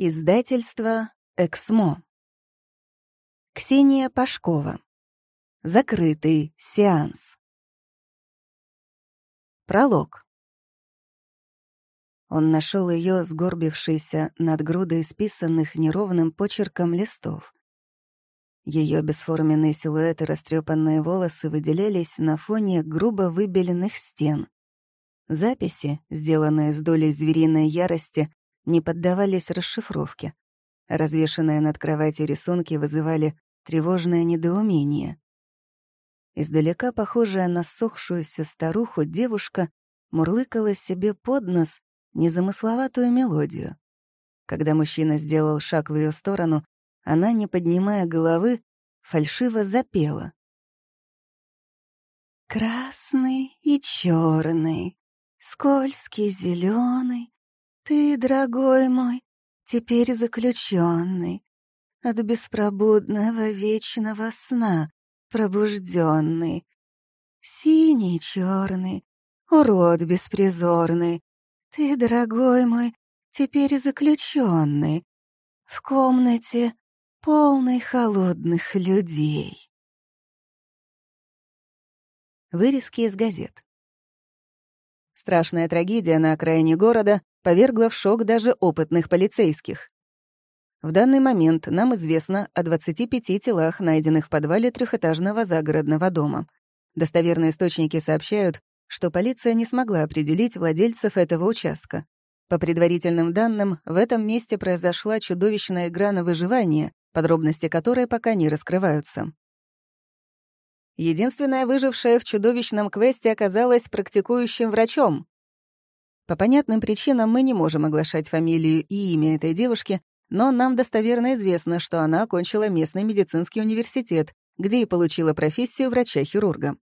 Издательство «Эксмо». Ксения Пашкова. Закрытый сеанс. Пролог. Он нашел ее, сгорбившейся над грудой списанных неровным почерком листов. Ее бесформенные силуэты, растрепанные волосы выделялись на фоне грубо выбеленных стен. Записи, сделанные с долей звериной ярости, не поддавались расшифровке. Развешенные над кроватью рисунки вызывали тревожное недоумение. Издалека похожая на сохшуюся старуху девушка мурлыкала себе под нос незамысловатую мелодию. Когда мужчина сделал шаг в ее сторону, она, не поднимая головы, фальшиво запела. «Красный и черный, скользкий зеленый, ты, дорогой мой, теперь заключенный, от беспробудного вечного сна пробужденный. Синий, черный, урод беспризорный, ты, дорогой мой, теперь заключенный в комнате полной холодных людей. Вырезки из газет. Страшная трагедия на окраине города повергла в шок даже опытных полицейских. В данный момент нам известно о 25 телах, найденных в подвале трехэтажного загородного дома. Достоверные источники сообщают, что полиция не смогла определить владельцев этого участка. По предварительным данным, в этом месте произошла чудовищная игра на выживание, подробности которой пока не раскрываются. Единственная выжившая в чудовищном квесте оказалась практикующим врачом. По понятным причинам мы не можем оглашать фамилию и имя этой девушки, но нам достоверно известно, что она окончила местный медицинский университет, где и получила профессию врача-хирурга.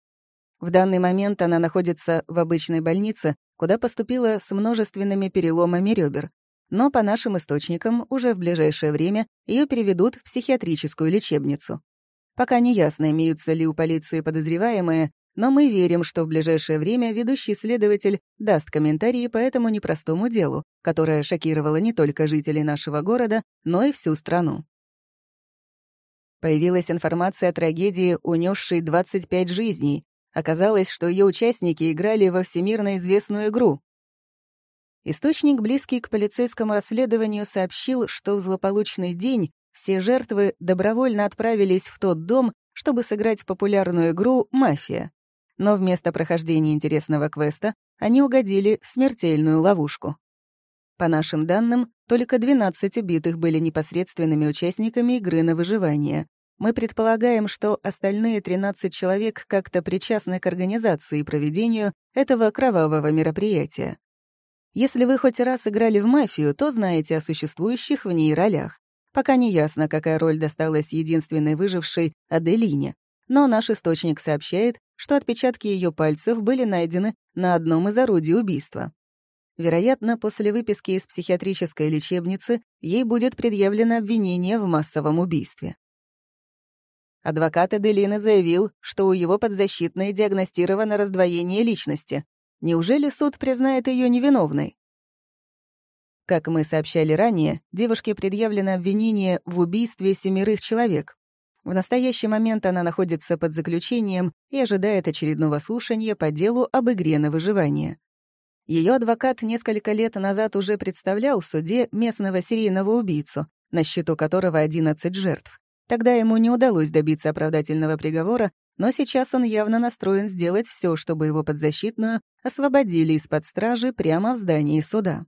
В данный момент она находится в обычной больнице, куда поступила с множественными переломами ребер. Но, по нашим источникам, уже в ближайшее время ее переведут в психиатрическую лечебницу. Пока не ясно, имеются ли у полиции подозреваемые, но мы верим, что в ближайшее время ведущий следователь даст комментарии по этому непростому делу, которое шокировало не только жителей нашего города, но и всю страну. Появилась информация о трагедии, унесшей 25 жизней. Оказалось, что ее участники играли во всемирно известную игру. Источник, близкий к полицейскому расследованию, сообщил, что в злополучный день все жертвы добровольно отправились в тот дом, чтобы сыграть популярную игру «Мафия» но вместо прохождения интересного квеста они угодили в смертельную ловушку. По нашим данным, только 12 убитых были непосредственными участниками игры на выживание. Мы предполагаем, что остальные 13 человек как-то причастны к организации и проведению этого кровавого мероприятия. Если вы хоть раз играли в мафию, то знаете о существующих в ней ролях. Пока не ясно, какая роль досталась единственной выжившей Аделине, но наш источник сообщает, что отпечатки ее пальцев были найдены на одном из орудий убийства. Вероятно, после выписки из психиатрической лечебницы ей будет предъявлено обвинение в массовом убийстве. Адвокат Эделины заявил, что у его подзащитной диагностировано раздвоение личности. Неужели суд признает ее невиновной? Как мы сообщали ранее, девушке предъявлено обвинение в убийстве семерых человек, в настоящий момент она находится под заключением и ожидает очередного слушания по делу об игре на выживание. Ее адвокат несколько лет назад уже представлял в суде местного серийного убийцу, на счету которого 11 жертв. Тогда ему не удалось добиться оправдательного приговора, но сейчас он явно настроен сделать все, чтобы его подзащитную освободили из-под стражи прямо в здании суда.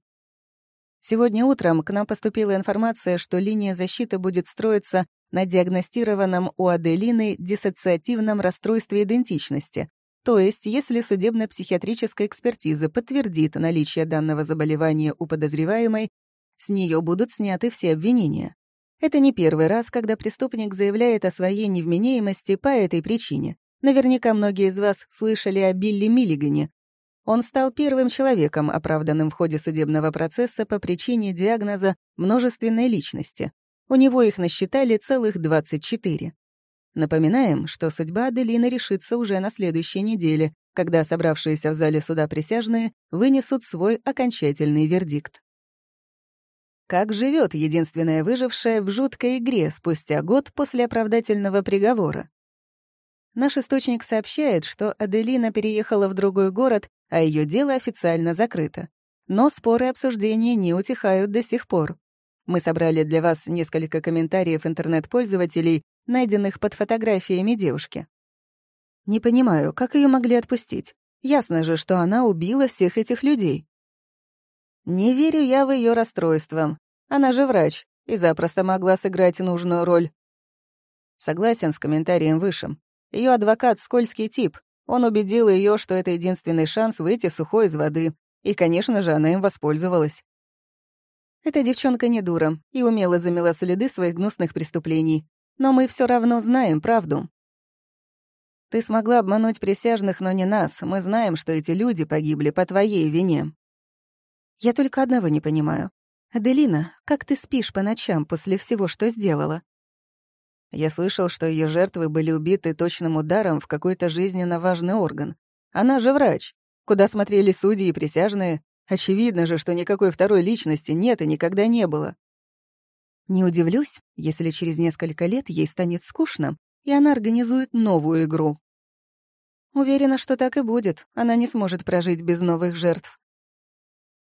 Сегодня утром к нам поступила информация, что линия защиты будет строиться на диагностированном у Аделины диссоциативном расстройстве идентичности, то есть если судебно-психиатрическая экспертиза подтвердит наличие данного заболевания у подозреваемой, с нее будут сняты все обвинения. Это не первый раз, когда преступник заявляет о своей невменяемости по этой причине. Наверняка многие из вас слышали о Билли Миллигане. Он стал первым человеком, оправданным в ходе судебного процесса по причине диагноза множественной личности. У него их насчитали целых 24. Напоминаем, что судьба Аделины решится уже на следующей неделе, когда собравшиеся в зале суда присяжные вынесут свой окончательный вердикт. как живет единственная выжившая в жуткой игре спустя год после оправдательного приговора. Наш источник сообщает, что Аделина переехала в другой город, а ее дело официально закрыто. Но споры и обсуждения не утихают до сих пор. Мы собрали для вас несколько комментариев интернет-пользователей, найденных под фотографиями девушки. Не понимаю, как ее могли отпустить? Ясно же, что она убила всех этих людей. Не верю я в ее расстройство. Она же врач и запросто могла сыграть нужную роль. Согласен с комментарием выше. Ее адвокат — скользкий тип. Он убедил ее, что это единственный шанс выйти сухой из воды. И, конечно же, она им воспользовалась. Эта девчонка не дура и умело замела следы своих гнусных преступлений. Но мы все равно знаем правду. Ты смогла обмануть присяжных, но не нас. Мы знаем, что эти люди погибли по твоей вине. Я только одного не понимаю. Аделина, как ты спишь по ночам после всего, что сделала? Я слышал, что ее жертвы были убиты точным ударом в какой-то жизненно важный орган. Она же врач. Куда смотрели судьи и присяжные? Очевидно же, что никакой второй личности нет и никогда не было. Не удивлюсь, если через несколько лет ей станет скучно, и она организует новую игру. Уверена, что так и будет. Она не сможет прожить без новых жертв.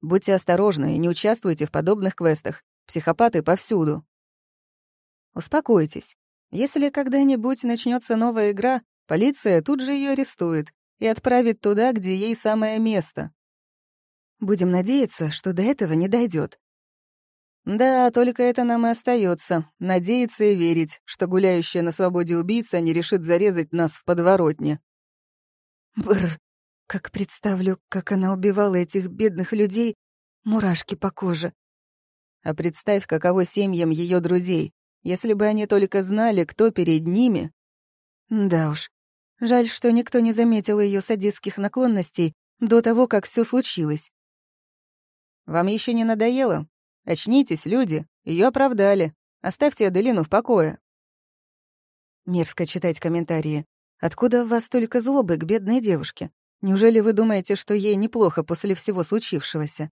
Будьте осторожны и не участвуйте в подобных квестах. Психопаты повсюду. Успокойтесь. Если когда-нибудь начнется новая игра, полиция тут же ее арестует и отправит туда, где ей самое место. Будем надеяться, что до этого не дойдет. Да, только это нам и остается. Надеяться и верить, что гуляющая на свободе убийца не решит зарезать нас в подворотне. Бррр, как представлю, как она убивала этих бедных людей, мурашки по коже. А представь, каково семьям ее друзей. Если бы они только знали, кто перед ними... Да уж. Жаль, что никто не заметил ее садистских наклонностей до того, как все случилось. Вам еще не надоело? Очнитесь, люди, ее оправдали. Оставьте Аделину в покое. Мерзко читать комментарии. Откуда в вас столько злобы к бедной девушке? Неужели вы думаете, что ей неплохо после всего случившегося?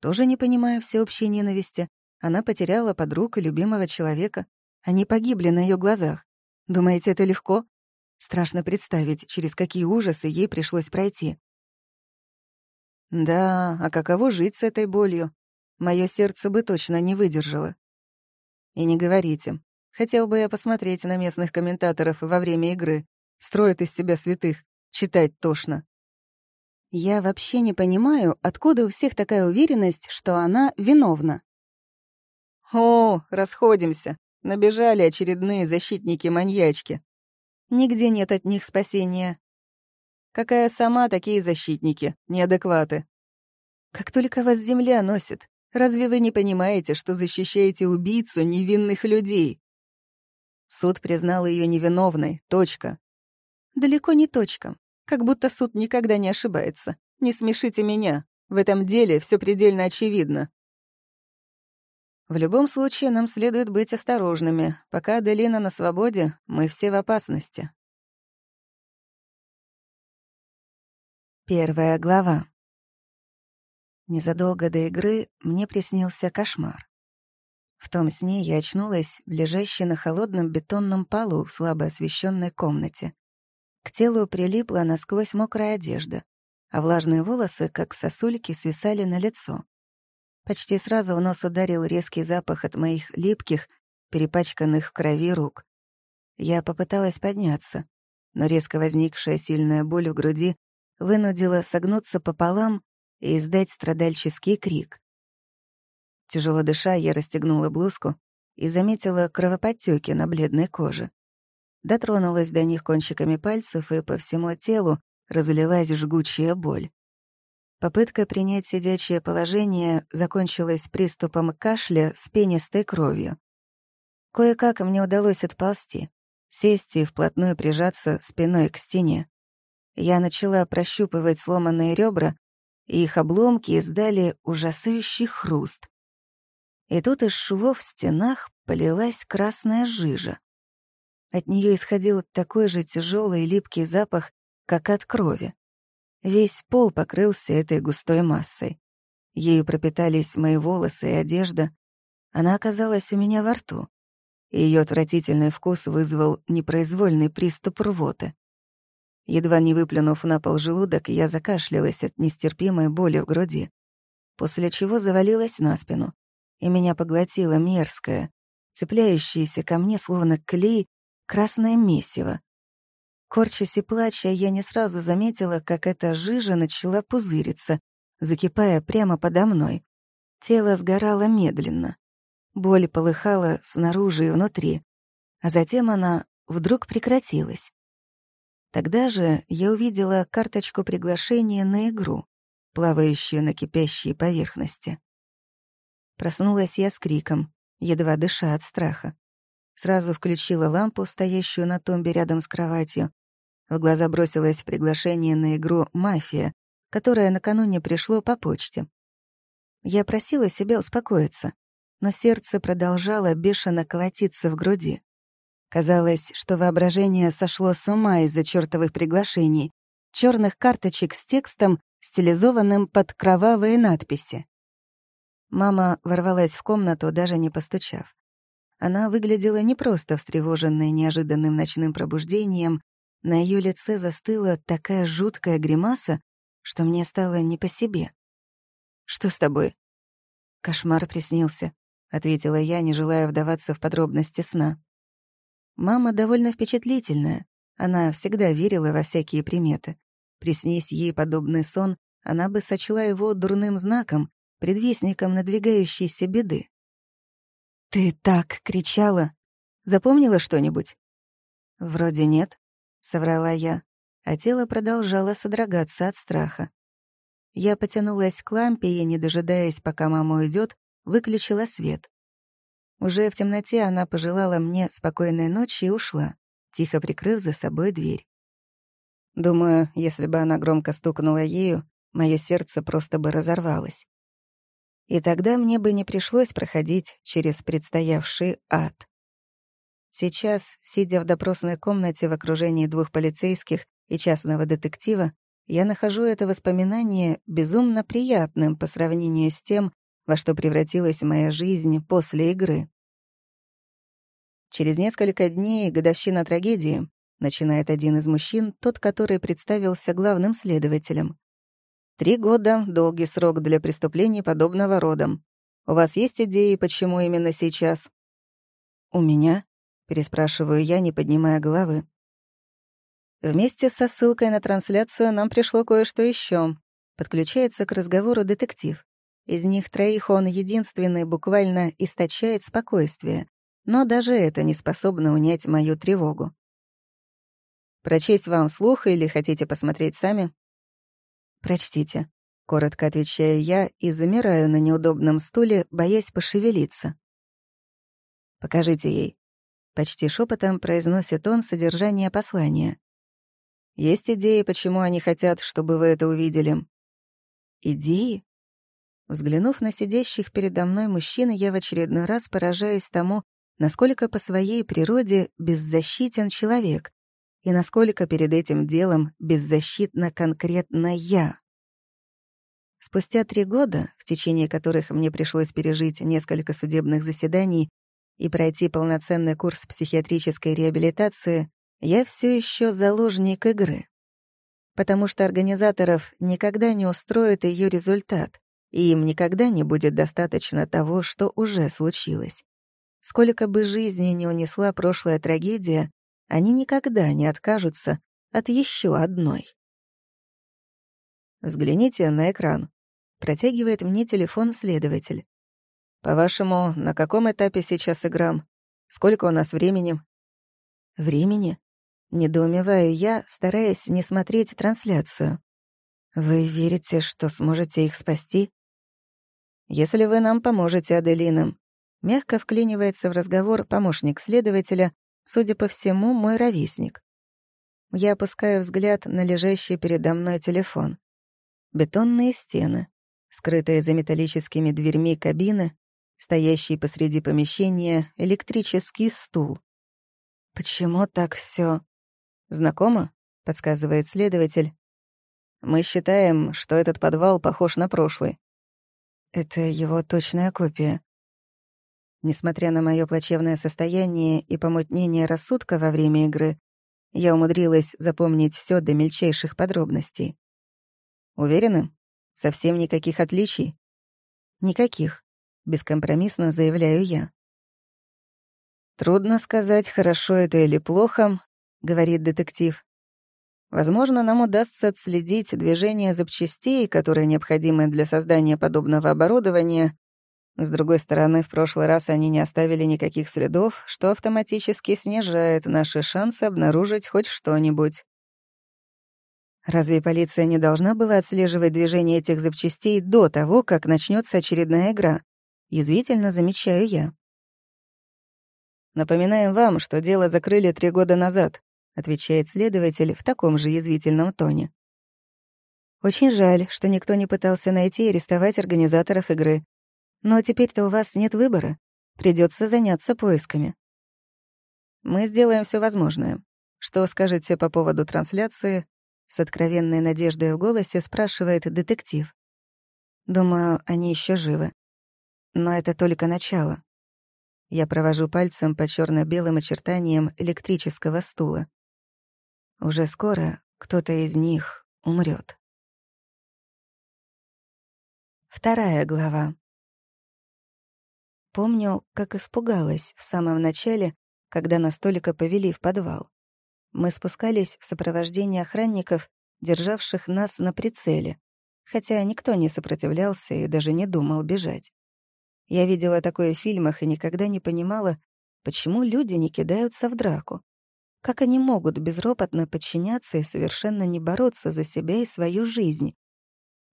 Тоже не понимая всеобщей ненависти, она потеряла подруг и любимого человека. Они погибли на ее глазах. Думаете, это легко? Страшно представить, через какие ужасы ей пришлось пройти. Да, а каково жить с этой болью? Мое сердце бы точно не выдержало. И не говорите. Хотел бы я посмотреть на местных комментаторов во время игры. Строят из себя святых. Читать тошно. Я вообще не понимаю, откуда у всех такая уверенность, что она виновна. О, расходимся. Набежали очередные защитники-маньячки. Нигде нет от них спасения. Какая сама такие защитники, неадекваты. Как только вас земля носит, разве вы не понимаете, что защищаете убийцу невинных людей? Суд признал ее невиновной, точка. Далеко не точка. Как будто суд никогда не ошибается. Не смешите меня. В этом деле все предельно очевидно. В любом случае, нам следует быть осторожными. Пока Аделина на свободе, мы все в опасности. Первая глава. Незадолго до игры мне приснился кошмар. В том сне я очнулась в лежащей на холодном бетонном полу в слабо освещенной комнате. К телу прилипла насквозь мокрая одежда, а влажные волосы, как сосульки, свисали на лицо. Почти сразу в нос ударил резкий запах от моих липких, перепачканных в крови рук. Я попыталась подняться, но резко возникшая сильная боль в груди вынудила согнуться пополам и издать страдальческий крик. Тяжело дыша, я расстегнула блузку и заметила кровоподтёки на бледной коже. Дотронулась до них кончиками пальцев, и по всему телу разлилась жгучая боль. Попытка принять сидячее положение закончилась приступом кашля с пенистой кровью. Кое-как мне удалось отползти, сесть и вплотную прижаться спиной к стене. Я начала прощупывать сломанные ребра, и их обломки издали ужасающий хруст. И тут из швов в стенах полилась красная жижа. От нее исходил такой же тяжелый и липкий запах, как от крови. Весь пол покрылся этой густой массой. Ею пропитались мои волосы и одежда. Она оказалась у меня во рту. Ее отвратительный вкус вызвал непроизвольный приступ рвоты. Едва не выплюнув на пол желудок, я закашлялась от нестерпимой боли в груди, после чего завалилась на спину, и меня поглотило мерзкое, цепляющееся ко мне словно клей, красное месиво. Корчась и плача, я не сразу заметила, как эта жижа начала пузыриться, закипая прямо подо мной. Тело сгорало медленно. Боль полыхала снаружи и внутри, а затем она вдруг прекратилась. Тогда же я увидела карточку приглашения на игру, плавающую на кипящей поверхности. Проснулась я с криком, едва дыша от страха. Сразу включила лампу, стоящую на тумбе рядом с кроватью. В глаза бросилось приглашение на игру «Мафия», которое накануне пришло по почте. Я просила себя успокоиться, но сердце продолжало бешено колотиться в груди. Казалось, что воображение сошло с ума из-за чертовых приглашений, черных карточек с текстом, стилизованным под кровавые надписи. Мама ворвалась в комнату, даже не постучав. Она выглядела не просто встревоженной неожиданным ночным пробуждением, на ее лице застыла такая жуткая гримаса, что мне стало не по себе. «Что с тобой?» «Кошмар приснился», — ответила я, не желая вдаваться в подробности сна. Мама довольно впечатлительная. Она всегда верила во всякие приметы. Приснись ей подобный сон, она бы сочла его дурным знаком, предвестником надвигающейся беды. «Ты так кричала! Запомнила что-нибудь?» «Вроде нет», — соврала я, а тело продолжало содрогаться от страха. Я потянулась к лампе и, не дожидаясь, пока мама уйдет, выключила свет. Уже в темноте она пожелала мне спокойной ночи и ушла, тихо прикрыв за собой дверь. Думаю, если бы она громко стукнула ею, мое сердце просто бы разорвалось. И тогда мне бы не пришлось проходить через предстоявший ад. Сейчас, сидя в допросной комнате в окружении двух полицейских и частного детектива, я нахожу это воспоминание безумно приятным по сравнению с тем, во что превратилась моя жизнь после игры. Через несколько дней годовщина трагедии начинает один из мужчин, тот, который представился главным следователем. Три года — долгий срок для преступлений подобного рода. У вас есть идеи, почему именно сейчас? У меня? Переспрашиваю я, не поднимая головы. Вместе со ссылкой на трансляцию нам пришло кое-что еще. Подключается к разговору детектив. Из них троих он единственный буквально источает спокойствие, но даже это не способно унять мою тревогу. Прочесть вам слух или хотите посмотреть сами? Прочтите. Коротко отвечаю я и замираю на неудобном стуле, боясь пошевелиться. Покажите ей. Почти шепотом произносит он содержание послания. Есть идеи, почему они хотят, чтобы вы это увидели? Идеи? Взглянув на сидящих передо мной мужчин, я в очередной раз поражаюсь тому, насколько по своей природе беззащитен человек и насколько перед этим делом беззащитна конкретно я. Спустя три года, в течение которых мне пришлось пережить несколько судебных заседаний и пройти полноценный курс психиатрической реабилитации, я все еще заложник игры. Потому что организаторов никогда не устроит ее результат, и им никогда не будет достаточно того, что уже случилось. Сколько бы жизни не унесла прошлая трагедия, они никогда не откажутся от еще одной. Взгляните на экран. Протягивает мне телефон следователь. По-вашему, на каком этапе сейчас игра? Сколько у нас времени? Времени? Недоумеваю я, стараясь не смотреть трансляцию. Вы верите, что сможете их спасти? «Если вы нам поможете, Аделина». Мягко вклинивается в разговор помощник следователя, судя по всему, мой ровесник. Я опускаю взгляд на лежащий передо мной телефон. Бетонные стены, скрытые за металлическими дверьми кабины, стоящий посреди помещения электрический стул. «Почему так все? «Знакомо?» — подсказывает следователь. «Мы считаем, что этот подвал похож на прошлый. Это его точная копия. Несмотря на мое плачевное состояние и помутнение рассудка во время игры, я умудрилась запомнить все до мельчайших подробностей. Уверены? Совсем никаких отличий? Никаких, бескомпромиссно заявляю я. Трудно сказать, хорошо это или плохо, говорит детектив. Возможно, нам удастся отследить движение запчастей, которые необходимы для создания подобного оборудования. С другой стороны, в прошлый раз они не оставили никаких следов, что автоматически снижает наши шансы обнаружить хоть что-нибудь. Разве полиция не должна была отслеживать движение этих запчастей до того, как начнется очередная игра? Язвительно замечаю я. Напоминаем вам, что дело закрыли три года назад отвечает следователь в таком же язвительном тоне. Очень жаль, что никто не пытался найти и арестовать организаторов игры. Но теперь-то у вас нет выбора. Придется заняться поисками. Мы сделаем все возможное. Что скажете по поводу трансляции? С откровенной надеждой в голосе спрашивает детектив. Думаю, они еще живы. Но это только начало. Я провожу пальцем по черно белым очертаниям электрического стула. Уже скоро кто-то из них умрет. Вторая глава. Помню, как испугалась в самом начале, когда нас только повели в подвал. Мы спускались в сопровождении охранников, державших нас на прицеле, хотя никто не сопротивлялся и даже не думал бежать. Я видела такое в фильмах и никогда не понимала, почему люди не кидаются в драку. Как они могут безропотно подчиняться и совершенно не бороться за себя и свою жизнь?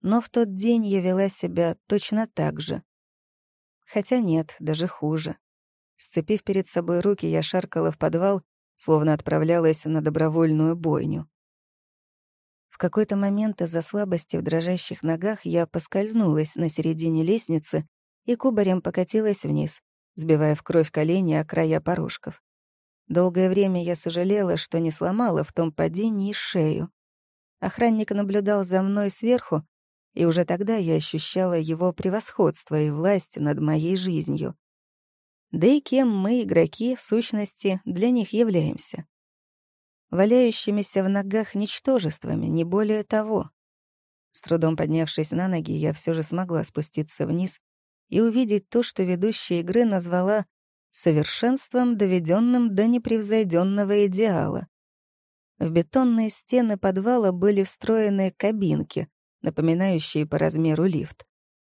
Но в тот день я вела себя точно так же. Хотя нет, даже хуже. Сцепив перед собой руки, я шаркала в подвал, словно отправлялась на добровольную бойню. В какой-то момент из-за слабости в дрожащих ногах я поскользнулась на середине лестницы и кубарем покатилась вниз, сбивая в кровь колени о края порожков. Долгое время я сожалела, что не сломала в том падении шею. Охранник наблюдал за мной сверху, и уже тогда я ощущала его превосходство и власть над моей жизнью. Да и кем мы, игроки, в сущности, для них являемся? Валяющимися в ногах ничтожествами, не более того. С трудом поднявшись на ноги, я все же смогла спуститься вниз и увидеть то, что ведущая игры назвала совершенством, доведенным до непревзойденного идеала. В бетонные стены подвала были встроены кабинки, напоминающие по размеру лифт.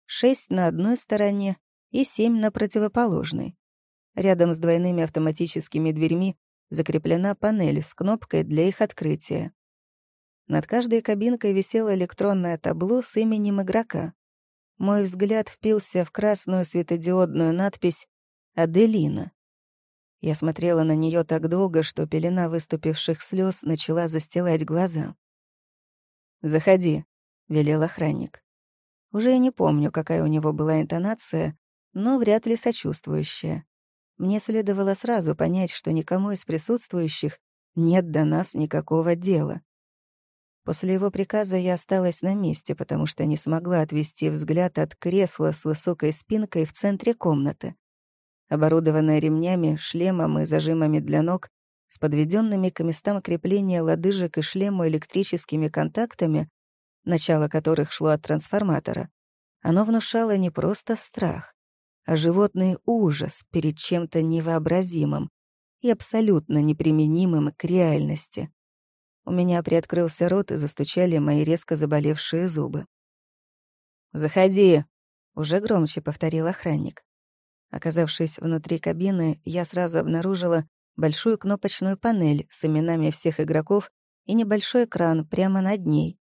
Шесть на одной стороне и семь на противоположной. Рядом с двойными автоматическими дверьми закреплена панель с кнопкой для их открытия. Над каждой кабинкой висело электронное табло с именем игрока. Мой взгляд впился в красную светодиодную надпись Аделина. Я смотрела на нее так долго, что пелена выступивших слез начала застилать глаза. «Заходи», — велел охранник. Уже я не помню, какая у него была интонация, но вряд ли сочувствующая. Мне следовало сразу понять, что никому из присутствующих нет до нас никакого дела. После его приказа я осталась на месте, потому что не смогла отвести взгляд от кресла с высокой спинкой в центре комнаты оборудованная ремнями, шлемом и зажимами для ног, с подведенными к местам крепления лодыжек и шлему электрическими контактами, начало которых шло от трансформатора, оно внушало не просто страх, а животный ужас перед чем-то невообразимым и абсолютно неприменимым к реальности. У меня приоткрылся рот и застучали мои резко заболевшие зубы. «Заходи!» — уже громче повторил охранник. Оказавшись внутри кабины, я сразу обнаружила большую кнопочную панель с именами всех игроков и небольшой экран прямо над ней.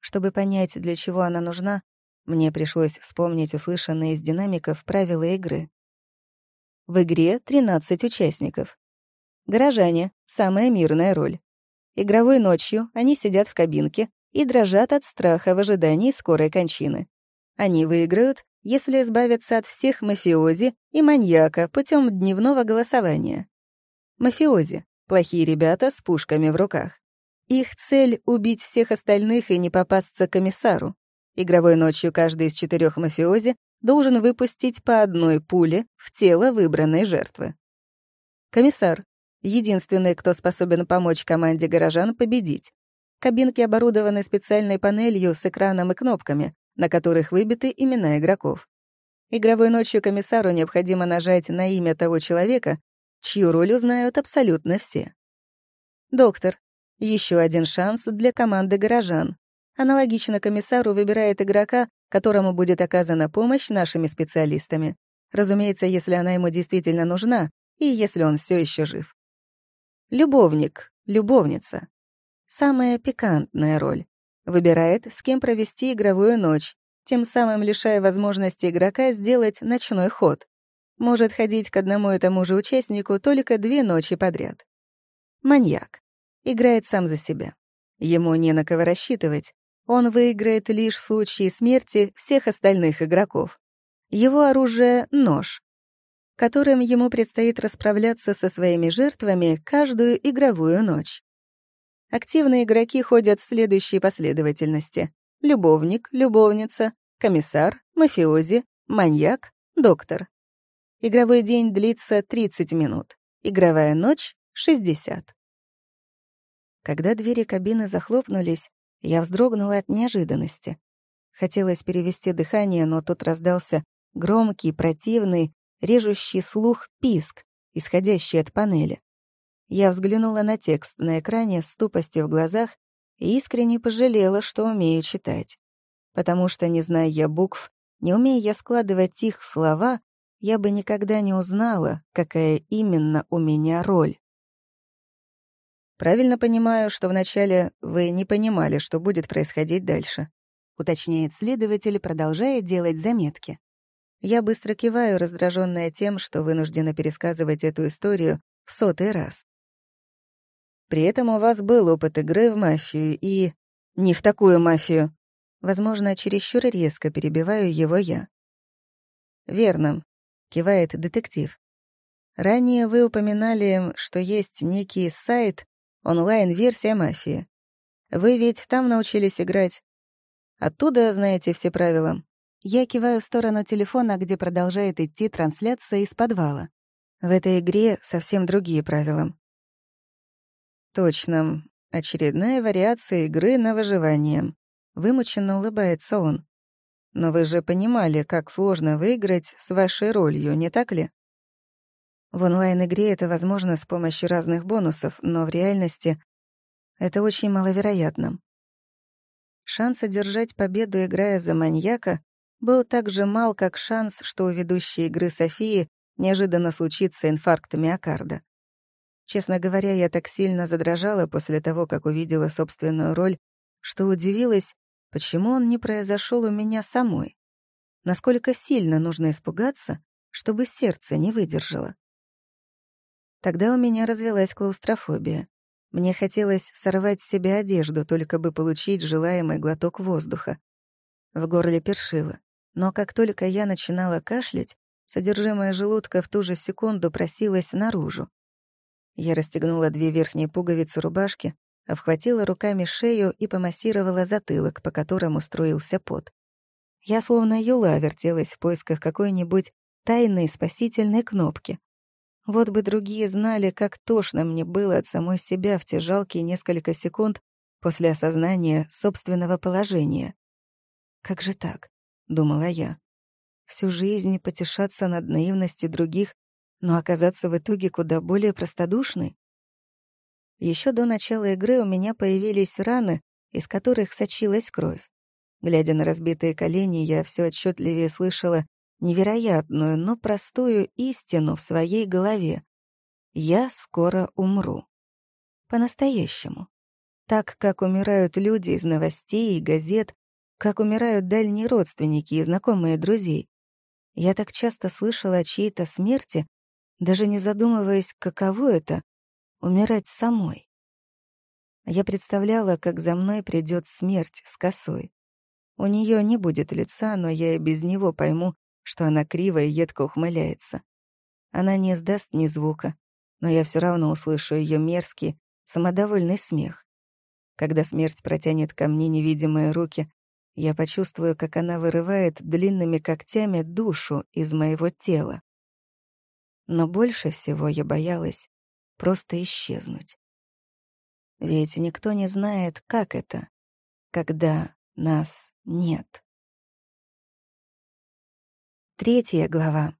Чтобы понять, для чего она нужна, мне пришлось вспомнить услышанные из динамиков правила игры. В игре 13 участников. Горожане — самая мирная роль. Игровой ночью они сидят в кабинке и дрожат от страха в ожидании скорой кончины. Они выиграют, если избавиться от всех мафиози и маньяка путем дневного голосования. Мафиози — плохие ребята с пушками в руках. Их цель — убить всех остальных и не попасться комиссару. Игровой ночью каждый из четырех мафиози должен выпустить по одной пуле в тело выбранной жертвы. Комиссар — единственный, кто способен помочь команде горожан победить. Кабинки оборудованы специальной панелью с экраном и кнопками, на которых выбиты имена игроков. Игровой ночью комиссару необходимо нажать на имя того человека, чью роль узнают абсолютно все. Доктор. Еще один шанс для команды горожан. Аналогично комиссару выбирает игрока, которому будет оказана помощь нашими специалистами. Разумеется, если она ему действительно нужна, и если он все еще жив. Любовник, любовница. Самая пикантная роль. Выбирает, с кем провести игровую ночь, тем самым лишая возможности игрока сделать ночной ход. Может ходить к одному и тому же участнику только две ночи подряд. Маньяк. Играет сам за себя. Ему не на кого рассчитывать. Он выиграет лишь в случае смерти всех остальных игроков. Его оружие — нож, которым ему предстоит расправляться со своими жертвами каждую игровую ночь. Активные игроки ходят в следующей последовательности. Любовник, любовница, комиссар, мафиози, маньяк, доктор. Игровой день длится 30 минут. Игровая ночь — 60. Когда двери кабины захлопнулись, я вздрогнула от неожиданности. Хотелось перевести дыхание, но тут раздался громкий, противный, режущий слух писк, исходящий от панели. Я взглянула на текст на экране с тупостью в глазах и искренне пожалела, что умею читать. Потому что, не зная я букв, не умея я складывать их слова, я бы никогда не узнала, какая именно у меня роль. Правильно понимаю, что вначале вы не понимали, что будет происходить дальше, уточняет следователь, продолжая делать заметки. Я быстро киваю, раздраженная тем, что вынуждена пересказывать эту историю в сотый раз. При этом у вас был опыт игры в мафию и... Не в такую мафию. Возможно, чересчур резко перебиваю его я. «Верно», — кивает детектив. «Ранее вы упоминали, что есть некий сайт, онлайн-версия мафии. Вы ведь там научились играть. Оттуда знаете все правила». Я киваю в сторону телефона, где продолжает идти трансляция из подвала. В этой игре совсем другие правила. Точно. Очередная вариация игры на выживание. Вымученно улыбается он. Но вы же понимали, как сложно выиграть с вашей ролью, не так ли? В онлайн-игре это возможно с помощью разных бонусов, но в реальности это очень маловероятно. Шанс одержать победу, играя за маньяка, был так же мал, как шанс, что у ведущей игры Софии неожиданно случится инфаркт миокарда. Честно говоря, я так сильно задрожала после того, как увидела собственную роль, что удивилась, почему он не произошел у меня самой. Насколько сильно нужно испугаться, чтобы сердце не выдержало. Тогда у меня развелась клаустрофобия. Мне хотелось сорвать с себя одежду, только бы получить желаемый глоток воздуха. В горле першило. Но как только я начинала кашлять, содержимое желудка в ту же секунду просилось наружу. Я расстегнула две верхние пуговицы рубашки, обхватила руками шею и помассировала затылок, по которому струился пот. Я словно юла вертелась в поисках какой-нибудь тайной спасительной кнопки. Вот бы другие знали, как тошно мне было от самой себя в те жалкие несколько секунд после осознания собственного положения. «Как же так?» — думала я. «Всю жизнь потешаться над наивностью других но оказаться в итоге куда более простодушной. Еще до начала игры у меня появились раны, из которых сочилась кровь. Глядя на разбитые колени, я все отчетливее слышала невероятную, но простую истину в своей голове. Я скоро умру. По-настоящему. Так, как умирают люди из новостей и газет, как умирают дальние родственники и знакомые друзей. Я так часто слышала о чьей-то смерти, даже не задумываясь, каково это — умирать самой. Я представляла, как за мной придет смерть с косой. У нее не будет лица, но я и без него пойму, что она криво и едко ухмыляется. Она не издаст ни звука, но я все равно услышу ее мерзкий, самодовольный смех. Когда смерть протянет ко мне невидимые руки, я почувствую, как она вырывает длинными когтями душу из моего тела. Но больше всего я боялась просто исчезнуть. Ведь никто не знает, как это, когда нас нет. Третья глава.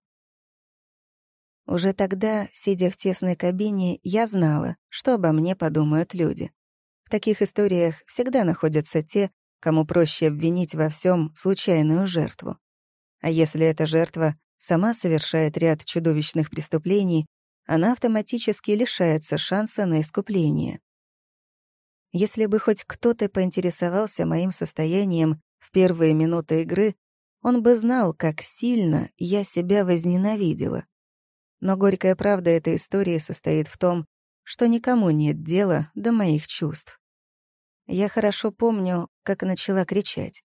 Уже тогда, сидя в тесной кабине, я знала, что обо мне подумают люди. В таких историях всегда находятся те, кому проще обвинить во всем случайную жертву. А если эта жертва сама совершает ряд чудовищных преступлений, она автоматически лишается шанса на искупление. Если бы хоть кто-то поинтересовался моим состоянием в первые минуты игры, он бы знал, как сильно я себя возненавидела. Но горькая правда этой истории состоит в том, что никому нет дела до моих чувств. Я хорошо помню, как начала кричать.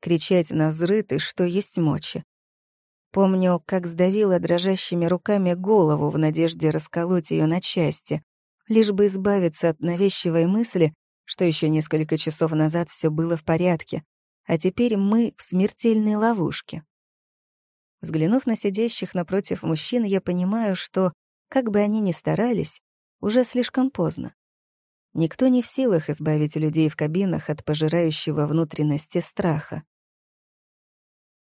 Кричать на взрыт и что есть мочи. Помню, как сдавила дрожащими руками голову в надежде расколоть ее на части, лишь бы избавиться от навязчивой мысли, что еще несколько часов назад все было в порядке, а теперь мы в смертельной ловушке. Взглянув на сидящих напротив мужчин, я понимаю, что, как бы они ни старались, уже слишком поздно. Никто не в силах избавить людей в кабинах от пожирающего внутренности страха.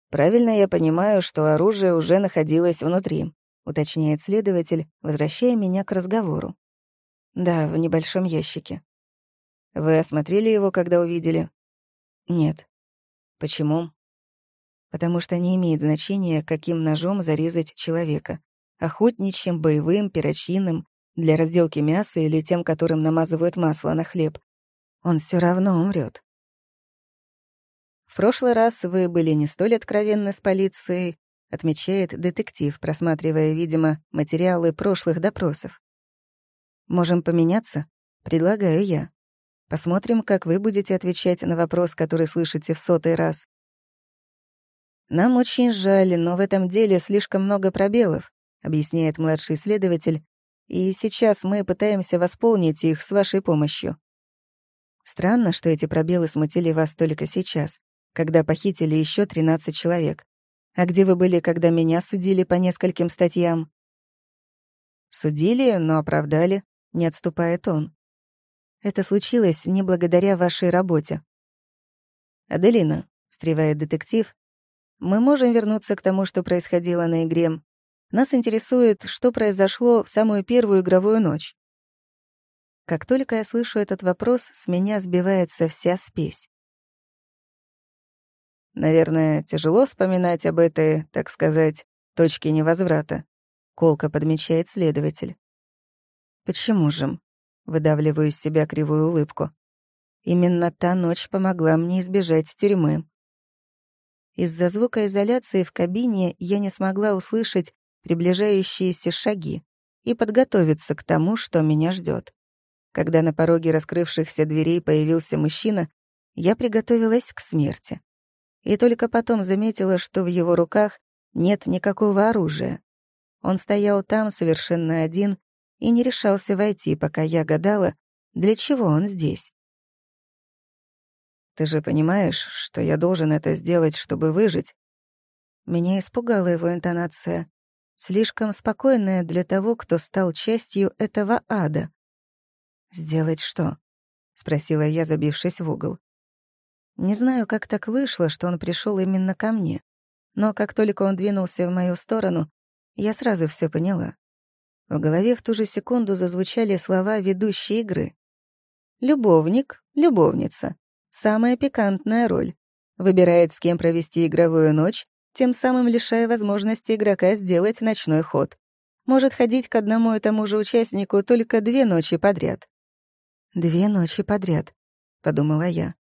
«Правильно я понимаю, что оружие уже находилось внутри», — уточняет следователь, возвращая меня к разговору. «Да, в небольшом ящике». «Вы осмотрели его, когда увидели?» «Нет». «Почему?» потому что не имеет значения, каким ножом зарезать человека. Охотничьим, боевым, перочинным, для разделки мяса или тем, которым намазывают масло на хлеб. Он все равно умрет. В прошлый раз вы были не столь откровенны с полицией, отмечает детектив, просматривая, видимо, материалы прошлых допросов. Можем поменяться? Предлагаю я. Посмотрим, как вы будете отвечать на вопрос, который слышите в сотый раз. «Нам очень жаль, но в этом деле слишком много пробелов», объясняет младший следователь, «и сейчас мы пытаемся восполнить их с вашей помощью». Странно, что эти пробелы смутили вас только сейчас, когда похитили еще 13 человек. А где вы были, когда меня судили по нескольким статьям? Судили, но оправдали, не отступает он. Это случилось не благодаря вашей работе. Аделина, встревает детектив, мы можем вернуться к тому, что происходило на игре. Нас интересует, что произошло в самую первую игровую ночь. Как только я слышу этот вопрос, с меня сбивается вся спесь. Наверное, тяжело вспоминать об этой, так сказать, точке невозврата. Колко подмечает следователь. Почему же? Выдавливаю из себя кривую улыбку. Именно та ночь помогла мне избежать тюрьмы. Из-за звукоизоляции в кабине я не смогла услышать приближающиеся шаги и подготовиться к тому, что меня ждет. Когда на пороге раскрывшихся дверей появился мужчина, я приготовилась к смерти. И только потом заметила, что в его руках нет никакого оружия. Он стоял там совершенно один и не решался войти, пока я гадала, для чего он здесь. Ты же понимаешь, что я должен это сделать, чтобы выжить?» Меня испугала его интонация, слишком спокойная для того, кто стал частью этого ада. «Сделать что?» — спросила я, забившись в угол. Не знаю, как так вышло, что он пришел именно ко мне, но как только он двинулся в мою сторону, я сразу все поняла. В голове в ту же секунду зазвучали слова ведущей игры. «Любовник, любовница, Самая пикантная роль. Выбирает, с кем провести игровую ночь, тем самым лишая возможности игрока сделать ночной ход. Может ходить к одному и тому же участнику только две ночи подряд. «Две ночи подряд», — подумала я.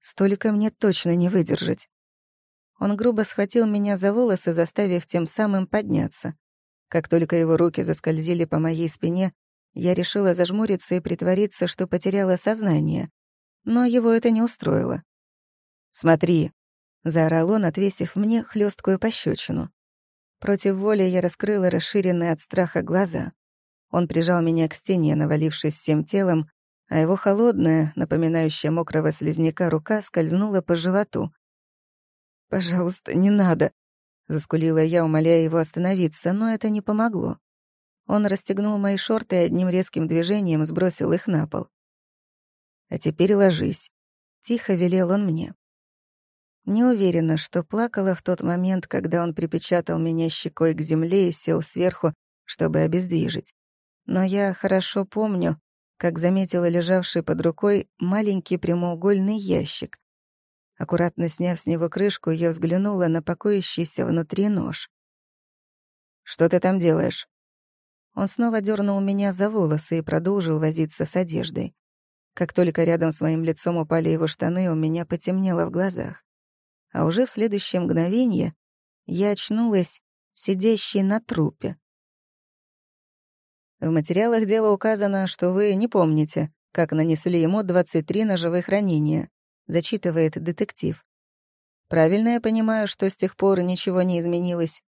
«Столько мне точно не выдержать». Он грубо схватил меня за волосы, заставив тем самым подняться. Как только его руки заскользили по моей спине, я решила зажмуриться и притвориться, что потеряла сознание но его это не устроило. «Смотри», — заорал он, отвесив мне хлесткую пощечину. Против воли я раскрыла расширенные от страха глаза. Он прижал меня к стене, навалившись всем телом, а его холодная, напоминающая мокрого слизняка рука скользнула по животу. «Пожалуйста, не надо», — заскулила я, умоляя его остановиться, но это не помогло. Он расстегнул мои шорты и одним резким движением сбросил их на пол. «А теперь ложись», — тихо велел он мне. Не уверена, что плакала в тот момент, когда он припечатал меня щекой к земле и сел сверху, чтобы обездвижить. Но я хорошо помню, как заметила лежавший под рукой маленький прямоугольный ящик. Аккуратно сняв с него крышку, я взглянула на покоящийся внутри нож. «Что ты там делаешь?» Он снова дернул меня за волосы и продолжил возиться с одеждой. Как только рядом с моим лицом упали его штаны, у меня потемнело в глазах а уже в следующее мгновение я очнулась, сидящей на трупе. В материалах дела указано, что вы не помните, как нанесли ему 23 ножевых ранения, зачитывает детектив. Правильно я понимаю, что с тех пор ничего не изменилось?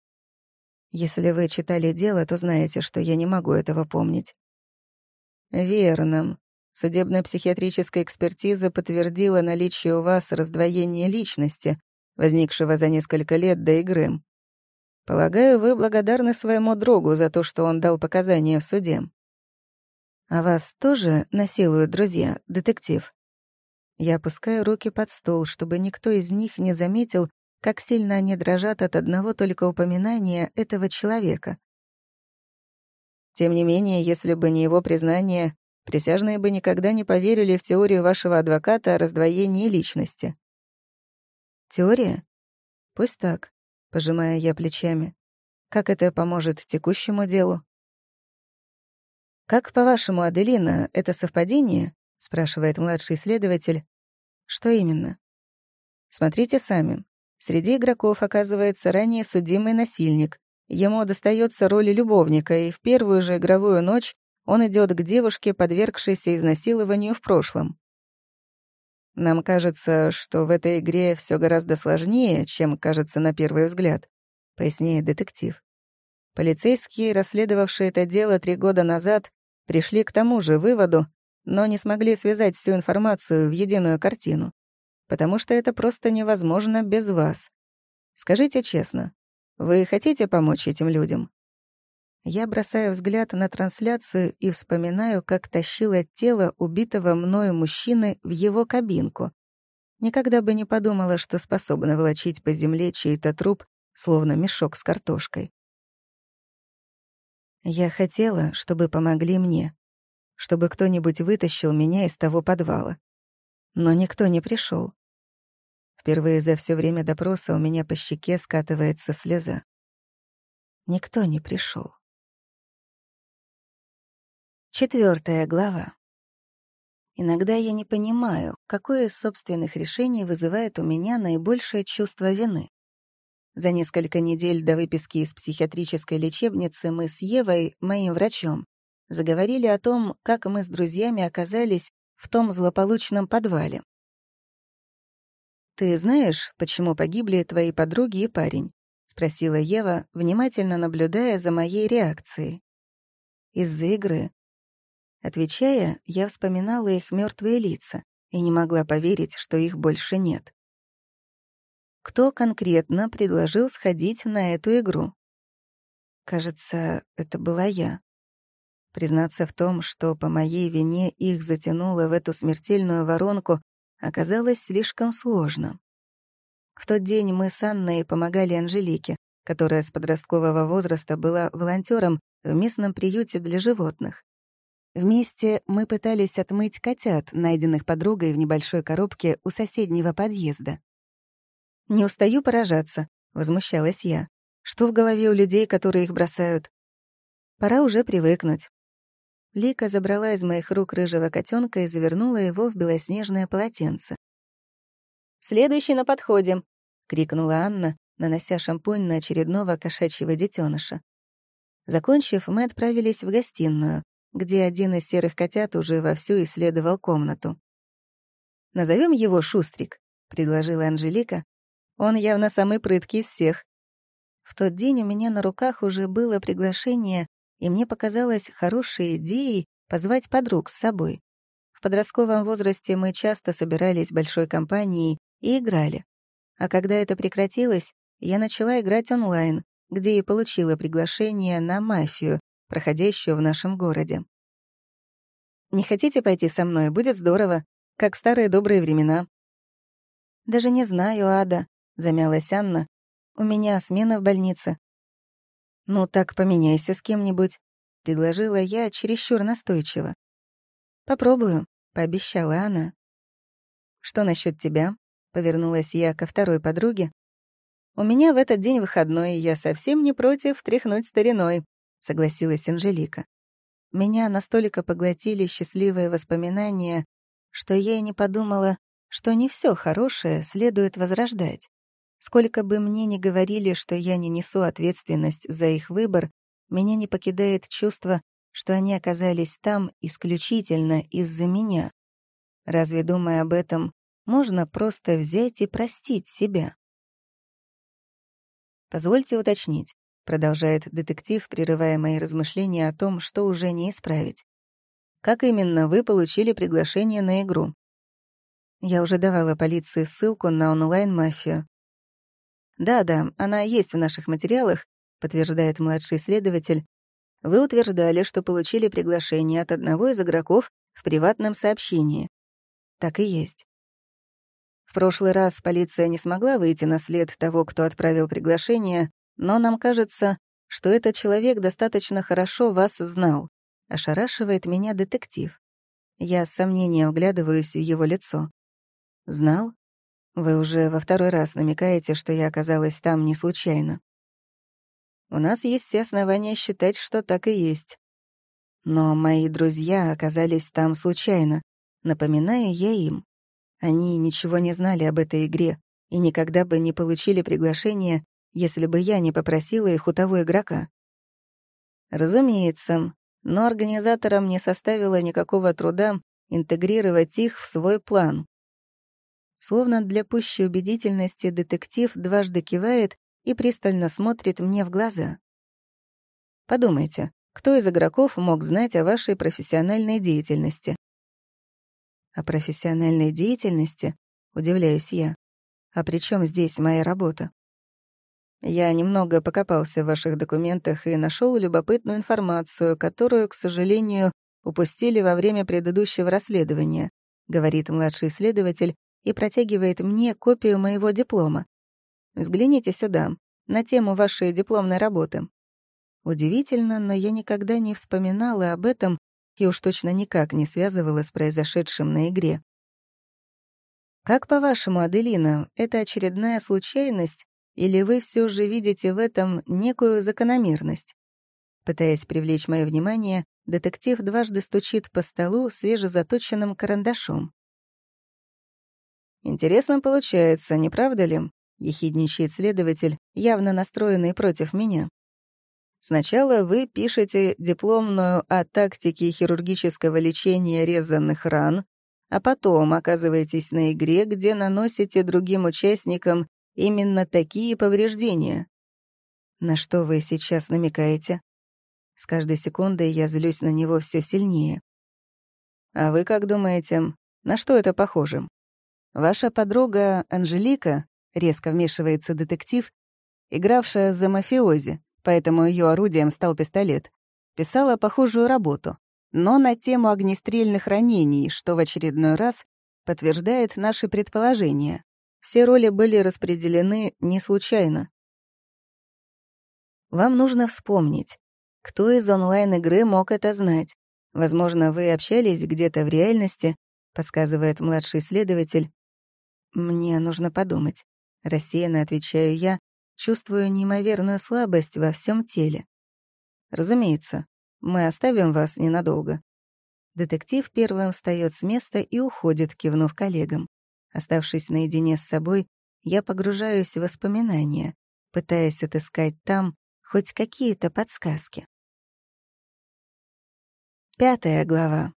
Если вы читали дело, то знаете, что я не могу этого помнить. Верно. Судебно-психиатрическая экспертиза подтвердила наличие у вас раздвоения личности, возникшего за несколько лет до игры. Полагаю, вы благодарны своему другу за то, что он дал показания в суде. А вас тоже насилуют друзья, детектив? Я опускаю руки под стол, чтобы никто из них не заметил, как сильно они дрожат от одного только упоминания этого человека. Тем не менее, если бы не его признание, присяжные бы никогда не поверили в теорию вашего адвоката о раздвоении личности. Теория? Пусть так, пожимая я плечами. Как это поможет текущему делу? «Как, по-вашему, Аделина, это совпадение?» — спрашивает младший следователь. «Что именно?» «Смотрите сами. Среди игроков оказывается ранее судимый насильник. Ему достается роль любовника, и в первую же игровую ночь он идет к девушке, подвергшейся изнасилованию в прошлом. Нам кажется, что в этой игре все гораздо сложнее, чем кажется на первый взгляд», — поясняет детектив. Полицейские, расследовавшие это дело три года назад, пришли к тому же выводу, но не смогли связать всю информацию в единую картину, потому что это просто невозможно без вас. Скажите честно, вы хотите помочь этим людям? Я бросаю взгляд на трансляцию и вспоминаю, как тащила тело убитого мною мужчины в его кабинку. Никогда бы не подумала, что способна волочить по земле чей-то труп, словно мешок с картошкой. Я хотела, чтобы помогли мне, чтобы кто-нибудь вытащил меня из того подвала. Но никто не пришел. Впервые за все время допроса у меня по щеке скатывается слеза. Никто не пришел. Четвертая глава. Иногда я не понимаю, какое из собственных решений вызывает у меня наибольшее чувство вины. За несколько недель до выписки из психиатрической лечебницы мы с Евой, моим врачом, заговорили о том, как мы с друзьями оказались в том злополучном подвале. «Ты знаешь, почему погибли твои подруги и парень?» — спросила Ева, внимательно наблюдая за моей реакцией. «Из-за игры. Отвечая, я вспоминала их мертвые лица и не могла поверить, что их больше нет. Кто конкретно предложил сходить на эту игру? Кажется, это была я. Признаться в том, что по моей вине их затянуло в эту смертельную воронку, оказалось слишком сложно. В тот день мы с Анной помогали Анжелике, которая с подросткового возраста была волонтером в местном приюте для животных. Вместе мы пытались отмыть котят, найденных подругой в небольшой коробке у соседнего подъезда. «Не устаю поражаться», — возмущалась я. «Что в голове у людей, которые их бросают?» «Пора уже привыкнуть». Лика забрала из моих рук рыжего котенка и завернула его в белоснежное полотенце. «Следующий на подходе», — крикнула Анна, нанося шампунь на очередного кошачьего детеныша. Закончив, мы отправились в гостиную, где один из серых котят уже вовсю исследовал комнату. «Назовем его Шустрик», — предложила Анжелика. «Он явно самый прыткий из всех». В тот день у меня на руках уже было приглашение, и мне показалось хорошей идеей позвать подруг с собой. В подростковом возрасте мы часто собирались большой компанией и играли. А когда это прекратилось, я начала играть онлайн, где и получила приглашение на мафию, проходящую в нашем городе. «Не хотите пойти со мной? Будет здорово, как старые добрые времена». «Даже не знаю, Ада», — замялась Анна. «У меня смена в больнице». «Ну так поменяйся с кем-нибудь», — предложила я чересчур настойчиво. «Попробую», — пообещала она. «Что насчет тебя?» — повернулась я ко второй подруге. «У меня в этот день выходной, и я совсем не против тряхнуть стариной», — согласилась Анжелика. Меня настолько поглотили счастливые воспоминания, что я и не подумала, что не все хорошее следует возрождать. Сколько бы мне ни говорили, что я не несу ответственность за их выбор, меня не покидает чувство, что они оказались там исключительно из-за меня. Разве, думая об этом, можно просто взять и простить себя? «Позвольте уточнить», — продолжает детектив, прерывая мои размышления о том, что уже не исправить. «Как именно вы получили приглашение на игру?» Я уже давала полиции ссылку на онлайн-мафию. «Да-да, она есть в наших материалах», — подтверждает младший следователь, вы утверждали, что получили приглашение от одного из игроков в приватном сообщении. Так и есть. В прошлый раз полиция не смогла выйти на след того, кто отправил приглашение, но нам кажется, что этот человек достаточно хорошо вас знал. Ошарашивает меня детектив. Я с сомнением вглядываюсь в его лицо. Знал? Вы уже во второй раз намекаете, что я оказалась там не случайно. У нас есть все основания считать, что так и есть. Но мои друзья оказались там случайно. Напоминаю я им. Они ничего не знали об этой игре и никогда бы не получили приглашение, если бы я не попросила их у того игрока. Разумеется, но организаторам не составило никакого труда интегрировать их в свой план. Словно для пущей убедительности детектив дважды кивает и пристально смотрит мне в глаза. Подумайте, кто из игроков мог знать о вашей профессиональной деятельности? О профессиональной деятельности? Удивляюсь я. А при чем здесь моя работа? Я немного покопался в ваших документах и нашел любопытную информацию, которую, к сожалению, упустили во время предыдущего расследования, говорит младший следователь и протягивает мне копию моего диплома. Взгляните сюда, на тему вашей дипломной работы. Удивительно, но я никогда не вспоминала об этом и уж точно никак не связывала с произошедшим на игре. Как по-вашему, Аделина, это очередная случайность, или вы все же видите в этом некую закономерность? Пытаясь привлечь мое внимание, детектив дважды стучит по столу свежезаточенным карандашом. Интересно получается, не правда ли? — ехидничает следователь, явно настроенный против меня. Сначала вы пишете дипломную о тактике хирургического лечения резанных ран, а потом оказываетесь на игре, где наносите другим участникам именно такие повреждения. На что вы сейчас намекаете? С каждой секундой я злюсь на него все сильнее. А вы как думаете, на что это похоже? Ваша подруга Анжелика резко вмешивается детектив, игравшая за мафиози, поэтому ее орудием стал пистолет, писала похожую работу, но на тему огнестрельных ранений, что в очередной раз подтверждает наши предположения. Все роли были распределены не случайно. Вам нужно вспомнить, кто из онлайн-игры мог это знать. Возможно, вы общались где-то в реальности, подсказывает младший следователь. Мне нужно подумать. Рассеянно отвечаю я, чувствую неимоверную слабость во всем теле. Разумеется, мы оставим вас ненадолго. Детектив первым встает с места и уходит, кивнув коллегам. Оставшись наедине с собой, я погружаюсь в воспоминания, пытаясь отыскать там хоть какие-то подсказки. Пятая глава.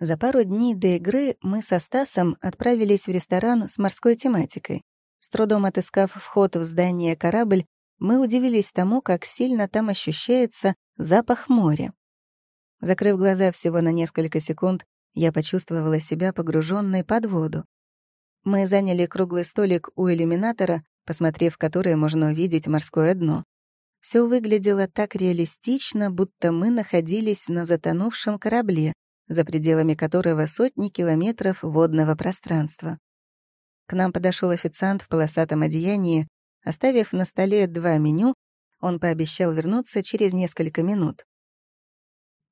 За пару дней до игры мы со Стасом отправились в ресторан с морской тематикой. С трудом отыскав вход в здание «Корабль», мы удивились тому, как сильно там ощущается запах моря. Закрыв глаза всего на несколько секунд, я почувствовала себя погруженной под воду. Мы заняли круглый столик у иллюминатора, посмотрев который можно увидеть морское дно. Все выглядело так реалистично, будто мы находились на затонувшем корабле, за пределами которого сотни километров водного пространства. К нам подошел официант в полосатом одеянии. Оставив на столе два меню, он пообещал вернуться через несколько минут.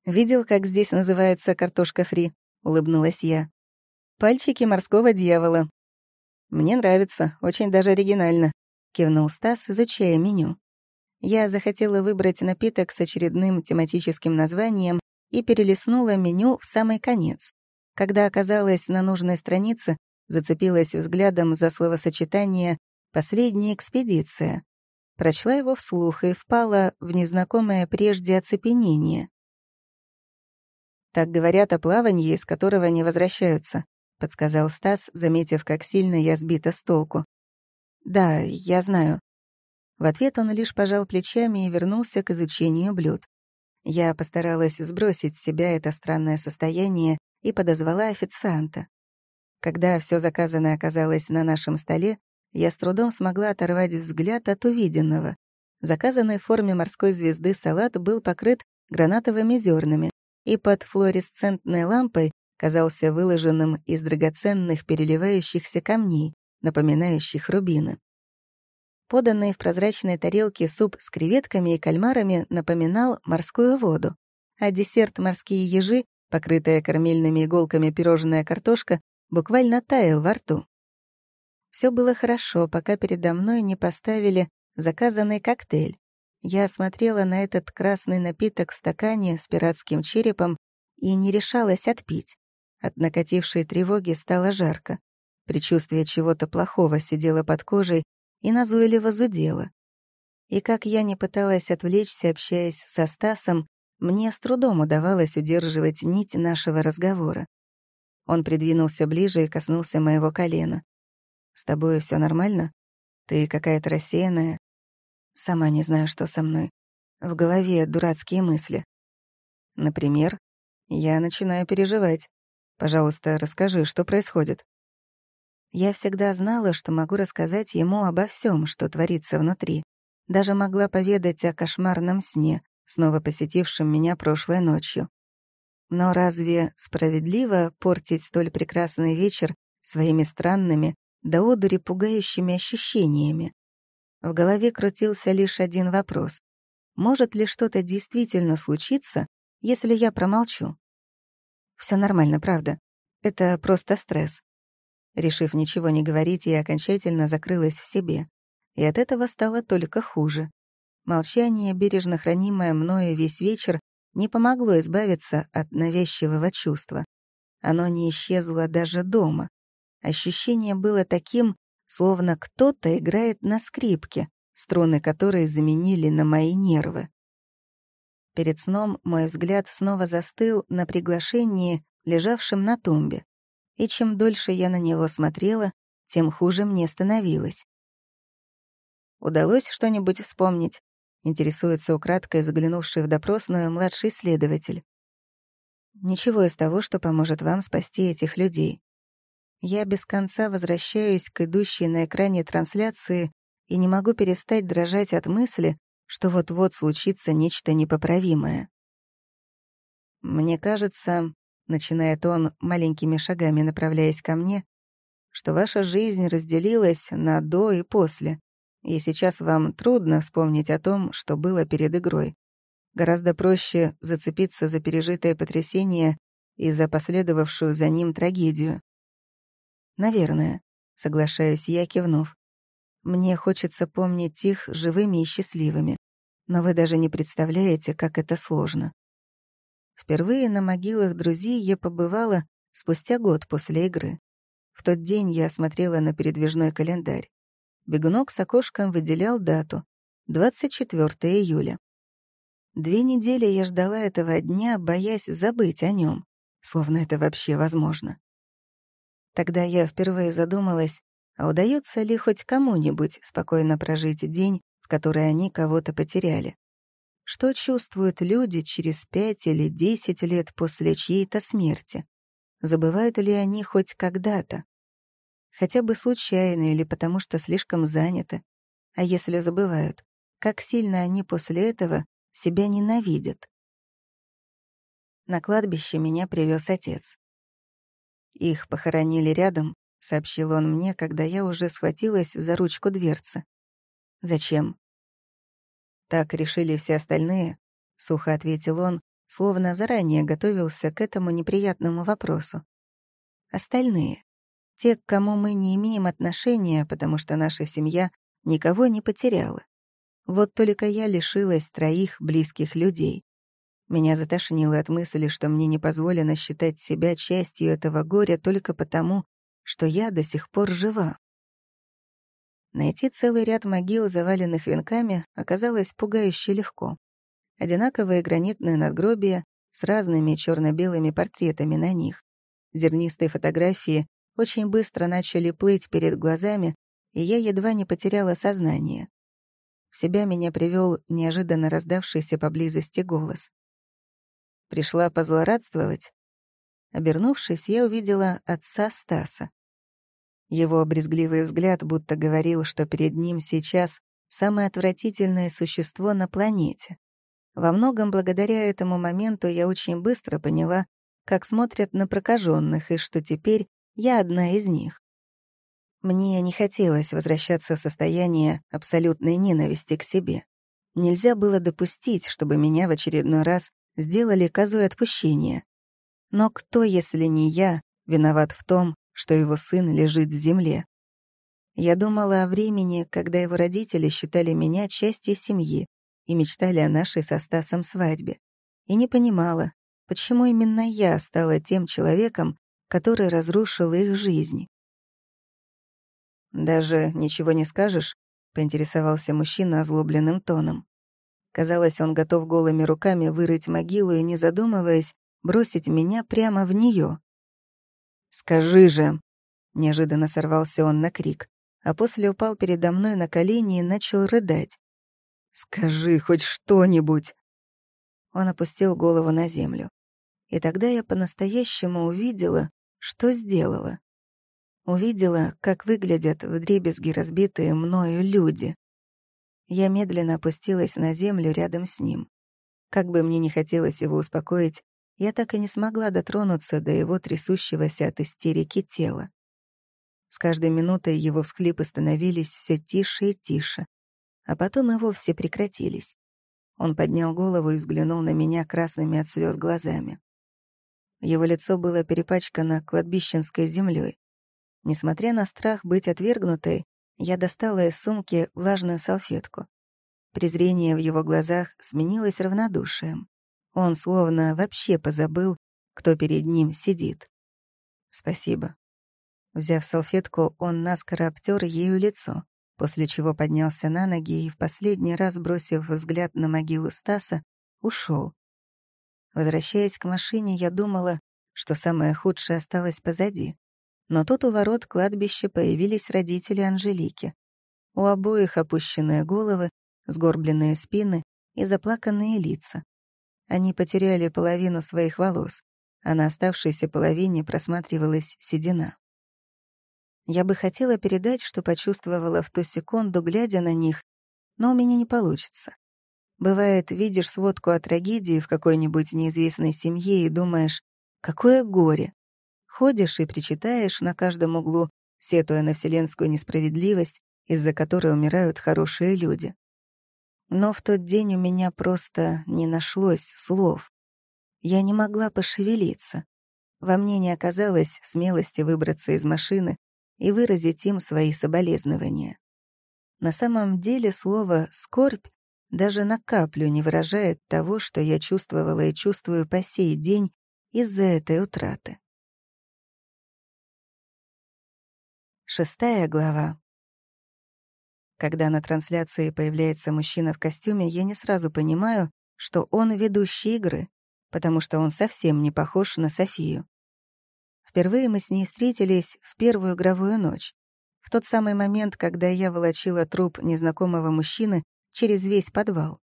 «Видел, как здесь называется картошка фри?» — улыбнулась я. «Пальчики морского дьявола». «Мне нравится, очень даже оригинально», — кивнул Стас, изучая меню. Я захотела выбрать напиток с очередным тематическим названием и перелистнула меню в самый конец. Когда оказалась на нужной странице, зацепилась взглядом за словосочетание «последняя экспедиция». Прочла его вслух и впала в незнакомое прежде оцепенение. «Так говорят о плавании, из которого не возвращаются», — подсказал Стас, заметив, как сильно я сбита с толку. «Да, я знаю». В ответ он лишь пожал плечами и вернулся к изучению блюд. Я постаралась сбросить с себя это странное состояние и подозвала официанта. Когда все заказанное оказалось на нашем столе, я с трудом смогла оторвать взгляд от увиденного. Заказанный в форме морской звезды салат был покрыт гранатовыми зернами и под флуоресцентной лампой казался выложенным из драгоценных переливающихся камней, напоминающих рубины. Поданный в прозрачной тарелке суп с креветками и кальмарами напоминал морскую воду, а десерт «Морские ежи», покрытая кармельными иголками пирожная картошка, буквально таял во рту. Все было хорошо, пока передо мной не поставили заказанный коктейль. Я смотрела на этот красный напиток в стакане с пиратским черепом и не решалась отпить. От накатившей тревоги стало жарко. Причувствие чего-то плохого сидело под кожей и назойливо зудело. И как я не пыталась отвлечься, общаясь со Стасом, мне с трудом удавалось удерживать нить нашего разговора. Он придвинулся ближе и коснулся моего колена. «С тобой все нормально? Ты какая-то рассеянная?» Сама не знаю, что со мной. В голове дурацкие мысли. Например, я начинаю переживать. Пожалуйста, расскажи, что происходит. Я всегда знала, что могу рассказать ему обо всем, что творится внутри. Даже могла поведать о кошмарном сне, снова посетившем меня прошлой ночью. Но разве справедливо портить столь прекрасный вечер своими странными, до одури пугающими ощущениями? В голове крутился лишь один вопрос. Может ли что-то действительно случиться, если я промолчу? Все нормально, правда. Это просто стресс. Решив ничего не говорить, я окончательно закрылась в себе. И от этого стало только хуже. Молчание, бережно хранимое мною весь вечер, не помогло избавиться от навязчивого чувства. Оно не исчезло даже дома. Ощущение было таким, словно кто-то играет на скрипке, струны которой заменили на мои нервы. Перед сном мой взгляд снова застыл на приглашении, лежавшем на тумбе. И чем дольше я на него смотрела, тем хуже мне становилось. Удалось что-нибудь вспомнить? Интересуется украдкой заглянувший в допросную младший следователь. Ничего из того, что поможет вам спасти этих людей. Я без конца возвращаюсь к идущей на экране трансляции и не могу перестать дрожать от мысли, что вот-вот случится нечто непоправимое. «Мне кажется», — начинает он маленькими шагами, направляясь ко мне, «что ваша жизнь разделилась на «до» и «после», и сейчас вам трудно вспомнить о том, что было перед игрой. Гораздо проще зацепиться за пережитое потрясение и за последовавшую за ним трагедию. Наверное, соглашаюсь я, кивнув. Мне хочется помнить их живыми и счастливыми, но вы даже не представляете, как это сложно. Впервые на могилах друзей я побывала спустя год после игры. В тот день я смотрела на передвижной календарь. Бегунок с окошком выделял дату — 24 июля. Две недели я ждала этого дня, боясь забыть о нем, словно это вообще возможно. Тогда я впервые задумалась, а удается ли хоть кому-нибудь спокойно прожить день, в который они кого-то потеряли. что чувствуют люди через пять или десять лет после чьей-то смерти. Забывают ли они хоть когда-то? Хотя бы случайно или потому что слишком заняты. А если забывают, как сильно они после этого себя ненавидят? На кладбище меня привез отец. Их похоронили рядом, сообщил он мне, когда я уже схватилась за ручку дверцы. Зачем? Так решили все остальные, сухо ответил он, словно заранее готовился к этому неприятному вопросу. Остальные. Те, к кому мы не имеем отношения, потому что наша семья никого не потеряла. Вот только я лишилась троих близких людей. Меня затошнило от мысли, что мне не позволено считать себя частью этого горя только потому, что я до сих пор жива. Найти целый ряд могил, заваленных венками, оказалось пугающе легко. Одинаковые гранитные надгробия с разными черно белыми портретами на них. Зернистые фотографии очень быстро начали плыть перед глазами, и я едва не потеряла сознание. В себя меня привел неожиданно раздавшийся поблизости голос. Пришла позлорадствовать. Обернувшись, я увидела отца Стаса. Его брезгливый взгляд будто говорил, что перед ним сейчас самое отвратительное существо на планете. Во многом благодаря этому моменту я очень быстро поняла, как смотрят на прокаженных и что теперь я одна из них. Мне не хотелось возвращаться в состояние абсолютной ненависти к себе. Нельзя было допустить, чтобы меня в очередной раз сделали козой отпущения. Но кто, если не я, виноват в том, что его сын лежит в земле. Я думала о времени, когда его родители считали меня частью семьи и мечтали о нашей со Стасом свадьбе. И не понимала, почему именно я стала тем человеком, который разрушил их жизнь. «Даже ничего не скажешь?» — поинтересовался мужчина озлобленным тоном. Казалось, он готов голыми руками вырыть могилу и, не задумываясь, бросить меня прямо в нее. «Скажи же!» Неожиданно сорвался он на крик, а после упал передо мной на колени и начал рыдать. «Скажи хоть что-нибудь!» Он опустил голову на землю. И тогда я по-настоящему увидела, что сделала. Увидела, как выглядят вдребезги разбитые мною люди. Я медленно опустилась на землю рядом с ним. Как бы мне ни хотелось его успокоить, я так и не смогла дотронуться до его трясущегося от истерики тела. С каждой минутой его всхлипы становились все тише и тише, а потом и вовсе прекратились. Он поднял голову и взглянул на меня красными от слез глазами. Его лицо было перепачкано кладбищенской землей. Несмотря на страх быть отвергнутой, я достала из сумки влажную салфетку. Презрение в его глазах сменилось равнодушием. Он словно вообще позабыл, кто перед ним сидит. «Спасибо». Взяв салфетку, он наскоро обтер ею лицо, после чего поднялся на ноги и, в последний раз бросив взгляд на могилу Стаса, ушел. Возвращаясь к машине, я думала, что самое худшее осталось позади. Но тут у ворот кладбища появились родители Анжелики. У обоих опущенные головы, сгорбленные спины и заплаканные лица. Они потеряли половину своих волос, а на оставшейся половине просматривалась седина. Я бы хотела передать, что почувствовала в ту секунду, глядя на них, но у меня не получится. Бывает, видишь сводку о трагедии в какой-нибудь неизвестной семье и думаешь, какое горе. Ходишь и причитаешь на каждом углу, сетуя на вселенскую несправедливость, из-за которой умирают хорошие люди. Но в тот день у меня просто не нашлось слов. Я не могла пошевелиться. Во мне не оказалось смелости выбраться из машины и выразить им свои соболезнования. На самом деле слово «скорбь» даже на каплю не выражает того, что я чувствовала и чувствую по сей день из-за этой утраты. Шестая глава. Когда на трансляции появляется мужчина в костюме, я не сразу понимаю, что он ведущий игры, потому что он совсем не похож на Софию. Впервые мы с ней встретились в первую игровую ночь, в тот самый момент, когда я волочила труп незнакомого мужчины через весь подвал.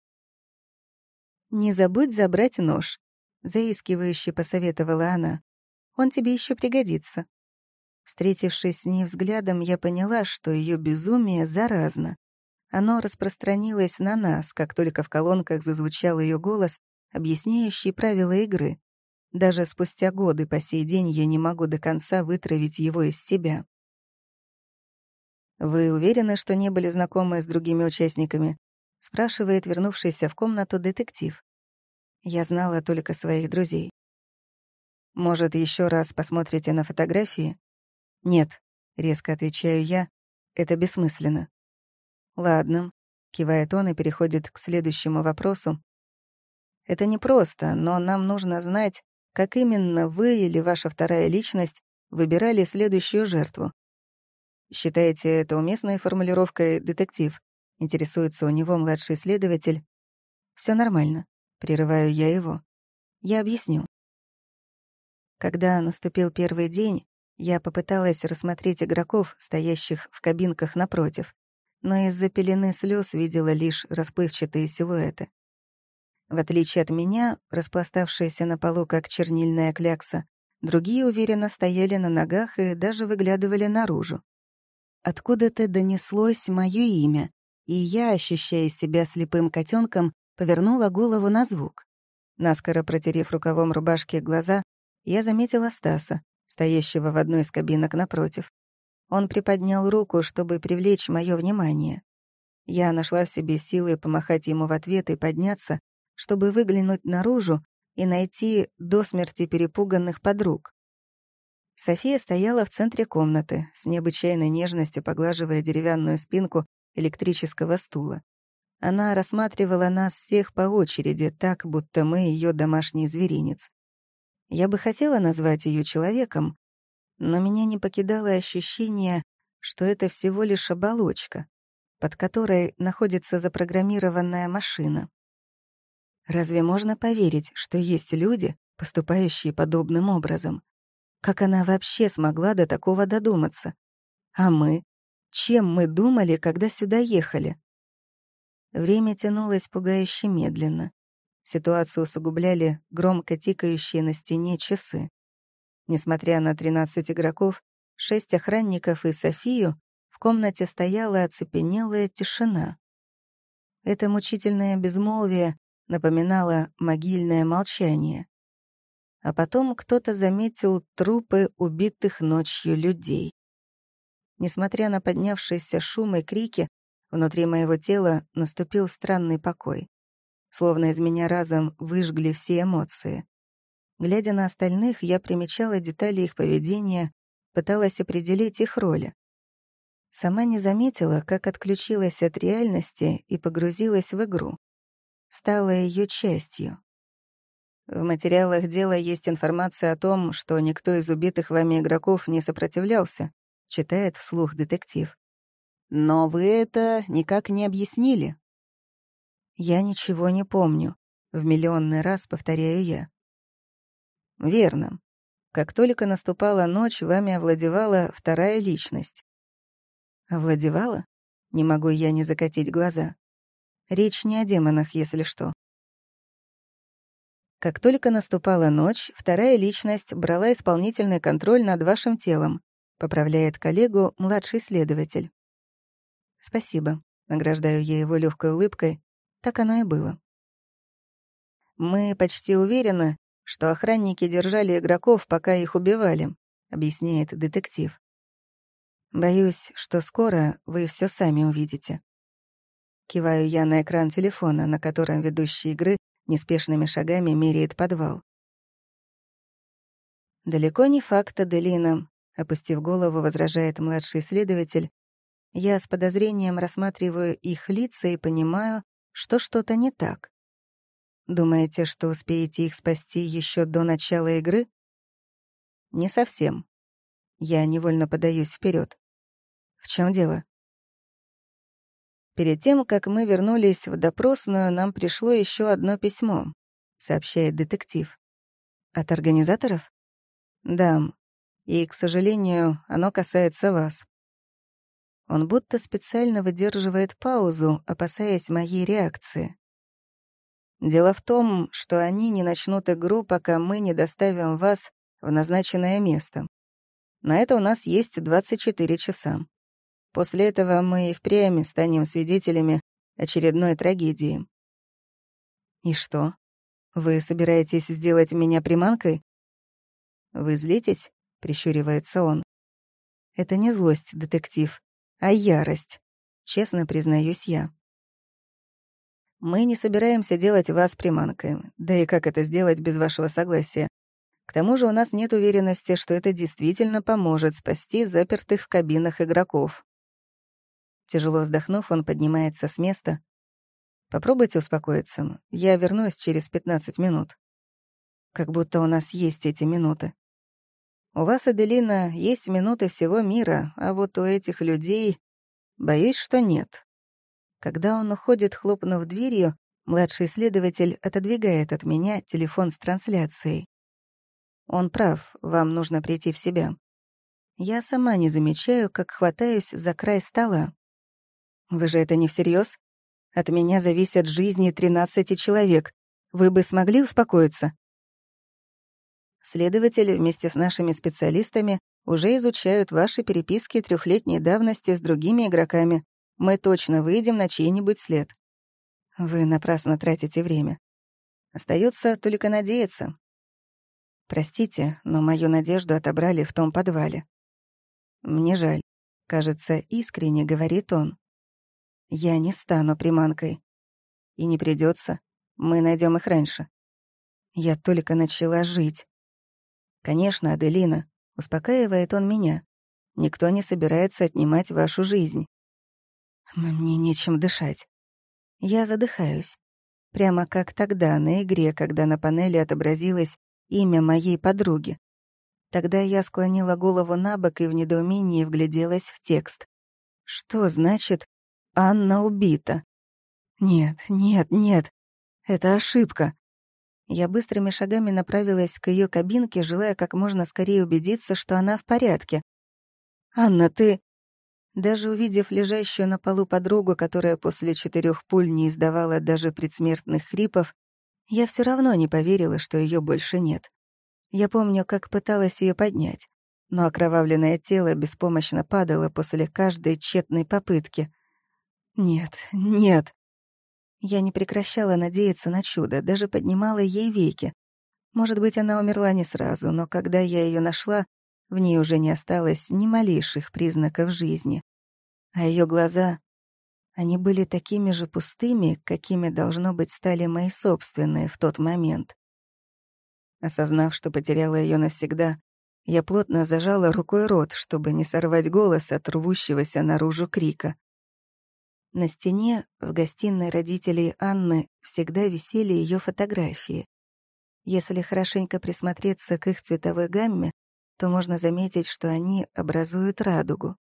«Не забудь забрать нож», — заискивающе посоветовала она. «Он тебе еще пригодится». Встретившись с ней взглядом, я поняла, что ее безумие заразно. Оно распространилось на нас, как только в колонках зазвучал ее голос, объясняющий правила игры. Даже спустя годы по сей день я не могу до конца вытравить его из себя. «Вы уверены, что не были знакомы с другими участниками?» — спрашивает вернувшийся в комнату детектив. Я знала только своих друзей. «Может, еще раз посмотрите на фотографии?» «Нет», — резко отвечаю я, — «это бессмысленно». «Ладно», — кивает он и переходит к следующему вопросу. «Это непросто, но нам нужно знать, как именно вы или ваша вторая личность выбирали следующую жертву. Считаете это уместной формулировкой «детектив»? Интересуется у него младший следователь. Все нормально. Прерываю я его. Я объясню. Когда наступил первый день, я попыталась рассмотреть игроков, стоящих в кабинках напротив, но из-за пелены слез видела лишь расплывчатые силуэты. В отличие от меня, распластавшаяся на полу как чернильная клякса, другие уверенно стояли на ногах и даже выглядывали наружу. Откуда-то донеслось мое имя, и я, ощущая себя слепым котенком, повернула голову на звук. Наскоро протерев рукавом рубашки глаза, я заметила Стаса, стоящего в одной из кабинок напротив. Он приподнял руку, чтобы привлечь мое внимание. Я нашла в себе силы помахать ему в ответ и подняться, чтобы выглянуть наружу и найти до смерти перепуганных подруг. София стояла в центре комнаты, с необычайной нежностью поглаживая деревянную спинку электрического стула. Она рассматривала нас всех по очереди, так, будто мы ее домашний зверинец. Я бы хотела назвать ее человеком, но меня не покидало ощущение, что это всего лишь оболочка, под которой находится запрограммированная машина. Разве можно поверить, что есть люди, поступающие подобным образом? Как она вообще смогла до такого додуматься? А мы? Чем мы думали, когда сюда ехали? Время тянулось пугающе медленно. Ситуацию усугубляли громко тикающие на стене часы. Несмотря на 13 игроков, шесть охранников и Софию, в комнате стояла оцепенелая тишина. Это мучительное безмолвие напоминало могильное молчание а потом кто-то заметил трупы убитых ночью людей. Несмотря на поднявшийся шум и крики, внутри моего тела наступил странный покой. Словно из меня разом выжгли все эмоции. Глядя на остальных, я примечала детали их поведения, пыталась определить их роли. Сама не заметила, как отключилась от реальности и погрузилась в игру. Стала ее частью. В материалах дела есть информация о том, что никто из убитых вами игроков не сопротивлялся, читает вслух детектив. Но вы это никак не объяснили. Я ничего не помню, в миллионный раз повторяю я. Верно. Как только наступала ночь, вами овладевала вторая личность. Овладевала? Не могу я не закатить глаза. Речь не о демонах, если что. Как только наступала ночь, вторая личность брала исполнительный контроль над вашим телом, поправляет коллегу младший следователь. Спасибо, награждаю я его легкой улыбкой. Так оно и было. Мы почти уверены, что охранники держали игроков, пока их убивали, объясняет детектив. Боюсь, что скоро вы все сами увидите. Киваю я на экран телефона, на котором ведущий игры неспешными шагами меряет подвал. «Далеко не факт, Аделина», — опустив голову, возражает младший следователь. «Я с подозрением рассматриваю их лица и понимаю, что что-то не так. Думаете, что успеете их спасти еще до начала игры?» «Не совсем». Я невольно подаюсь вперед. «В чем дело?» Перед тем, как мы вернулись в допросную, нам пришло еще одно письмо, сообщает детектив. От организаторов? Да. И, к сожалению, оно касается вас. Он будто специально выдерживает паузу, опасаясь моей реакции. Дело в том, что они не начнут игру, пока мы не доставим вас в назначенное место. На это у нас есть 24 часа. После этого мы и впрямь станем свидетелями очередной трагедии. И что? Вы собираетесь сделать меня приманкой? Вы злитесь? Прищуривается он. Это не злость, детектив, а ярость. Честно признаюсь я. Мы не собираемся делать вас приманкой. Да и как это сделать без вашего согласия? К тому же у нас нет уверенности, что это действительно поможет спасти запертых в кабинах игроков. Тяжело вздохнув, он поднимается с места. Попробуйте успокоиться. Я вернусь через 15 минут. Как будто у нас есть эти минуты. У вас, Аделина, есть минуты всего мира, а вот у этих людей... Боюсь, что нет. Когда он уходит, хлопнув дверью, младший следователь отодвигает от меня телефон с трансляцией. Он прав, вам нужно прийти в себя. Я сама не замечаю, как хватаюсь за край стола. Вы же это не всерьез? От меня зависят жизни 13 человек. Вы бы смогли успокоиться? Следователи вместе с нашими специалистами уже изучают ваши переписки трехлетней давности с другими игроками, мы точно выйдем на чей-нибудь след. Вы напрасно тратите время. Остается только надеяться. Простите, но мою надежду отобрали в том подвале. Мне жаль. Кажется, искренне говорит он. Я не стану приманкой. И не придется. Мы найдем их раньше. Я только начала жить. Конечно, Аделина, успокаивает он меня. Никто не собирается отнимать вашу жизнь. Мне нечем дышать. Я задыхаюсь. Прямо как тогда, на игре, когда на панели отобразилось имя моей подруги. Тогда я склонила голову на бок и в недоумении вгляделась в текст. Что значит «Анна убита»? Нет, нет, нет. Это ошибка. Я быстрыми шагами направилась к ее кабинке, желая как можно скорее убедиться, что она в порядке. «Анна, ты...» Даже увидев лежащую на полу подругу, которая после четырех пуль не издавала даже предсмертных хрипов, я все равно не поверила, что ее больше нет. Я помню, как пыталась ее поднять, но окровавленное тело беспомощно падало после каждой тщетной попытки. Нет, нет. Я не прекращала надеяться на чудо, даже поднимала ей веки. Может быть, она умерла не сразу, но когда я ее нашла, в ней уже не осталось ни малейших признаков жизни. А ее глаза... Они были такими же пустыми, какими, должно быть, стали мои собственные в тот момент. Осознав, что потеряла ее навсегда, я плотно зажала рукой рот, чтобы не сорвать голос от рвущегося наружу крика. На стене в гостиной родителей Анны всегда висели ее фотографии. Если хорошенько присмотреться к их цветовой гамме, то можно заметить, что они образуют радугу.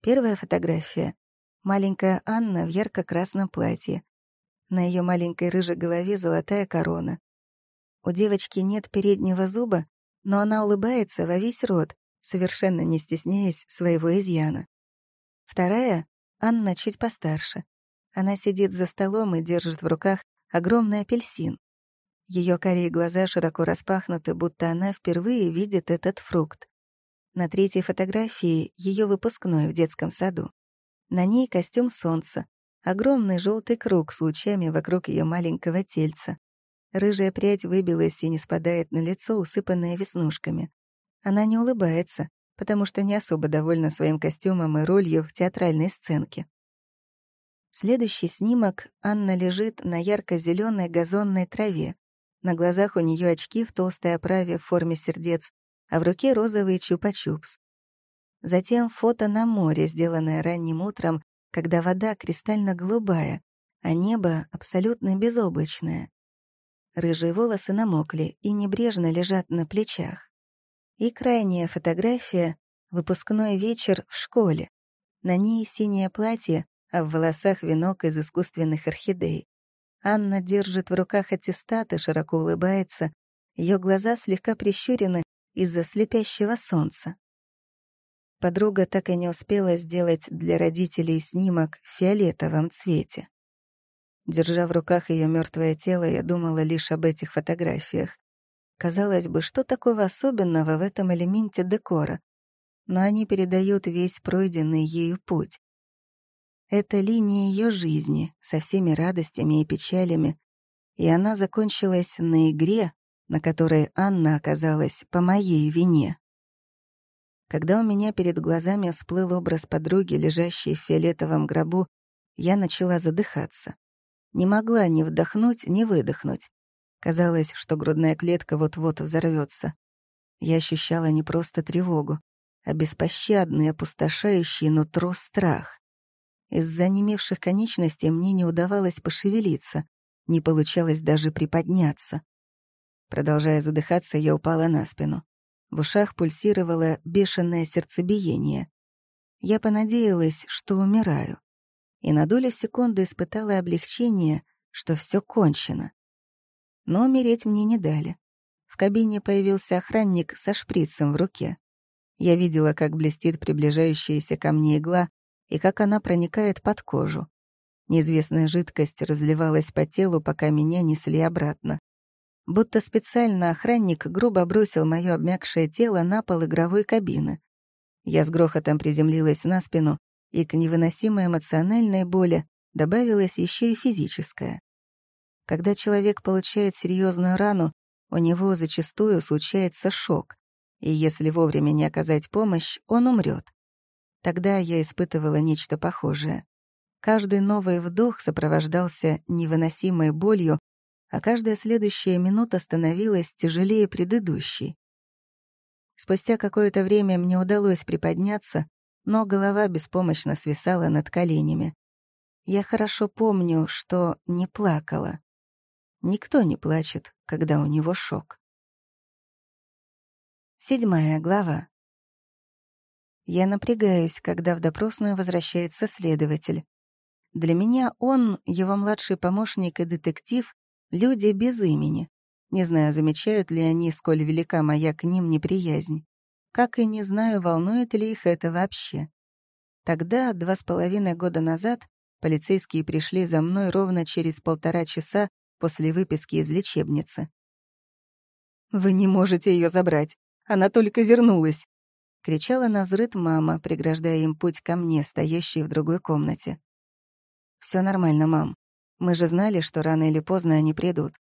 Первая фотография — маленькая Анна в ярко-красном платье. На ее маленькой рыжей голове золотая корона. У девочки нет переднего зуба, но она улыбается во весь рот, совершенно не стесняясь своего изъяна. Вторая — Анна чуть постарше. Она сидит за столом и держит в руках огромный апельсин. Ее карие глаза широко распахнуты, будто она впервые видит этот фрукт. На третьей фотографии ее выпускной в детском саду. На ней костюм солнца, огромный желтый круг с лучами вокруг ее маленького тельца. Рыжая прядь выбилась и не спадает на лицо, усыпанное веснушками. Она не улыбается, потому что не особо довольна своим костюмом и ролью в театральной сценке. Следующий снимок Анна лежит на ярко зеленой газонной траве. На глазах у нее очки в толстой оправе в форме сердец, а в руке розовый чупа-чупс. Затем фото на море, сделанное ранним утром, когда вода кристально-голубая, а небо абсолютно безоблачное. Рыжие волосы намокли и небрежно лежат на плечах. И крайняя фотография — выпускной вечер в школе. На ней синее платье, а в волосах венок из искусственных орхидей. Анна держит в руках аттестат и широко улыбается. Ее глаза слегка прищурены из-за слепящего солнца. Подруга так и не успела сделать для родителей снимок в фиолетовом цвете. Держа в руках ее мертвое тело, я думала лишь об этих фотографиях. Казалось бы, что такого особенного в этом элементе декора? Но они передают весь пройденный ею путь. Это линия ее жизни, со всеми радостями и печалями, и она закончилась на игре, на которой Анна оказалась по моей вине. Когда у меня перед глазами всплыл образ подруги, лежащей в фиолетовом гробу, я начала задыхаться. Не могла ни вдохнуть, ни выдохнуть. Казалось, что грудная клетка вот-вот взорвется. Я ощущала не просто тревогу, а беспощадный, опустошающий нутро страх. Из-за немевших конечностей мне не удавалось пошевелиться, не получалось даже приподняться. Продолжая задыхаться, я упала на спину. В ушах пульсировало бешеное сердцебиение. Я понадеялась, что умираю. И на долю секунды испытала облегчение, что все кончено. Но умереть мне не дали. В кабине появился охранник со шприцем в руке. Я видела, как блестит приближающаяся ко мне игла и как она проникает под кожу. Неизвестная жидкость разливалась по телу, пока меня несли обратно. Будто специально охранник грубо бросил мое обмякшее тело на пол игровой кабины. Я с грохотом приземлилась на спину, и к невыносимой эмоциональной боли добавилась еще и физическая. Когда человек получает серьезную рану, у него зачастую случается шок, и если вовремя не оказать помощь, он умрет. Тогда я испытывала нечто похожее. Каждый новый вдох сопровождался невыносимой болью, а каждая следующая минута становилась тяжелее предыдущей. Спустя какое-то время мне удалось приподняться, но голова беспомощно свисала над коленями. Я хорошо помню, что не плакала. Никто не плачет, когда у него шок. Седьмая глава. Я напрягаюсь, когда в допросную возвращается следователь. Для меня он, его младший помощник и детектив Люди без имени. Не знаю, замечают ли они, сколь велика моя к ним неприязнь. Как и не знаю, волнует ли их это вообще. Тогда, два с половиной года назад, полицейские пришли за мной ровно через полтора часа после выписки из лечебницы. «Вы не можете ее забрать. Она только вернулась!» — кричала на взрыв мама, преграждая им путь ко мне, стоящей в другой комнате. Все нормально, мам. Мы же знали, что рано или поздно они придут.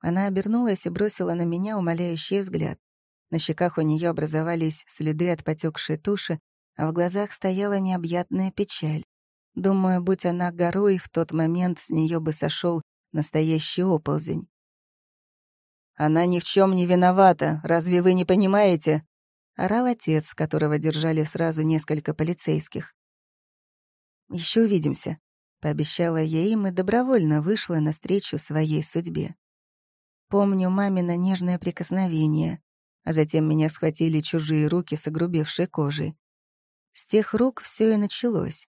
Она обернулась и бросила на меня умоляющий взгляд. На щеках у нее образовались следы от потекшей туши, а в глазах стояла необъятная печаль. Думаю, будь она горой, в тот момент с нее бы сошел настоящий оползень. «Она ни в чем не виновата, разве вы не понимаете?» — орал отец, которого держали сразу несколько полицейских. Еще увидимся», Пообещала я им и добровольно вышла навстречу своей судьбе. Помню мамино нежное прикосновение, а затем меня схватили чужие руки с огрубевшей кожей. С тех рук все и началось.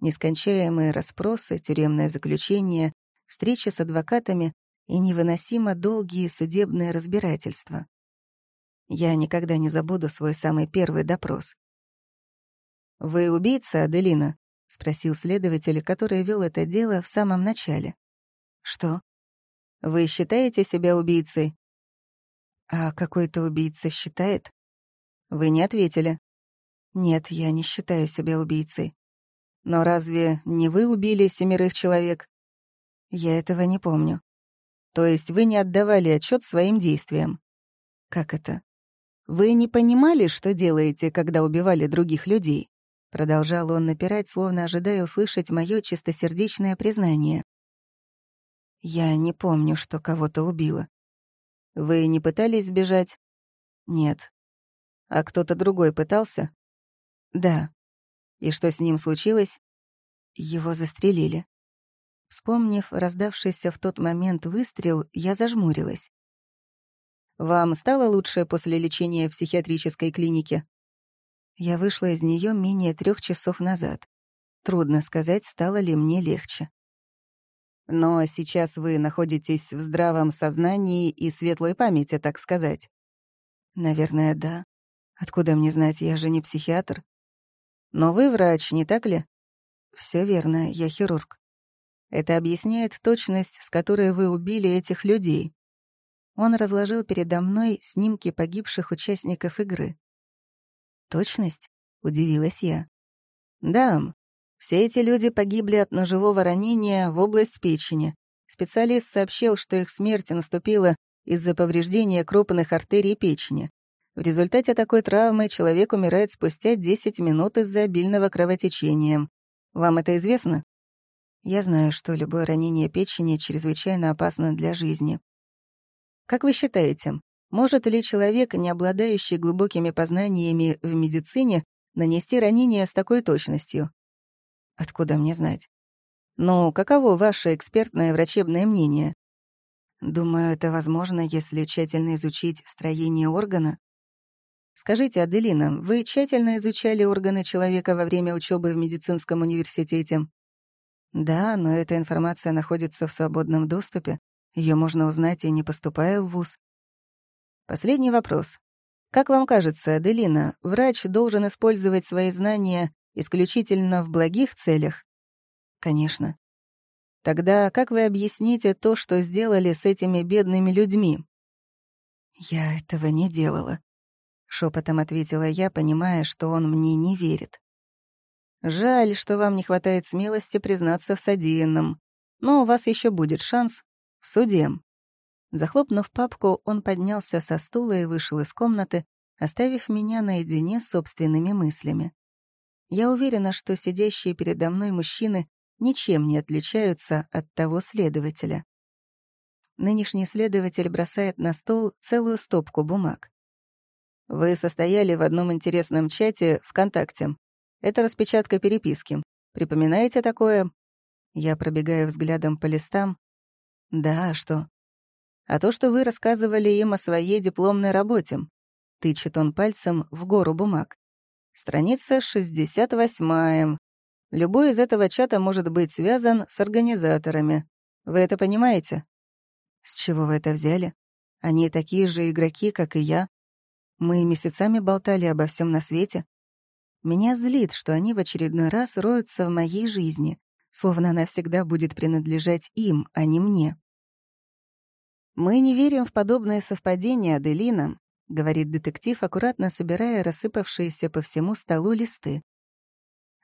Нескончаемые расспросы, тюремное заключение, встречи с адвокатами и невыносимо долгие судебные разбирательства. Я никогда не забуду свой самый первый допрос. «Вы убийца, Аделина?» — спросил следователь, который вел это дело в самом начале. «Что? Вы считаете себя убийцей?» «А какой-то убийца считает?» «Вы не ответили». «Нет, я не считаю себя убийцей». «Но разве не вы убили семерых человек?» «Я этого не помню». «То есть вы не отдавали отчет своим действиям?» «Как это?» «Вы не понимали, что делаете, когда убивали других людей?» Продолжал он напирать, словно ожидая услышать мое чистосердечное признание. «Я не помню, что кого-то убила. Вы не пытались сбежать?» «Нет». «А кто-то другой пытался?» «Да». «И что с ним случилось?» «Его застрелили». Вспомнив раздавшийся в тот момент выстрел, я зажмурилась. «Вам стало лучше после лечения в психиатрической клинике?» Я вышла из нее менее трех часов назад. Трудно сказать, стало ли мне легче. Но сейчас вы находитесь в здравом сознании и светлой памяти, так сказать. Наверное, да. Откуда мне знать, я же не психиатр. Но вы врач, не так ли? Все верно, я хирург. Это объясняет точность, с которой вы убили этих людей. Он разложил передо мной снимки погибших участников игры. «Точность?» — удивилась я. «Да, все эти люди погибли от ножевого ранения в область печени. Специалист сообщил, что их смерть наступила из-за повреждения крупных артерий печени. В результате такой травмы человек умирает спустя 10 минут из-за обильного кровотечения. Вам это известно? Я знаю, что любое ранение печени чрезвычайно опасно для жизни. Как вы считаете, может ли человек, не обладающий глубокими познаниями в медицине, нанести ранение с такой точностью? Откуда мне знать? Ну, каково ваше экспертное врачебное мнение? Думаю, это возможно, если тщательно изучить строение органа. Скажите, Аделина, вы тщательно изучали органы человека во время учебы в медицинском университете? Да, но эта информация находится в свободном доступе. Ее можно узнать и не поступая в ВУЗ. Последний вопрос. Как вам кажется, Аделина, врач должен использовать свои знания исключительно в благих целях? Конечно. Тогда как вы объясните то, что сделали с этими бедными людьми? Я этого не делала, шепотом ответила я, понимая, что он мне не верит. Жаль, что вам не хватает смелости признаться в содеянном, но у вас еще будет шанс в суде. Захлопнув папку, он поднялся со стула и вышел из комнаты, оставив меня наедине с собственными мыслями. Я уверена, что сидящие передо мной мужчины ничем не отличаются от того следователя. Нынешний следователь бросает на стол целую стопку бумаг. Вы состояли в одном интересном чате ВКонтакте. Это распечатка переписки. Припоминаете такое? Я пробегаю взглядом по листам. Да, а что? А то, что вы рассказывали им о своей дипломной работе. Тычет он пальцем в гору бумаг. Страница 68. Любой из этого чата может быть связан с организаторами. Вы это понимаете? С чего вы это взяли? Они такие же игроки, как и я. Мы месяцами болтали обо всем на свете. Меня злит, что они в очередной раз роются в моей жизни, словно она всегда будет принадлежать им, а не мне. «Мы не верим в подобные совпадения, Аделина», — говорит детектив, аккуратно собирая рассыпавшиеся по всему столу листы.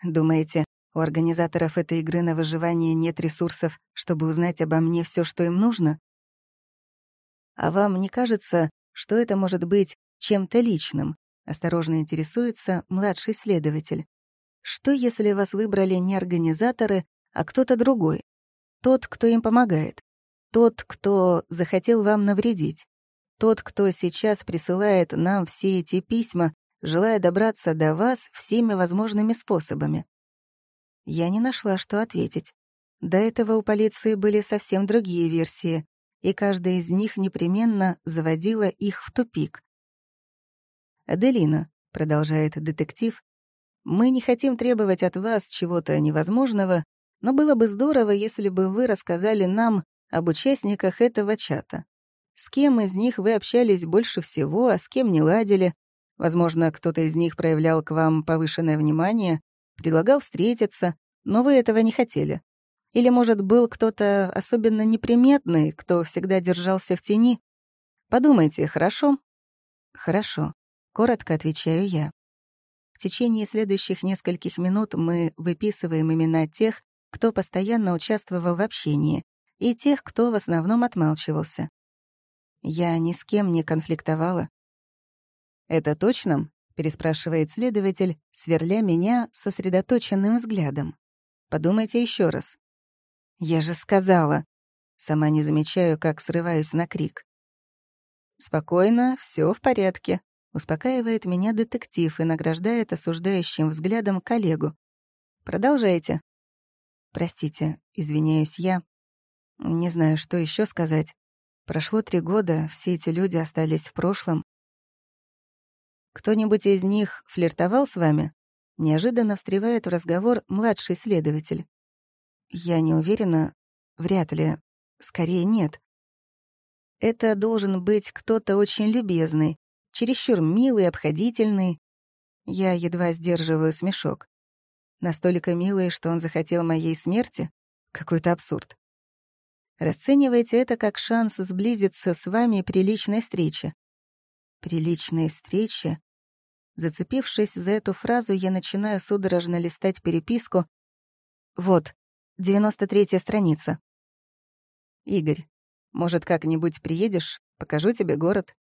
«Думаете, у организаторов этой игры на выживание нет ресурсов, чтобы узнать обо мне все, что им нужно. А вам не кажется, что это может быть чем-то личным? Осторожно интересуется младший следователь. Что, если вас выбрали не организаторы, а кто-то другой? Тот, кто им помогает. Тот, кто захотел вам навредить. Тот, кто сейчас присылает нам все эти письма, желая добраться до вас всеми возможными способами. Я не нашла, что ответить. До этого у полиции были совсем другие версии, и каждая из них непременно заводила их в тупик. «Аделина», — продолжает детектив, «мы не хотим требовать от вас чего-то невозможного, но было бы здорово, если бы вы рассказали нам об участниках этого чата. С кем из них вы общались больше всего, а с кем не ладили? Возможно, кто-то из них проявлял к вам повышенное внимание, предлагал встретиться, но вы этого не хотели. Или, может, был кто-то особенно неприметный, кто всегда держался в тени? Подумайте, хорошо? Хорошо. Коротко отвечаю я. В течение следующих нескольких минут мы выписываем имена тех, кто постоянно участвовал в общении, и тех, кто в основном отмалчивался. Я ни с кем не конфликтовала. «Это точно?» переспрашивает следователь, сверля меня сосредоточенным взглядом. Подумайте еще раз. Я же сказала. Сама не замечаю, как срываюсь на крик. Спокойно, все в порядке. Успокаивает меня детектив и награждает осуждающим взглядом коллегу. Продолжайте. Простите, извиняюсь я. Не знаю, что еще сказать. Прошло три года, все эти люди остались в прошлом, «Кто-нибудь из них флиртовал с вами?» Неожиданно встревает в разговор младший следователь. «Я не уверена. Вряд ли. Скорее, нет. Это должен быть кто-то очень любезный, чересчур милый, обходительный. Я едва сдерживаю смешок. Настолько милый, что он захотел моей смерти? Какой-то абсурд. Расценивайте это как шанс сблизиться с вами при личной встрече. При личной встрече? Зацепившись за эту фразу, я начинаю судорожно листать переписку. Вот, 93-я страница. Игорь, может, как-нибудь приедешь? Покажу тебе город.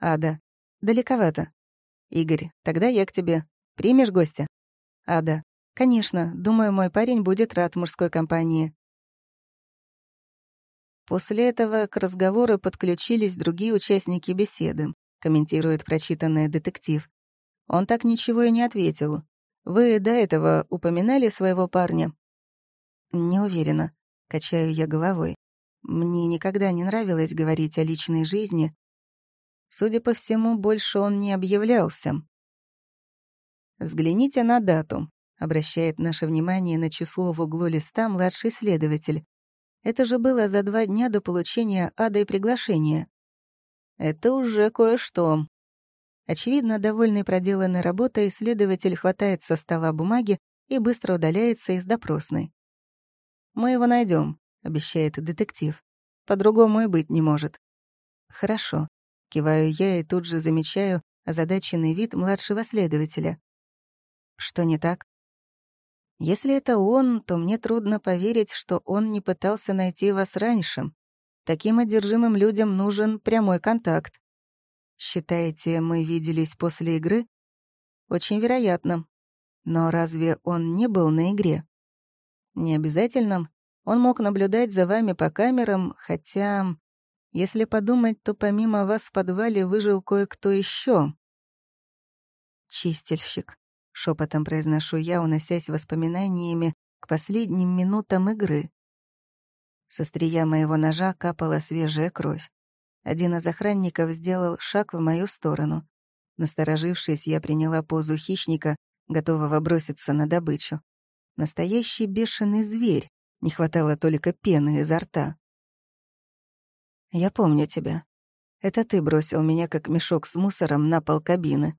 Ада. Далековато. Игорь, тогда я к тебе. Примешь гостя? Ада. Конечно, думаю, мой парень будет рад мужской компании. После этого к разговору подключились другие участники беседы, комментирует прочитанный детектив. Он так ничего и не ответил. Вы до этого упоминали своего парня? Не уверена, качаю я головой. Мне никогда не нравилось говорить о личной жизни. Судя по всему, больше он не объявлялся. «Взгляните на дату», — обращает наше внимание на число в углу листа младший следователь. Это же было за два дня до получения адой приглашения. Это уже кое-что. Очевидно, довольный проделанной работой, следователь хватает со стола бумаги и быстро удаляется из допросной. «Мы его найдем, обещает детектив. «По-другому и быть не может». «Хорошо», — киваю я и тут же замечаю озадаченный вид младшего следователя. Что не так? Если это он, то мне трудно поверить, что он не пытался найти вас раньше. Таким одержимым людям нужен прямой контакт. Считаете, мы виделись после игры? Очень вероятно. Но разве он не был на игре? Не обязательно. Он мог наблюдать за вами по камерам, хотя, если подумать, то помимо вас в подвале выжил кое-кто еще. Чистильщик. Шепотом произношу я, уносясь воспоминаниями к последним минутам игры. Со стрия моего ножа капала свежая кровь. Один из охранников сделал шаг в мою сторону. Насторожившись, я приняла позу хищника, готового броситься на добычу. Настоящий бешеный зверь. Не хватало только пены изо рта. «Я помню тебя. Это ты бросил меня, как мешок с мусором, на пол кабины.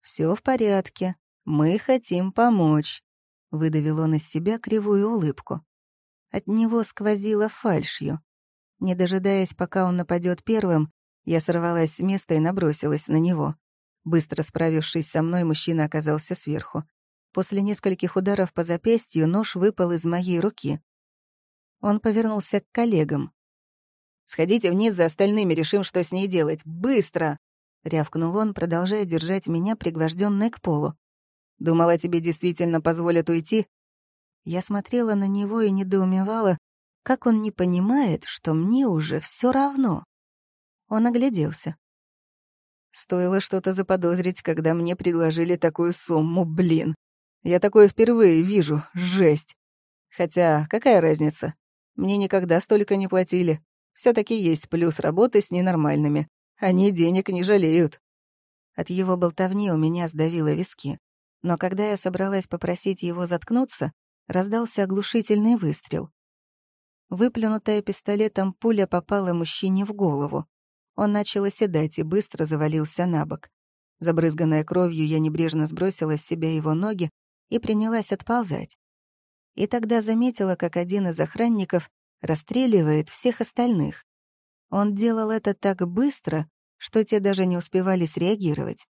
Все в порядке. Мы хотим помочь», — выдавил он из себя кривую улыбку. От него сквозило фальшью. Не дожидаясь, пока он нападет первым, я сорвалась с места и набросилась на него. Быстро справившись со мной, мужчина оказался сверху. После нескольких ударов по запястью нож выпал из моей руки. Он повернулся к коллегам. «Сходите вниз за остальными, решим, что с ней делать. Быстро!» — рявкнул он, продолжая держать меня пригвожденной к полу. «Думала, тебе действительно позволят уйти?» Я смотрела на него и недоумевала, как он не понимает, что мне уже все равно. Он огляделся. Стоило что-то заподозрить, когда мне предложили такую сумму, блин. Я такое впервые вижу, жесть. Хотя, какая разница? Мне никогда столько не платили. Все таки есть плюс работы с ненормальными. Они денег не жалеют. От его болтовни у меня сдавило виски. Но когда я собралась попросить его заткнуться, раздался оглушительный выстрел. Выплюнутая пистолетом пуля попала мужчине в голову. Он начал оседать и быстро завалился на бок. Забрызганная кровью, я небрежно сбросила с себя его ноги и принялась отползать. И тогда заметила, как один из охранников расстреливает всех остальных. Он делал это так быстро, что те даже не успевали среагировать.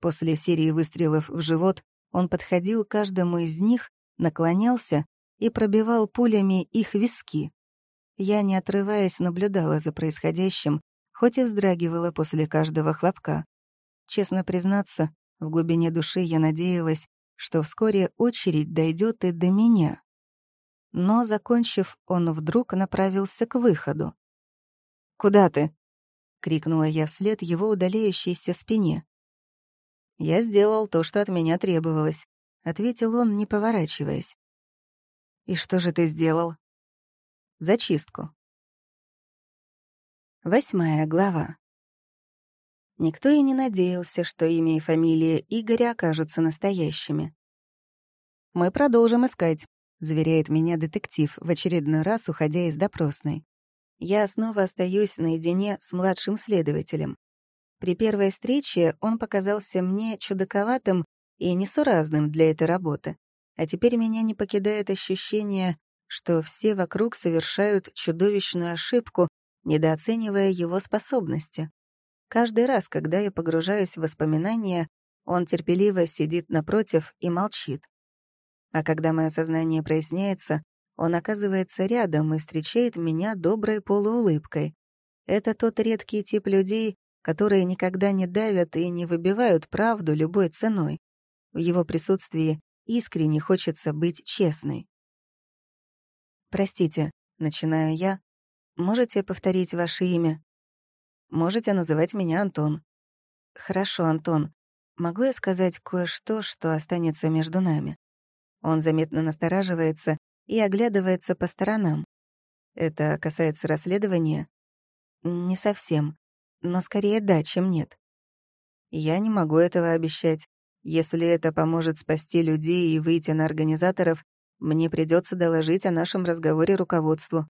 После серии выстрелов в живот он подходил к каждому из них, наклонялся и пробивал пулями их виски. Я, не отрываясь, наблюдала за происходящим, хоть и вздрагивала после каждого хлопка. Честно признаться, в глубине души я надеялась, что вскоре очередь дойдет и до меня. Но, закончив, он вдруг направился к выходу. «Куда ты?» — крикнула я вслед его удаляющейся спине. «Я сделал то, что от меня требовалось», — ответил он, не поворачиваясь. «И что же ты сделал?» «Зачистку». Восьмая глава. Никто и не надеялся, что имя и фамилия Игоря окажутся настоящими. «Мы продолжим искать», — заверяет меня детектив, в очередной раз уходя из допросной я снова остаюсь наедине с младшим следователем. При первой встрече он показался мне чудаковатым и несуразным для этой работы, а теперь меня не покидает ощущение, что все вокруг совершают чудовищную ошибку, недооценивая его способности. Каждый раз, когда я погружаюсь в воспоминания, он терпеливо сидит напротив и молчит. А когда мое сознание проясняется, он оказывается рядом и встречает меня доброй полуулыбкой. Это тот редкий тип людей, которые никогда не давят и не выбивают правду любой ценой. В его присутствии искренне хочется быть честной. «Простите», — начинаю я, — «можете повторить ваше имя?» «Можете называть меня Антон». «Хорошо, Антон. Могу я сказать кое-что, что останется между нами?» Он заметно настораживается и оглядывается по сторонам. Это касается расследования? Не совсем, но скорее да, чем нет. Я не могу этого обещать. Если это поможет спасти людей и выйти на организаторов, мне придется доложить о нашем разговоре руководству.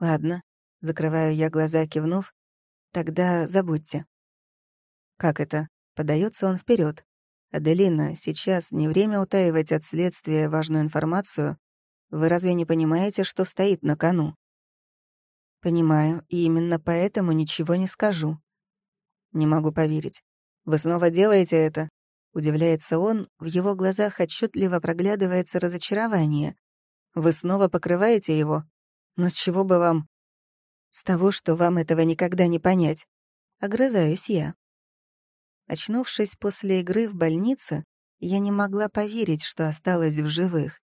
Ладно, закрываю я глаза, кивнув. Тогда забудьте. Как это? Подается он вперед. Аделина, сейчас не время утаивать от следствия важную информацию. Вы разве не понимаете, что стоит на кону? Понимаю, и именно поэтому ничего не скажу. Не могу поверить. Вы снова делаете это? Удивляется он, в его глазах отчетливо проглядывается разочарование. Вы снова покрываете его? Но с чего бы вам? С того, что вам этого никогда не понять. Огрызаюсь я. Очнувшись после игры в больнице, я не могла поверить, что осталась в живых.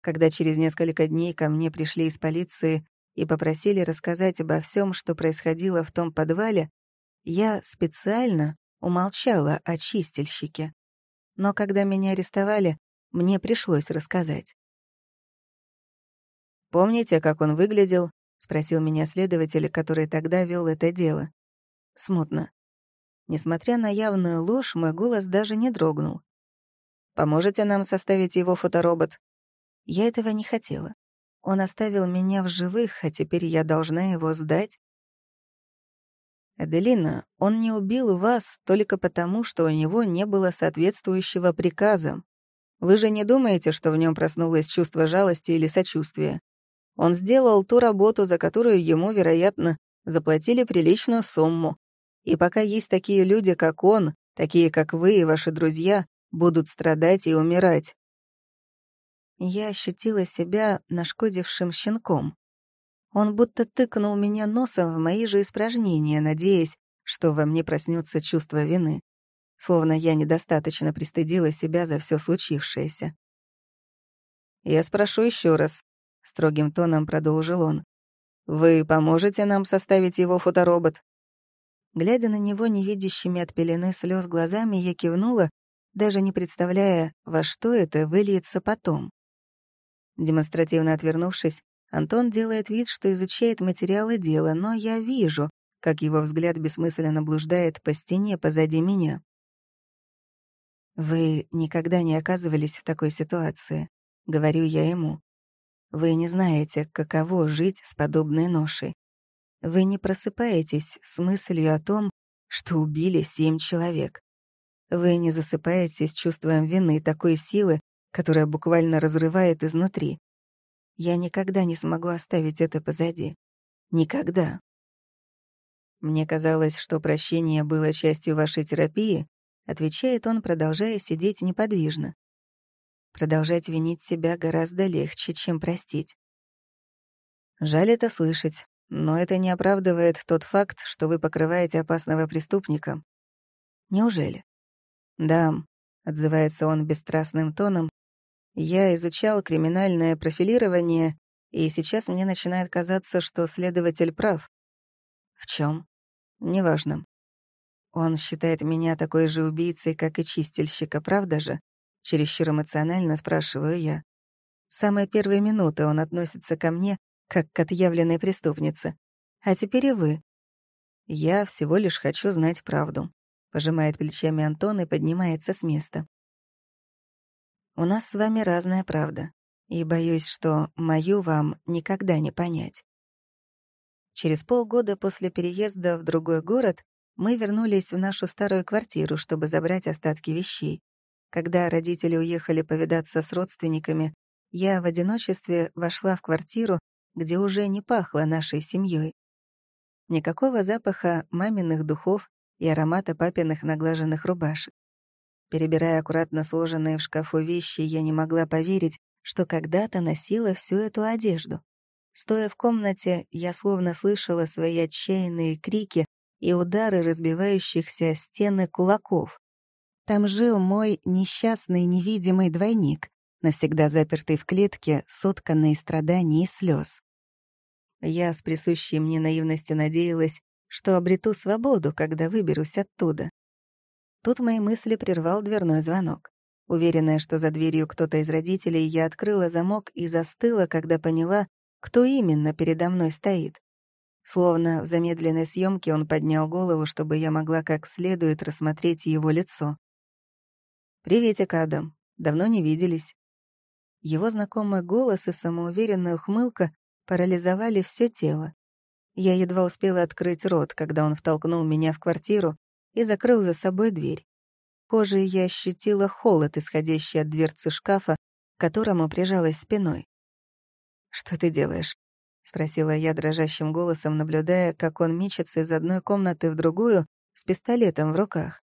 Когда через несколько дней ко мне пришли из полиции и попросили рассказать обо всем, что происходило в том подвале, я специально умолчала о чистильщике. Но когда меня арестовали, мне пришлось рассказать. «Помните, как он выглядел?» — спросил меня следователь, который тогда вел это дело. Смутно. Несмотря на явную ложь, мой голос даже не дрогнул. «Поможете нам составить его фоторобот?» Я этого не хотела. Он оставил меня в живых, а теперь я должна его сдать. Аделина, он не убил вас только потому, что у него не было соответствующего приказа. Вы же не думаете, что в нем проснулось чувство жалости или сочувствия? Он сделал ту работу, за которую ему, вероятно, заплатили приличную сумму. И пока есть такие люди, как он, такие, как вы и ваши друзья, будут страдать и умирать. Я ощутила себя нашкодившим щенком. Он будто тыкнул меня носом в мои же испражнения, надеясь, что во мне проснется чувство вины. Словно я недостаточно пристыдила себя за все случившееся. «Я спрошу еще раз», — строгим тоном продолжил он. «Вы поможете нам составить его фоторобот?» Глядя на него невидящими от пелены слез глазами, я кивнула, даже не представляя, во что это выльется потом. Демонстративно отвернувшись, Антон делает вид, что изучает материалы дела, но я вижу, как его взгляд бессмысленно блуждает по стене позади меня. «Вы никогда не оказывались в такой ситуации», — говорю я ему. «Вы не знаете, каково жить с подобной ношей. Вы не просыпаетесь с мыслью о том, что убили семь человек. Вы не засыпаете с чувством вины такой силы, которая буквально разрывает изнутри. Я никогда не смогу оставить это позади. Никогда. Мне казалось, что прощение было частью вашей терапии, отвечает он, продолжая сидеть неподвижно. Продолжать винить себя гораздо легче, чем простить. Жаль это слышать, но это не оправдывает тот факт, что вы покрываете опасного преступника. Неужели? Да, отзывается он бесстрастным тоном. Я изучал криминальное профилирование, и сейчас мне начинает казаться, что следователь прав. В чем? Неважно. Он считает меня такой же убийцей, как и чистильщика, правда же? Чересчур эмоционально спрашиваю я. С самой первой минуты он относится ко мне как к отъявленной преступнице. А теперь и вы. Я всего лишь хочу знать правду. Пожимает плечами Антон и поднимается с места. У нас с вами разная правда, и боюсь, что мою вам никогда не понять. Через полгода после переезда в другой город мы вернулись в нашу старую квартиру, чтобы забрать остатки вещей. Когда родители уехали повидаться с родственниками, я в одиночестве вошла в квартиру, где уже не пахло нашей семьей. Никакого запаха маминых духов и аромата папиных наглаженных рубашек. Перебирая аккуратно сложенные в шкафу вещи, я не могла поверить, что когда-то носила всю эту одежду. Стоя в комнате, я словно слышала свои отчаянные крики и удары разбивающихся стены кулаков. Там жил мой несчастный невидимый двойник, навсегда запертый в клетке, сотканный страданий и слез. Я с присущей мне наивностью надеялась, что обрету свободу, когда выберусь оттуда. Тут мои мысли прервал дверной звонок. Уверенная, что за дверью кто-то из родителей, я открыла замок и застыла, когда поняла, кто именно передо мной стоит. Словно в замедленной съемке он поднял голову, чтобы я могла как следует рассмотреть его лицо. «Приветик, Адам. Давно не виделись». Его знакомый голос и самоуверенная ухмылка парализовали все тело. Я едва успела открыть рот, когда он втолкнул меня в квартиру и закрыл за собой дверь. Кожей я ощутила холод, исходящий от дверцы шкафа, к которому прижалась спиной. «Что ты делаешь?» — спросила я дрожащим голосом, наблюдая, как он мечется из одной комнаты в другую с пистолетом в руках.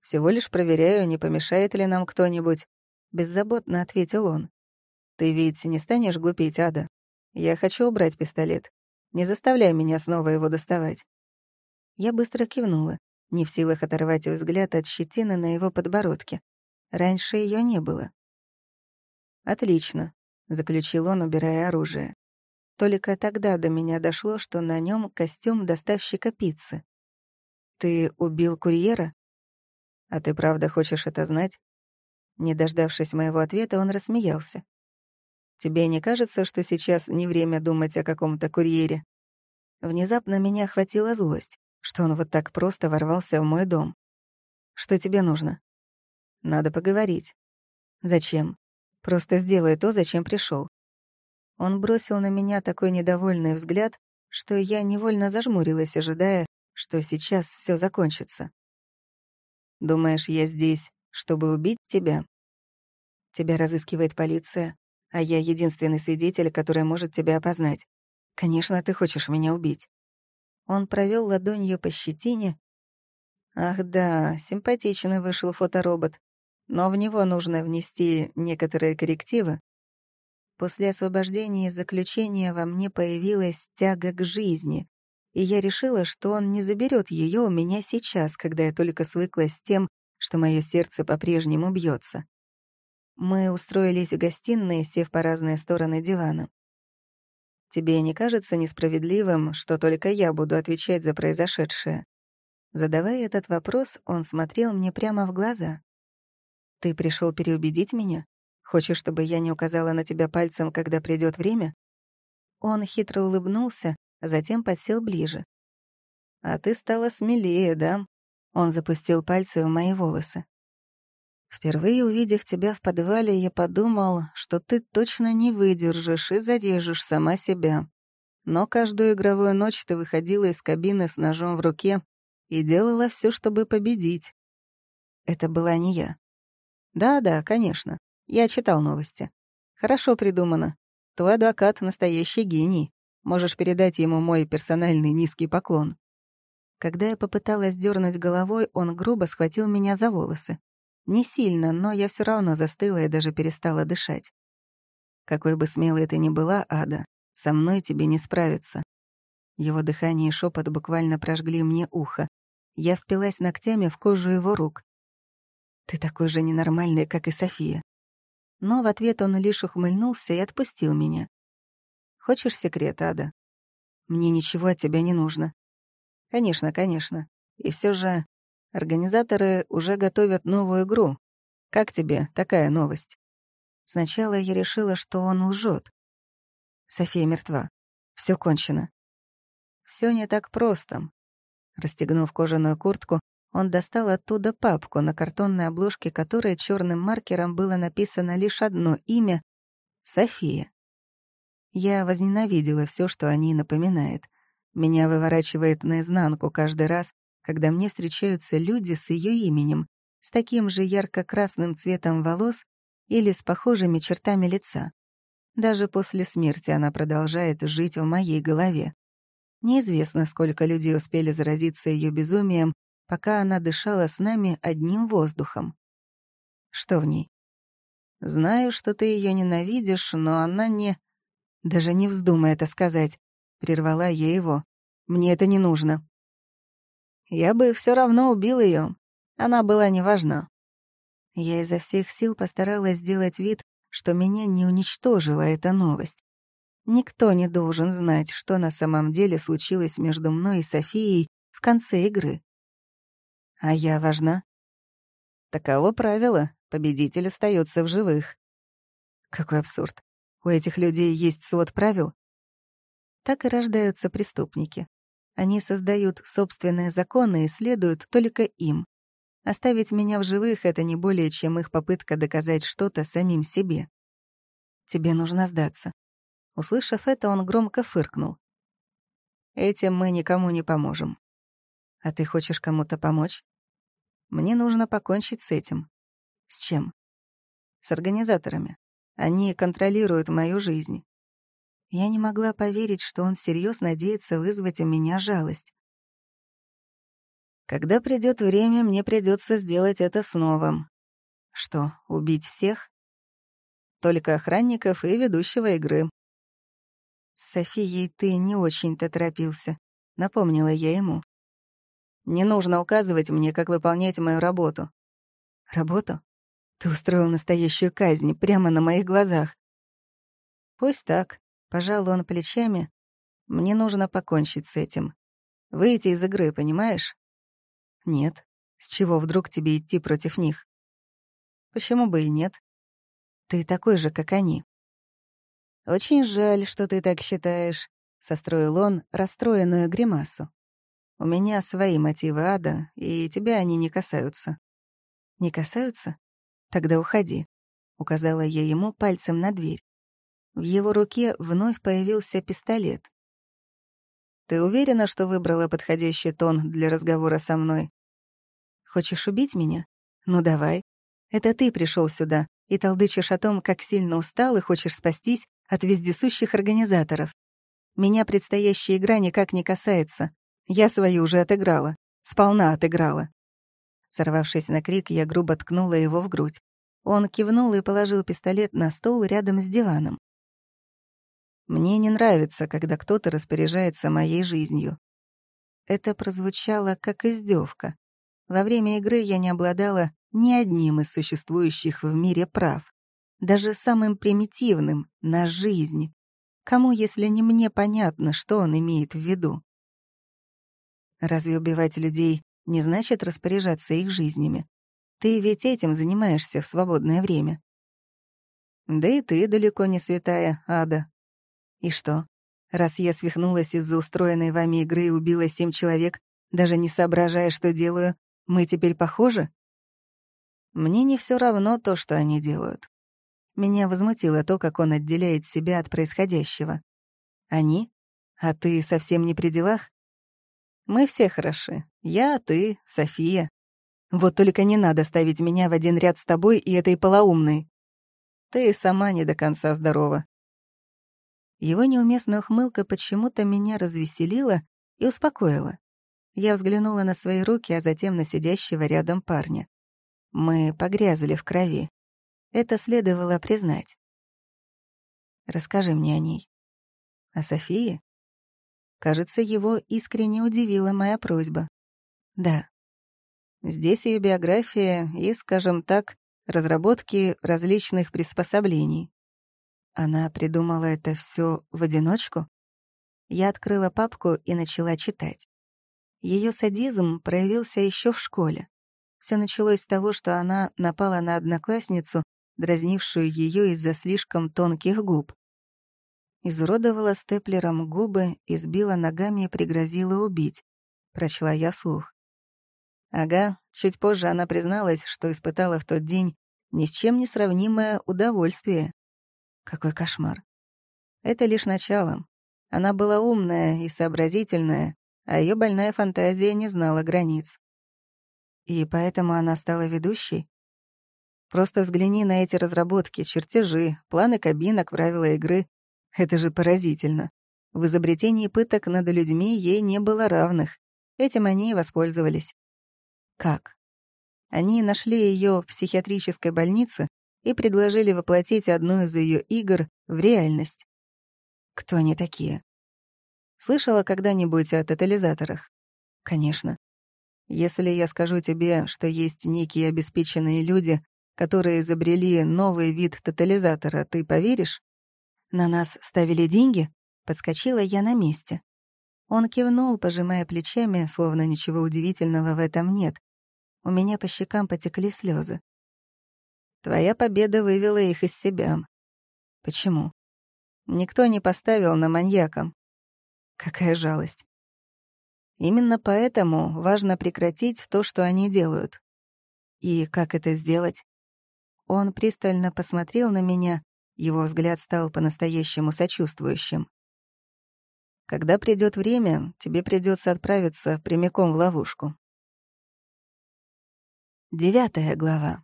«Всего лишь проверяю, не помешает ли нам кто-нибудь», — беззаботно ответил он. «Ты ведь не станешь глупить, Ада? Я хочу убрать пистолет. Не заставляй меня снова его доставать». Я быстро кивнула, не в силах оторвать взгляд от щетины на его подбородке. Раньше ее не было. «Отлично», — заключил он, убирая оружие. Только тогда до меня дошло, что на нем костюм доставщика пиццы. «Ты убил курьера?» «А ты правда хочешь это знать?» Не дождавшись моего ответа, он рассмеялся. «Тебе не кажется, что сейчас не время думать о каком-то курьере?» Внезапно меня охватила злость, что он вот так просто ворвался в мой дом. «Что тебе нужно?» «Надо поговорить». «Зачем?» «Просто сделай то, зачем пришел. Он бросил на меня такой недовольный взгляд, что я невольно зажмурилась, ожидая, что сейчас все закончится. «Думаешь, я здесь, чтобы убить тебя?» «Тебя разыскивает полиция, а я единственный свидетель, который может тебя опознать. Конечно, ты хочешь меня убить». Он провел ладонью по щетине. Ах да, симпатичный вышел фоторобот, но в него нужно внести некоторые коррективы, После освобождения из заключения во мне появилась тяга к жизни, и я решила, что он не заберет ее у меня сейчас, когда я только свыклась с тем, что мое сердце по-прежнему бьется. Мы устроились в гостиной, сев по разные стороны дивана. «Тебе не кажется несправедливым, что только я буду отвечать за произошедшее?» Задавая этот вопрос, он смотрел мне прямо в глаза. «Ты пришел переубедить меня? Хочешь, чтобы я не указала на тебя пальцем, когда придет время?» Он хитро улыбнулся, затем подсел ближе. «А ты стала смелее, да?» Он запустил пальцы в мои волосы. «Впервые увидев тебя в подвале, я подумал, что ты точно не выдержишь и зарежешь сама себя. Но каждую игровую ночь ты выходила из кабины с ножом в руке и делала все, чтобы победить. Это была не я. Да-да, конечно. Я читал новости. Хорошо придумано. Твой адвокат — настоящий гений. Можешь передать ему мой персональный низкий поклон». Когда я попыталась дернуть головой, он грубо схватил меня за волосы. Не сильно, но я все равно застыла и даже перестала дышать. Какой бы смелой ты ни была, Ада, со мной тебе не справиться. Его дыхание и шепот буквально прожгли мне ухо. Я впилась ногтями в кожу его рук. Ты такой же ненормальный, как и София но в ответ он лишь ухмыльнулся и отпустил меня. «Хочешь секрет, Ада? Мне ничего от тебя не нужно». «Конечно, конечно. И все же организаторы уже готовят новую игру. Как тебе такая новость?» Сначала я решила, что он лжет. София мертва. Все кончено. Все не так просто. Расстегнув кожаную куртку, он достал оттуда папку, на картонной обложке которой черным маркером было написано лишь одно имя — София. Я возненавидела все, что о ней напоминает. Меня выворачивает наизнанку каждый раз, когда мне встречаются люди с ее именем, с таким же ярко-красным цветом волос или с похожими чертами лица. Даже после смерти она продолжает жить в моей голове. Неизвестно, сколько людей успели заразиться ее безумием, пока она дышала с нами одним воздухом. Что в ней? Знаю, что ты ее ненавидишь, но она не... Даже не вздумай это сказать. Прервала я его. Мне это не нужно. Я бы все равно убил ее. Она была не важна. Я изо всех сил постаралась сделать вид, что меня не уничтожила эта новость. Никто не должен знать, что на самом деле случилось между мной и Софией в конце игры. А я важна? Таково правило, победитель остается в живых. Какой абсурд. У этих людей есть свод правил? Так и рождаются преступники. Они создают собственные законы и следуют только им. Оставить меня в живых — это не более, чем их попытка доказать что-то самим себе. Тебе нужно сдаться. Услышав это, он громко фыркнул. Этим мы никому не поможем. А ты хочешь кому-то помочь? Мне нужно покончить с этим. С чем? С организаторами. Они контролируют мою жизнь. Я не могла поверить, что он серьезно надеется вызвать у меня жалость. Когда придет время, мне придется сделать это снова. Что, убить всех? Только охранников и ведущего игры. С Софией ты не очень-то торопился, напомнила я ему. Не нужно указывать мне, как выполнять мою работу. Работу? Ты устроил настоящую казнь прямо на моих глазах. Пусть так. Пожал он плечами. Мне нужно покончить с этим. Выйти из игры, понимаешь? Нет. С чего вдруг тебе идти против них? Почему бы и нет? Ты такой же, как они. Очень жаль, что ты так считаешь, состроил он расстроенную гримасу. У меня свои мотивы ада, и тебя они не касаются. Не касаются? Тогда уходи, указала я ему пальцем на дверь. В его руке вновь появился пистолет. Ты уверена, что выбрала подходящий тон для разговора со мной? Хочешь убить меня? Ну давай. Это ты пришел сюда и толдычишь о том, как сильно устал и хочешь спастись от вездесущих организаторов. Меня предстоящая игра никак не касается. Я свою уже отыграла. Сполна отыграла. Сорвавшись на крик, я грубо ткнула его в грудь. Он кивнул и положил пистолет на стол рядом с диваном. Мне не нравится, когда кто-то распоряжается моей жизнью. Это прозвучало как издевка. Во время игры я не обладала ни одним из существующих в мире прав. Даже самым примитивным — на жизнь. Кому, если не мне, понятно, что он имеет в виду? Разве убивать людей не значит распоряжаться их жизнями? Ты ведь этим занимаешься в свободное время. Да и ты далеко не святая, Ада. И что? Раз я свихнулась из-за устроенной вами игры и убила семь человек, даже не соображая, что делаю, мы теперь похожи? Мне не все равно то, что они делают. Меня возмутило то, как он отделяет себя от происходящего. Они? А ты совсем не при делах? Мы все хороши. Я, ты, София. Вот только не надо ставить меня в один ряд с тобой и этой полоумной. Ты сама не до конца здорова. Его неуместная ухмылка почему-то меня развеселила и успокоила. Я взглянула на свои руки, а затем на сидящего рядом парня. Мы погрязли в крови. Это следовало признать. Расскажи мне о ней. О Софии? Кажется, его искренне удивила моя просьба. Да. Здесь ее биография и, скажем так, разработки различных приспособлений. Она придумала это все в одиночку? Я открыла папку и начала читать. Ее садизм проявился еще в школе. Все началось с того, что она напала на одноклассницу, дразнившую ее из-за слишком тонких губ. Изуродовала степлером губы, избила ногами и пригрозила убить. Прочла я вслух. Ага, чуть позже она призналась, что испытала в тот день ни с чем не сравнимое удовольствие. Какой кошмар. Это лишь начало. Она была умная и сообразительная, а ее больная фантазия не знала границ. И поэтому она стала ведущей? Просто взгляни на эти разработки, чертежи, планы кабинок, правила игры. Это же поразительно. В изобретении пыток над людьми ей не было равных. Этим они и воспользовались. Как? Они нашли ее в психиатрической больнице и предложили воплотить одну из ее игр в реальность. Кто они такие? Слышала когда-нибудь о тотализаторах? Конечно. Если я скажу тебе, что есть некие обеспеченные люди, которые изобрели новый вид тотализатора, ты поверишь? На нас ставили деньги? Подскочила я на месте. Он кивнул, пожимая плечами, словно ничего удивительного в этом нет. У меня по щекам потекли слезы. Твоя победа вывела их из себя. Почему? Никто не поставил на маньяка. Какая жалость. Именно поэтому важно прекратить то, что они делают. И как это сделать? Он пристально посмотрел на меня, его взгляд стал по-настоящему сочувствующим. Когда придет время, тебе придется отправиться прямиком в ловушку. Девятая глава.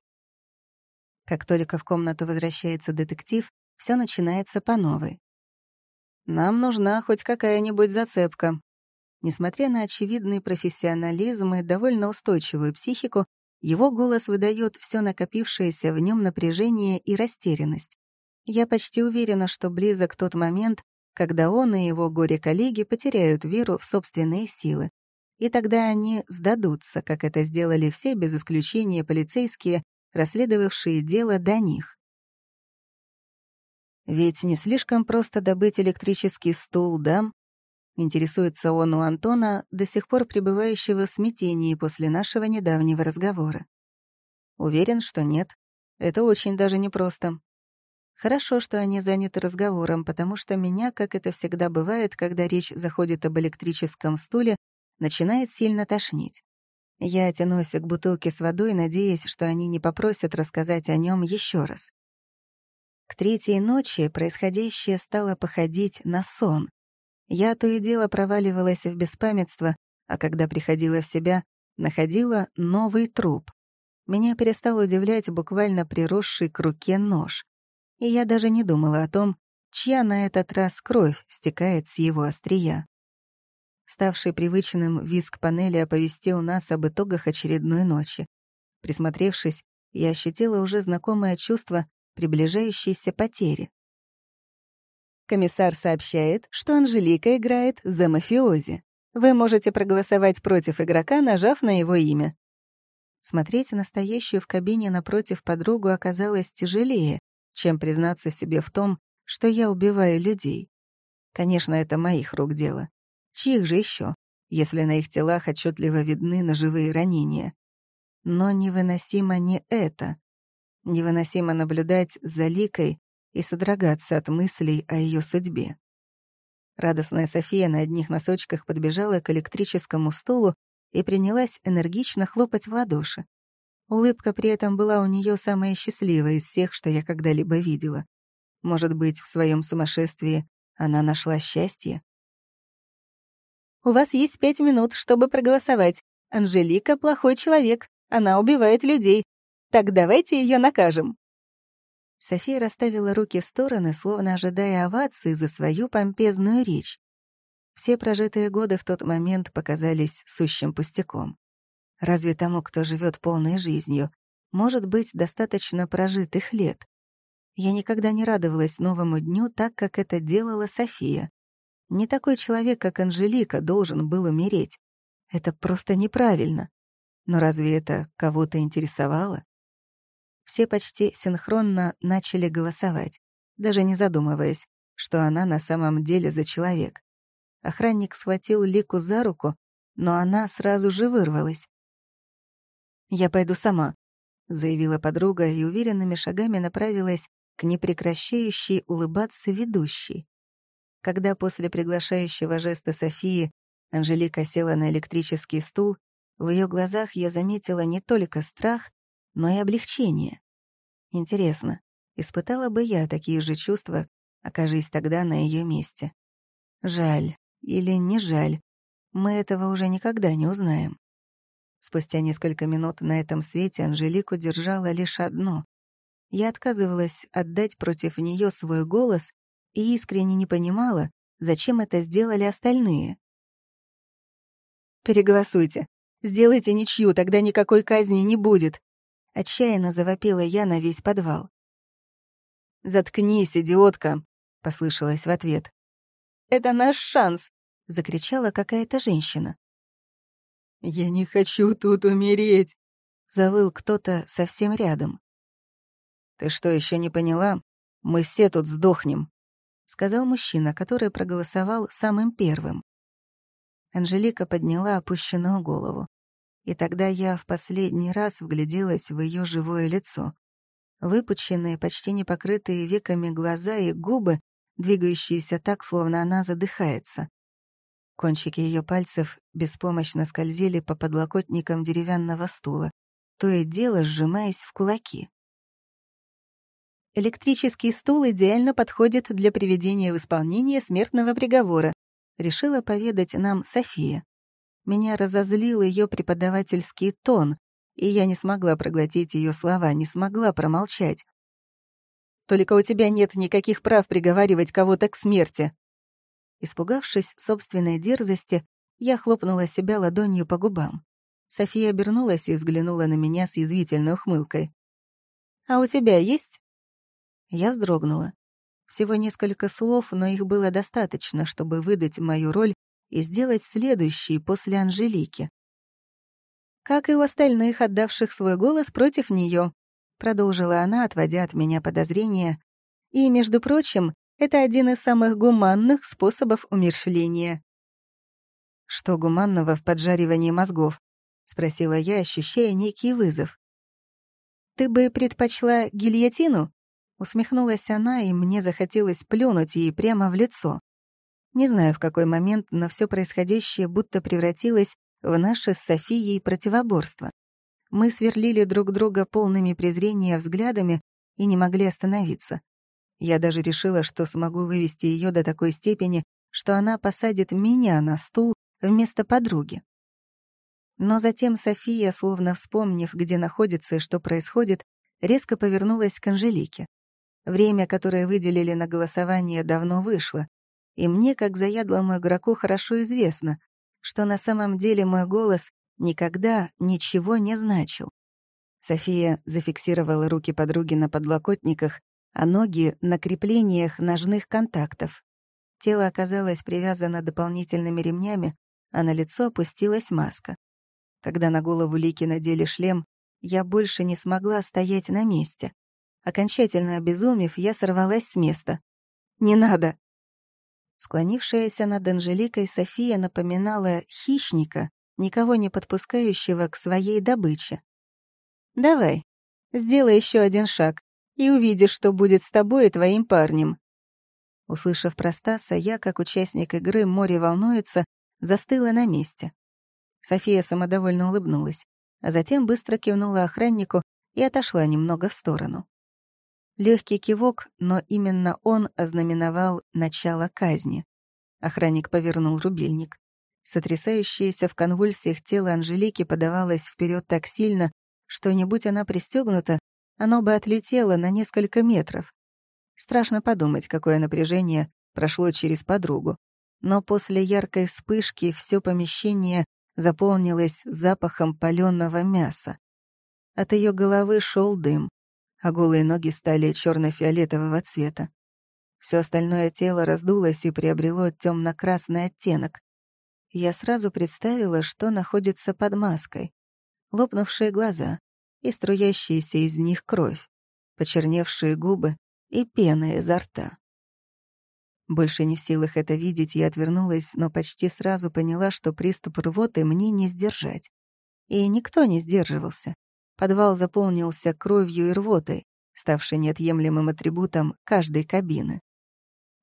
Как только в комнату возвращается детектив, все начинается по новой. Нам нужна хоть какая-нибудь зацепка. Несмотря на очевидный профессионализм и довольно устойчивую психику, его голос выдает все накопившееся в нем напряжение и растерянность. Я почти уверена, что близок тот момент, когда он и его горе-коллеги потеряют веру в собственные силы, и тогда они сдадутся, как это сделали все без исключения полицейские, расследовавшие дело до них. Ведь не слишком просто добыть электрический стул, да? Интересуется он у Антона, до сих пор пребывающего в смятении после нашего недавнего разговора. Уверен, что нет. Это очень даже непросто. Хорошо, что они заняты разговором, потому что меня, как это всегда бывает, когда речь заходит об электрическом стуле, начинает сильно тошнить. Я тянусь к бутылке с водой, надеясь, что они не попросят рассказать о нем еще раз. К третьей ночи происходящее стало походить на сон. Я то и дело проваливалась в беспамятство, а когда приходила в себя, находила новый труп. Меня перестал удивлять буквально приросший к руке нож. И я даже не думала о том, чья на этот раз кровь стекает с его острия. Ставший привычным визг панели оповестил нас об итогах очередной ночи. Присмотревшись, я ощутила уже знакомое чувство приближающейся потери. Комиссар сообщает, что Анжелика играет за мафиози. Вы можете проголосовать против игрока, нажав на его имя. Смотреть настоящую в кабине напротив подругу оказалось тяжелее, чем признаться себе в том, что я убиваю людей. Конечно, это моих рук дело. Чьих же еще, если на их телах отчетливо видны ножевые ранения? Но невыносимо не это. Невыносимо наблюдать за Ликой и содрогаться от мыслей о ее судьбе. Радостная София на одних носочках подбежала к электрическому стулу и принялась энергично хлопать в ладоши. Улыбка при этом была у нее самая счастливая из всех, что я когда-либо видела. Может быть, в своем сумасшествии она нашла счастье? У вас есть пять минут, чтобы проголосовать. Анжелика — плохой человек. Она убивает людей. Так давайте ее накажем». София расставила руки в стороны, словно ожидая овации за свою помпезную речь. Все прожитые годы в тот момент показались сущим пустяком. Разве тому, кто живет полной жизнью, может быть достаточно прожитых лет? Я никогда не радовалась новому дню так, как это делала София. Не такой человек, как Анжелика, должен был умереть. Это просто неправильно. Но разве это кого-то интересовало? Все почти синхронно начали голосовать, даже не задумываясь, что она на самом деле за человек. Охранник схватил Лику за руку, но она сразу же вырвалась. «Я пойду сама», — заявила подруга и уверенными шагами направилась к непрекращающей улыбаться ведущей. Когда после приглашающего жеста Софии Анжелика села на электрический стул, в ее глазах я заметила не только страх, но и облегчение. Интересно, испытала бы я такие же чувства, окажись тогда на ее месте? Жаль или не жаль, мы этого уже никогда не узнаем. Спустя несколько минут на этом свете Анжелику держало лишь одно Я отказывалась отдать против нее свой голос и искренне не понимала, зачем это сделали остальные. «Переголосуйте. Сделайте ничью, тогда никакой казни не будет», — отчаянно завопила я на весь подвал. «Заткнись, идиотка», — послышалось в ответ. «Это наш шанс», — закричала какая-то женщина. «Я не хочу тут умереть», — завыл кто-то совсем рядом. «Ты что, еще не поняла? Мы все тут сдохнем», — сказал мужчина, который проголосовал самым первым. Анжелика подняла опущенную голову. И тогда я в последний раз вгляделась в ее живое лицо. Выпученные, почти не покрытые веками глаза и губы, двигающиеся так, словно она задыхается. Кончики ее пальцев беспомощно скользили по подлокотникам деревянного стула, то и дело сжимаясь в кулаки. Электрический стул идеально подходит для приведения в исполнение смертного приговора, решила поведать нам София. Меня разозлил ее преподавательский тон, и я не смогла проглотить ее слова, не смогла промолчать. «Только у тебя нет никаких прав приговаривать кого-то к смерти». Испугавшись собственной дерзости, я хлопнула себя ладонью по губам. София обернулась и взглянула на меня с язвительной ухмылкой. «А у тебя есть?» Я вздрогнула. Всего несколько слов, но их было достаточно, чтобы выдать мою роль и сделать следующий после Анжелики. «Как и у остальных, отдавших свой голос против нее, продолжила она, отводя от меня подозрения. «И, между прочим, это один из самых гуманных способов умерщвления». «Что гуманного в поджаривании мозгов?» — спросила я, ощущая некий вызов. «Ты бы предпочла гильотину?» Усмехнулась она, и мне захотелось плюнуть ей прямо в лицо. Не знаю, в какой момент, но все происходящее будто превратилось в наше с Софией противоборство. Мы сверлили друг друга полными презрения взглядами и не могли остановиться. Я даже решила, что смогу вывести ее до такой степени, что она посадит меня на стул вместо подруги. Но затем София, словно вспомнив, где находится и что происходит, резко повернулась к Анжелике. Время, которое выделили на голосование, давно вышло, и мне, как заядлому игроку, хорошо известно, что на самом деле мой голос никогда ничего не значил. София зафиксировала руки подруги на подлокотниках, а ноги — на креплениях ножных контактов. Тело оказалось привязано дополнительными ремнями, а на лицо опустилась маска. Когда на голову Лики надели шлем, я больше не смогла стоять на месте. Окончательно обезумев, я сорвалась с места. «Не надо!» Склонившаяся над Анжеликой София напоминала хищника, никого не подпускающего к своей добыче. «Давай, сделай еще один шаг, и увидишь, что будет с тобой и твоим парнем». Услышав про Стаса, я, как участник игры «Море волнуется», застыла на месте. София самодовольно улыбнулась, а затем быстро кивнула охраннику и отошла немного в сторону. Легкий кивок, но именно он ознаменовал начало казни. Охранник повернул рубильник. Сотрясающееся в конвульсиях тело Анжелики подавалось вперед так сильно, что, не будь она пристегнута, оно бы отлетело на несколько метров. Страшно подумать, какое напряжение прошло через подругу. Но после яркой вспышки все помещение заполнилось запахом паленого мяса. От ее головы шел дым а голые ноги стали черно фиолетового цвета. Все остальное тело раздулось и приобрело темно красный оттенок. Я сразу представила, что находится под маской. Лопнувшие глаза и струящаяся из них кровь, почерневшие губы и пена изо рта. Больше не в силах это видеть, я отвернулась, но почти сразу поняла, что приступ рвоты мне не сдержать. И никто не сдерживался. Подвал заполнился кровью и рвотой, ставшей неотъемлемым атрибутом каждой кабины.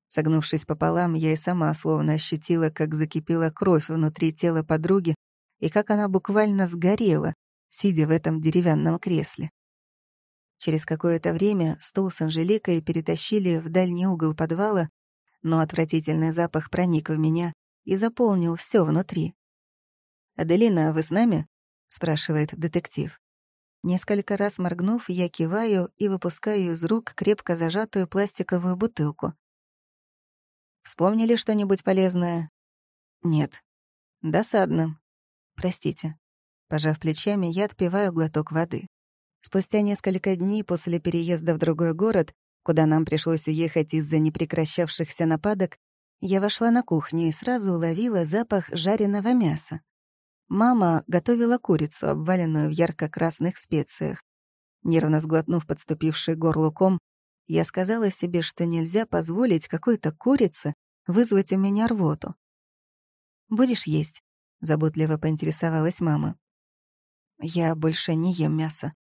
Согнувшись пополам, я и сама словно ощутила, как закипела кровь внутри тела подруги и как она буквально сгорела, сидя в этом деревянном кресле. Через какое-то время стол с Анжеликой перетащили в дальний угол подвала, но отвратительный запах проник в меня и заполнил все внутри. «Аделина, вы с нами?» — спрашивает детектив. Несколько раз моргнув, я киваю и выпускаю из рук крепко зажатую пластиковую бутылку. Вспомнили что-нибудь полезное? Нет. Досадно. Простите. Пожав плечами, я отпиваю глоток воды. Спустя несколько дней после переезда в другой город, куда нам пришлось уехать из-за непрекращавшихся нападок, я вошла на кухню и сразу уловила запах жареного мяса. Мама готовила курицу, обваленную в ярко-красных специях. Нервно сглотнув подступивший горлуком, я сказала себе, что нельзя позволить какой-то курице вызвать у меня рвоту. «Будешь есть?» — заботливо поинтересовалась мама. «Я больше не ем мясо».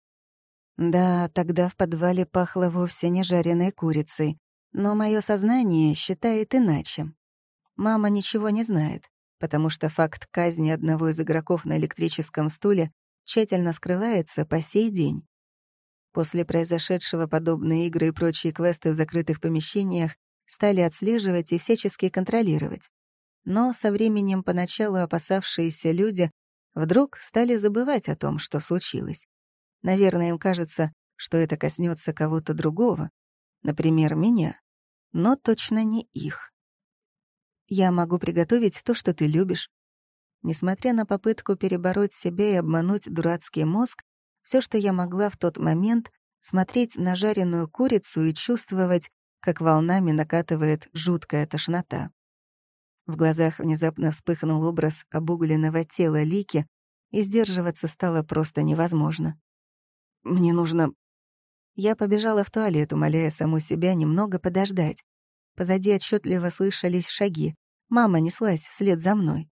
Да, тогда в подвале пахло вовсе не жареной курицей, но мое сознание считает иначе. Мама ничего не знает, потому что факт казни одного из игроков на электрическом стуле тщательно скрывается по сей день. После произошедшего подобные игры и прочие квесты в закрытых помещениях стали отслеживать и всячески контролировать. Но со временем поначалу опасавшиеся люди вдруг стали забывать о том, что случилось. Наверное, им кажется, что это коснется кого-то другого, например, меня, но точно не их. Я могу приготовить то, что ты любишь. Несмотря на попытку перебороть себя и обмануть дурацкий мозг, все, что я могла в тот момент, смотреть на жареную курицу и чувствовать, как волнами накатывает жуткая тошнота. В глазах внезапно вспыхнул образ обугленного тела Лики, и сдерживаться стало просто невозможно. «Мне нужно...» Я побежала в туалет, умоляя саму себя немного подождать. Позади отчетливо слышались шаги. Мама неслась вслед за мной.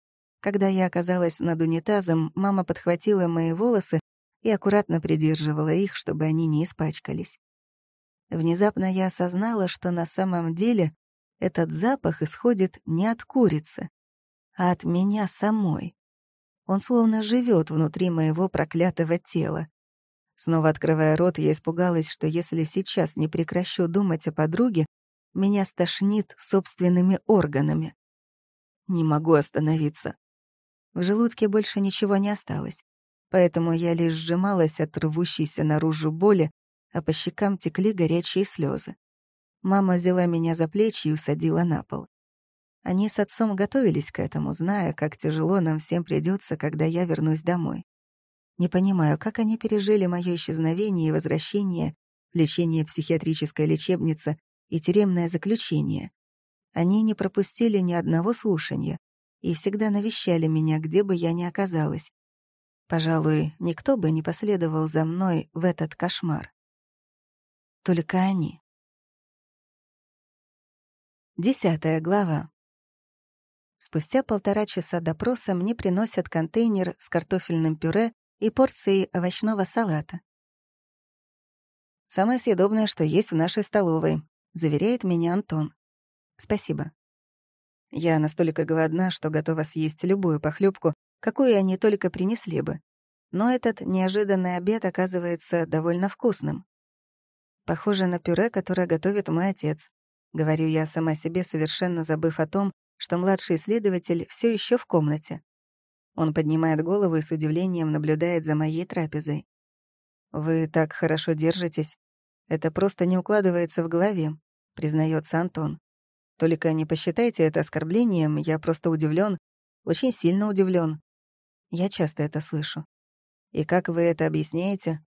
Когда я оказалась над унитазом, мама подхватила мои волосы и аккуратно придерживала их, чтобы они не испачкались. Внезапно я осознала, что на самом деле этот запах исходит не от курицы, а от меня самой. Он словно живет внутри моего проклятого тела. Снова открывая рот, я испугалась, что если сейчас не прекращу думать о подруге, меня стошнит собственными органами. Не могу остановиться. В желудке больше ничего не осталось поэтому я лишь сжималась от рвущейся наружу боли, а по щекам текли горячие слезы. Мама взяла меня за плечи и усадила на пол. Они с отцом готовились к этому, зная, как тяжело нам всем придется, когда я вернусь домой. Не понимаю, как они пережили мое исчезновение и возвращение, лечение психиатрической лечебницы и тюремное заключение. Они не пропустили ни одного слушания и всегда навещали меня, где бы я ни оказалась. Пожалуй, никто бы не последовал за мной в этот кошмар. Только они. Десятая глава. Спустя полтора часа допроса мне приносят контейнер с картофельным пюре и порцией овощного салата. «Самое съедобное, что есть в нашей столовой», — заверяет меня Антон. «Спасибо. Я настолько голодна, что готова съесть любую похлебку, какую они только принесли бы. Но этот неожиданный обед оказывается довольно вкусным. Похоже на пюре, которое готовит мой отец. Говорю я сама себе, совершенно забыв о том, что младший исследователь все еще в комнате. Он поднимает голову и с удивлением наблюдает за моей трапезой. «Вы так хорошо держитесь. Это просто не укладывается в голове», — признается Антон. «Только не посчитайте это оскорблением, я просто удивлен, очень сильно удивлен. Я часто это слышу. И как вы это объясняете?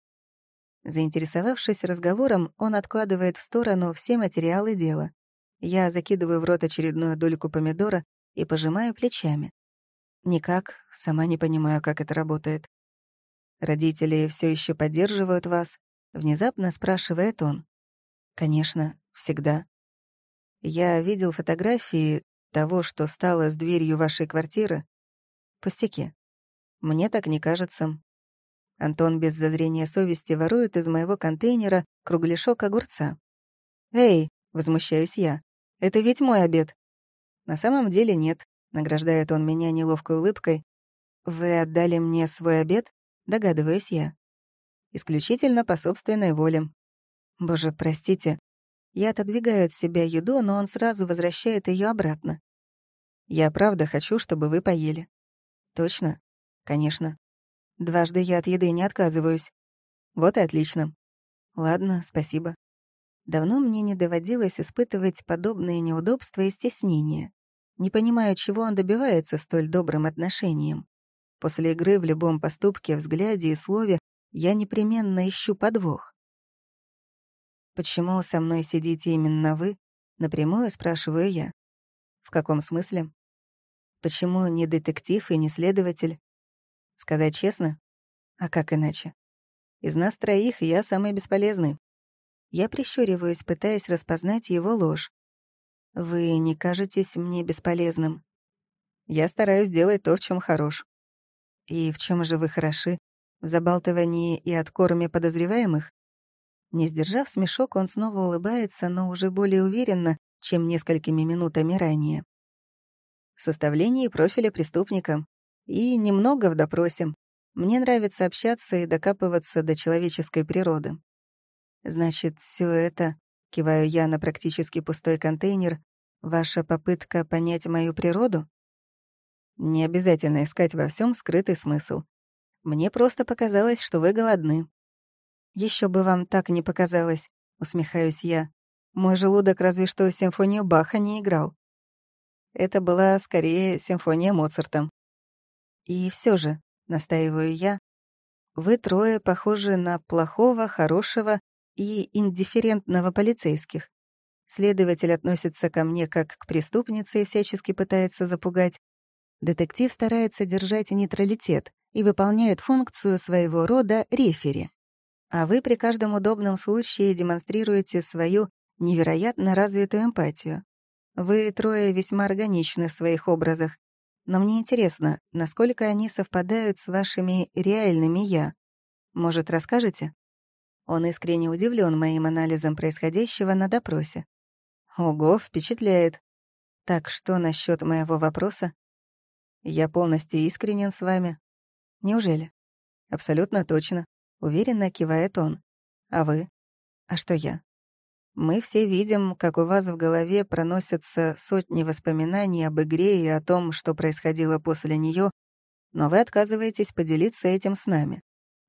Заинтересовавшись разговором, он откладывает в сторону все материалы дела. Я закидываю в рот очередную дольку помидора и пожимаю плечами. Никак, сама не понимаю, как это работает. Родители все еще поддерживают вас? Внезапно спрашивает он. Конечно, всегда. Я видел фотографии того, что стало с дверью вашей квартиры. Пустяки. Мне так не кажется. Антон без зазрения совести ворует из моего контейнера кругляшок огурца. «Эй!» — возмущаюсь я. «Это ведь мой обед!» «На самом деле нет», — награждает он меня неловкой улыбкой. «Вы отдали мне свой обед?» — догадываюсь я. «Исключительно по собственной воле». «Боже, простите». Я отодвигаю от себя еду, но он сразу возвращает ее обратно. «Я правда хочу, чтобы вы поели». «Точно?» «Конечно. Дважды я от еды не отказываюсь. Вот и отлично. Ладно, спасибо. Давно мне не доводилось испытывать подобные неудобства и стеснения. Не понимаю, чего он добивается столь добрым отношением. После игры в любом поступке, взгляде и слове я непременно ищу подвох. «Почему со мной сидите именно вы?» — напрямую спрашиваю я. «В каком смысле?» «Почему не детектив и не следователь?» «Сказать честно? А как иначе? Из нас троих я самый бесполезный. Я прищуриваюсь, пытаясь распознать его ложь. «Вы не кажетесь мне бесполезным. Я стараюсь делать то, в чем хорош. И в чем же вы хороши? В забалтывании и откорме подозреваемых? Не сдержав смешок, он снова улыбается, но уже более уверенно, чем несколькими минутами ранее. В составлении профиля преступника. И немного в допросе. Мне нравится общаться и докапываться до человеческой природы. Значит, все это, киваю я на практически пустой контейнер, ваша попытка понять мою природу? Не обязательно искать во всем скрытый смысл. Мне просто показалось, что вы голодны. Еще бы вам так не показалось, усмехаюсь я. Мой желудок разве что симфонию Баха не играл. Это была скорее симфония Моцарта. И все же, настаиваю я, вы трое похожи на плохого, хорошего и индифферентного полицейских. Следователь относится ко мне как к преступнице и всячески пытается запугать. Детектив старается держать нейтралитет и выполняет функцию своего рода рефери. А вы при каждом удобном случае демонстрируете свою невероятно развитую эмпатию. Вы трое весьма органичны в своих образах, но мне интересно, насколько они совпадают с вашими реальными «я». Может, расскажете? Он искренне удивлен моим анализом происходящего на допросе. Ого, впечатляет. Так что насчет моего вопроса? Я полностью искренен с вами. Неужели? Абсолютно точно. Уверенно кивает он. А вы? А что я? Мы все видим, как у вас в голове проносятся сотни воспоминаний об игре и о том, что происходило после нее, но вы отказываетесь поделиться этим с нами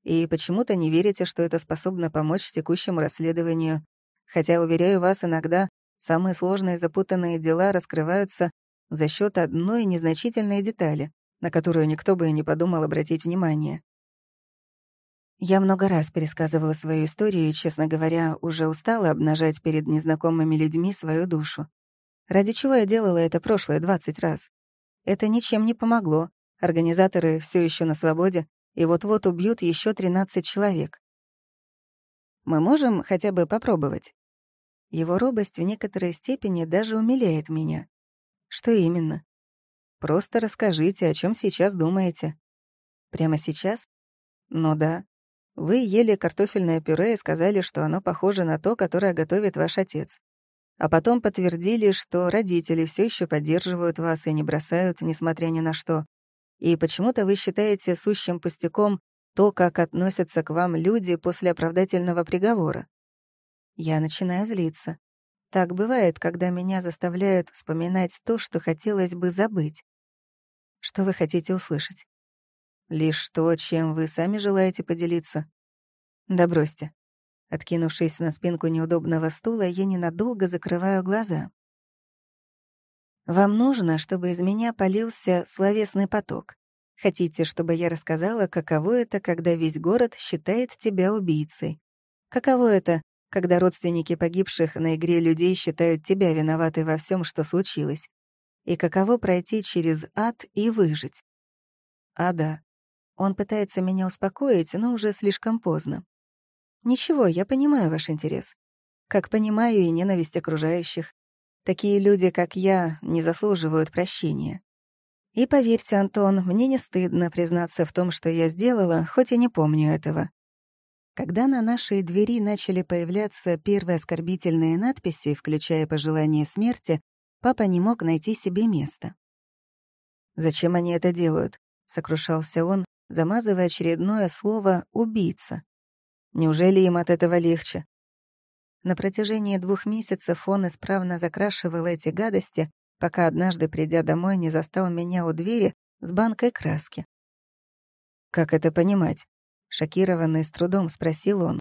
и почему-то не верите, что это способно помочь текущему расследованию. Хотя, уверяю вас, иногда самые сложные запутанные дела раскрываются за счет одной незначительной детали, на которую никто бы и не подумал обратить внимание. Я много раз пересказывала свою историю и, честно говоря, уже устала обнажать перед незнакомыми людьми свою душу. Ради чего я делала это прошлые 20 раз? Это ничем не помогло. Организаторы все еще на свободе, и вот-вот убьют еще 13 человек. Мы можем хотя бы попробовать. Его робость в некоторой степени даже умиляет меня. Что именно? Просто расскажите, о чем сейчас думаете. Прямо сейчас? Ну да. Вы ели картофельное пюре и сказали, что оно похоже на то, которое готовит ваш отец. А потом подтвердили, что родители все еще поддерживают вас и не бросают, несмотря ни на что. И почему-то вы считаете сущим пустяком то, как относятся к вам люди после оправдательного приговора. Я начинаю злиться. Так бывает, когда меня заставляют вспоминать то, что хотелось бы забыть. Что вы хотите услышать? Лишь то, чем вы сами желаете поделиться. Да бросьте. Откинувшись на спинку неудобного стула, я ненадолго закрываю глаза. Вам нужно, чтобы из меня полился словесный поток. Хотите, чтобы я рассказала, каково это, когда весь город считает тебя убийцей? Каково это, когда родственники погибших на игре людей считают тебя виноватой во всем, что случилось? И каково пройти через ад и выжить? А да, он пытается меня успокоить, но уже слишком поздно. Ничего, я понимаю ваш интерес. Как понимаю и ненависть окружающих. Такие люди, как я, не заслуживают прощения. И поверьте, Антон, мне не стыдно признаться в том, что я сделала, хоть и не помню этого. Когда на нашей двери начали появляться первые оскорбительные надписи, включая пожелание смерти, папа не мог найти себе места. «Зачем они это делают?» — сокрушался он, замазывая очередное слово «убийца». «Неужели им от этого легче? На протяжении двух месяцев он исправно закрашивал эти гадости, пока однажды, придя домой, не застал меня у двери с банкой краски. Как это понимать? Шокированный с трудом спросил он.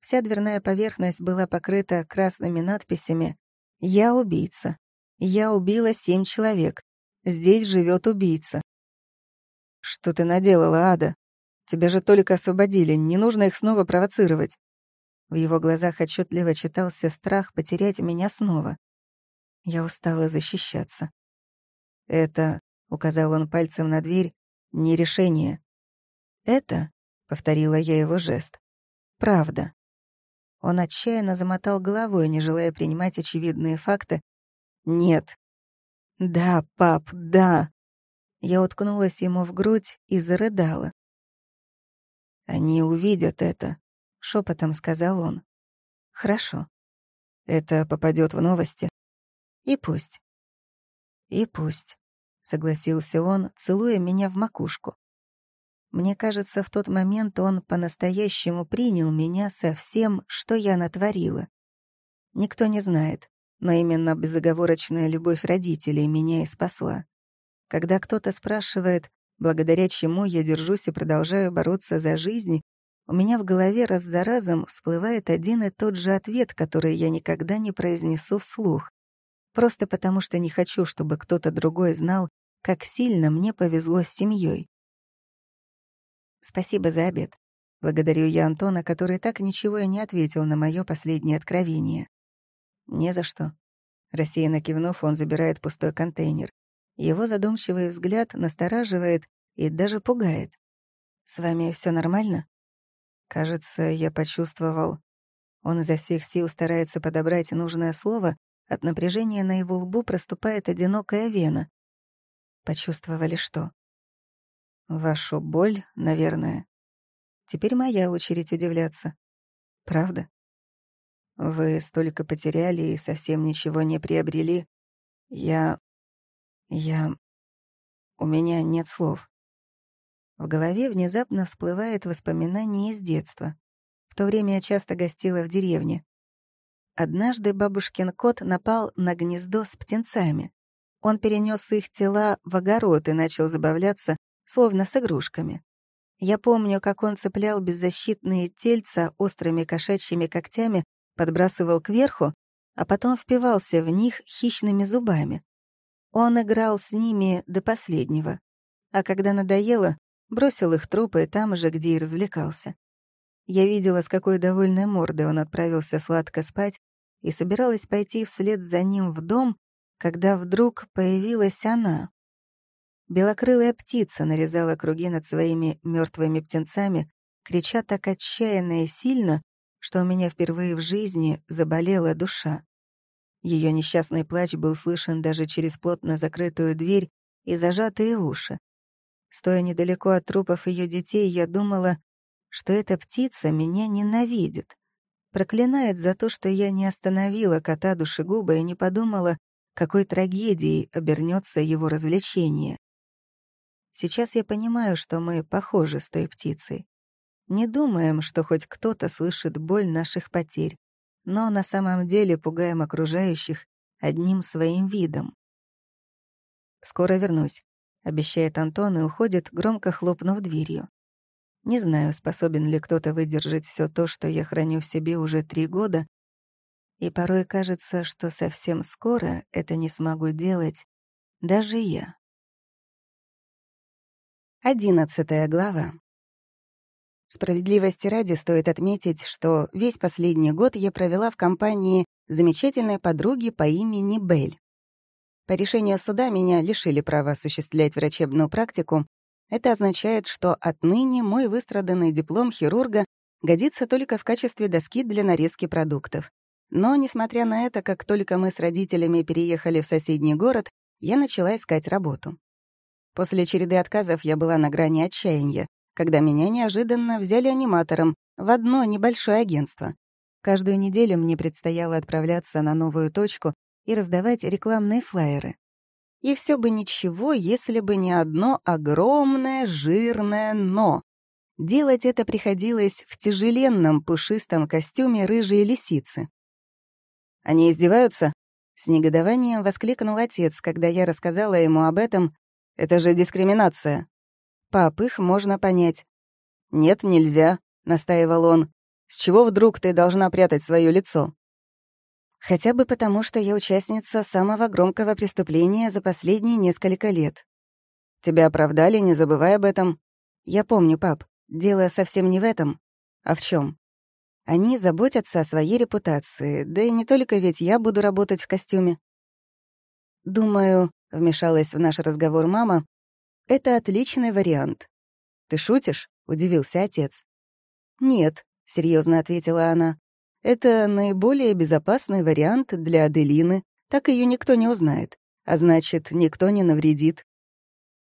Вся дверная поверхность была покрыта красными надписями «Я убийца. Я убила семь человек. Здесь живет убийца». «Что ты наделала, Ада? Тебя же только освободили, не нужно их снова провоцировать». В его глазах отчетливо читался страх потерять меня снова. Я устала защищаться. «Это», — указал он пальцем на дверь, — «не решение». «Это», — повторила я его жест, — «правда». Он отчаянно замотал головой, не желая принимать очевидные факты. «Нет». «Да, пап, да». Я уткнулась ему в грудь и зарыдала. «Они увидят это», — шепотом сказал он. «Хорошо. Это попадет в новости. И пусть». «И пусть», — согласился он, целуя меня в макушку. Мне кажется, в тот момент он по-настоящему принял меня со всем, что я натворила. Никто не знает, но именно безоговорочная любовь родителей меня и спасла. Когда кто-то спрашивает, благодаря чему я держусь и продолжаю бороться за жизнь, у меня в голове раз за разом всплывает один и тот же ответ, который я никогда не произнесу вслух. Просто потому, что не хочу, чтобы кто-то другой знал, как сильно мне повезло с семьей. Спасибо за обед. Благодарю я Антона, который так ничего и не ответил на мое последнее откровение. Не за что. Рассеянно кивнув, он забирает пустой контейнер. Его задумчивый взгляд настораживает и даже пугает. «С вами все нормально?» Кажется, я почувствовал. Он изо всех сил старается подобрать нужное слово, от напряжения на его лбу проступает одинокая вена. Почувствовали что? Вашу боль, наверное. Теперь моя очередь удивляться. Правда? Вы столько потеряли и совсем ничего не приобрели. Я... Я... У меня нет слов. В голове внезапно всплывает воспоминание из детства. В то время я часто гостила в деревне. Однажды бабушкин кот напал на гнездо с птенцами. Он перенес их тела в огород и начал забавляться, словно с игрушками. Я помню, как он цеплял беззащитные тельца острыми кошачьими когтями, подбрасывал кверху, а потом впивался в них хищными зубами. Он играл с ними до последнего, а когда надоело, бросил их трупы там же, где и развлекался. Я видела, с какой довольной мордой он отправился сладко спать, и собиралась пойти вслед за ним в дом, когда вдруг появилась она. Белокрылая птица нарезала круги над своими мертвыми птенцами, крича так отчаянно и сильно, что у меня впервые в жизни заболела душа. Ее несчастный плач был слышен даже через плотно закрытую дверь и зажатые уши. Стоя недалеко от трупов ее детей, я думала, что эта птица меня ненавидит, проклинает за то, что я не остановила кота душегуба и не подумала, какой трагедией обернется его развлечение. Сейчас я понимаю, что мы похожи с той птицей. Не думаем, что хоть кто-то слышит боль наших потерь, но на самом деле пугаем окружающих одним своим видом. «Скоро вернусь», — обещает Антон и уходит, громко хлопнув дверью. Не знаю, способен ли кто-то выдержать все то, что я храню в себе уже три года, и порой кажется, что совсем скоро это не смогу делать даже я. Одиннадцатая глава. Справедливости ради стоит отметить, что весь последний год я провела в компании замечательной подруги по имени Белль. По решению суда меня лишили права осуществлять врачебную практику. Это означает, что отныне мой выстраданный диплом хирурга годится только в качестве доски для нарезки продуктов. Но, несмотря на это, как только мы с родителями переехали в соседний город, я начала искать работу. После череды отказов я была на грани отчаяния когда меня неожиданно взяли аниматором в одно небольшое агентство. Каждую неделю мне предстояло отправляться на новую точку и раздавать рекламные флаеры. И все бы ничего, если бы не одно огромное жирное «но». Делать это приходилось в тяжеленном пушистом костюме рыжей лисицы. «Они издеваются?» — с негодованием воскликнул отец, когда я рассказала ему об этом. «Это же дискриминация». Пап, их можно понять. «Нет, нельзя», — настаивал он. «С чего вдруг ты должна прятать свое лицо?» Хотя бы потому, что я участница самого громкого преступления за последние несколько лет. Тебя оправдали, не забывай об этом. Я помню, пап, дело совсем не в этом. А в чем? Они заботятся о своей репутации, да и не только ведь я буду работать в костюме. Думаю, вмешалась в наш разговор мама, это отличный вариант. Ты шутишь? удивился отец. Нет, серьезно ответила она. Это наиболее безопасный вариант для Аделины, так ее никто не узнает, а значит, никто не навредит.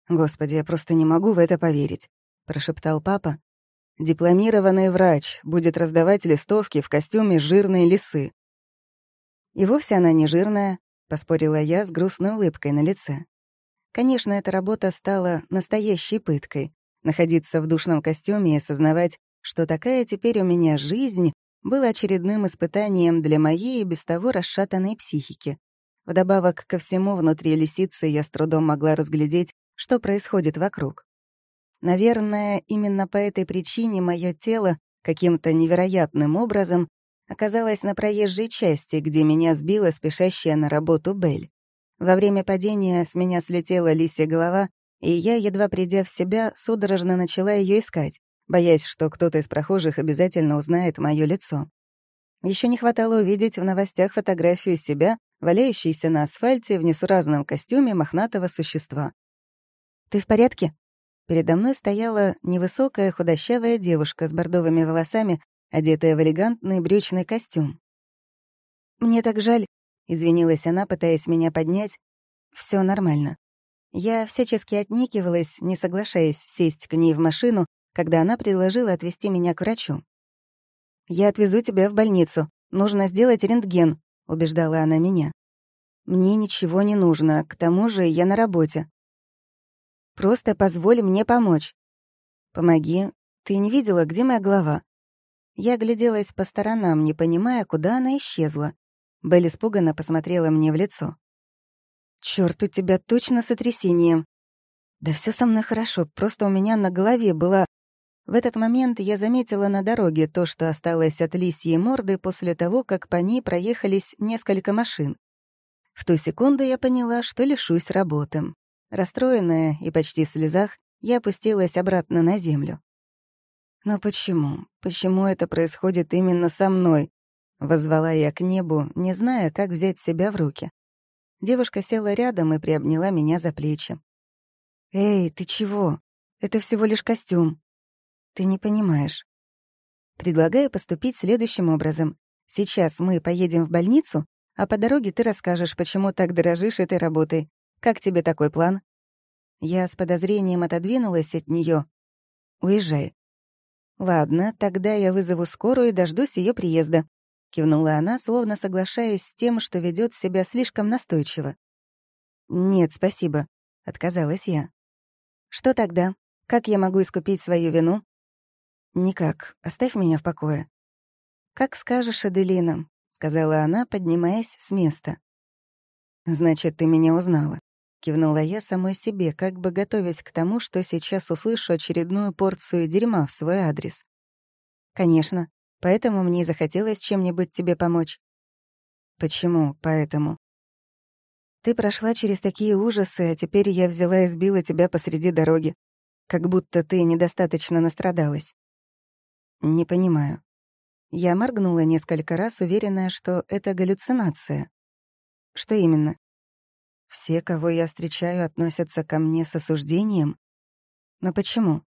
Господи, я просто не могу в это поверить, прошептал папа, Дипломированный врач будет раздавать листовки в костюме жирной лисы. И вовсе она не жирная, поспорила я с грустной улыбкой на лице. Конечно, эта работа стала настоящей пыткой. Находиться в душном костюме и осознавать, что такая теперь у меня жизнь, было очередным испытанием для моей и без того расшатанной психики. Вдобавок ко всему, внутри лисицы я с трудом могла разглядеть, что происходит вокруг. Наверное, именно по этой причине мое тело каким-то невероятным образом оказалось на проезжей части, где меня сбила спешащая на работу Бель. Во время падения с меня слетела лисья голова, и я, едва придя в себя, судорожно начала ее искать, боясь, что кто-то из прохожих обязательно узнает мое лицо. Еще не хватало увидеть в новостях фотографию себя, валяющейся на асфальте в несуразном костюме мохнатого существа. «Ты в порядке?» Передо мной стояла невысокая худощавая девушка с бордовыми волосами, одетая в элегантный брючный костюм. «Мне так жаль», — извинилась она, пытаясь меня поднять. Все нормально». Я всячески отникивалась, не соглашаясь сесть к ней в машину, когда она предложила отвезти меня к врачу. «Я отвезу тебя в больницу. Нужно сделать рентген», — убеждала она меня. «Мне ничего не нужно, к тому же я на работе. Просто позволь мне помочь. Помоги. Ты не видела, где моя голова? Я гляделась по сторонам, не понимая, куда она исчезла. Белль испуганно посмотрела мне в лицо. «Чёрт, у тебя точно сотрясением!» «Да все со мной хорошо, просто у меня на голове была...» В этот момент я заметила на дороге то, что осталось от лисьей морды после того, как по ней проехались несколько машин. В ту секунду я поняла, что лишусь работы. Расстроенная и почти в слезах, я опустилась обратно на землю. «Но почему? Почему это происходит именно со мной?» Воззвала я к небу, не зная, как взять себя в руки. Девушка села рядом и приобняла меня за плечи. «Эй, ты чего? Это всего лишь костюм. Ты не понимаешь. Предлагаю поступить следующим образом. Сейчас мы поедем в больницу, а по дороге ты расскажешь, почему так дорожишь этой работой, как тебе такой план?» Я с подозрением отодвинулась от нее. «Уезжай». «Ладно, тогда я вызову скорую и дождусь ее приезда», — кивнула она, словно соглашаясь с тем, что ведет себя слишком настойчиво. «Нет, спасибо», — отказалась я. «Что тогда? Как я могу искупить свою вину?» «Никак. Оставь меня в покое». «Как скажешь, Аделина», — сказала она, поднимаясь с места. «Значит, ты меня узнала кивнула я самой себе, как бы готовясь к тому, что сейчас услышу очередную порцию дерьма в свой адрес. «Конечно, поэтому мне и захотелось чем-нибудь тебе помочь». «Почему поэтому?» «Ты прошла через такие ужасы, а теперь я взяла и сбила тебя посреди дороги, как будто ты недостаточно настрадалась». «Не понимаю». Я моргнула несколько раз, уверенная, что это галлюцинация. «Что именно?» Все, кого я встречаю, относятся ко мне с осуждением? Но почему?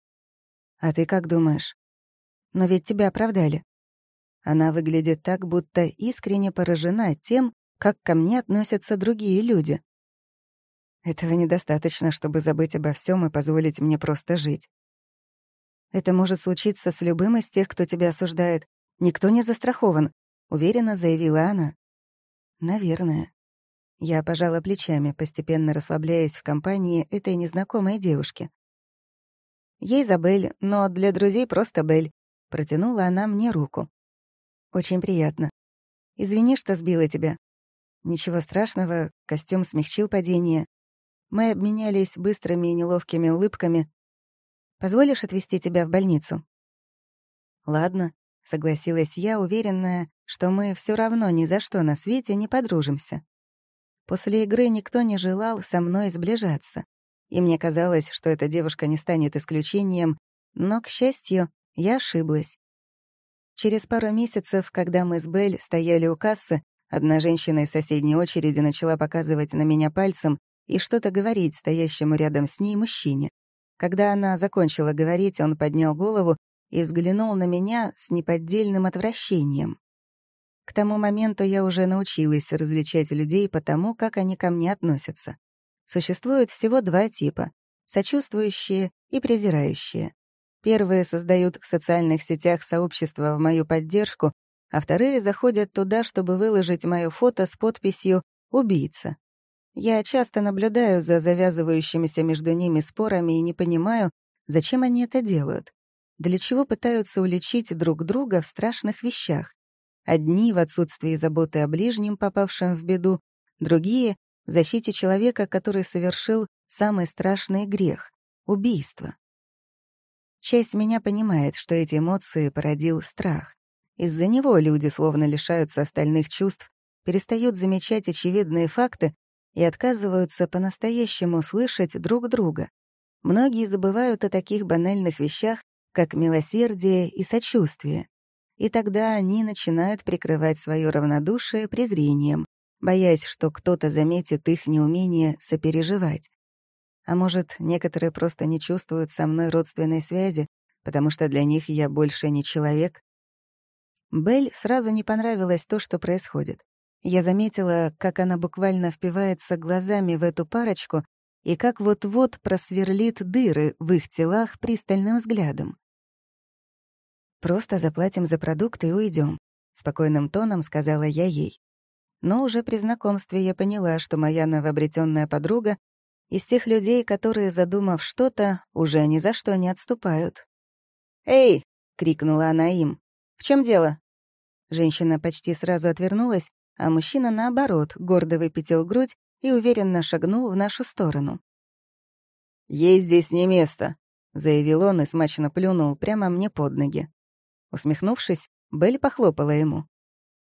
А ты как думаешь? Но ведь тебя оправдали. Она выглядит так, будто искренне поражена тем, как ко мне относятся другие люди. Этого недостаточно, чтобы забыть обо всем и позволить мне просто жить. Это может случиться с любым из тех, кто тебя осуждает. Никто не застрахован, уверенно заявила она. Наверное. Я пожала плечами, постепенно расслабляясь в компании этой незнакомой девушки. Ей Забель, но для друзей просто Бель. Протянула она мне руку. Очень приятно. Извини, что сбила тебя. Ничего страшного, костюм смягчил падение. Мы обменялись быстрыми и неловкими улыбками. Позволишь отвезти тебя в больницу? Ладно, согласилась я, уверенная, что мы все равно ни за что на свете не подружимся. После игры никто не желал со мной сближаться, и мне казалось, что эта девушка не станет исключением, но, к счастью, я ошиблась. Через пару месяцев, когда мы с Белль стояли у кассы, одна женщина из соседней очереди начала показывать на меня пальцем и что-то говорить стоящему рядом с ней мужчине. Когда она закончила говорить, он поднял голову и взглянул на меня с неподдельным отвращением. К тому моменту я уже научилась различать людей по тому, как они ко мне относятся. Существует всего два типа — сочувствующие и презирающие. Первые создают в социальных сетях сообщества в мою поддержку, а вторые заходят туда, чтобы выложить моё фото с подписью «Убийца». Я часто наблюдаю за завязывающимися между ними спорами и не понимаю, зачем они это делают. Для чего пытаются уличить друг друга в страшных вещах. Одни — в отсутствии заботы о ближнем, попавшем в беду, другие — в защите человека, который совершил самый страшный грех — убийство. Часть меня понимает, что эти эмоции породил страх. Из-за него люди словно лишаются остальных чувств, перестают замечать очевидные факты и отказываются по-настоящему слышать друг друга. Многие забывают о таких банальных вещах, как милосердие и сочувствие. И тогда они начинают прикрывать свое равнодушие презрением, боясь, что кто-то заметит их неумение сопереживать. А может, некоторые просто не чувствуют со мной родственной связи, потому что для них я больше не человек? Белль сразу не понравилось то, что происходит. Я заметила, как она буквально впивается глазами в эту парочку и как вот-вот просверлит дыры в их телах пристальным взглядом. «Просто заплатим за продукты и уйдем», — спокойным тоном сказала я ей. Но уже при знакомстве я поняла, что моя новообретенная подруга из тех людей, которые, задумав что-то, уже ни за что не отступают. «Эй!» — крикнула она им. «В чем дело?» Женщина почти сразу отвернулась, а мужчина, наоборот, гордо выпятил грудь и уверенно шагнул в нашу сторону. «Ей здесь не место», — заявил он и смачно плюнул прямо мне под ноги. Усмехнувшись, Белль похлопала ему.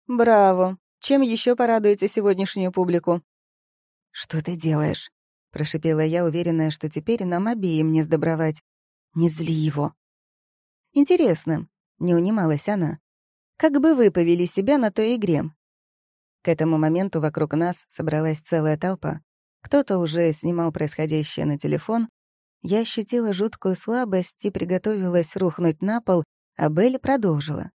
«Браво! Чем еще порадуете сегодняшнюю публику?» «Что ты делаешь?» Прошипела я, уверенная, что теперь нам обеим не сдобровать. «Не зли его». «Интересно», — не унималась она. «Как бы вы повели себя на той игре?» К этому моменту вокруг нас собралась целая толпа. Кто-то уже снимал происходящее на телефон. Я ощутила жуткую слабость и приготовилась рухнуть на пол, а Белль продолжила.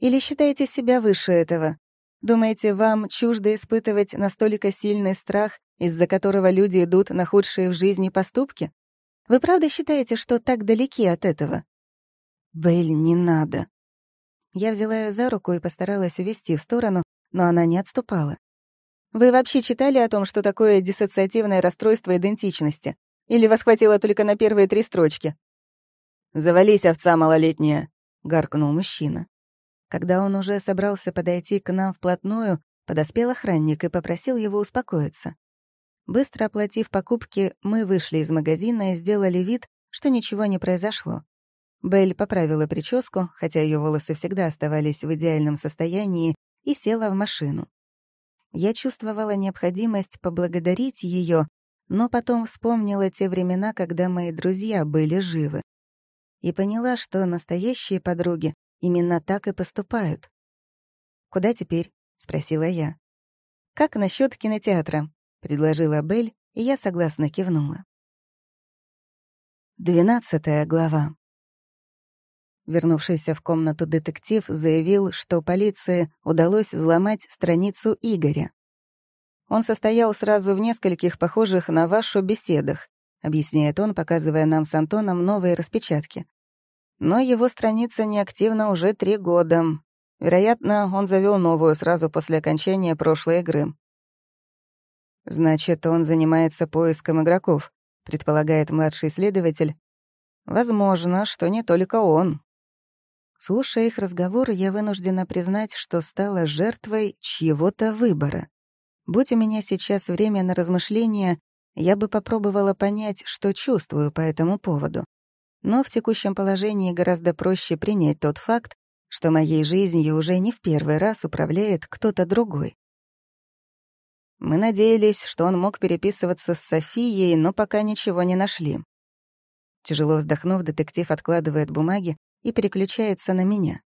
«Или считаете себя выше этого? Думаете, вам чуждо испытывать настолько сильный страх, из-за которого люди идут на худшие в жизни поступки? Вы правда считаете, что так далеки от этого? Белль, не надо. Я взяла ее за руку и постаралась увести в сторону, но она не отступала. Вы вообще читали о том, что такое диссоциативное расстройство идентичности? Или вас хватило только на первые три строчки? «Завались, овца малолетняя!» — гаркнул мужчина. Когда он уже собрался подойти к нам вплотную, подоспел охранник и попросил его успокоиться. Быстро оплатив покупки, мы вышли из магазина и сделали вид, что ничего не произошло. Белль поправила прическу, хотя ее волосы всегда оставались в идеальном состоянии, и села в машину. Я чувствовала необходимость поблагодарить ее, но потом вспомнила те времена, когда мои друзья были живы. И поняла, что настоящие подруги именно так и поступают. «Куда теперь?» — спросила я. «Как насчет кинотеатра?» Предложила Белль, и я согласно кивнула. Двенадцатая глава. Вернувшийся в комнату детектив заявил, что полиции удалось взломать страницу Игоря. Он состоял сразу в нескольких похожих на вашу беседах, объясняет он, показывая нам с Антоном новые распечатки. Но его страница неактивна уже три года. Вероятно, он завел новую сразу после окончания прошлой игры. «Значит, он занимается поиском игроков», — предполагает младший следователь. «Возможно, что не только он». Слушая их разговор, я вынуждена признать, что стала жертвой чьего-то выбора. Будь у меня сейчас время на размышления, я бы попробовала понять, что чувствую по этому поводу. Но в текущем положении гораздо проще принять тот факт, что моей жизнью уже не в первый раз управляет кто-то другой. Мы надеялись, что он мог переписываться с Софией, но пока ничего не нашли. Тяжело вздохнув, детектив откладывает бумаги и переключается на меня.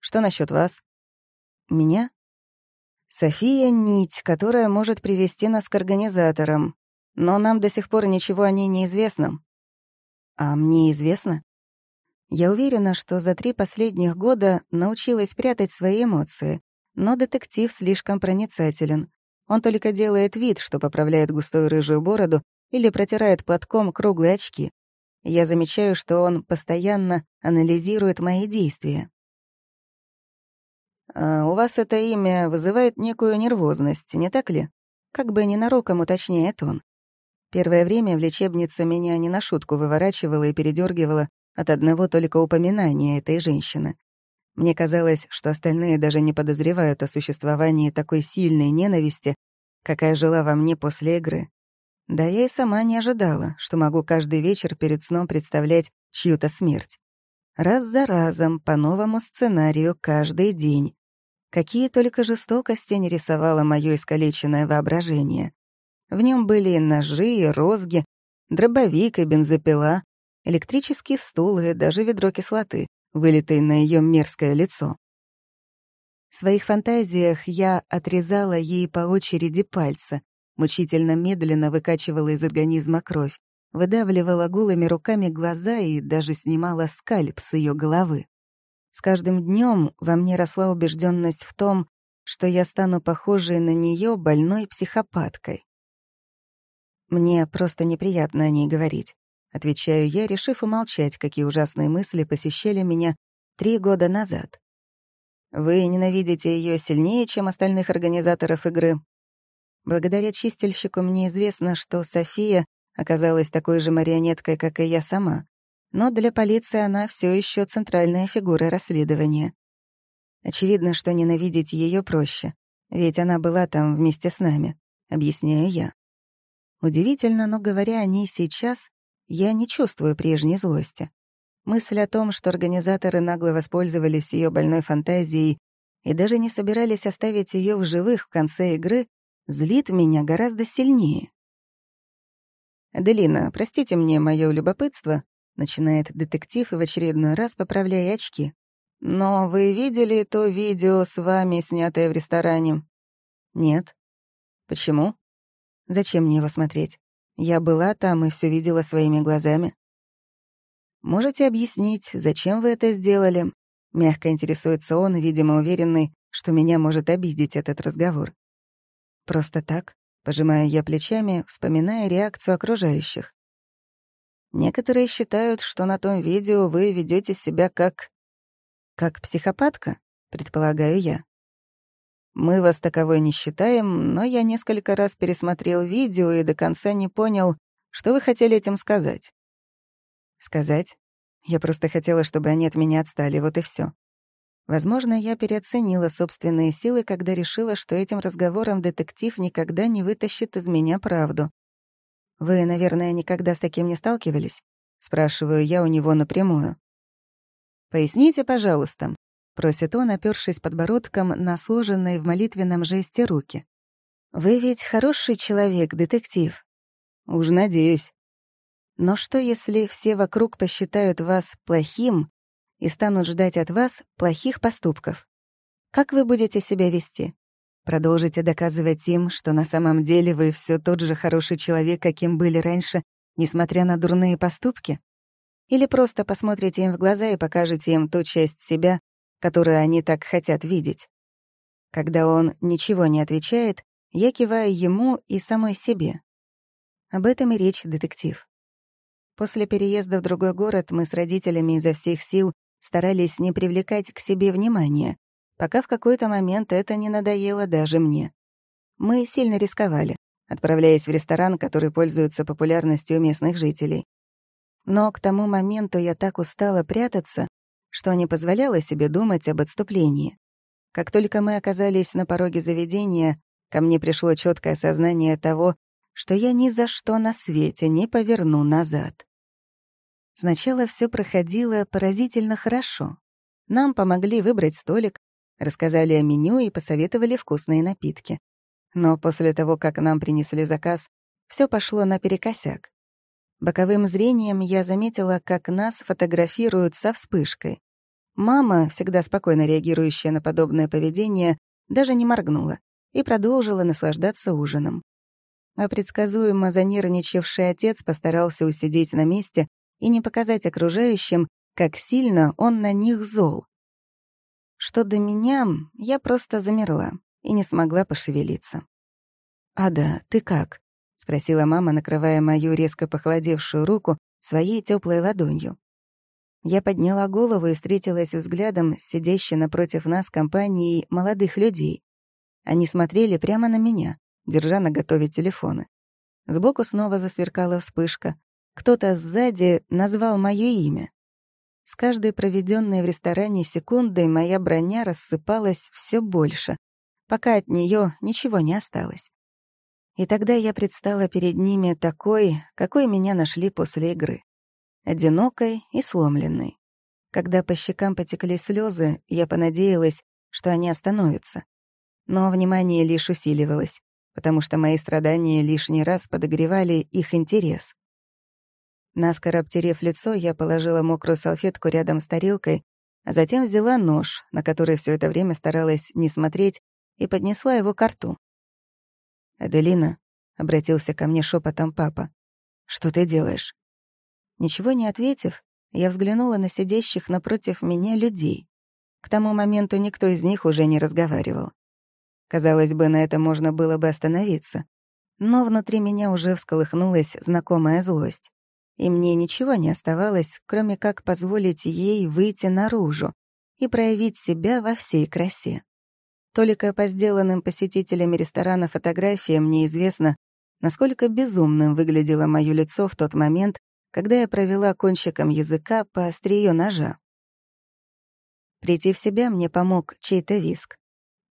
«Что насчет вас?» «Меня?» «София — нить, которая может привести нас к организаторам, но нам до сих пор ничего о ней не известно». «А мне известно?» Я уверена, что за три последних года научилась прятать свои эмоции, но детектив слишком проницателен. Он только делает вид, что поправляет густую рыжую бороду или протирает платком круглые очки. Я замечаю, что он постоянно анализирует мои действия. «А «У вас это имя вызывает некую нервозность, не так ли?» Как бы ненароком уточняет он. Первое время в лечебнице меня не на шутку выворачивало и передергивало от одного только упоминания этой женщины. Мне казалось, что остальные даже не подозревают о существовании такой сильной ненависти, какая жила во мне после игры. Да я и сама не ожидала, что могу каждый вечер перед сном представлять чью-то смерть. Раз за разом, по новому сценарию, каждый день. Какие только жестокости не рисовало моё искалеченное воображение. В нем были и ножи, и розги, дробовик и бензопила, электрический стул и даже ведро кислоты вылитый на ее мерзкое лицо. В своих фантазиях я отрезала ей по очереди пальцы, мучительно медленно выкачивала из организма кровь, выдавливала голыми руками глаза и даже снимала скальп с ее головы. С каждым днем во мне росла убежденность в том, что я стану похожей на нее больной психопаткой. Мне просто неприятно о ней говорить. Отвечаю я, решив умолчать, какие ужасные мысли посещали меня три года назад. Вы ненавидите ее сильнее, чем остальных организаторов игры. Благодаря чистильщику мне известно, что София оказалась такой же марионеткой, как и я сама. Но для полиции она все еще центральная фигура расследования. Очевидно, что ненавидеть ее проще, ведь она была там вместе с нами, объясняю я. Удивительно, но говоря о ней сейчас, я не чувствую прежней злости. Мысль о том, что организаторы нагло воспользовались ее больной фантазией и даже не собирались оставить ее в живых в конце игры, злит меня гораздо сильнее. «Аделина, простите мне мое любопытство», — начинает детектив и в очередной раз поправляя очки. «Но вы видели то видео с вами, снятое в ресторане?» «Нет». «Почему?» «Зачем мне его смотреть? Я была там и все видела своими глазами. Можете объяснить, зачем вы это сделали? Мягко интересуется он, видимо, уверенный, что меня может обидеть этот разговор. Просто так, пожимаю я плечами, вспоминая реакцию окружающих. Некоторые считают, что на том видео вы ведете себя как... как психопатка, предполагаю я. Мы вас таковой не считаем, но я несколько раз пересмотрел видео и до конца не понял, что вы хотели этим сказать. Сказать? Я просто хотела, чтобы они от меня отстали, вот и все. Возможно, я переоценила собственные силы, когда решила, что этим разговором детектив никогда не вытащит из меня правду. «Вы, наверное, никогда с таким не сталкивались?» — спрашиваю я у него напрямую. «Поясните, пожалуйста», — просит он, опёршись подбородком на сложенные в молитвенном жесте руки. «Вы ведь хороший человек, детектив». «Уж надеюсь». «Но что, если все вокруг посчитают вас плохим и станут ждать от вас плохих поступков? Как вы будете себя вести? Продолжите доказывать им, что на самом деле вы все тот же хороший человек, каким были раньше, несмотря на дурные поступки? Или просто посмотрите им в глаза и покажете им ту часть себя, которую они так хотят видеть. Когда он ничего не отвечает, я киваю ему и самой себе. Об этом и речь, детектив. После переезда в другой город мы с родителями изо всех сил старались не привлекать к себе внимания, пока в какой-то момент это не надоело даже мне. Мы сильно рисковали, отправляясь в ресторан, который пользуется популярностью местных жителей. Но к тому моменту я так устала прятаться, что не позволяло себе думать об отступлении. Как только мы оказались на пороге заведения, ко мне пришло четкое осознание того, что я ни за что на свете не поверну назад. Сначала все проходило поразительно хорошо. Нам помогли выбрать столик, рассказали о меню и посоветовали вкусные напитки. Но после того, как нам принесли заказ, все пошло наперекосяк. Боковым зрением я заметила, как нас фотографируют со вспышкой. Мама, всегда спокойно реагирующая на подобное поведение, даже не моргнула и продолжила наслаждаться ужином. А предсказуемо занервничавший отец постарался усидеть на месте и не показать окружающим, как сильно он на них зол. Что до меня, я просто замерла и не смогла пошевелиться. «Ада, ты как?» — спросила мама, накрывая мою резко похолодевшую руку своей теплой ладонью. Я подняла голову и встретилась взглядом с сидящей напротив нас компанией молодых людей. Они смотрели прямо на меня, держа на готове телефоны. Сбоку снова засверкала вспышка. Кто-то сзади назвал моё имя. С каждой проведенной в ресторане секундой моя броня рассыпалась все больше, пока от нее ничего не осталось. И тогда я предстала перед ними такой, какой меня нашли после игры. Одинокой и сломленной. Когда по щекам потекли слезы, я понадеялась, что они остановятся. Но внимание лишь усиливалось, потому что мои страдания лишний раз подогревали их интерес. Наскоро обтерев лицо, я положила мокрую салфетку рядом с тарелкой, а затем взяла нож, на который все это время старалась не смотреть, и поднесла его к рту. «Аделина», — обратился ко мне шепотом папа, — «что ты делаешь?» Ничего не ответив, я взглянула на сидящих напротив меня людей. К тому моменту никто из них уже не разговаривал. Казалось бы, на это можно было бы остановиться. Но внутри меня уже всколыхнулась знакомая злость. И мне ничего не оставалось, кроме как позволить ей выйти наружу и проявить себя во всей красе. Только по сделанным посетителями ресторана фотографиям мне известно, насколько безумным выглядело моё лицо в тот момент, когда я провела кончиком языка по острию ножа. Прийти в себя мне помог чей-то виск.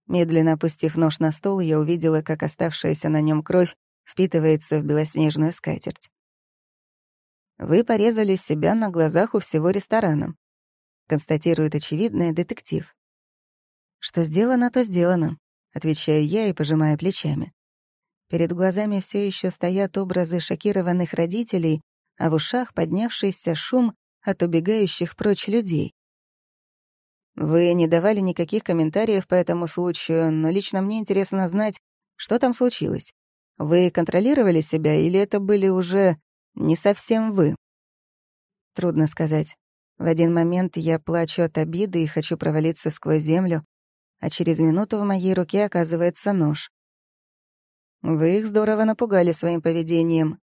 Медленно опустив нож на стол, я увидела, как оставшаяся на нем кровь впитывается в белоснежную скатерть. «Вы порезали себя на глазах у всего ресторана», констатирует очевидный детектив. «Что сделано, то сделано», — отвечаю я и пожимаю плечами. Перед глазами все еще стоят образы шокированных родителей, а в ушах поднявшийся шум от убегающих прочь людей. Вы не давали никаких комментариев по этому случаю, но лично мне интересно знать, что там случилось. Вы контролировали себя или это были уже не совсем вы? Трудно сказать. В один момент я плачу от обиды и хочу провалиться сквозь землю, а через минуту в моей руке оказывается нож. Вы их здорово напугали своим поведением.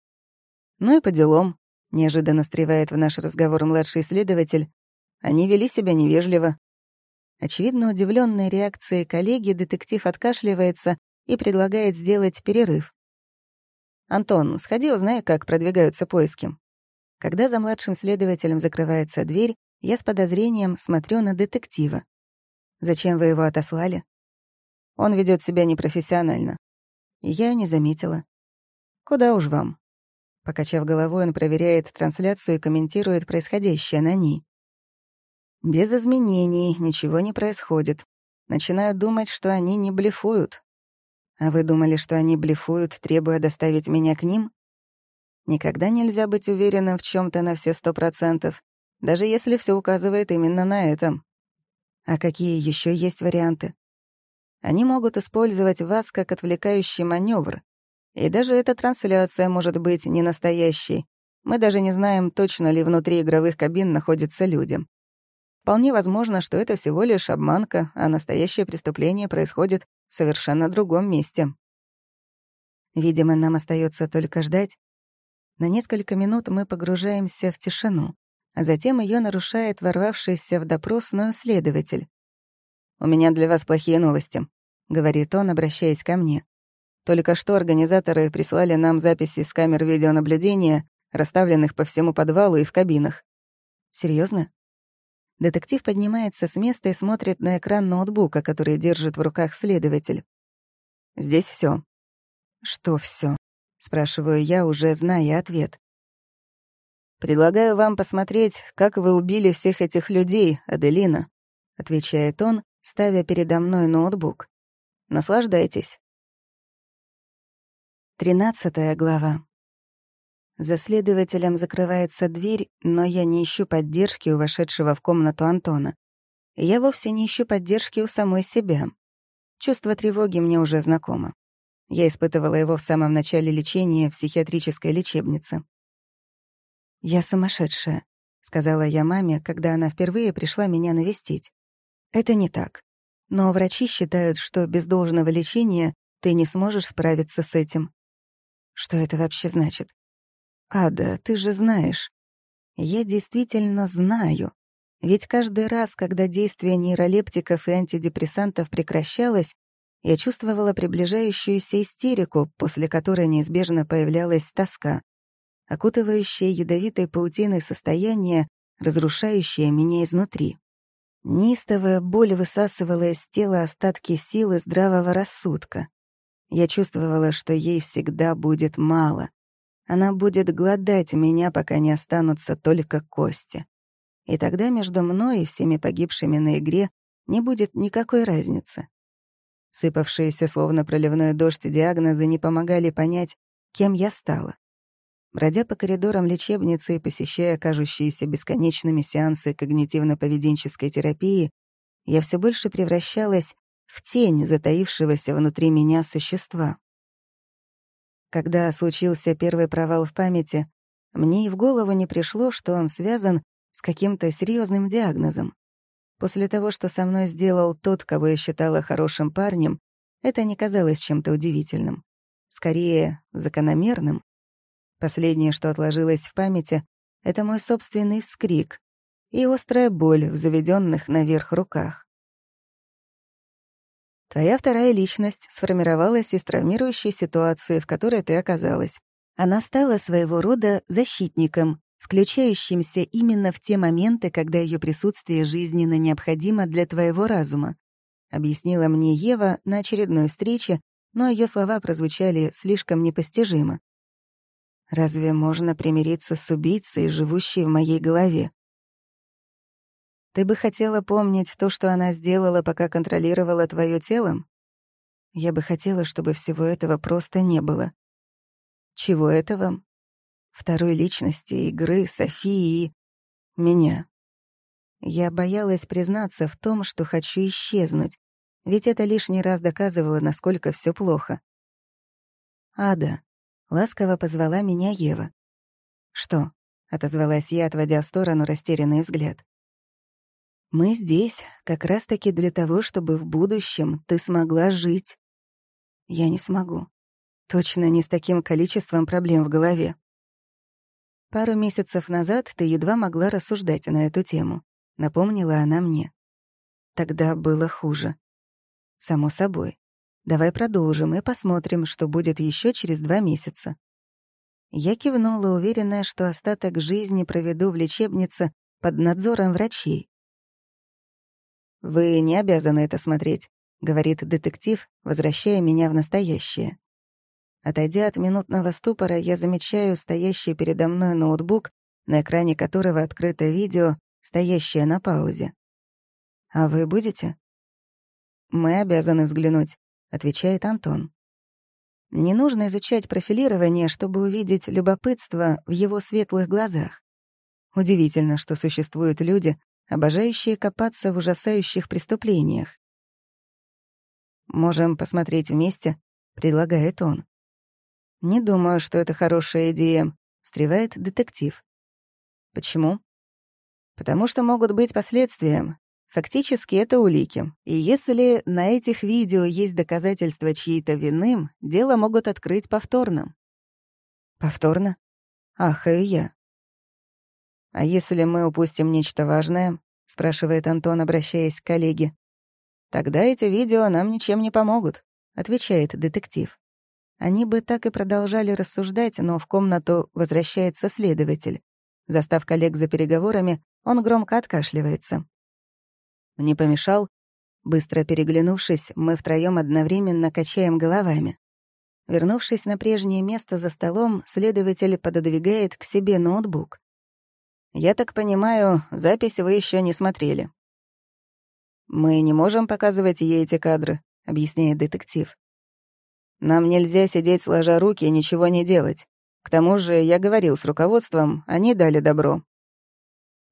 Ну и по делам, неожиданно встревает в наш разговор младший следователь. Они вели себя невежливо. Очевидно, удивленной реакцией коллеги детектив откашливается и предлагает сделать перерыв. «Антон, сходи, узнай, как продвигаются поиски». Когда за младшим следователем закрывается дверь, я с подозрением смотрю на детектива. Зачем вы его отослали? Он ведет себя непрофессионально. Я не заметила. Куда уж вам? Покачав головой, он проверяет трансляцию и комментирует происходящее на ней. Без изменений ничего не происходит. Начинаю думать, что они не блефуют. А вы думали, что они блефуют, требуя доставить меня к ним? Никогда нельзя быть уверенным в чем то на все сто процентов, даже если все указывает именно на этом. А какие еще есть варианты? Они могут использовать вас как отвлекающий маневр. И даже эта трансляция может быть не настоящей. Мы даже не знаем, точно ли внутри игровых кабин находятся люди. Вполне возможно, что это всего лишь обманка, а настоящее преступление происходит в совершенно другом месте. Видимо, нам остается только ждать. На несколько минут мы погружаемся в тишину а затем ее нарушает ворвавшийся в допросную следователь. «У меня для вас плохие новости», — говорит он, обращаясь ко мне. «Только что организаторы прислали нам записи с камер видеонаблюдения, расставленных по всему подвалу и в кабинах». Серьезно? Детектив поднимается с места и смотрит на экран ноутбука, который держит в руках следователь. «Здесь все. «Что все? спрашиваю я, уже зная ответ. «Предлагаю вам посмотреть, как вы убили всех этих людей, Аделина», — отвечает он, ставя передо мной ноутбук. «Наслаждайтесь». Тринадцатая глава. За следователем закрывается дверь, но я не ищу поддержки у вошедшего в комнату Антона. Я вовсе не ищу поддержки у самой себя. Чувство тревоги мне уже знакомо. Я испытывала его в самом начале лечения в психиатрической лечебнице. «Я сумасшедшая», — сказала я маме, когда она впервые пришла меня навестить. «Это не так. Но врачи считают, что без должного лечения ты не сможешь справиться с этим». «Что это вообще значит?» «Ада, ты же знаешь». «Я действительно знаю. Ведь каждый раз, когда действие нейролептиков и антидепрессантов прекращалось, я чувствовала приближающуюся истерику, после которой неизбежно появлялась тоска окутывающее ядовитой паутиной состояние, разрушающее меня изнутри. Неистовая боль высасывала из тела остатки силы здравого рассудка. Я чувствовала, что ей всегда будет мало. Она будет гладать меня, пока не останутся только кости. И тогда между мной и всеми погибшими на игре не будет никакой разницы. Сыпавшиеся словно проливной дождь диагнозы не помогали понять, кем я стала. Бродя по коридорам лечебницы и посещая кажущиеся бесконечными сеансы когнитивно-поведенческой терапии, я все больше превращалась в тень затаившегося внутри меня существа. Когда случился первый провал в памяти, мне и в голову не пришло, что он связан с каким-то серьезным диагнозом. После того, что со мной сделал тот, кого я считала хорошим парнем, это не казалось чем-то удивительным. Скорее, закономерным. Последнее, что отложилось в памяти, это мой собственный вскрик и острая боль в заведенных наверх руках. Твоя вторая личность сформировалась из травмирующей ситуации, в которой ты оказалась. Она стала своего рода защитником, включающимся именно в те моменты, когда ее присутствие жизненно необходимо для твоего разума. Объяснила мне Ева на очередной встрече, но ее слова прозвучали слишком непостижимо. Разве можно примириться с убийцей, живущей в моей голове? Ты бы хотела помнить то, что она сделала, пока контролировала твое тело? Я бы хотела, чтобы всего этого просто не было. Чего этого? Второй личности, игры, Софии и... меня. Я боялась признаться в том, что хочу исчезнуть, ведь это лишний раз доказывало, насколько все плохо. Ада, Ласково позвала меня Ева. «Что?» — отозвалась я, отводя в сторону растерянный взгляд. «Мы здесь как раз-таки для того, чтобы в будущем ты смогла жить». «Я не смогу. Точно не с таким количеством проблем в голове». «Пару месяцев назад ты едва могла рассуждать на эту тему», — напомнила она мне. «Тогда было хуже». «Само собой. Давай продолжим и посмотрим, что будет еще через два месяца. Я кивнула, уверенная, что остаток жизни проведу в лечебнице под надзором врачей. «Вы не обязаны это смотреть», — говорит детектив, возвращая меня в настоящее. Отойдя от минутного ступора, я замечаю стоящий передо мной ноутбук, на экране которого открыто видео, стоящее на паузе. «А вы будете?» «Мы обязаны взглянуть», — отвечает Антон. Не нужно изучать профилирование, чтобы увидеть любопытство в его светлых глазах. Удивительно, что существуют люди, обожающие копаться в ужасающих преступлениях. «Можем посмотреть вместе», — предлагает он. «Не думаю, что это хорошая идея», — встревает детектив. «Почему?» «Потому что могут быть последствия. Фактически это улики. И если на этих видео есть доказательства чьей-то вины, дело могут открыть повторно. Повторно? Ахаю я. «А если мы упустим нечто важное?» — спрашивает Антон, обращаясь к коллеге. «Тогда эти видео нам ничем не помогут», — отвечает детектив. Они бы так и продолжали рассуждать, но в комнату возвращается следователь. Застав коллег за переговорами, он громко откашливается. Не помешал? Быстро переглянувшись, мы втроем одновременно качаем головами. Вернувшись на прежнее место за столом, следователь пододвигает к себе ноутбук. Я так понимаю, запись вы еще не смотрели. Мы не можем показывать ей эти кадры, объясняет детектив. Нам нельзя сидеть сложа руки и ничего не делать. К тому же я говорил с руководством, они дали добро.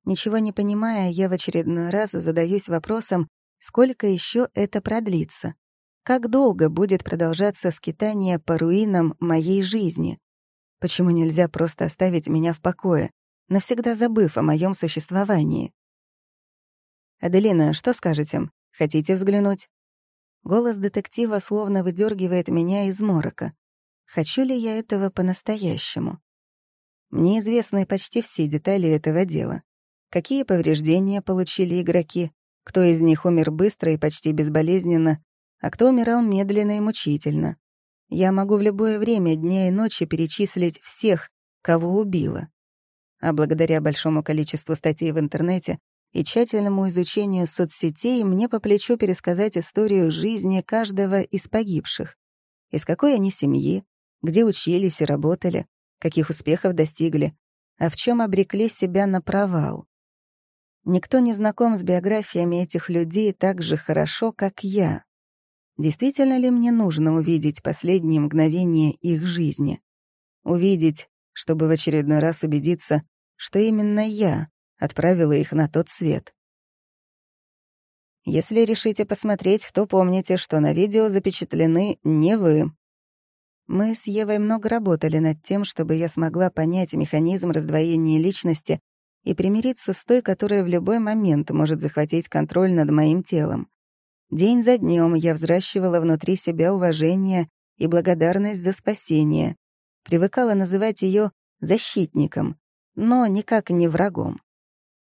Ничего не понимая, я в очередной раз задаюсь вопросом, сколько еще это продлится. Как долго будет продолжаться скитание по руинам моей жизни? Почему нельзя просто оставить меня в покое, навсегда забыв о моем существовании? «Аделина, что скажете? Хотите взглянуть?» Голос детектива словно выдергивает меня из морока. Хочу ли я этого по-настоящему? Мне известны почти все детали этого дела. Какие повреждения получили игроки, кто из них умер быстро и почти безболезненно, а кто умирал медленно и мучительно. Я могу в любое время дня и ночи перечислить всех, кого убила. А благодаря большому количеству статей в интернете и тщательному изучению соцсетей мне по плечу пересказать историю жизни каждого из погибших. Из какой они семьи, где учились и работали, каких успехов достигли, а в чем обрекли себя на провал. Никто не знаком с биографиями этих людей так же хорошо, как я. Действительно ли мне нужно увидеть последние мгновения их жизни? Увидеть, чтобы в очередной раз убедиться, что именно я отправила их на тот свет. Если решите посмотреть, то помните, что на видео запечатлены не вы, мы с Евой много работали над тем, чтобы я смогла понять механизм раздвоения личности и примириться с той, которая в любой момент может захватить контроль над моим телом. День за днем я взращивала внутри себя уважение и благодарность за спасение, привыкала называть ее защитником, но никак не врагом.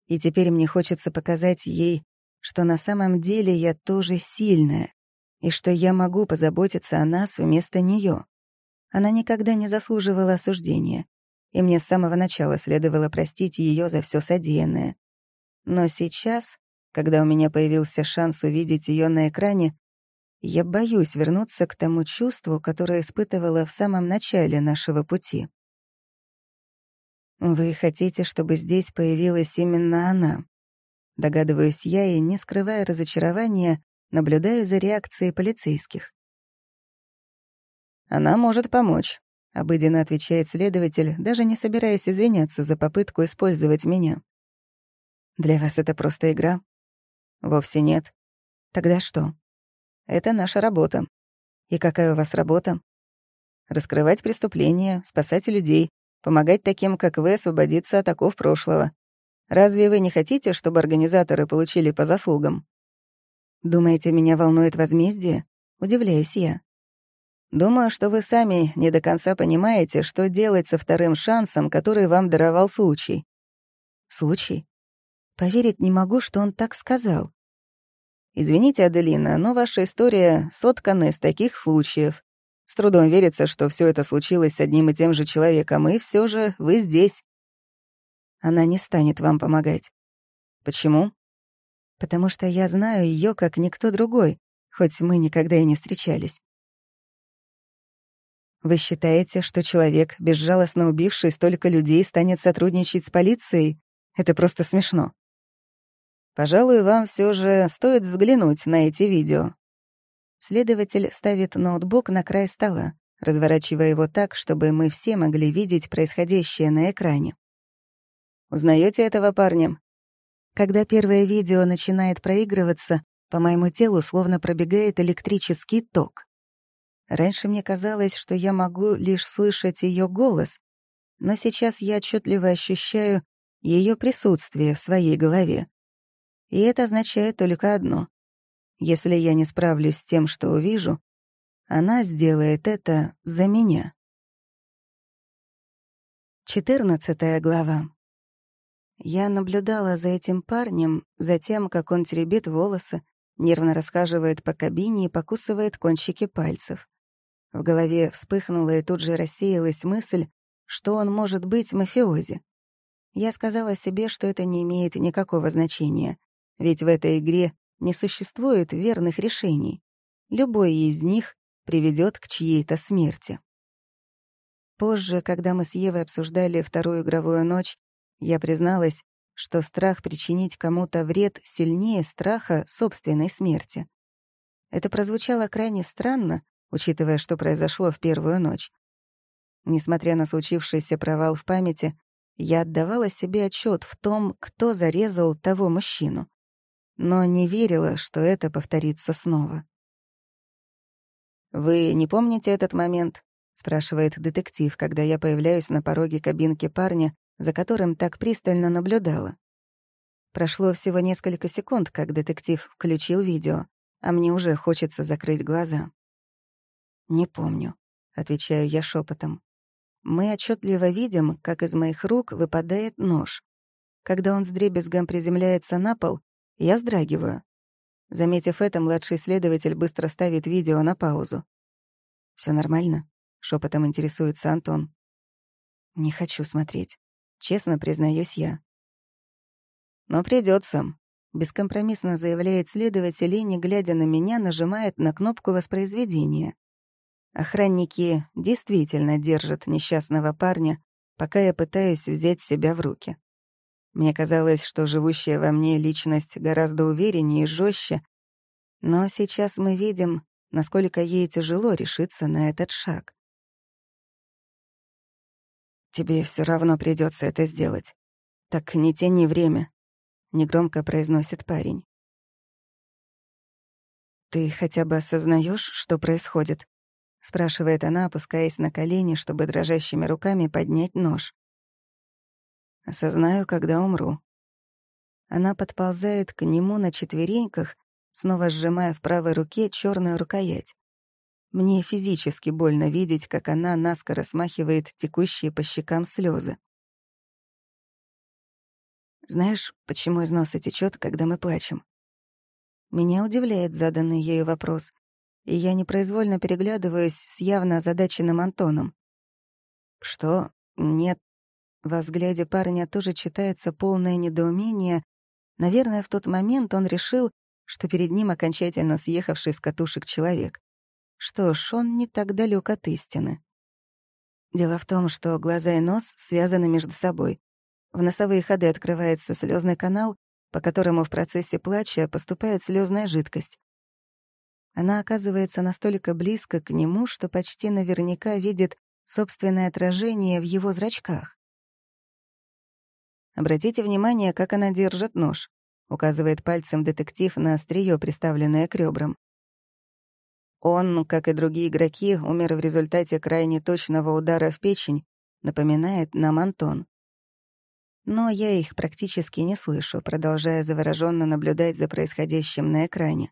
И теперь мне хочется показать ей, что на самом деле я тоже сильная, и что я могу позаботиться о нас вместо нее. Она никогда не заслуживала осуждения, и мне с самого начала следовало простить ее за все содеянное. Но сейчас, когда у меня появился шанс увидеть ее на экране, я боюсь вернуться к тому чувству, которое испытывала в самом начале нашего пути. «Вы хотите, чтобы здесь появилась именно она?» Догадываюсь я и, не скрывая разочарования, наблюдаю за реакцией полицейских. «Она может помочь», — обыденно отвечает следователь, даже не собираясь извиняться за попытку использовать меня. «Для вас это просто игра?» «Вовсе нет». «Тогда что?» «Это наша работа». «И какая у вас работа?» «Раскрывать преступления, спасать людей, помогать таким, как вы, освободиться от оков прошлого. Разве вы не хотите, чтобы организаторы получили по заслугам?» «Думаете, меня волнует возмездие?» Удивляюсь я. Думаю, что вы сами не до конца понимаете, что делать со вторым шансом, который вам даровал случай. Случай? Поверить не могу, что он так сказал. Извините, Аделина, но ваша история соткана из таких случаев. С трудом верится, что все это случилось с одним и тем же человеком, и все же вы здесь. Она не станет вам помогать. Почему? Потому что я знаю ее как никто другой, хоть мы никогда и не встречались. Вы считаете, что человек, безжалостно убивший столько людей, станет сотрудничать с полицией? Это просто смешно. Пожалуй, вам все же стоит взглянуть на эти видео. Следователь ставит ноутбук на край стола, разворачивая его так, чтобы мы все могли видеть происходящее на экране. Узнаете этого парня? Когда первое видео начинает проигрываться, по моему телу словно пробегает электрический ток. Раньше мне казалось, что я могу лишь слышать ее голос, но сейчас я отчетливо ощущаю ее присутствие в своей голове. И это означает только одно. Если я не справлюсь с тем, что увижу, она сделает это за меня. 14 глава. Я наблюдала за этим парнем, за тем, как он теребит волосы, нервно расхаживает по кабине и покусывает кончики пальцев. В голове вспыхнула и тут же рассеялась мысль, что он может быть мафиози. Я сказала себе, что это не имеет никакого значения, ведь в этой игре не существует верных решений. Любой из них приведет к чьей-то смерти. Позже, когда мы с Евой обсуждали вторую игровую ночь, Я призналась, что страх причинить кому-то вред сильнее страха собственной смерти. Это прозвучало крайне странно, учитывая, что произошло в первую ночь. Несмотря на случившийся провал в памяти, я отдавала себе отчет в том, кто зарезал того мужчину, но не верила, что это повторится снова. «Вы не помните этот момент?» — спрашивает детектив, когда я появляюсь на пороге кабинки парня, за которым так пристально наблюдала. Прошло всего несколько секунд, как детектив включил видео, а мне уже хочется закрыть глаза. «Не помню», — отвечаю я шепотом. Мы отчетливо видим, как из моих рук выпадает нож. Когда он с дребезгом приземляется на пол, я вздрагиваю. Заметив это, младший следователь быстро ставит видео на паузу. Все нормально?» — шепотом интересуется Антон. «Не хочу смотреть. Честно признаюсь я. «Но придется, бескомпромиссно заявляет следователь и, не глядя на меня, нажимает на кнопку воспроизведения. Охранники действительно держат несчастного парня, пока я пытаюсь взять себя в руки. Мне казалось, что живущая во мне личность гораздо увереннее и жестче, но сейчас мы видим, насколько ей тяжело решиться на этот шаг. Тебе все равно придется это сделать. Так не тяни время, негромко произносит парень. Ты хотя бы осознаешь, что происходит? Спрашивает она, опускаясь на колени, чтобы дрожащими руками поднять нож. Осознаю, когда умру. Она подползает к нему на четвереньках, снова сжимая в правой руке черную рукоять. Мне физически больно видеть, как она наскоро смахивает текущие по щекам слезы. Знаешь, почему из носа течет, когда мы плачем? Меня удивляет заданный ею вопрос, и я непроизвольно переглядываюсь с явно озадаченным Антоном. Что? Нет. Во взгляде парня тоже читается полное недоумение. Наверное, в тот момент он решил, что перед ним окончательно съехавший с катушек человек. Что ж, он не так далек от истины. Дело в том, что глаза и нос связаны между собой. В носовые ходы открывается слезный канал, по которому в процессе плача поступает слезная жидкость. Она оказывается настолько близко к нему, что почти наверняка видит собственное отражение в его зрачках. Обратите внимание, как она держит нож. Указывает пальцем детектив на острие, приставленное к ребрам. Он, как и другие игроки, умер в результате крайне точного удара в печень, напоминает нам Антон. Но я их практически не слышу, продолжая завороженно наблюдать за происходящим на экране.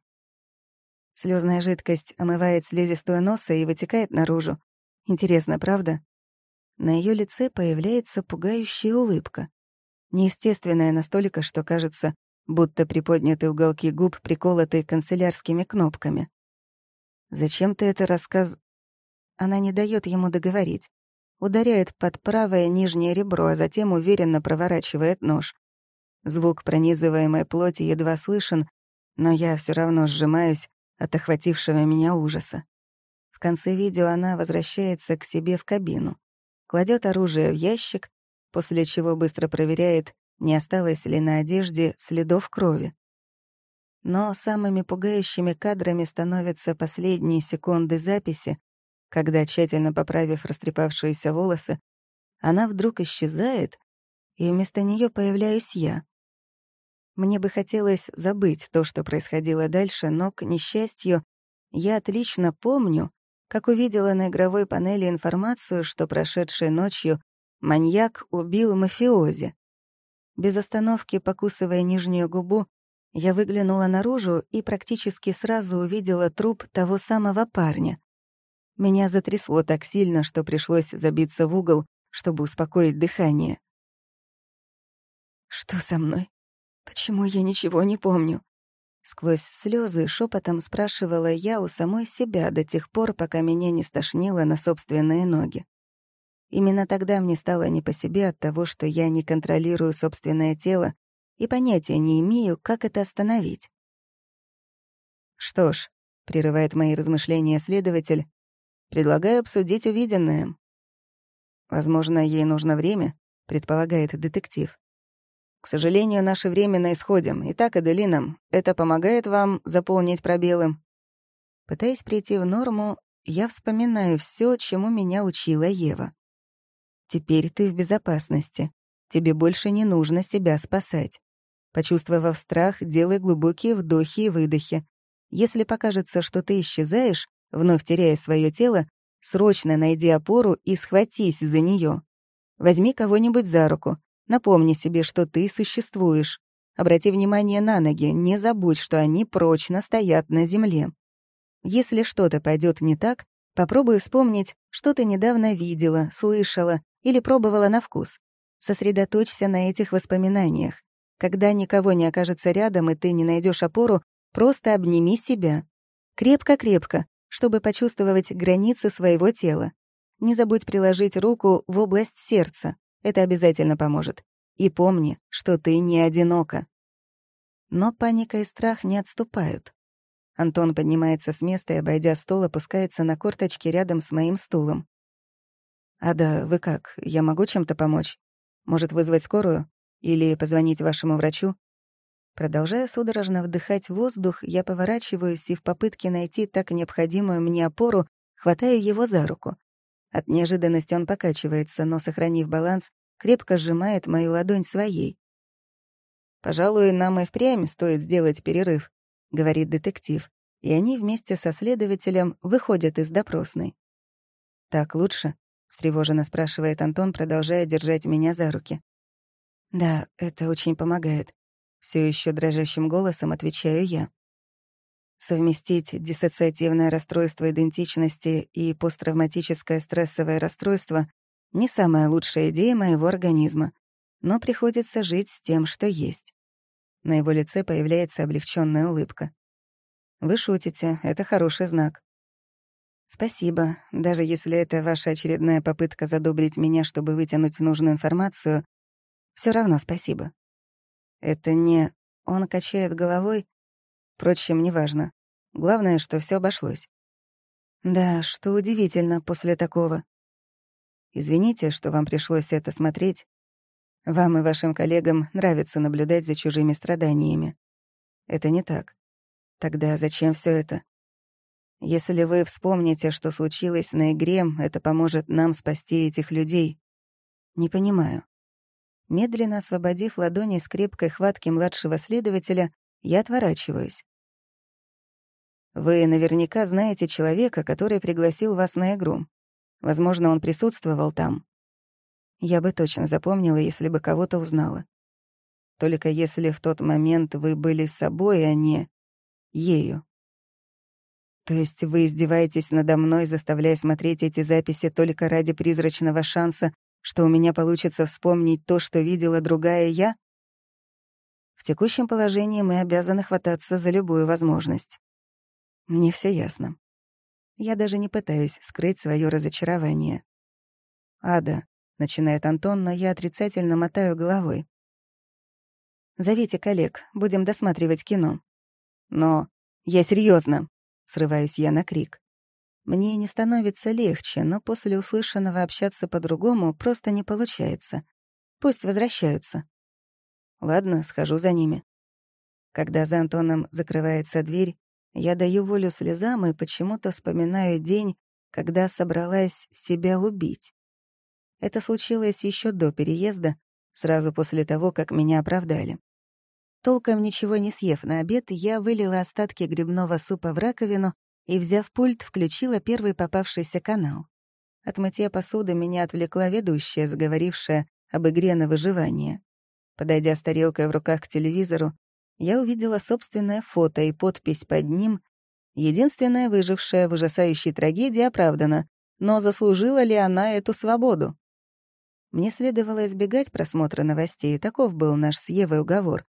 Слезная жидкость омывает слизистую носа и вытекает наружу. Интересно, правда? На ее лице появляется пугающая улыбка. Неестественная настолько, что кажется, будто приподнятые уголки губ приколоты канцелярскими кнопками. «Зачем ты это рассказ...» Она не дает ему договорить. Ударяет под правое нижнее ребро, а затем уверенно проворачивает нож. Звук пронизываемой плоти едва слышен, но я все равно сжимаюсь от охватившего меня ужаса. В конце видео она возвращается к себе в кабину, кладет оружие в ящик, после чего быстро проверяет, не осталось ли на одежде следов крови. Но самыми пугающими кадрами становятся последние секунды записи, когда, тщательно поправив растрепавшиеся волосы, она вдруг исчезает, и вместо нее появляюсь я. Мне бы хотелось забыть то, что происходило дальше, но, к несчастью, я отлично помню, как увидела на игровой панели информацию, что прошедшей ночью маньяк убил мафиози. Без остановки, покусывая нижнюю губу, я выглянула наружу и практически сразу увидела труп того самого парня. Меня затрясло так сильно, что пришлось забиться в угол, чтобы успокоить дыхание. «Что со мной? Почему я ничего не помню?» Сквозь слезы шепотом спрашивала я у самой себя до тех пор, пока меня не стошнило на собственные ноги. Именно тогда мне стало не по себе от того, что я не контролирую собственное тело и понятия не имею, как это остановить. «Что ж», — прерывает мои размышления следователь, «предлагаю обсудить увиденное». «Возможно, ей нужно время», — предполагает детектив. К сожалению, наше время на исходе. Итак, Аделина, это помогает вам заполнить пробелы?» Пытаясь прийти в норму, я вспоминаю все, чему меня учила Ева. «Теперь ты в безопасности. Тебе больше не нужно себя спасать. Почувствовав страх, делай глубокие вдохи и выдохи. Если покажется, что ты исчезаешь, вновь теряя свое тело, срочно найди опору и схватись за нее. Возьми кого-нибудь за руку, напомни себе, что ты существуешь. Обрати внимание на ноги, не забудь, что они прочно стоят на земле. Если что-то пойдет не так, попробуй вспомнить, что ты недавно видела, слышала или пробовала на вкус. Сосредоточься на этих воспоминаниях. Когда никого не окажется рядом и ты не найдешь опору, просто обними себя. Крепко-крепко, чтобы почувствовать границы своего тела. Не забудь приложить руку в область сердца. Это обязательно поможет. И помни, что ты не одинока. Но паника и страх не отступают. Антон поднимается с места и, обойдя стол, опускается на корточки рядом с моим стулом. «Ада, вы как? Я могу чем-то помочь? Может, вызвать скорую?» Или позвонить вашему врачу? Продолжая судорожно вдыхать воздух, я поворачиваюсь и в попытке найти так необходимую мне опору хватаю его за руку. От неожиданности он покачивается, но, сохранив баланс, крепко сжимает мою ладонь своей. «Пожалуй, нам и впрямь стоит сделать перерыв», — говорит детектив, и они вместе со следователем выходят из допросной. «Так лучше?» — встревоженно спрашивает Антон, продолжая держать меня за руки. Да, это очень помогает. Все еще дрожащим голосом отвечаю я. Совместить диссоциативное расстройство идентичности и посттравматическое стрессовое расстройство — не самая лучшая идея моего организма, но приходится жить с тем, что есть. На его лице появляется облегченная улыбка. Вы шутите, это хороший знак. Спасибо. Даже если это ваша очередная попытка задобрить меня, чтобы вытянуть нужную информацию, все равно спасибо. Это не... Он качает головой. Впрочем, неважно. Главное, что все обошлось. Да, что удивительно после такого. Извините, что вам пришлось это смотреть. Вам и вашим коллегам нравится наблюдать за чужими страданиями. Это не так. Тогда зачем все это? Если вы вспомните, что случилось на игре, это поможет нам спасти этих людей. Не понимаю. Медленно освободив ладони с крепкой хватки младшего следователя, я отворачиваюсь. «Вы наверняка знаете человека, который пригласил вас на игру. Возможно, он присутствовал там. Я бы точно запомнила, если бы кого-то узнала. Только если в тот момент вы были собой, а не ею. То есть вы издеваетесь надо мной, заставляя смотреть эти записи только ради призрачного шанса что у меня получится вспомнить то, что видела другая я? В текущем положении мы обязаны хвататься за любую возможность. Мне все ясно. Я даже не пытаюсь скрыть свое разочарование. «Ада», — начинает Антон, но я отрицательно мотаю головой. «Зовите коллег, будем досматривать кино». «Но я серьезно, срываюсь я на крик. Мне не становится легче, но после услышанного общаться по-другому просто не получается. Пусть возвращаются. Ладно, схожу за ними. Когда за Антоном закрывается дверь, я даю волю слезам и почему-то вспоминаю день, когда собралась себя убить. Это случилось еще до переезда, сразу после того, как меня оправдали. Толком ничего не съев на обед, я вылила остатки грибного супа в раковину и, взяв пульт, включила первый попавшийся канал. От мытья посуды меня отвлекла ведущая, заговорившая об игре на выживание. Подойдя с тарелкой в руках к телевизору, я увидела собственное фото и подпись под ним «Единственная выжившая в ужасающей трагедии оправдана, но заслужила ли она эту свободу?» Мне следовало избегать просмотра новостей, таков был наш с Евой уговор.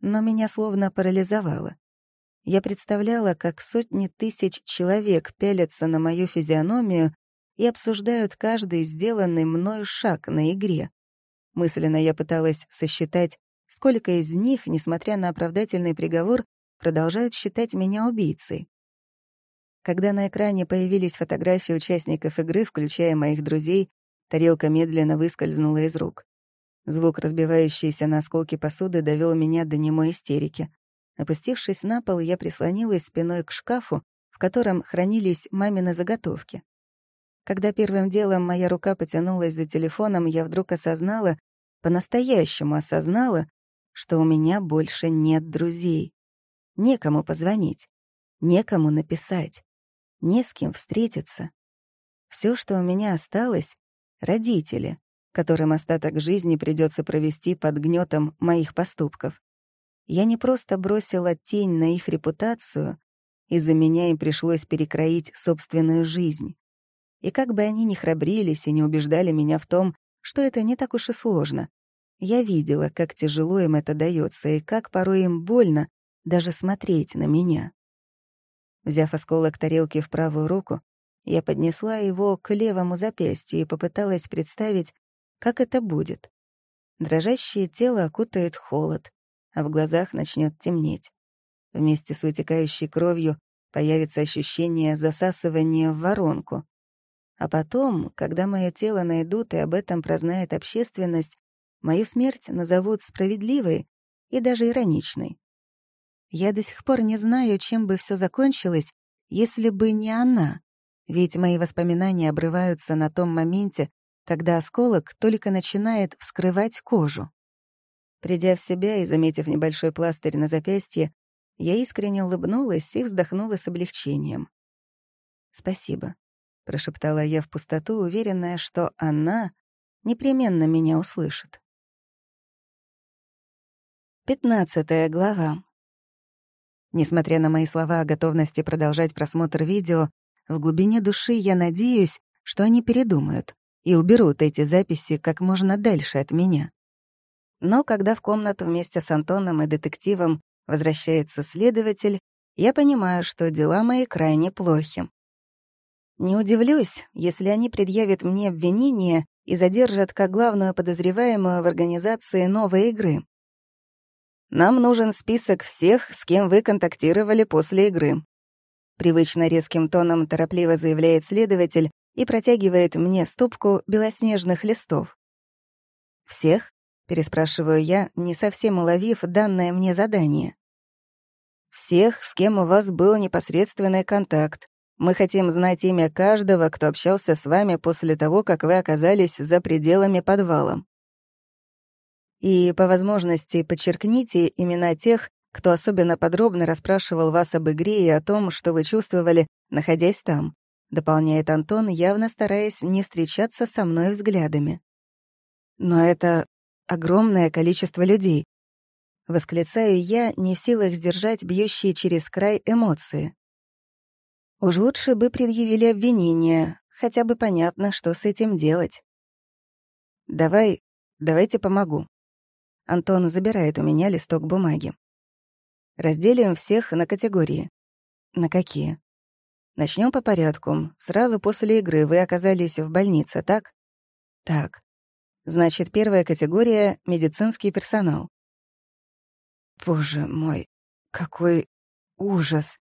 Но меня словно парализовало. Я представляла, как сотни тысяч человек пялятся на мою физиономию и обсуждают каждый сделанный мною шаг на игре. Мысленно я пыталась сосчитать, сколько из них, несмотря на оправдательный приговор, продолжают считать меня убийцей. Когда на экране появились фотографии участников игры, включая моих друзей, тарелка медленно выскользнула из рук. Звук разбивающейся на осколки посуды довел меня до немой истерики. Опустившись на пол, я прислонилась спиной к шкафу, в котором хранились мамины заготовки. Когда первым делом моя рука потянулась за телефоном, я вдруг осознала, по-настоящему осознала, что у меня больше нет друзей. Некому позвонить, некому написать, не с кем встретиться. Все, что у меня осталось — родители, которым остаток жизни придется провести под гнетом моих поступков. Я не просто бросила тень на их репутацию, из-за меня им пришлось перекроить собственную жизнь. И как бы они ни храбрились и не убеждали меня в том, что это не так уж и сложно, я видела, как тяжело им это дается и как порой им больно даже смотреть на меня. Взяв осколок тарелки в правую руку, я поднесла его к левому запястью и попыталась представить, как это будет. Дрожащее тело окутает холод, а в глазах начнет темнеть. Вместе с вытекающей кровью появится ощущение засасывания в воронку. А потом, когда мое тело найдут и об этом прознает общественность, мою смерть назовут справедливой и даже ироничной. Я до сих пор не знаю, чем бы все закончилось, если бы не она, ведь мои воспоминания обрываются на том моменте, когда осколок только начинает вскрывать кожу. Придя в себя и заметив небольшой пластырь на запястье, я искренне улыбнулась и вздохнула с облегчением. «Спасибо», — прошептала я в пустоту, уверенная, что она непременно меня услышит. Пятнадцатая глава. Несмотря на мои слова о готовности продолжать просмотр видео, в глубине души я надеюсь, что они передумают и уберут эти записи как можно дальше от меня. Но когда в комнату вместе с Антоном и детективом Возвращается следователь. Я понимаю, что дела мои крайне плохи. Не удивлюсь, если они предъявят мне обвинение и задержат как главную подозреваемую в организации новой игры. Нам нужен список всех, с кем вы контактировали после игры. Привычно резким тоном торопливо заявляет следователь и протягивает мне стопку белоснежных листов. «Всех?» — переспрашиваю я, не совсем уловив данное мне задание. «Всех, с кем у вас был непосредственный контакт. Мы хотим знать имя каждого, кто общался с вами после того, как вы оказались за пределами подвала. И, по возможности, подчеркните имена тех, кто особенно подробно расспрашивал вас об игре и о том, что вы чувствовали, находясь там», — дополняет Антон, явно стараясь не встречаться со мной взглядами. «Но это огромное количество людей. Восклицаю я, не в силах сдержать бьющие через край эмоции. Уж лучше бы предъявили обвинение, хотя бы понятно, что с этим делать. Давай, давайте помогу. Антон забирает у меня листок бумаги. Разделим всех на категории. На какие? Начнем по порядку. Сразу после игры вы оказались в больнице, так? Так. Значит, первая категория — медицинский персонал. Боже мой, какой ужас.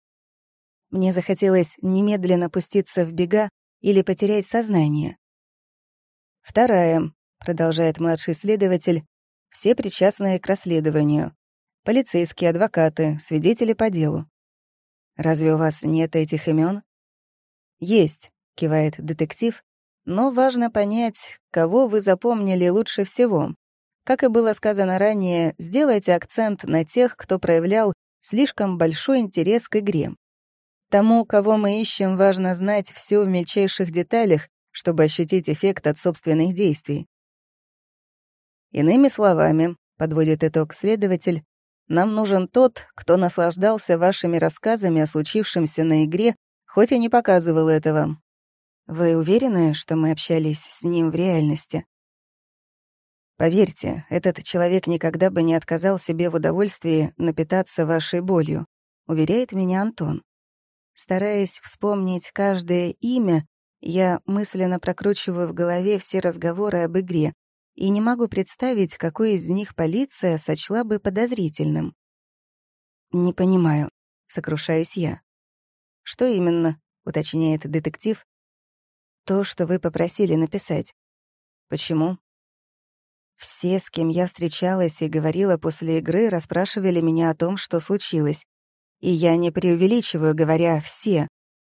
Мне захотелось немедленно пуститься в бега или потерять сознание. Вторая, продолжает младший следователь, все причастные к расследованию. Полицейские, адвокаты, свидетели по делу. Разве у вас нет этих имен? Есть, кивает детектив но важно понять, кого вы запомнили лучше всего. Как и было сказано ранее, сделайте акцент на тех, кто проявлял слишком большой интерес к игре. Тому, кого мы ищем, важно знать все в мельчайших деталях, чтобы ощутить эффект от собственных действий. Иными словами, подводит итог следователь, нам нужен тот, кто наслаждался вашими рассказами о случившемся на игре, хоть и не показывал этого, вы уверены, что мы общались с ним в реальности? Поверьте, этот человек никогда бы не отказал себе в удовольствии напитаться вашей болью, уверяет меня Антон. Стараясь вспомнить каждое имя, я мысленно прокручиваю в голове все разговоры об игре и не могу представить, какой из них полиция сочла бы подозрительным. «Не понимаю», — сокрушаюсь я. «Что именно?» — уточняет детектив, то, что вы попросили написать. Почему? Все, с кем я встречалась и говорила после игры, расспрашивали меня о том, что случилось. И я не преувеличиваю, говоря «все».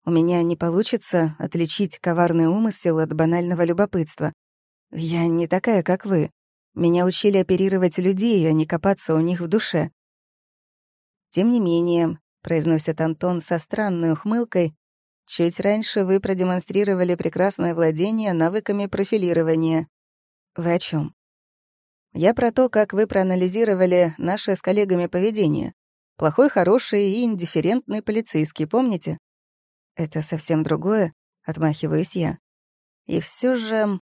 У меня не получится отличить коварный умысел от банального любопытства. Я не такая, как вы. Меня учили оперировать людей, а не копаться у них в душе. Тем не менее, произносит Антон со странной ухмылкой, чуть раньше вы продемонстрировали прекрасное владение навыками профилирования. Вы о чем? Я про то, как вы проанализировали наше с коллегами поведение. Плохой, хороший и индифферентный полицейский, помните? Это совсем другое, отмахиваюсь я. И все же...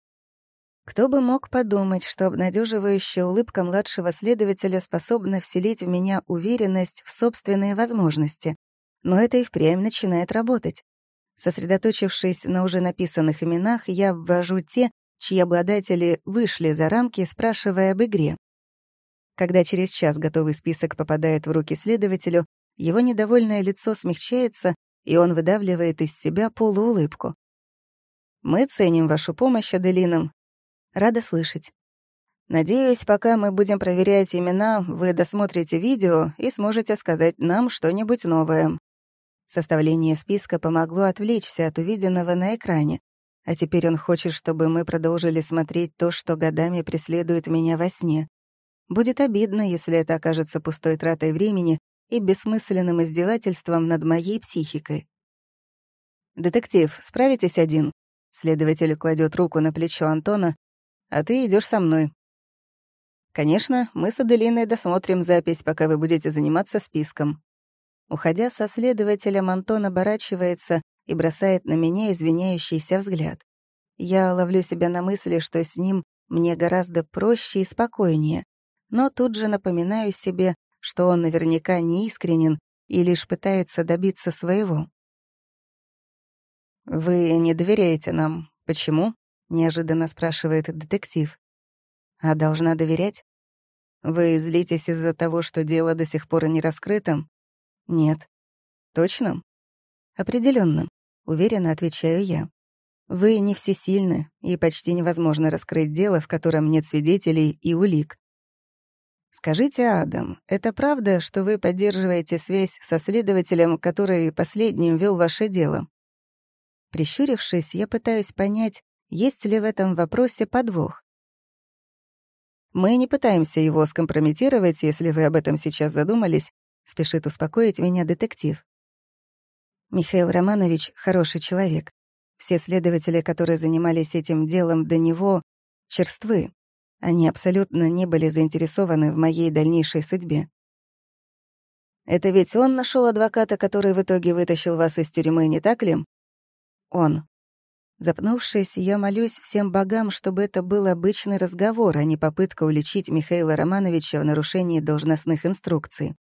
Кто бы мог подумать, что обнадеживающая улыбка младшего следователя способна вселить в меня уверенность в собственные возможности. Но это и впрямь начинает работать. Сосредоточившись на уже написанных именах, я ввожу те, чьи обладатели вышли за рамки, спрашивая об игре. Когда через час готовый список попадает в руки следователю, его недовольное лицо смягчается, и он выдавливает из себя полуулыбку. «Мы ценим вашу помощь, Аделинам. Рада слышать. Надеюсь, пока мы будем проверять имена, вы досмотрите видео и сможете сказать нам что-нибудь новое». Составление списка помогло отвлечься от увиденного на экране, а теперь он хочет, чтобы мы продолжили смотреть то, что годами преследует меня во сне. Будет обидно, если это окажется пустой тратой времени и бессмысленным издевательством над моей психикой. «Детектив, справитесь один?» Следователь кладет руку на плечо Антона, а ты идешь со мной. Конечно, мы с Аделиной досмотрим запись, пока вы будете заниматься списком. Уходя со следователем, Антон оборачивается и бросает на меня извиняющийся взгляд. Я ловлю себя на мысли, что с ним мне гораздо проще и спокойнее, но тут же напоминаю себе, что он наверняка не искренен и лишь пытается добиться своего. «Вы не доверяете нам. Почему?» — неожиданно спрашивает детектив. «А должна доверять? Вы злитесь из-за того, что дело до сих пор не раскрыто?» «Нет». «Точно?» Определенно, уверенно отвечаю я. Вы не всесильны, и почти невозможно раскрыть дело, в котором нет свидетелей и улик. Скажите, Адам, это правда, что вы поддерживаете связь со следователем, который последним вел ваше дело? Прищурившись, я пытаюсь понять, есть ли в этом вопросе подвох. Мы не пытаемся его скомпрометировать, если вы об этом сейчас задумались, спешит успокоить меня детектив. Михаил Романович — хороший человек. Все следователи, которые занимались этим делом до него, черствы. Они абсолютно не были заинтересованы в моей дальнейшей судьбе. Это ведь он нашел адвоката, который в итоге вытащил вас из тюрьмы, не так ли? Он. Запнувшись, я молюсь всем богам, чтобы это был обычный разговор, а не попытка уличить Михаила Романовича в нарушении должностных инструкций.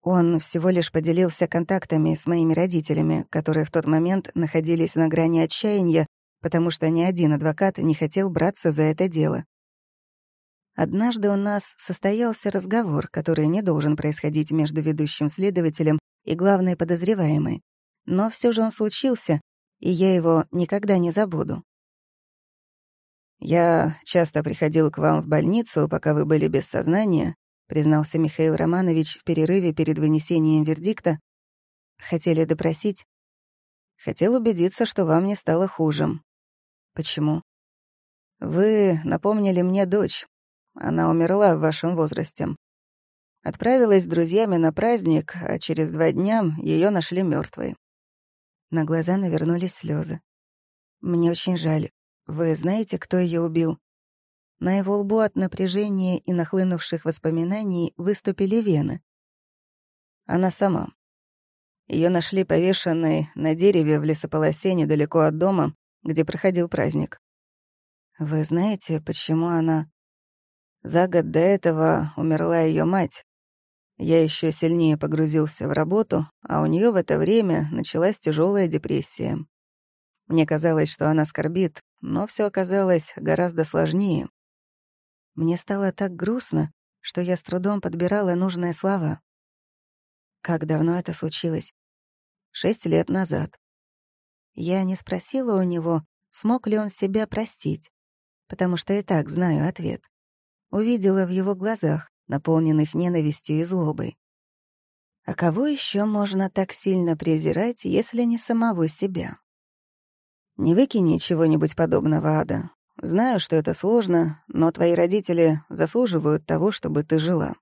Он всего лишь поделился контактами с моими родителями, которые в тот момент находились на грани отчаяния, потому что ни один адвокат не хотел браться за это дело. Однажды у нас состоялся разговор, который не должен происходить между ведущим следователем и главной подозреваемой. Но все же он случился, и я его никогда не забуду. «Я часто приходил к вам в больницу, пока вы были без сознания, признался Михаил Романович в перерыве перед вынесением вердикта. Хотели допросить? Хотел убедиться, что вам не стало хуже. Почему? Вы напомнили мне дочь. Она умерла в вашем возрасте. Отправилась с друзьями на праздник, а через два дня ее нашли мертвой. На глаза навернулись слезы. Мне очень жаль. Вы знаете, кто ее убил? На его лбу от напряжения и нахлынувших воспоминаний выступили вены. Она сама. Ее нашли повешенной на дереве в лесополосе недалеко от дома, где проходил праздник. Вы знаете, почему она... За год до этого умерла ее мать. Я еще сильнее погрузился в работу, а у нее в это время началась тяжелая депрессия. Мне казалось, что она скорбит, но все оказалось гораздо сложнее. Мне стало так грустно, что я с трудом подбирала нужные слова. Как давно это случилось? Шесть лет назад. Я не спросила у него, смог ли он себя простить. потому что и так знаю ответ. Увидела в его глазах, наполненных ненавистью и злобой. А кого еще можно так сильно презирать, если не самого себя? Не выкини чего-нибудь подобного, Ада. Знаю, что это сложно, но твои родители заслуживают того, чтобы ты жила.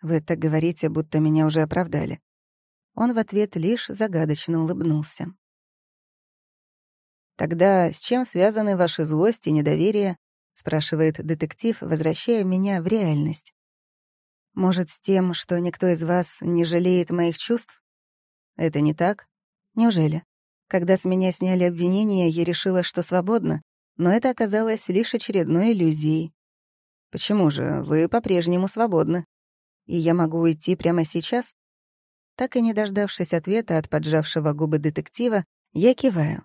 Вы так говорите, будто меня уже оправдали. Он в ответ лишь загадочно улыбнулся. «Тогда с чем связаны ваши злость и недоверие?» — спрашивает детектив, возвращая меня в реальность. «Может, с тем, что никто из вас не жалеет моих чувств?» «Это не так? Неужели? Когда с меня сняли обвинения, я решила, что свободна, но это оказалось лишь очередной иллюзией. Почему же? Вы по-прежнему свободны. И я могу уйти прямо сейчас? Так и не дождавшись ответа от поджавшего губы детектива, я киваю.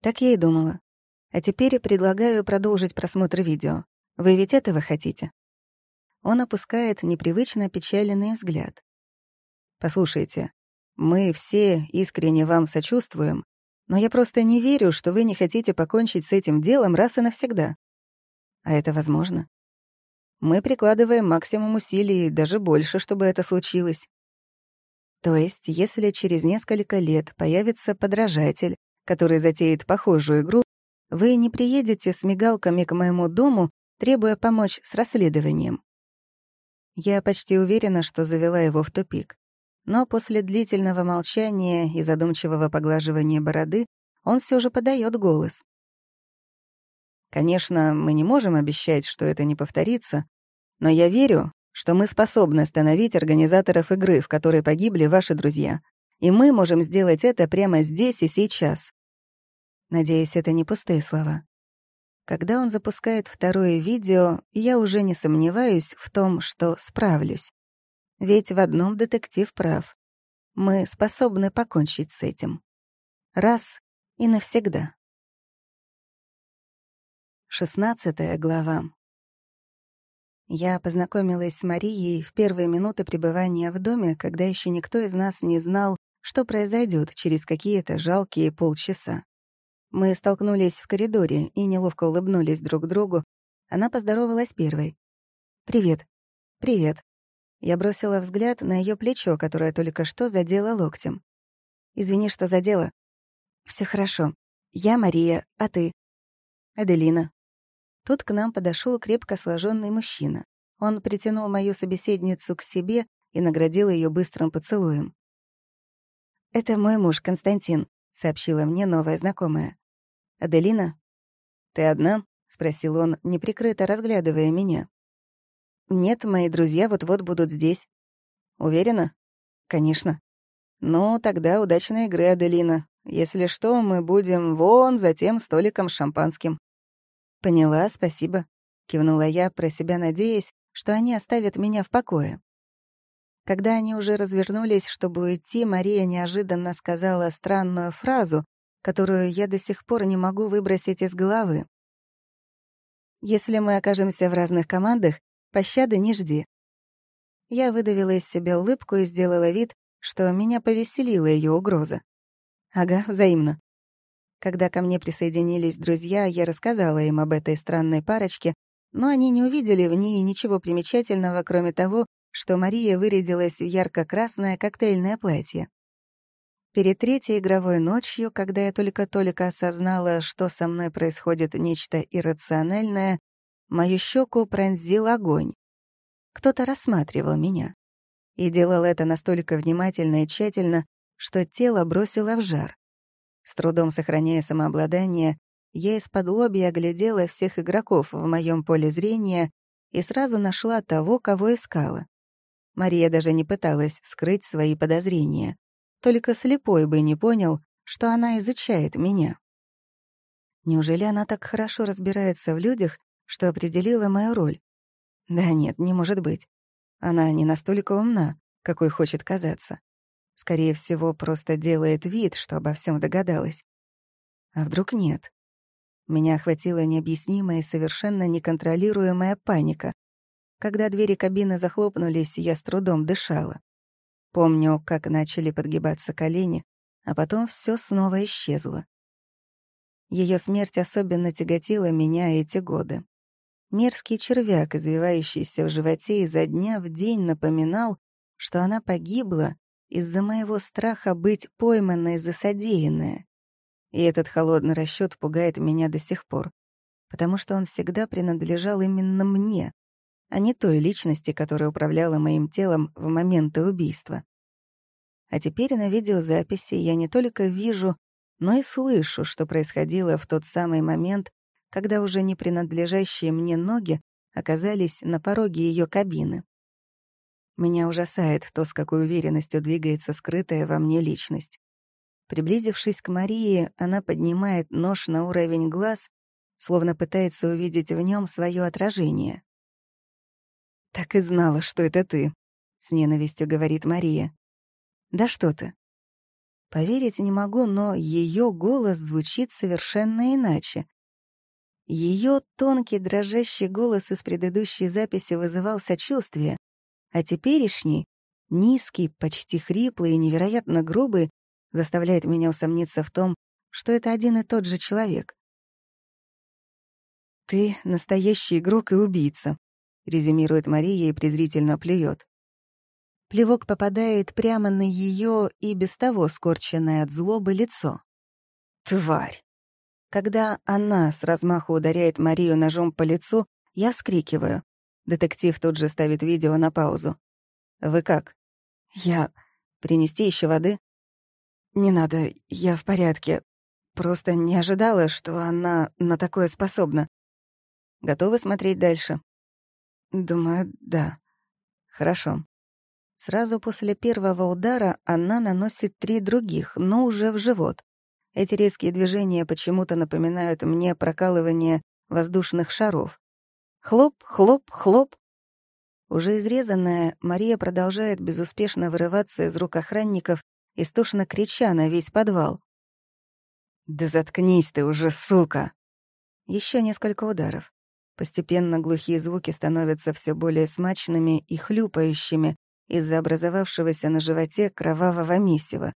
Так я и думала. А теперь предлагаю продолжить просмотр видео. Вы ведь этого хотите? Он опускает непривычно печаленный взгляд. Послушайте, мы все искренне вам сочувствуем, но я просто не верю, что вы не хотите покончить с этим делом раз и навсегда. А это возможно. Мы прикладываем максимум усилий, даже больше, чтобы это случилось. То есть, если через несколько лет появится подражатель, который затеет похожую игру, вы не приедете с мигалками к моему дому, требуя помочь с расследованием. Я почти уверена, что завела его в тупик но после длительного молчания и задумчивого поглаживания бороды он все же подает голос. Конечно, мы не можем обещать, что это не повторится, но я верю, что мы способны остановить организаторов игры, в которой погибли ваши друзья, и мы можем сделать это прямо здесь и сейчас. Надеюсь, это не пустые слова. Когда он запускает второе видео, я уже не сомневаюсь в том, что справлюсь. Ведь в одном детектив прав. Мы способны покончить с этим. Раз и навсегда. Шестнадцатая глава. Я познакомилась с Марией в первые минуты пребывания в доме, когда еще никто из нас не знал, что произойдет через какие-то жалкие полчаса. Мы столкнулись в коридоре и неловко улыбнулись друг другу. Она поздоровалась первой. «Привет». «Привет». Я бросила взгляд на ее плечо, которое только что задело локтем. «Извини, что задела». Все хорошо. Я Мария, а ты?» «Аделина». Тут к нам подошел крепко сложенный мужчина. Он притянул мою собеседницу к себе и наградил ее быстрым поцелуем. «Это мой муж, Константин», — сообщила мне новая знакомая. «Аделина?» «Ты одна?» — спросил он, неприкрыто разглядывая меня. «Нет, мои друзья вот-вот будут здесь». «Уверена?» «Конечно». «Ну, тогда удачной игры, Аделина. Если что, мы будем вон за тем столиком с шампанским». «Поняла, спасибо», — кивнула я, про себя надеясь, что они оставят меня в покое. Когда они уже развернулись, чтобы уйти, Мария неожиданно сказала странную фразу, которую я до сих пор не могу выбросить из головы. «Если мы окажемся в разных командах, Пощады не жди. Я выдавила из себя улыбку и сделала вид, что меня повеселила ее угроза. Ага, взаимно. Когда ко мне присоединились друзья, я рассказала им об этой странной парочке, но они не увидели в ней ничего примечательного, кроме того, что Мария вырядилась в ярко-красное коктейльное платье. Перед третьей игровой ночью, когда я только-только осознала, что со мной происходит нечто иррациональное, Мою щеку пронзил огонь. Кто-то рассматривал меня. И делал это настолько внимательно и тщательно, что тело бросило в жар. С трудом сохраняя самообладание, я из-под лобья оглядела всех игроков в моем поле зрения и сразу нашла того, кого искала. Мария даже не пыталась скрыть свои подозрения. Только слепой бы не понял, что она изучает меня. Неужели она так хорошо разбирается в людях, что определила мою роль. Да нет, не может быть. Она не настолько умна, какой хочет казаться. Скорее всего, просто делает вид, что обо всем догадалась. А вдруг нет? Меня охватила необъяснимая и совершенно неконтролируемая паника. Когда двери кабины захлопнулись, я с трудом дышала. Помню, как начали подгибаться колени, а потом все снова исчезло. Ее смерть особенно тяготила меня эти годы. Мерзкий червяк, извивающийся в животе изо дня в день, напоминал, что она погибла из-за моего страха быть пойманной за содеянное. И этот холодный расчет пугает меня до сих пор, потому что он всегда принадлежал именно мне, а не той личности, которая управляла моим телом в моменты убийства. А теперь на видеозаписи я не только вижу, но и слышу, что происходило в тот самый момент, когда уже не принадлежащие мне ноги оказались на пороге ее кабины. Меня ужасает то, с какой уверенностью двигается скрытая во мне личность. Приблизившись к Марии, она поднимает нож на уровень глаз, словно пытается увидеть в нем свое отражение. «Так и знала, что это ты», — с ненавистью говорит Мария. «Да что ты?» Поверить не могу, но ее голос звучит совершенно иначе. Ее тонкий дрожащий голос из предыдущей записи вызывал сочувствие, а теперешний, низкий, почти хриплый и невероятно грубый, заставляет меня усомниться в том, что это один и тот же человек. «Ты настоящий игрок и убийца», — резюмирует Мария и презрительно плюет. Плевок попадает прямо на ее и без того скорченное от злобы лицо. «Тварь!» Когда она с размаху ударяет Марию ножом по лицу, я вскрикиваю. Детектив тут же ставит видео на паузу. «Вы как?» «Я... Принести еще воды?» «Не надо, я в порядке. Просто не ожидала, что она на такое способна. Готовы смотреть дальше?» «Думаю, да. Хорошо. Сразу после первого удара она наносит три других, но уже в живот. Эти резкие движения почему-то напоминают мне прокалывание воздушных шаров. Хлоп, хлоп, хлоп. Уже изрезанная, Мария продолжает безуспешно вырываться из рук охранников, истошно крича на весь подвал. «Да заткнись ты уже, сука!» Еще несколько ударов. Постепенно глухие звуки становятся все более смачными и хлюпающими, из-за образовавшегося на животе кровавого месива.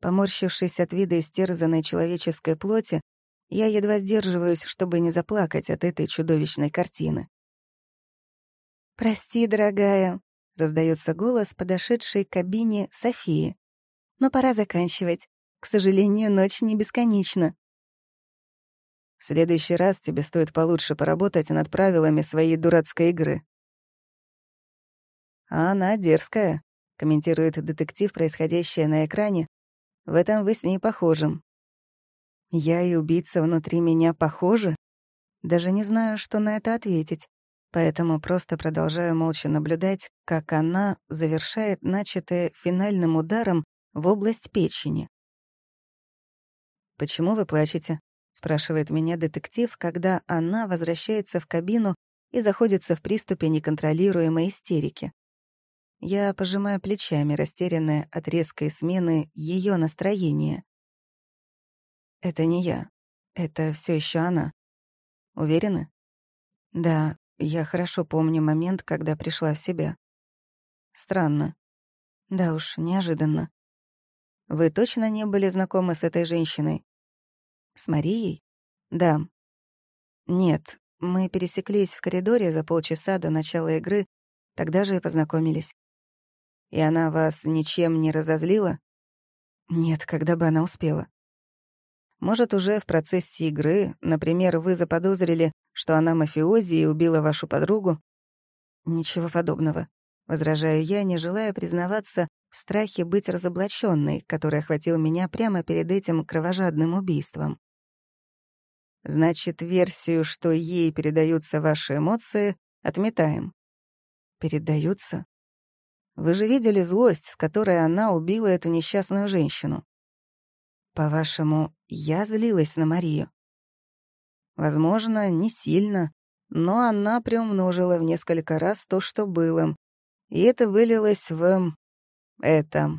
Поморщившись от вида истерзанной человеческой плоти, я едва сдерживаюсь, чтобы не заплакать от этой чудовищной картины. «Прости, дорогая», — раздается голос подошедшей к кабине Софии. «Но пора заканчивать. К сожалению, ночь не бесконечна». «В следующий раз тебе стоит получше поработать над правилами своей дурацкой игры», «А она дерзкая», — комментирует детектив происходящее на экране. «В этом вы с ней похожим». «Я и убийца внутри меня похожи?» Даже не знаю, что на это ответить, поэтому просто продолжаю молча наблюдать, как она завершает начатое финальным ударом в область печени. «Почему вы плачете?» — спрашивает меня детектив, когда она возвращается в кабину и заходится в приступе неконтролируемой истерики. Я пожимаю плечами, растерянная от резкой смены ее настроения. Это не я. Это все еще она. Уверены? Да, я хорошо помню момент, когда пришла в себя. Странно. Да уж, неожиданно. Вы точно не были знакомы с этой женщиной? С Марией? Да. Нет, мы пересеклись в коридоре за полчаса до начала игры, тогда же и познакомились. И она вас ничем не разозлила? Нет, когда бы она успела. Может, уже в процессе игры, например, вы заподозрили, что она мафиози и убила вашу подругу? Ничего подобного. Возражаю я, не желая признаваться в страхе быть разоблаченной, который охватил меня прямо перед этим кровожадным убийством. Значит, версию, что ей передаются ваши эмоции, отметаем. Передаются? Вы же видели злость, с которой она убила эту несчастную женщину. По-вашему, я злилась на Марию? Возможно, не сильно, но она приумножила в несколько раз то, что было. И это вылилось в... это.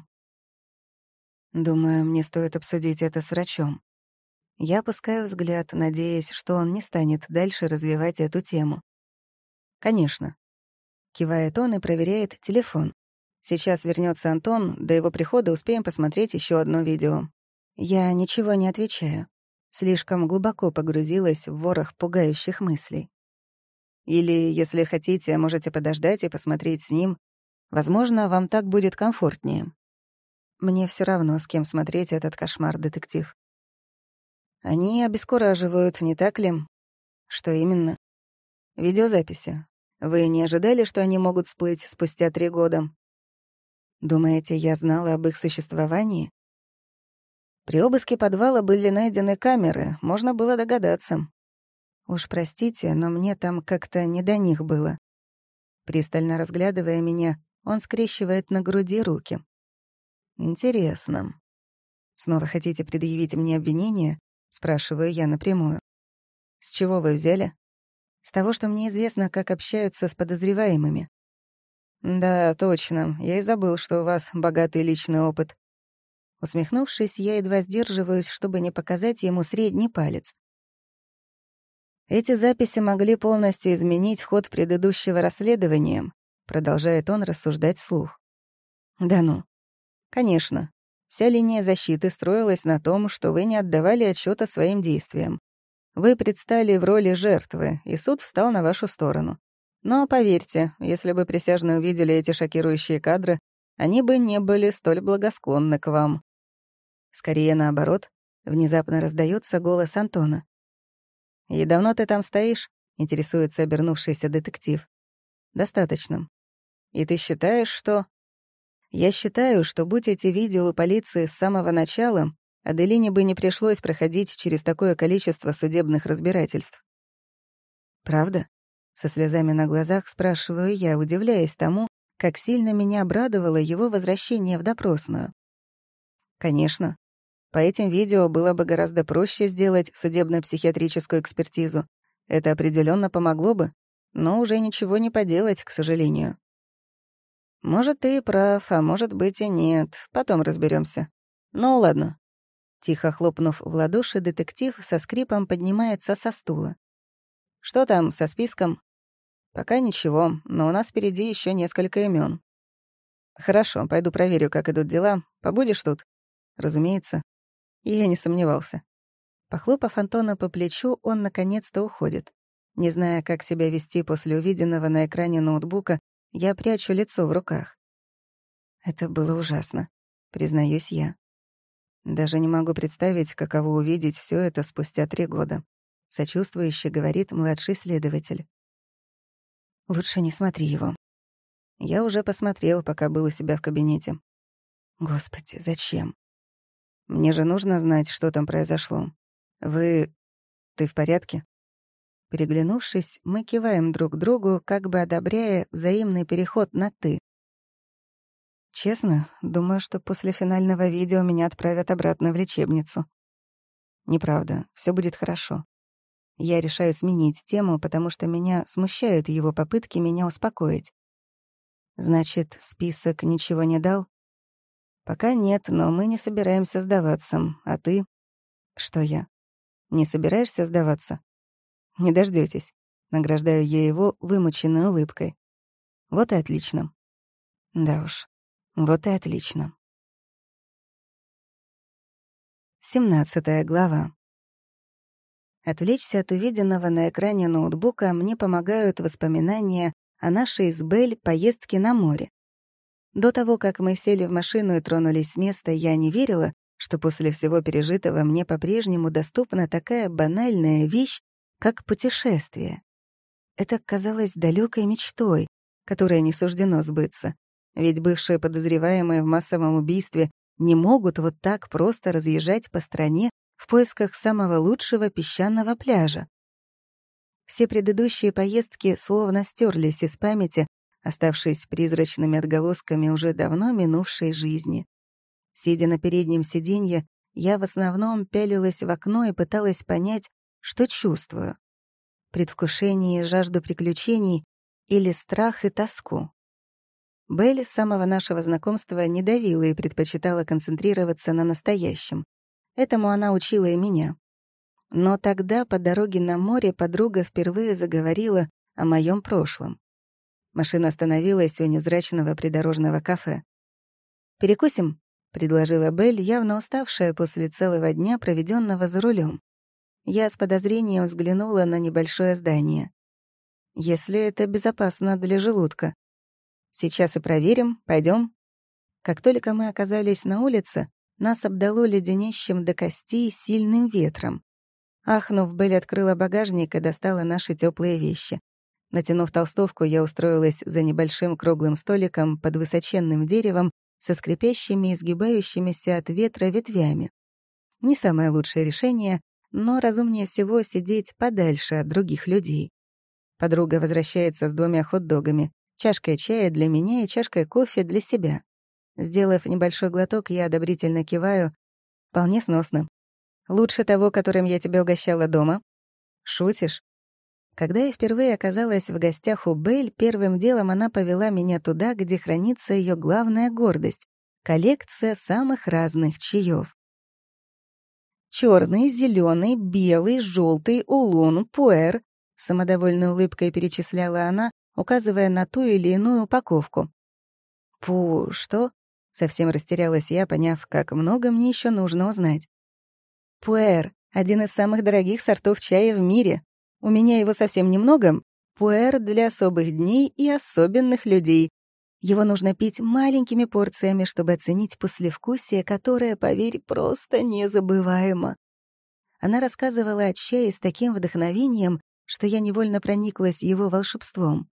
Думаю, мне стоит обсудить это с врачом. Я опускаю взгляд, надеясь, что он не станет дальше развивать эту тему. «Конечно». Кивает он и проверяет телефон. Сейчас вернется Антон, до его прихода успеем посмотреть еще одно видео. Я ничего не отвечаю. Слишком глубоко погрузилась в ворох пугающих мыслей. Или, если хотите, можете подождать и посмотреть с ним. Возможно, вам так будет комфортнее. Мне все равно, с кем смотреть этот кошмар, детектив. Они обескураживают, не так ли? Что именно? Видеозаписи. Вы не ожидали, что они могут всплыть спустя три года? Думаете, я знала об их существовании? При обыске подвала были найдены камеры, можно было догадаться. Уж простите, но мне там как-то не до них было. Пристально разглядывая меня, он скрещивает на груди руки. Интересно. Снова хотите предъявить мне обвинение? Спрашиваю я напрямую. С чего вы взяли? С того, что мне известно, как общаются с подозреваемыми. Да, точно. Я и забыл, что у вас богатый личный опыт. Усмехнувшись, я едва сдерживаюсь, чтобы не показать ему средний палец. Эти записи могли полностью изменить ход предыдущего расследования, продолжает он рассуждать вслух. Да ну. Конечно. Вся линия защиты строилась на том, что вы не отдавали отчета своим действиям. Вы предстали в роли жертвы, и суд встал на вашу сторону. Но поверьте, если бы присяжные увидели эти шокирующие кадры, они бы не были столь благосклонны к вам. Скорее наоборот, внезапно раздается голос Антона. «И давно ты там стоишь?» — интересуется обернувшийся детектив. «Достаточно. И ты считаешь, что...» «Я считаю, что будь эти видео у полиции с самого начала, Аделине бы не пришлось проходить через такое количество судебных разбирательств». «Правда?» — со слезами на глазах спрашиваю я, удивляясь тому, как сильно меня обрадовало его возвращение в допросную. «Конечно. По этим видео было бы гораздо проще сделать судебно-психиатрическую экспертизу. Это определенно помогло бы, но уже ничего не поделать, к сожалению. Может, ты и прав, а может быть и нет. Потом разберемся. Ну, ладно. Тихо хлопнув в ладоши, детектив со скрипом поднимается со стула. Что там со списком? Пока ничего, но у нас впереди еще несколько имен. Хорошо, пойду проверю, как идут дела. Побудешь тут? Разумеется. И я не сомневался. Похлопав Антона по плечу, он наконец-то уходит. Не зная, как себя вести после увиденного на экране ноутбука, я прячу лицо в руках. Это было ужасно, признаюсь я. Даже не могу представить, каково увидеть все это спустя три года. Сочувствующе говорит младший следователь. Лучше не смотри его. Я уже посмотрел, пока был у себя в кабинете. Господи, зачем? Мне же нужно знать, что там произошло. Вы... Ты в порядке?» Переглянувшись, мы киваем друг другу, как бы одобряя взаимный переход на «ты». Честно, думаю, что после финального видео меня отправят обратно в лечебницу. Неправда, все будет хорошо. Я решаю сменить тему, потому что меня смущают его попытки меня успокоить. Значит, список ничего не дал? «Пока нет, но мы не собираемся сдаваться. А ты?» «Что я?» «Не собираешься сдаваться?» «Не дождётесь». Награждаю я его вымученной улыбкой. «Вот и отлично». Да уж, вот и отлично. Семнадцатая глава. Отвлечься от увиденного на экране ноутбука мне помогают воспоминания о нашей с Белль поездке на море. До того, как мы сели в машину и тронулись с места, я не верила, что после всего пережитого мне по-прежнему доступна такая банальная вещь, как путешествие. Это казалось далекой мечтой, которая не суждено сбыться. Ведь бывшие подозреваемые в массовом убийстве не могут вот так просто разъезжать по стране в поисках самого лучшего песчаного пляжа. Все предыдущие поездки словно стерлись из памяти, оставшись призрачными отголосками уже давно минувшей жизни. Сидя на переднем сиденье, я в основном пялилась в окно и пыталась понять, что чувствую. Предвкушение и жажду приключений или страх и тоску. Белль с самого нашего знакомства не давила и предпочитала концентрироваться на настоящем. Этому она учила и меня. Но тогда по дороге на море подруга впервые заговорила о моем прошлом. Машина остановилась у невзрачного придорожного кафе. «Перекусим?» — предложила Белль, явно уставшая после целого дня, проведенного за рулем. Я с подозрением взглянула на небольшое здание. Если это безопасно для желудка. Сейчас и проверим, пойдем. Как только мы оказались на улице, нас обдало леденящим до костей сильным ветром. Ахнув, Белль открыла багажник и достала наши теплые вещи. Натянув толстовку, я устроилась за небольшим круглым столиком под высоченным деревом со скрипящими и сгибающимися от ветра ветвями. Не самое лучшее решение, но разумнее всего сидеть подальше от других людей. Подруга возвращается с двумя хот-догами, чашкой чая для меня и чашкой кофе для себя. Сделав небольшой глоток, я одобрительно киваю. Вполне сносно. Лучше того, которым я тебя угощала дома. Шутишь? Когда я впервые оказалась в гостях у Белль, первым делом она повела меня туда, где хранится ее главная гордость — коллекция самых разных чаев. Черный, зеленый, белый, желтый, улун, пуэр. Самодовольной улыбкой перечисляла она, указывая на ту или иную упаковку. «Пу, что?» — совсем растерялась я, поняв, как много мне еще нужно узнать. «Пуэр — один из самых дорогих сортов чая в мире», у меня его совсем немного. Пуэр для особых дней и особенных людей. Его нужно пить маленькими порциями, чтобы оценить послевкусие, которое, поверь, просто незабываемо. Она рассказывала о чае с таким вдохновением, что я невольно прониклась его волшебством.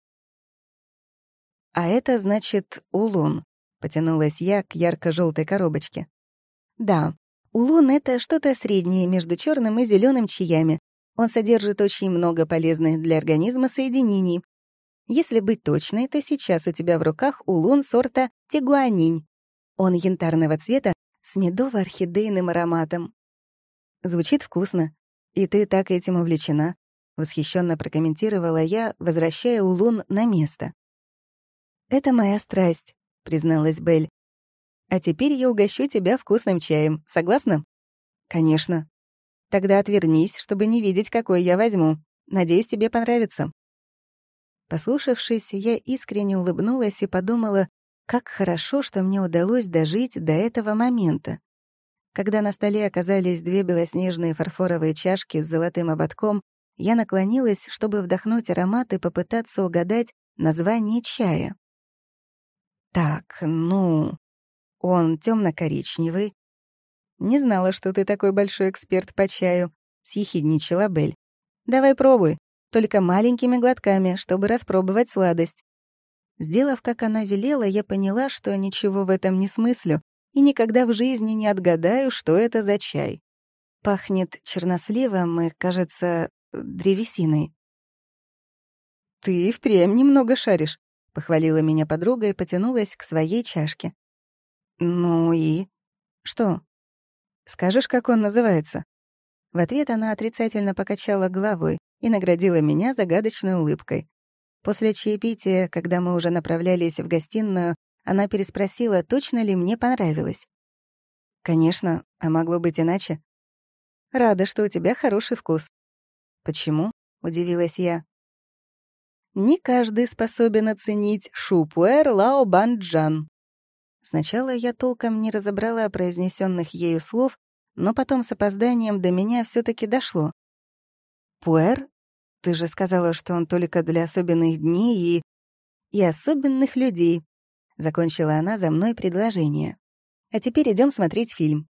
«А это значит улун», — потянулась я к ярко желтой коробочке. «Да, улун — это что-то среднее между черным и зеленым чаями, он содержит очень много полезных для организма соединений. Если быть точной, то сейчас у тебя в руках улун сорта тигуанинь. Он янтарного цвета с медово-орхидейным ароматом. Звучит вкусно. И ты так этим увлечена. Восхищенно прокомментировала я, возвращая улун на место. «Это моя страсть», — призналась Белль. «А теперь я угощу тебя вкусным чаем. Согласна?» «Конечно», Тогда отвернись, чтобы не видеть, какой я возьму. Надеюсь, тебе понравится». Послушавшись, я искренне улыбнулась и подумала, как хорошо, что мне удалось дожить до этого момента. Когда на столе оказались две белоснежные фарфоровые чашки с золотым ободком, я наклонилась, чтобы вдохнуть аромат и попытаться угадать название чая. Так, ну, он темно коричневый «Не знала, что ты такой большой эксперт по чаю», — съехидничала Бель. «Давай пробуй, только маленькими глотками, чтобы распробовать сладость». Сделав, как она велела, я поняла, что ничего в этом не смыслю и никогда в жизни не отгадаю, что это за чай. Пахнет черносливом и, кажется, древесиной. «Ты впрямь немного шаришь», — похвалила меня подруга и потянулась к своей чашке. «Ну и...» «Что?» Скажешь, как он называется?» В ответ она отрицательно покачала головой и наградила меня загадочной улыбкой. После чаепития, когда мы уже направлялись в гостиную, она переспросила, точно ли мне понравилось. «Конечно, а могло быть иначе?» «Рада, что у тебя хороший вкус». «Почему?» — удивилась я. «Не каждый способен оценить шупуэр лао банджан», Сначала я толком не разобрала произнесенных ею слов, но потом с опозданием до меня все таки дошло. «Пуэр? Ты же сказала, что он только для особенных дней и... и особенных людей», — закончила она за мной предложение. «А теперь идем смотреть фильм».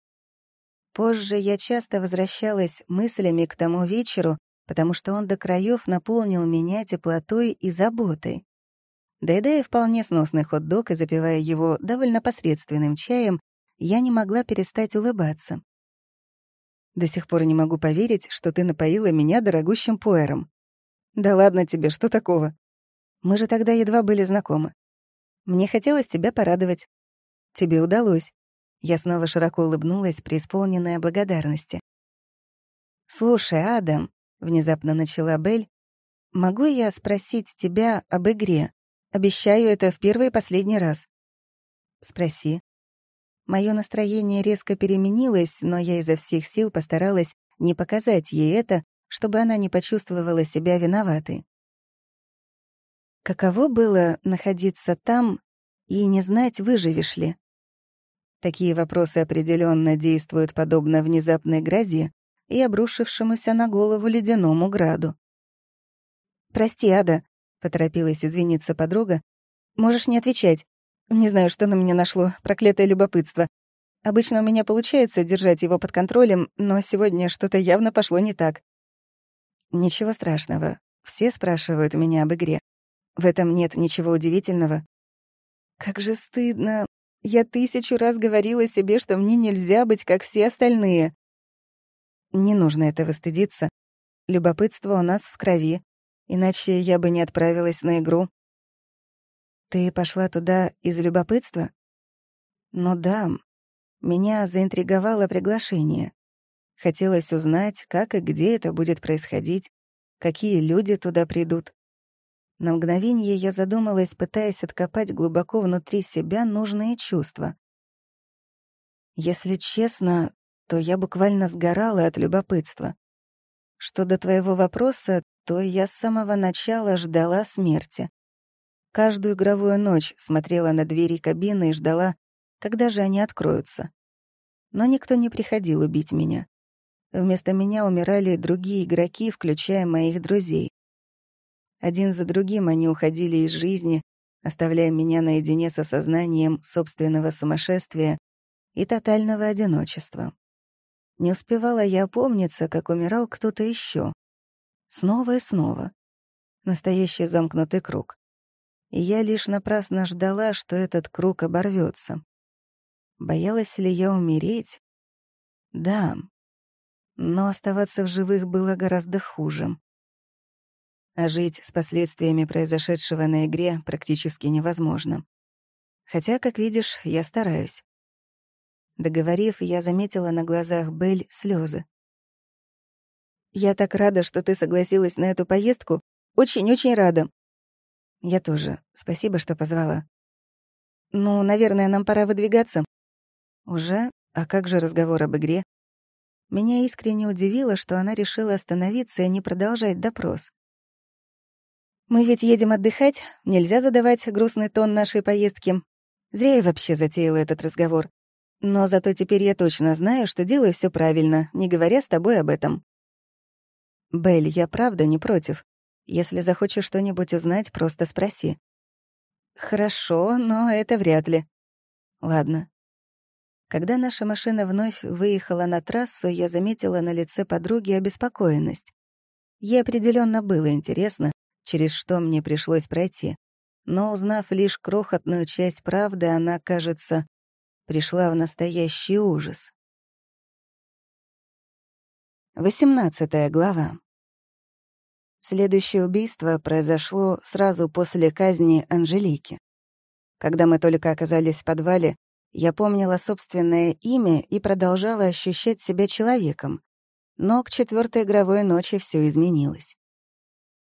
Позже я часто возвращалась мыслями к тому вечеру, потому что он до краев наполнил меня теплотой и заботой. Доедая вполне сносный хот-дог и запивая его довольно посредственным чаем, я не могла перестать улыбаться. До сих пор не могу поверить, что ты напоила меня дорогущим пуэром. Да ладно тебе, что такого? Мы же тогда едва были знакомы. Мне хотелось тебя порадовать. Тебе удалось. Я снова широко улыбнулась, преисполненная благодарности. «Слушай, Адам», — внезапно начала Белль, «могу я спросить тебя об игре?» Обещаю это в первый и последний раз. Спроси. Мое настроение резко переменилось, но я изо всех сил постаралась не показать ей это, чтобы она не почувствовала себя виноватой. Каково было находиться там и не знать, выживешь ли? Такие вопросы определенно действуют подобно внезапной грозе, и обрушившемуся на голову ледяному граду. «Прости, Ада», — поторопилась извиниться подруга. «Можешь не отвечать. Не знаю, что на меня нашло, проклятое любопытство. Обычно у меня получается держать его под контролем, но сегодня что-то явно пошло не так». «Ничего страшного. Все спрашивают меня об игре. В этом нет ничего удивительного. Как же стыдно. Я тысячу раз говорила себе, что мне нельзя быть, как все остальные. Не нужно этого стыдиться. Любопытство у нас в крови, иначе я бы не отправилась на игру. Ты пошла туда из любопытства? Ну да, меня заинтриговало приглашение. Хотелось узнать, как и где это будет происходить, какие люди туда придут. На мгновение я задумалась, пытаясь откопать глубоко внутри себя нужные чувства. Если честно, то я буквально сгорала от любопытства. Что до твоего вопроса, то я с самого начала ждала смерти. Каждую игровую ночь смотрела на двери кабины и ждала, когда же они откроются. Но никто не приходил убить меня. Вместо меня умирали другие игроки, включая моих друзей. Один за другим они уходили из жизни, оставляя меня наедине с осознанием собственного сумасшествия и тотального одиночества. Не успевала я опомниться, как умирал кто-то еще. Снова и снова. Настоящий замкнутый круг. И я лишь напрасно ждала, что этот круг оборвется. Боялась ли я умереть? Да. Но оставаться в живых было гораздо хуже а жить с последствиями произошедшего на игре практически невозможно. Хотя, как видишь, я стараюсь. Договорив, я заметила на глазах Белль слезы. «Я так рада, что ты согласилась на эту поездку. Очень-очень рада». «Я тоже. Спасибо, что позвала». «Ну, наверное, нам пора выдвигаться». «Уже? А как же разговор об игре?» Меня искренне удивило, что она решила остановиться и не продолжать допрос. Мы ведь едем отдыхать, нельзя задавать грустный тон нашей поездки. Зря я вообще затеяла этот разговор. Но зато теперь я точно знаю, что делаю все правильно, не говоря с тобой об этом. Белль, я правда не против. Если захочешь что-нибудь узнать, просто спроси. Хорошо, но это вряд ли. Ладно. Когда наша машина вновь выехала на трассу, я заметила на лице подруги обеспокоенность. Ей определенно было интересно, через что мне пришлось пройти. Но узнав лишь крохотную часть правды, она, кажется, пришла в настоящий ужас. 18 глава. Следующее убийство произошло сразу после казни Анжелики. Когда мы только оказались в подвале, я помнила собственное имя и продолжала ощущать себя человеком. Но к четвертой игровой ночи все изменилось.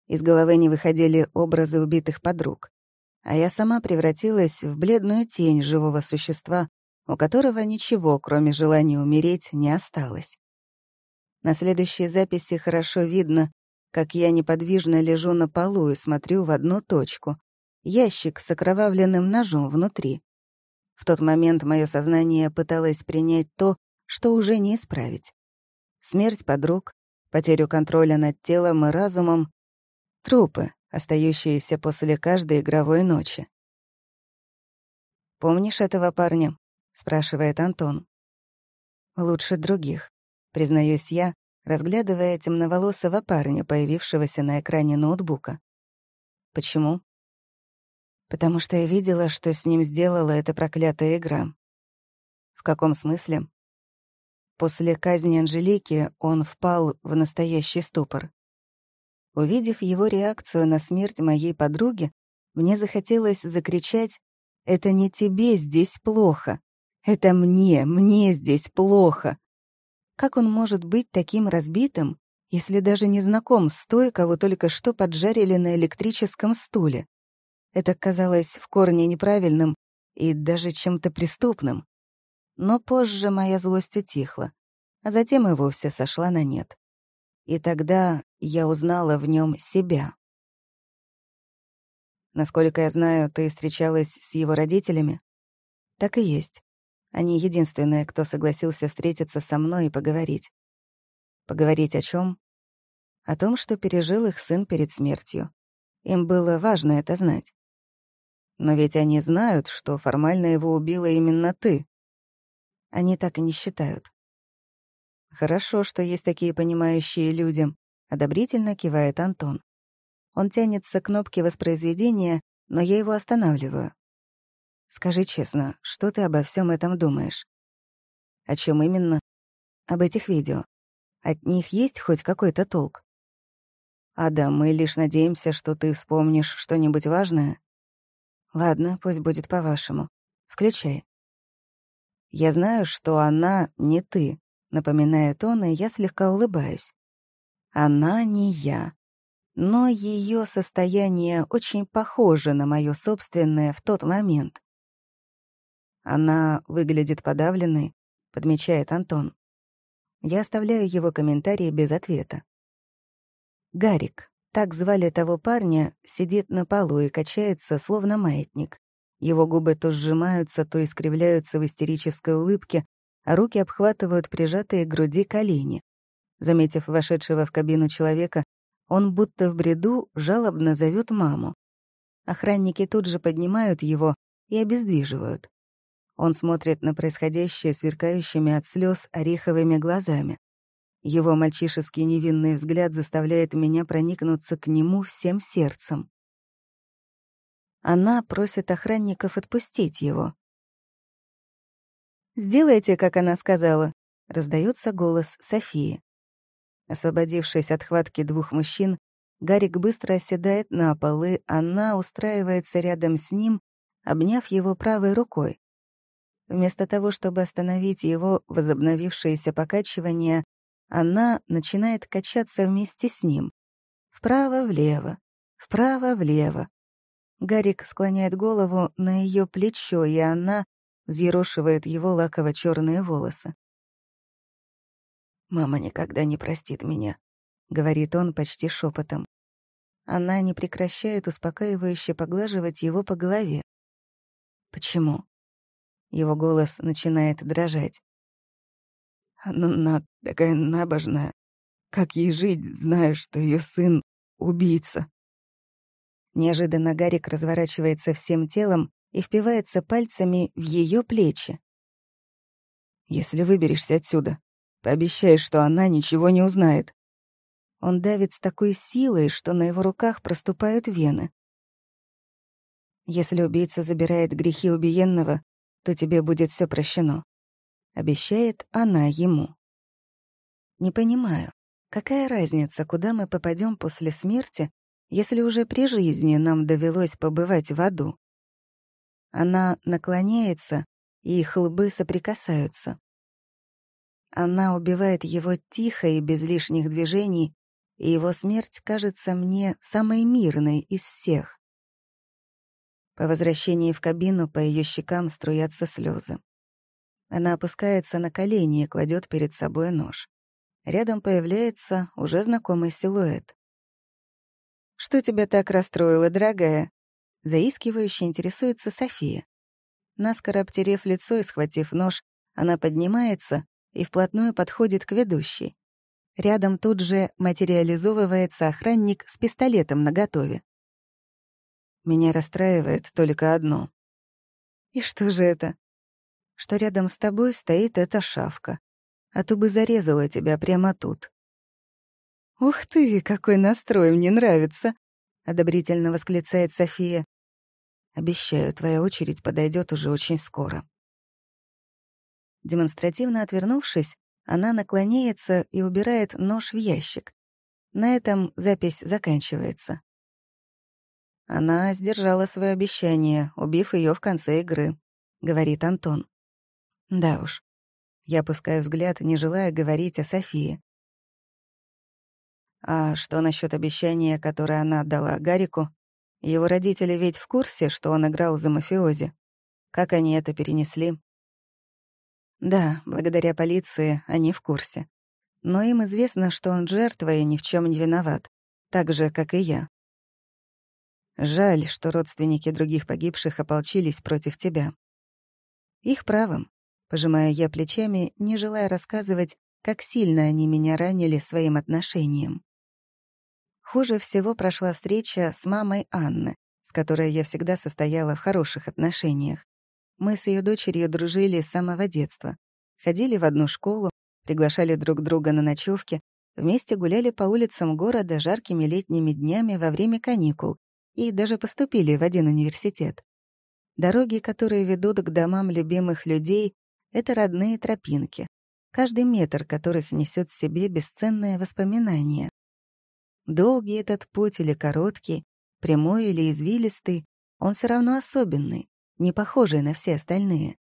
Из головы не выходили образы убитых подруг. А я сама превратилась в бледную тень живого существа, у которого ничего, кроме желания умереть, не осталось. На следующей записи хорошо видно, как я неподвижно лежу на полу и смотрю в одну точку. Ящик с окровавленным ножом внутри. В тот момент мое сознание пыталось принять то, что уже не исправить. Смерть подруг, потерю контроля над телом и разумом, Трупы, остающиеся после каждой игровой ночи. «Помнишь этого парня?» — спрашивает Антон. «Лучше других», — признаюсь я, разглядывая темноволосого парня, появившегося на экране ноутбука. «Почему?» «Потому что я видела, что с ним сделала эта проклятая игра». «В каком смысле?» После казни Анжелики он впал в настоящий ступор. Увидев его реакцию на смерть моей подруги, мне захотелось закричать «Это не тебе здесь плохо! Это мне, мне здесь плохо!» Как он может быть таким разбитым, если даже не знаком с той, кого только что поджарили на электрическом стуле? Это казалось в корне неправильным и даже чем-то преступным. Но позже моя злость утихла, а затем и вовсе сошла на нет. И тогда я узнала в нем себя. Насколько я знаю, ты встречалась с его родителями? Так и есть. Они единственные, кто согласился встретиться со мной и поговорить. Поговорить о чем? О том, что пережил их сын перед смертью. Им было важно это знать. Но ведь они знают, что формально его убила именно ты. Они так и не считают. Хорошо, что есть такие понимающие люди, одобрительно кивает Антон. Он тянется к кнопке воспроизведения, но я его останавливаю. Скажи честно, что ты обо всем этом думаешь? О чем именно? Об этих видео. От них есть хоть какой-то толк? Адам, мы лишь надеемся, что ты вспомнишь что-нибудь важное. Ладно, пусть будет по-вашему. Включай. Я знаю, что она не ты, напоминает он, и я слегка улыбаюсь. Она не я. Но ее состояние очень похоже на мое собственное в тот момент. Она выглядит подавленной, подмечает Антон. Я оставляю его комментарии без ответа. Гарик, так звали того парня, сидит на полу и качается, словно маятник. Его губы то сжимаются, то искривляются в истерической улыбке, а руки обхватывают прижатые к груди колени. Заметив вошедшего в кабину человека, он будто в бреду жалобно зовет маму. Охранники тут же поднимают его и обездвиживают. Он смотрит на происходящее сверкающими от слез ореховыми глазами. Его мальчишеский невинный взгляд заставляет меня проникнуться к нему всем сердцем. Она просит охранников отпустить его. «Сделайте, как она сказала», — раздается голос Софии. Освободившись от хватки двух мужчин, Гарик быстро оседает на полы, она устраивается рядом с ним, обняв его правой рукой. Вместо того, чтобы остановить его возобновившееся покачивание, она начинает качаться вместе с ним. Вправо-влево, вправо-влево. Гарик склоняет голову на ее плечо, и она взъерошивает его лаково черные волосы. «Мама никогда не простит меня», — говорит он почти шепотом. Она не прекращает успокаивающе поглаживать его по голове. «Почему?» Его голос начинает дрожать. Она такая набожная. Как ей жить, зная, что ее сын — убийца? Неожиданно Гарик разворачивается всем телом и впивается пальцами в ее плечи. «Если выберешься отсюда, пообещай, что она ничего не узнает». Он давит с такой силой, что на его руках проступают вены. «Если убийца забирает грехи убиенного, то тебе будет все прощено. Обещает она ему. Не понимаю, какая разница, куда мы попадем после смерти, если уже при жизни нам довелось побывать в аду? Она наклоняется, и их лбы соприкасаются. Она убивает его тихо и без лишних движений, и его смерть кажется мне самой мирной из всех. По возвращении в кабину по ее щекам струятся слезы. Она опускается на колени и кладет перед собой нож. Рядом появляется уже знакомый силуэт. «Что тебя так расстроило, дорогая?» Заискивающе интересуется София. Наскоро обтерев лицо и схватив нож, она поднимается и вплотную подходит к ведущей. Рядом тут же материализовывается охранник с пистолетом наготове. Меня расстраивает только одно. «И что же это?» что рядом с тобой стоит эта шавка, а то бы зарезала тебя прямо тут. «Ух ты, какой настрой, мне нравится!» — одобрительно восклицает София. «Обещаю, твоя очередь подойдет уже очень скоро». Демонстративно отвернувшись, она наклоняется и убирает нож в ящик. На этом запись заканчивается. Она сдержала свое обещание, убив ее в конце игры, говорит Антон. Да уж. Я опускаю взгляд, не желая говорить о Софии. А что насчет обещания, которое она отдала Гарику? Его родители ведь в курсе, что он играл за мафиози. Как они это перенесли? Да, благодаря полиции они в курсе. Но им известно, что он жертва и ни в чем не виноват. Так же, как и я. Жаль, что родственники других погибших ополчились против тебя. Их правом. Пожимая я плечами, не желая рассказывать как сильно они меня ранили своим отношением. Хуже всего прошла встреча с мамой Анны, с которой я всегда состояла в хороших отношениях. Мы с ее дочерью дружили с самого детства. Ходили в одну школу, приглашали друг друга на ночевки, вместе гуляли по улицам города жаркими летними днями во время каникул и даже поступили в один университет. Дороги, которые ведут к домам любимых людей, — это родные тропинки, каждый метр которых несет в себе бесценное воспоминание. Долгий этот путь или короткий, прямой или извилистый, он все равно особенный, не похожий на все остальные.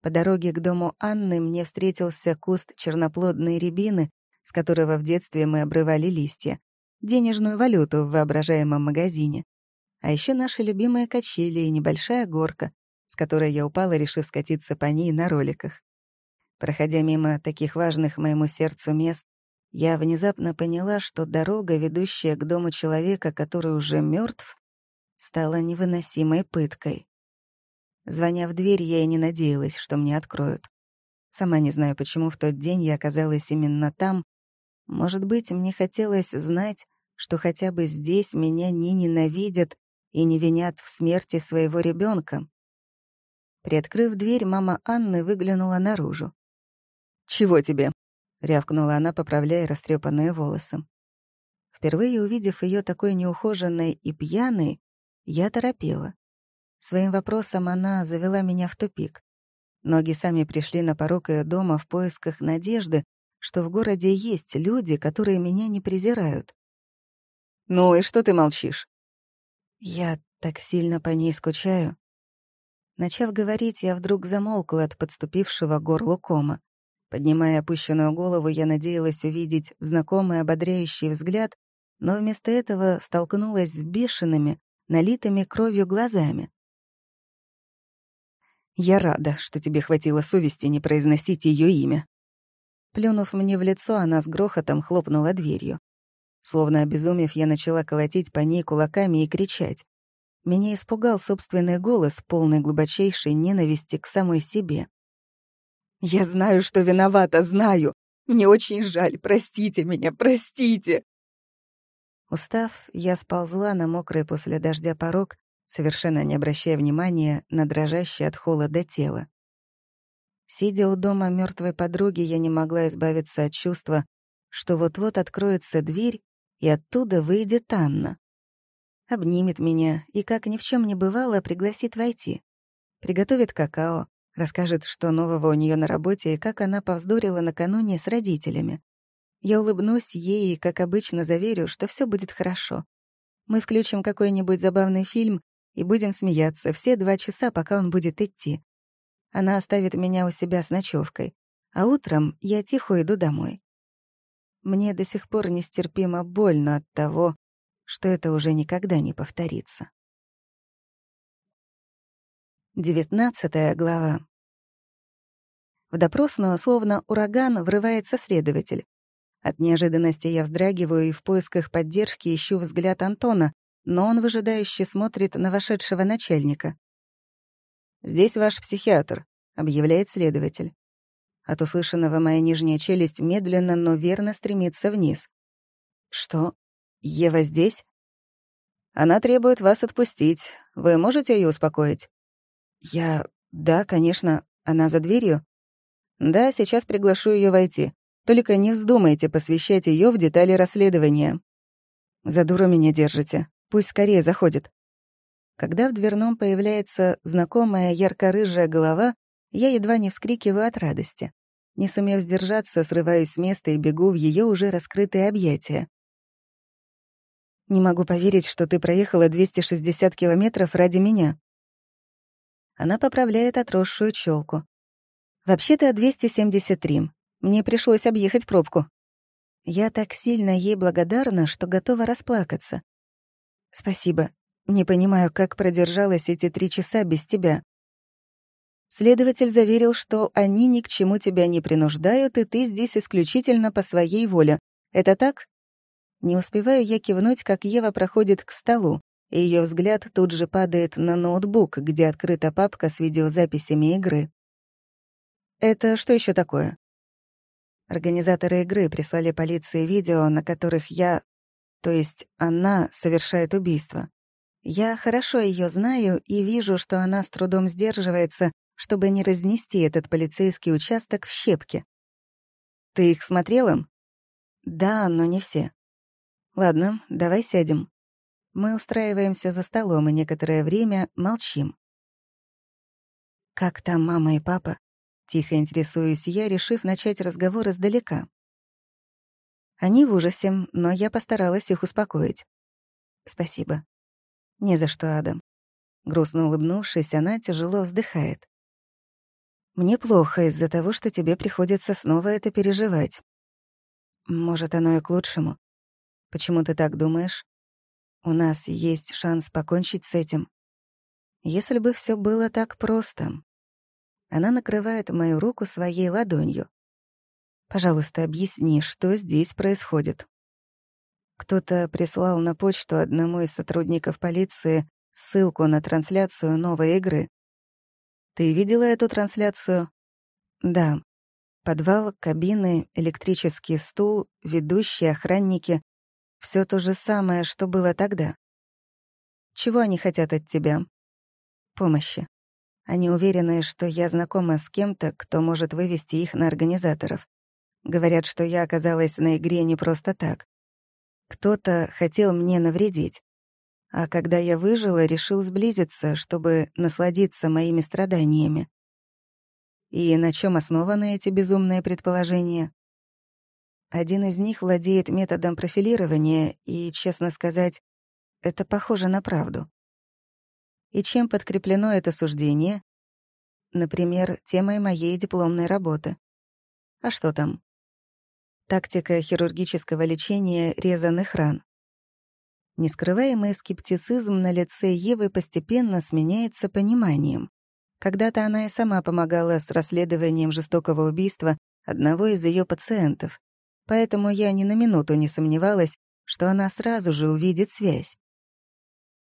По дороге к дому Анны мне встретился куст черноплодной рябины, с которого в детстве мы обрывали листья, денежную валюту в воображаемом магазине. А еще наши любимые качели и небольшая горка, с которой я упала, решив скатиться по ней на роликах. Проходя мимо таких важных моему сердцу мест, я внезапно поняла, что дорога, ведущая к дому человека, который уже мертв, стала невыносимой пыткой. Звоня в дверь, я и не надеялась, что мне откроют. Сама не знаю, почему в тот день я оказалась именно там. Может быть, мне хотелось знать, что хотя бы здесь меня не ненавидят и не винят в смерти своего ребенка. Приоткрыв дверь, мама Анны выглянула наружу. «Чего тебе?» — рявкнула она, поправляя растрепанные волосы. Впервые увидев ее такой неухоженной и пьяной, я торопела. Своим вопросом она завела меня в тупик. Ноги сами пришли на порог ее дома в поисках надежды, что в городе есть люди, которые меня не презирают. «Ну и что ты молчишь?» «Я так сильно по ней скучаю». Начав говорить, я вдруг замолкла от подступившего горлу кома. Поднимая опущенную голову, я надеялась увидеть знакомый ободряющий взгляд, но вместо этого столкнулась с бешеными, налитыми кровью глазами. «Я рада, что тебе хватило совести не произносить ее имя». Плюнув мне в лицо, она с грохотом хлопнула дверью. Словно обезумев, я начала колотить по ней кулаками и кричать. Меня испугал собственный голос, полный глубочайшей ненависти к самой себе. Я знаю, что виновата, знаю. Мне очень жаль, простите меня, простите. Устав, я сползла на мокрый после дождя порог, совершенно не обращая внимания на дрожащее от холода тело. Сидя у дома мертвой подруги, я не могла избавиться от чувства, что вот-вот откроется дверь, и оттуда выйдет Анна. Обнимет меня и, как ни в чем не бывало, пригласит войти. Приготовит какао, Расскажет, что нового у нее на работе и как она повздорила накануне с родителями. Я улыбнусь ей и, как обычно, заверю, что все будет хорошо. Мы включим какой-нибудь забавный фильм и будем смеяться все два часа, пока он будет идти. Она оставит меня у себя с ночевкой, а утром я тихо иду домой. Мне до сих пор нестерпимо больно от того, что это уже никогда не повторится. Девятнадцатая глава. В допросную, словно ураган, врывается следователь. От неожиданности я вздрагиваю и в поисках поддержки ищу взгляд Антона, но он выжидающе смотрит на вошедшего начальника. «Здесь ваш психиатр», — объявляет следователь. От услышанного моя нижняя челюсть медленно, но верно стремится вниз. «Что? Ева здесь?» «Она требует вас отпустить. Вы можете ее успокоить?» «Я... Да, конечно. Она за дверью?» Да, сейчас приглашу ее войти. Только не вздумайте посвящать ее в детали расследования. За дуру меня держите. Пусть скорее заходит. Когда в дверном появляется знакомая ярко-рыжая голова, я едва не вскрикиваю от радости. Не сумев сдержаться, срываюсь с места и бегу в ее уже раскрытые объятия. «Не могу поверить, что ты проехала 260 километров ради меня». Она поправляет отросшую челку. Вообще-то 273. Мне пришлось объехать пробку. Я так сильно ей благодарна, что готова расплакаться. Спасибо. Не понимаю, как продержалась эти три часа без тебя. Следователь заверил, что они ни к чему тебя не принуждают, и ты здесь исключительно по своей воле. Это так? Не успеваю я кивнуть, как Ева проходит к столу, и ее взгляд тут же падает на ноутбук, где открыта папка с видеозаписями игры. Это что еще такое? Организаторы игры прислали полиции видео, на которых я, то есть она, совершает убийство. Я хорошо ее знаю и вижу, что она с трудом сдерживается, чтобы не разнести этот полицейский участок в щепки. Ты их смотрела? Да, но не все. Ладно, давай сядем. Мы устраиваемся за столом и некоторое время молчим. «Как там мама и папа?» Тихо интересуюсь я, решив начать разговор издалека. Они в ужасе, но я постаралась их успокоить. «Спасибо». «Не за что, Адам». Грустно улыбнувшись, она тяжело вздыхает. «Мне плохо из-за того, что тебе приходится снова это переживать. Может, оно и к лучшему. Почему ты так думаешь? У нас есть шанс покончить с этим. Если бы все было так просто. Она накрывает мою руку своей ладонью. Пожалуйста, объясни, что здесь происходит. Кто-то прислал на почту одному из сотрудников полиции ссылку на трансляцию новой игры. Ты видела эту трансляцию? Да. Подвал, кабины, электрический стул, ведущие, охранники. Все то же самое, что было тогда. Чего они хотят от тебя? Помощи. Они уверены, что я знакома с кем-то, кто может вывести их на организаторов. Говорят, что я оказалась на игре не просто так. Кто-то хотел мне навредить. А когда я выжила, решил сблизиться, чтобы насладиться моими страданиями. И на чем основаны эти безумные предположения? Один из них владеет методом профилирования, и, честно сказать, это похоже на правду. И чем подкреплено это суждение? Например, темой моей дипломной работы. А что там? Тактика хирургического лечения резанных ран. Нескрываемый скептицизм на лице Евы постепенно сменяется пониманием. Когда-то она и сама помогала с расследованием жестокого убийства одного из ее пациентов, поэтому я ни на минуту не сомневалась, что она сразу же увидит связь.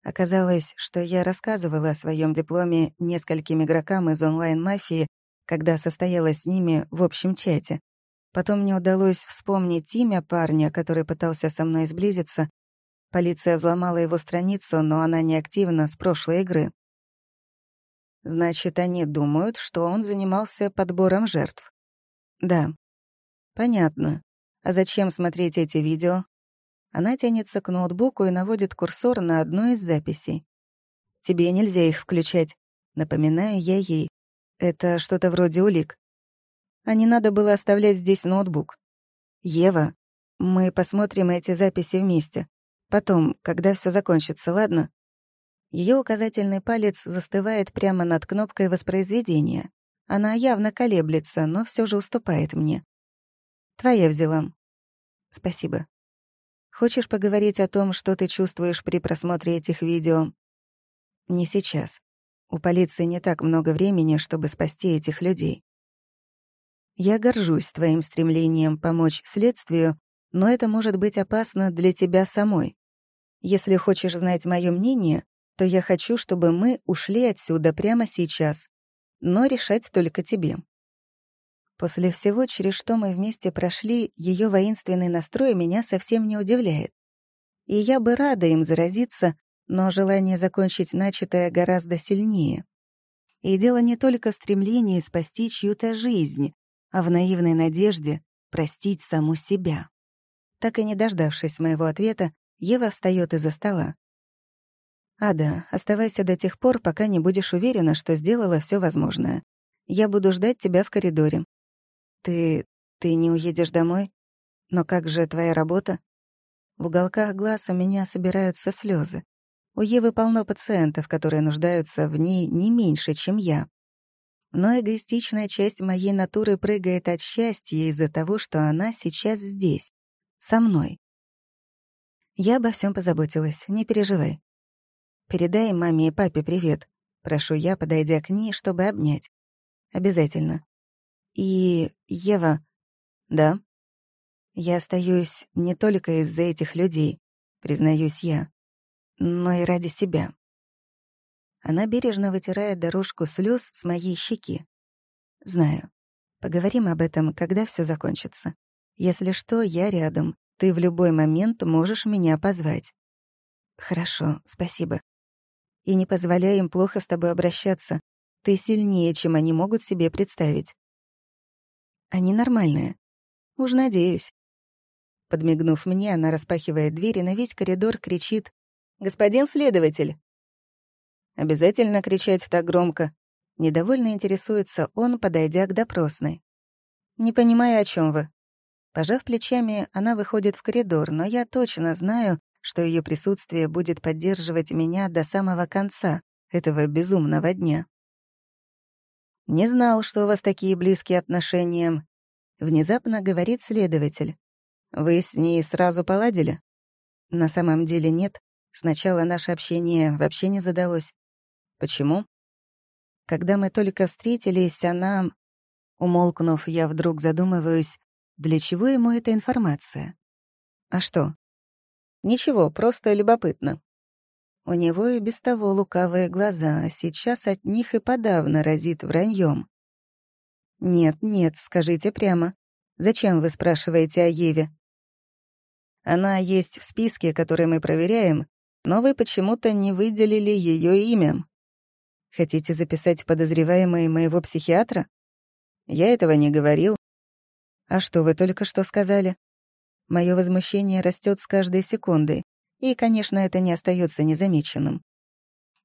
Оказалось, что я рассказывала о своем дипломе нескольким игрокам из онлайн-мафии, когда состояла с ними в общем чате. Потом мне удалось вспомнить имя парня, который пытался со мной сблизиться. Полиция взломала его страницу, но она неактивна с прошлой игры. Значит, они думают, что он занимался подбором жертв. Да. Понятно. А зачем смотреть эти видео? Она тянется к ноутбуку и наводит курсор на одну из записей. Тебе нельзя их включать. Напоминаю я ей. Это что-то вроде улик а не надо было оставлять здесь ноутбук. «Ева, мы посмотрим эти записи вместе. Потом, когда все закончится, ладно?» Ее указательный палец застывает прямо над кнопкой воспроизведения. Она явно колеблется, но все же уступает мне. «Твоя взяла». «Спасибо». «Хочешь поговорить о том, что ты чувствуешь при просмотре этих видео?» «Не сейчас. У полиции не так много времени, чтобы спасти этих людей. Я горжусь твоим стремлением помочь следствию, но это может быть опасно для тебя самой. Если хочешь знать мое мнение, то я хочу, чтобы мы ушли отсюда прямо сейчас, но решать только тебе. После всего, через что мы вместе прошли, ее воинственный настрой меня совсем не удивляет. И я бы рада им заразиться, но желание закончить начатое гораздо сильнее. И дело не только в стремлении спасти чью-то жизнь, а в наивной надежде простить саму себя. Так и не дождавшись моего ответа, Ева встает из-за стола. «Ада, оставайся до тех пор, пока не будешь уверена, что сделала все возможное. Я буду ждать тебя в коридоре. Ты... ты не уедешь домой? Но как же твоя работа?» В уголках глаз у меня собираются слезы. У Евы полно пациентов, которые нуждаются в ней не меньше, чем я но эгоистичная часть моей натуры прыгает от счастья из-за того, что она сейчас здесь, со мной. Я обо всем позаботилась, не переживай. Передай маме и папе привет, прошу я, подойдя к ней, чтобы обнять. Обязательно. И, Ева... Да? Я остаюсь не только из-за этих людей, признаюсь я, но и ради себя. Она бережно вытирает дорожку слез с моей щеки. Знаю. Поговорим об этом, когда все закончится. Если что, я рядом. Ты в любой момент можешь меня позвать. Хорошо, спасибо. И не позволяй им плохо с тобой обращаться. Ты сильнее, чем они могут себе представить. Они нормальные. Уж надеюсь. Подмигнув мне, она распахивает дверь и на весь коридор кричит «Господин следователь!» Обязательно кричать так громко. Недовольно интересуется он, подойдя к допросной. «Не понимаю, о чем вы». Пожав плечами, она выходит в коридор, но я точно знаю, что ее присутствие будет поддерживать меня до самого конца этого безумного дня. «Не знал, что у вас такие близкие отношения», — внезапно говорит следователь. «Вы с ней сразу поладили?» «На самом деле нет. Сначала наше общение вообще не задалось. Почему?» Когда мы только встретились, она... Умолкнув, я вдруг задумываюсь, для чего ему эта информация? А что? Ничего, просто любопытно. У него и без того лукавые глаза, а сейчас от них и подавно разит враньем. «Нет, нет, скажите прямо. Зачем вы спрашиваете о Еве?» «Она есть в списке, который мы проверяем, но вы почему-то не выделили ее имя. Хотите записать подозреваемой моего психиатра? Я этого не говорил. А что вы только что сказали? Мое возмущение растет с каждой секундой, и, конечно, это не остается незамеченным.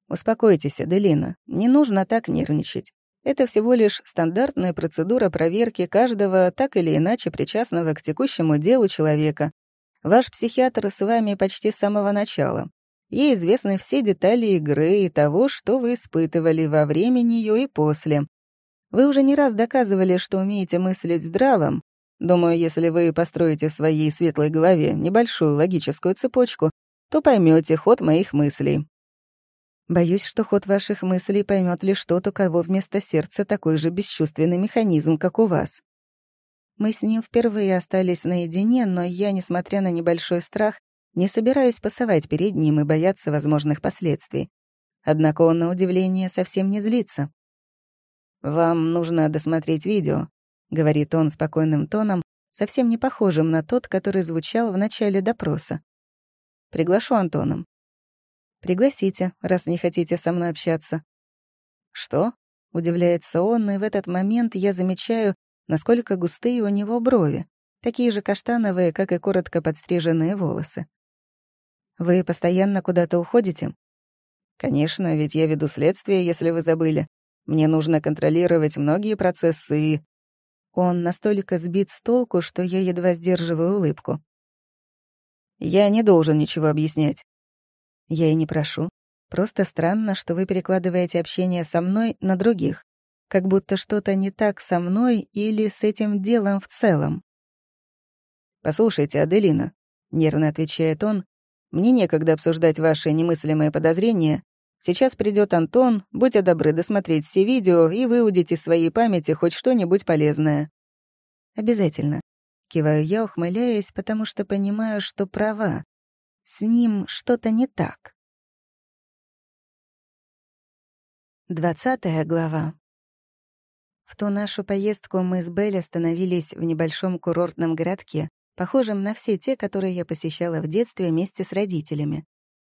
Успокойтесь, Аделина, не нужно так нервничать. Это всего лишь стандартная процедура проверки каждого так или иначе причастного к текущему делу человека. Ваш психиатр с вами почти с самого начала. Ей известны все детали игры и того, что вы испытывали во время нее и после. Вы уже не раз доказывали, что умеете мыслить здравым, Думаю, если вы построите в своей светлой голове небольшую логическую цепочку, то поймете ход моих мыслей. Боюсь, что ход ваших мыслей поймет лишь тот, у кого вместо сердца такой же бесчувственный механизм, как у вас. Мы с ним впервые остались наедине, но я, несмотря на небольшой страх, не собираюсь пасовать перед ним и бояться возможных последствий. Однако он, на удивление, совсем не злится. «Вам нужно досмотреть видео. — говорит он спокойным тоном, совсем не похожим на тот, который звучал в начале допроса. «Приглашу Антоном». «Пригласите, раз не хотите со мной общаться». «Что?» — удивляется он, и в этот момент я замечаю, насколько густые у него брови, такие же каштановые, как и коротко подстриженные волосы. «Вы постоянно куда-то уходите?» «Конечно, ведь я веду следствие, если вы забыли. Мне нужно контролировать многие процессы и...» Он настолько сбит с толку, что я едва сдерживаю улыбку. «Я не должен ничего объяснять». «Я и не прошу. Просто странно, что вы перекладываете общение со мной на других. Как будто что-то не так со мной или с этим делом в целом». «Послушайте, Аделина», — нервно отвечает он, «мне некогда обсуждать ваши немыслимые подозрения. Сейчас придет Антон, будьте добры досмотреть все видео и выудить из своей памяти хоть что-нибудь полезное. Обязательно. Киваю я, ухмыляясь, потому что понимаю, что права. С ним что-то не так. Двадцатая глава. В ту нашу поездку мы с Белль остановились в небольшом курортном городке, похожем на все те, которые я посещала в детстве вместе с родителями.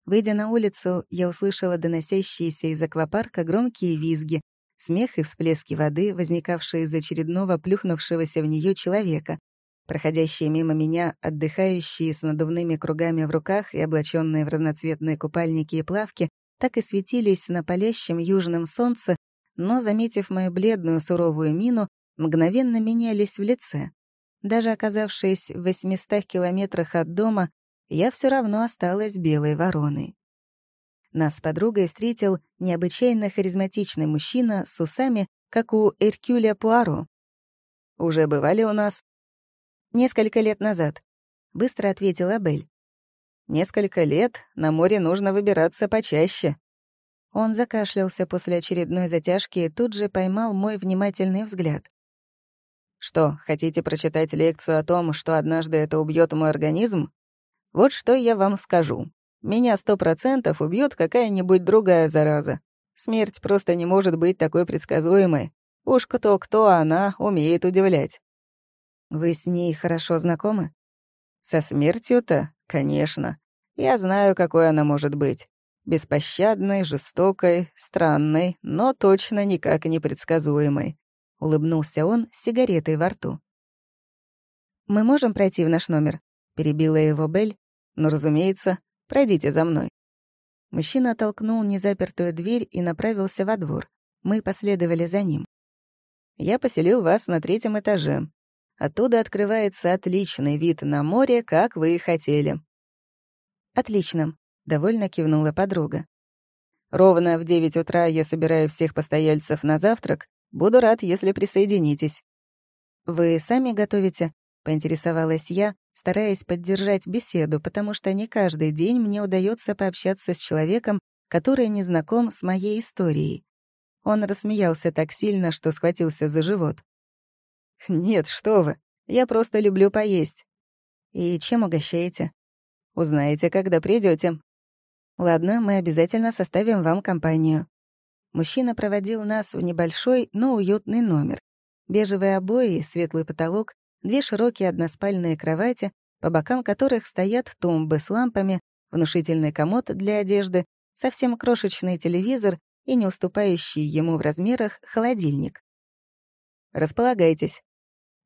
Выйдя на улицу, я услышала доносящиеся из аквапарка громкие визги, смех и всплески воды, возникавшие из очередного плюхнувшегося в нее человека, проходящие мимо меня, отдыхающие с надувными кругами в руках и облаченные в разноцветные купальники и плавки, так и светились на палящем южном солнце, но, заметив мою бледную суровую мину, мгновенно менялись в лице. Даже оказавшись в 800 километрах от дома, я все равно осталась белой вороной. Нас с подругой встретил необычайно харизматичный мужчина с усами, как у Эркюля Пуаро. «Уже бывали у нас?» «Несколько лет назад», — быстро ответила Бель. «Несколько лет, на море нужно выбираться почаще». Он закашлялся после очередной затяжки и тут же поймал мой внимательный взгляд. «Что, хотите прочитать лекцию о том, что однажды это убьет мой организм?» Вот что я вам скажу. Меня сто процентов убьет какая-нибудь другая зараза. Смерть просто не может быть такой предсказуемой. Уж кто-кто, она умеет удивлять. Вы с ней хорошо знакомы? Со смертью-то, конечно. Я знаю, какой она может быть. Беспощадной, жестокой, странной, но точно никак не предсказуемой. Улыбнулся он с сигаретой во рту. «Мы можем пройти в наш номер?» — перебила его Бель. «Ну, разумеется, пройдите за мной». Мужчина толкнул незапертую дверь и направился во двор. Мы последовали за ним. «Я поселил вас на третьем этаже. Оттуда открывается отличный вид на море, как вы и хотели». «Отлично», — довольно кивнула подруга. «Ровно в девять утра я собираю всех постояльцев на завтрак. Буду рад, если присоединитесь». «Вы сами готовите?» — поинтересовалась я, стараясь поддержать беседу, потому что не каждый день мне удается пообщаться с человеком, который не знаком с моей историей. Он рассмеялся так сильно, что схватился за живот. «Нет, что вы, я просто люблю поесть». «И чем угощаете?» «Узнаете, когда придете. «Ладно, мы обязательно составим вам компанию». Мужчина проводил нас в небольшой, но уютный номер. Бежевые обои, светлый потолок, две широкие односпальные кровати, по бокам которых стоят тумбы с лампами, внушительный комод для одежды, совсем крошечный телевизор и не уступающий ему в размерах холодильник. «Располагайтесь».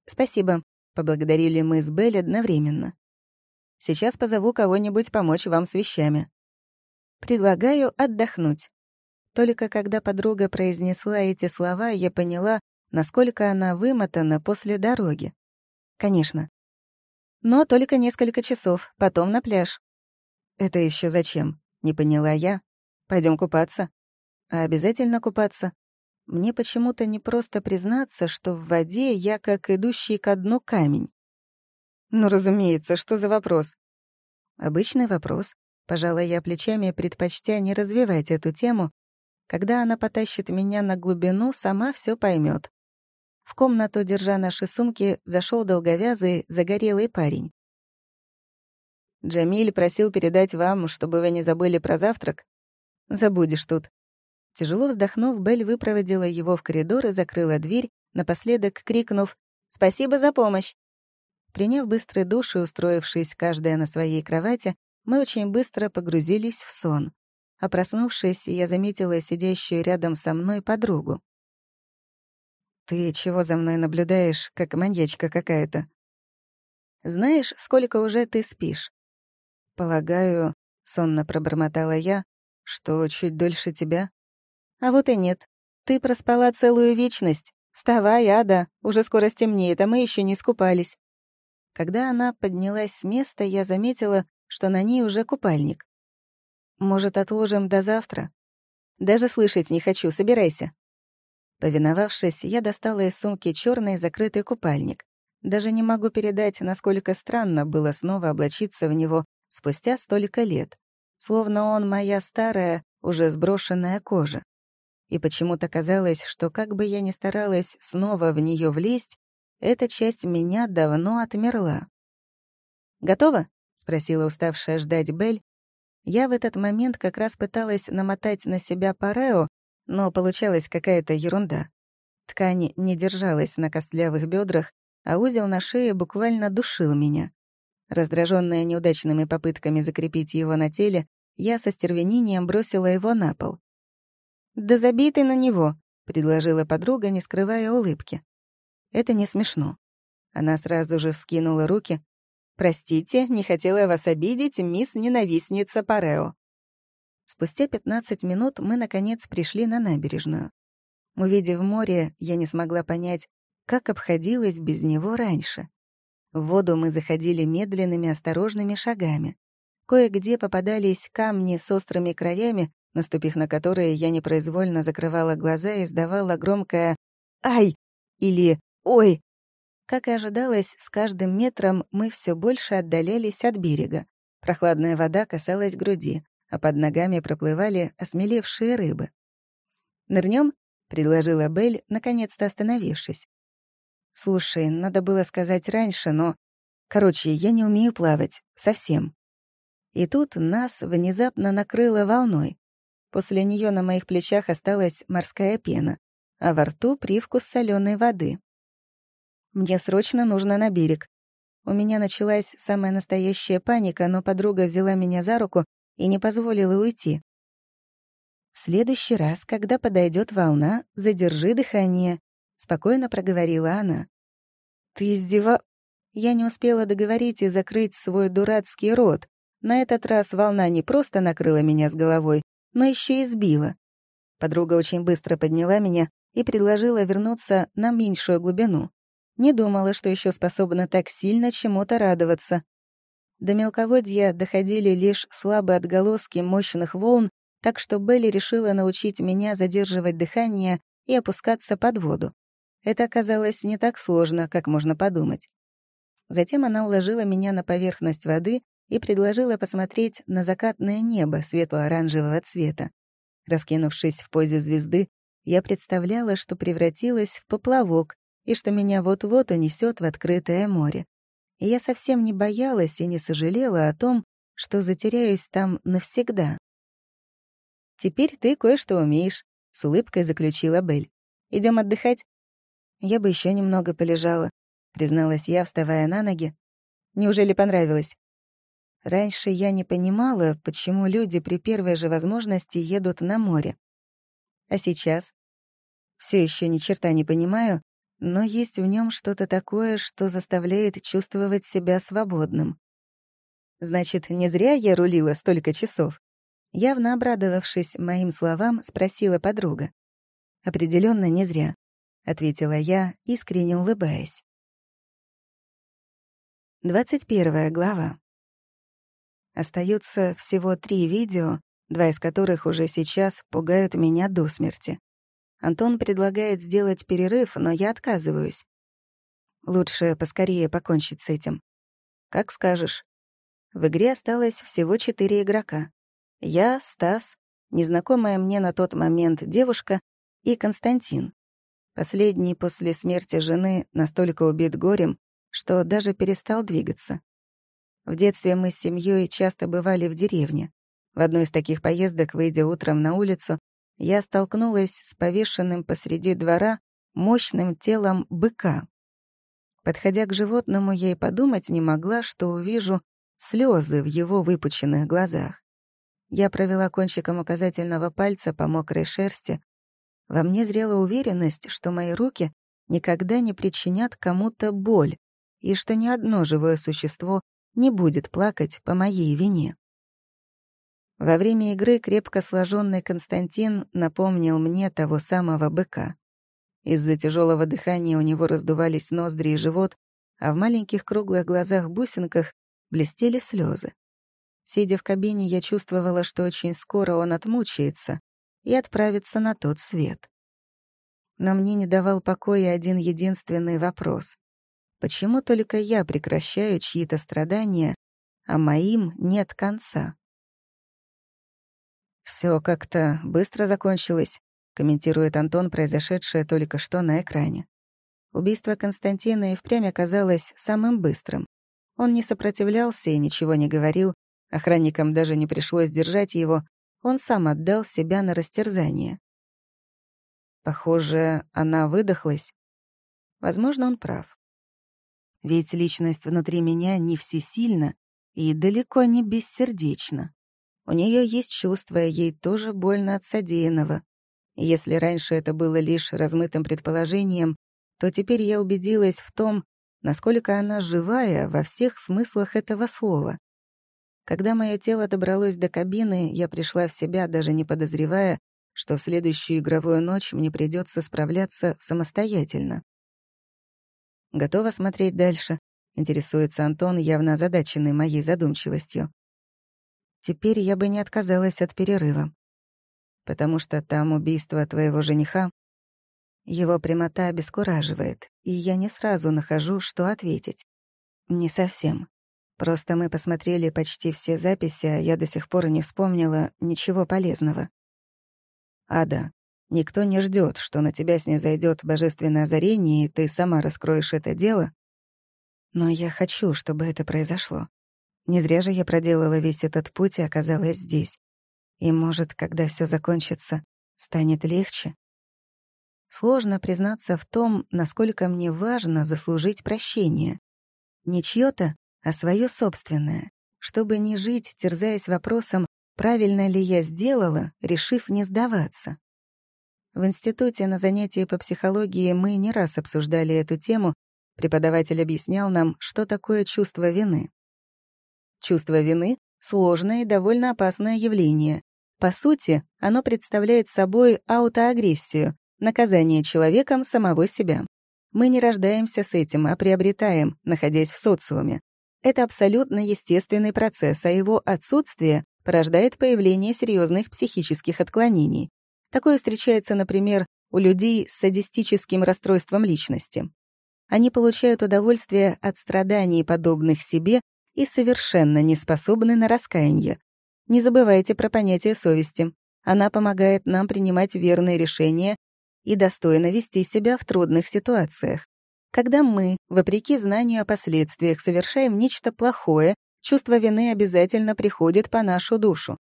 «Спасибо», — поблагодарили мы с Белль одновременно. «Сейчас позову кого-нибудь помочь вам с вещами». «Предлагаю отдохнуть». Только когда подруга произнесла эти слова, я поняла, насколько она вымотана после дороги. Конечно. Но только несколько часов, потом на пляж. Это еще зачем? Не поняла я. Пойдем купаться. А обязательно купаться? Мне почему-то не просто признаться, что в воде я как идущий ко дну камень. Ну, разумеется, что за вопрос? Обычный вопрос. Пожалуй, я плечами, предпочтя не развивать эту тему. Когда она потащит меня на глубину, сама все поймет. В комнату, держа наши сумки, зашел долговязый, загорелый парень. «Джамиль просил передать вам, чтобы вы не забыли про завтрак. Забудешь тут». Тяжело вздохнув, Белль выпроводила его в коридор и закрыла дверь, напоследок крикнув «Спасибо за помощь!». Приняв быстрый душ и устроившись каждая на своей кровати, мы очень быстро погрузились в сон. А проснувшись, я заметила сидящую рядом со мной подругу. «Ты чего за мной наблюдаешь, как маньячка какая-то?» «Знаешь, сколько уже ты спишь?» «Полагаю», — сонно пробормотала я, «что чуть дольше тебя?» «А вот и нет. Ты проспала целую вечность. Вставай, Ада, уже скоро стемнеет, а мы еще не скупались». Когда она поднялась с места, я заметила, что на ней уже купальник. «Может, отложим до завтра?» «Даже слышать не хочу, собирайся». Повиновавшись, я достала из сумки черный закрытый купальник. Даже не могу передать, насколько странно было снова облачиться в него спустя столько лет. Словно он моя старая, уже сброшенная кожа. И почему-то казалось, что как бы я ни старалась снова в нее влезть, эта часть меня давно отмерла. «Готово?» — спросила уставшая ждать Бель. Я в этот момент как раз пыталась намотать на себя парео, но получалась какая-то ерунда. Ткань не держалась на костлявых бедрах, а узел на шее буквально душил меня. Раздраженная неудачными попытками закрепить его на теле, я со стервенением бросила его на пол. «Да забей ты на него», — предложила подруга, не скрывая улыбки. «Это не смешно». Она сразу же вскинула руки. «Простите, не хотела вас обидеть, мисс-ненавистница Парео». Спустя 15 минут мы, наконец, пришли на набережную. Увидев море, я не смогла понять, как обходилась без него раньше. В воду мы заходили медленными, осторожными шагами. Кое-где попадались камни с острыми краями, наступив на которые я непроизвольно закрывала глаза и издавала громкое «Ай!» или «Ой!». Как и ожидалось, с каждым метром мы все больше отдалялись от берега. Прохладная вода касалась груди а под ногами проплывали осмелевшие рыбы. «Нырнём?» — предложила Белль, наконец-то остановившись. «Слушай, надо было сказать раньше, но... Короче, я не умею плавать. Совсем». И тут нас внезапно накрыло волной. После неё на моих плечах осталась морская пена, а во рту привкус соленой воды. Мне срочно нужно на берег. У меня началась самая настоящая паника, но подруга взяла меня за руку и не позволила уйти. «В следующий раз, когда подойдет волна, задержи дыхание», — спокойно проговорила она. «Ты издева...» Я не успела договорить и закрыть свой дурацкий рот. На этот раз волна не просто накрыла меня с головой, но еще и сбила. Подруга очень быстро подняла меня и предложила вернуться на меньшую глубину. Не думала, что еще способна так сильно чему-то радоваться. До мелководья доходили лишь слабые отголоски мощных волн, так что Белли решила научить меня задерживать дыхание и опускаться под воду. Это оказалось не так сложно, как можно подумать. Затем она уложила меня на поверхность воды и предложила посмотреть на закатное небо светло-оранжевого цвета. Раскинувшись в позе звезды, я представляла, что превратилась в поплавок и что меня вот-вот унесет в открытое море. И я совсем не боялась и не сожалела о том, что затеряюсь там навсегда. «Теперь ты кое-что умеешь», — с улыбкой заключила Белль. Идем отдыхать?» «Я бы еще немного полежала», — призналась я, вставая на ноги. «Неужели понравилось?» Раньше я не понимала, почему люди при первой же возможности едут на море. А сейчас? Все еще ни черта не понимаю, но есть в нем что-то такое, что заставляет чувствовать себя свободным. Значит, не зря я рулила столько часов. Явно обрадовавшись моим словам, спросила подруга. Определенно не зря», — ответила я, искренне улыбаясь. 21 глава. Остаются всего три видео, два из которых уже сейчас пугают меня до смерти. Антон предлагает сделать перерыв, но я отказываюсь. Лучше поскорее покончить с этим. Как скажешь. В игре осталось всего четыре игрока. Я, Стас, незнакомая мне на тот момент девушка и Константин. Последний после смерти жены настолько убит горем, что даже перестал двигаться. В детстве мы с семьей часто бывали в деревне. В одной из таких поездок, выйдя утром на улицу, я столкнулась с повешенным посреди двора мощным телом быка. Подходя к животному, я и подумать не могла, что увижу слезы в его выпученных глазах. Я провела кончиком указательного пальца по мокрой шерсти. Во мне зрела уверенность, что мои руки никогда не причинят кому-то боль, и что ни одно живое существо не будет плакать по моей вине. Во время игры крепко сложенный Константин напомнил мне того самого быка. Из-за тяжелого дыхания у него раздувались ноздри и живот, а в маленьких круглых глазах-бусинках блестели слезы. Сидя в кабине, я чувствовала, что очень скоро он отмучается и отправится на тот свет. Но мне не давал покоя один единственный вопрос. Почему только я прекращаю чьи-то страдания, а моим нет конца? Все как-то быстро закончилось», — комментирует Антон произошедшее только что на экране. Убийство Константина и впрямь оказалось самым быстрым. Он не сопротивлялся и ничего не говорил, охранникам даже не пришлось держать его, он сам отдал себя на растерзание. Похоже, она выдохлась. Возможно, он прав. Ведь личность внутри меня не всесильна и далеко не бессердечна. У нее есть чувства, ей тоже больно от содеянного. если раньше это было лишь размытым предположением, то теперь я убедилась в том, насколько она живая во всех смыслах этого слова. Когда мое тело добралось до кабины, я пришла в себя, даже не подозревая, что в следующую игровую ночь мне придется справляться самостоятельно. Готова смотреть дальше? Интересуется Антон, явно озадаченный моей задумчивостью. Теперь я бы не отказалась от перерыва. Потому что там убийство твоего жениха. Его прямота обескураживает, и я не сразу нахожу, что ответить. Не совсем. Просто мы посмотрели почти все записи, а я до сих пор не вспомнила ничего полезного. Ада, Никто не ждет, что на тебя снизойдет божественное озарение, и ты сама раскроешь это дело. Но я хочу, чтобы это произошло. Не зря же я проделала весь этот путь и оказалась здесь. И, может, когда все закончится, станет легче? Сложно признаться в том, насколько мне важно заслужить прощение. Не чьё-то, а своё собственное, чтобы не жить, терзаясь вопросом, правильно ли я сделала, решив не сдаваться. В институте на занятии по психологии мы не раз обсуждали эту тему, преподаватель объяснял нам, что такое чувство вины. Чувство вины — сложное и довольно опасное явление. По сути, оно представляет собой аутоагрессию, наказание человеком самого себя. Мы не рождаемся с этим, а приобретаем, находясь в социуме. Это абсолютно естественный процесс, а его отсутствие порождает появление серьезных психических отклонений. Такое встречается, например, у людей с садистическим расстройством личности. Они получают удовольствие от страданий, подобных себе, и совершенно не способны на раскаяние. Не забывайте про понятие совести. Она помогает нам принимать верные решения и достойно вести себя в трудных ситуациях. Когда мы, вопреки знанию о последствиях, совершаем нечто плохое, чувство вины обязательно приходит по нашу душу.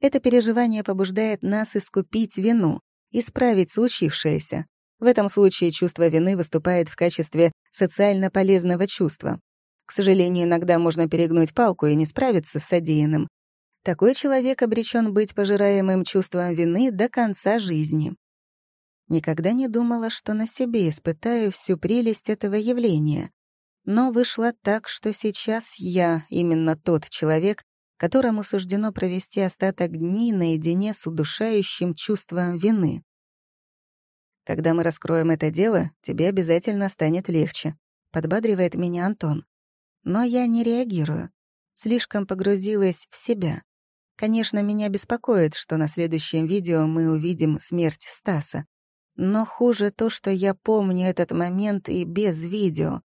Это переживание побуждает нас искупить вину, исправить случившееся. В этом случае чувство вины выступает в качестве социально полезного чувства. Сожалению, иногда можно перегнуть палку и не справиться с содеянным. Такой человек обречен быть пожираемым чувством вины до конца жизни. Никогда не думала, что на себе испытаю всю прелесть этого явления. Но вышло так, что сейчас я именно тот человек, которому суждено провести остаток дней наедине с удушающим чувством вины. Когда мы раскроем это дело, тебе обязательно станет легче, подбадривает меня Антон. Но я не реагирую. Слишком погрузилась в себя. Конечно, меня беспокоит, что на следующем видео мы увидим смерть Стаса. Но хуже то, что я помню этот момент и без видео,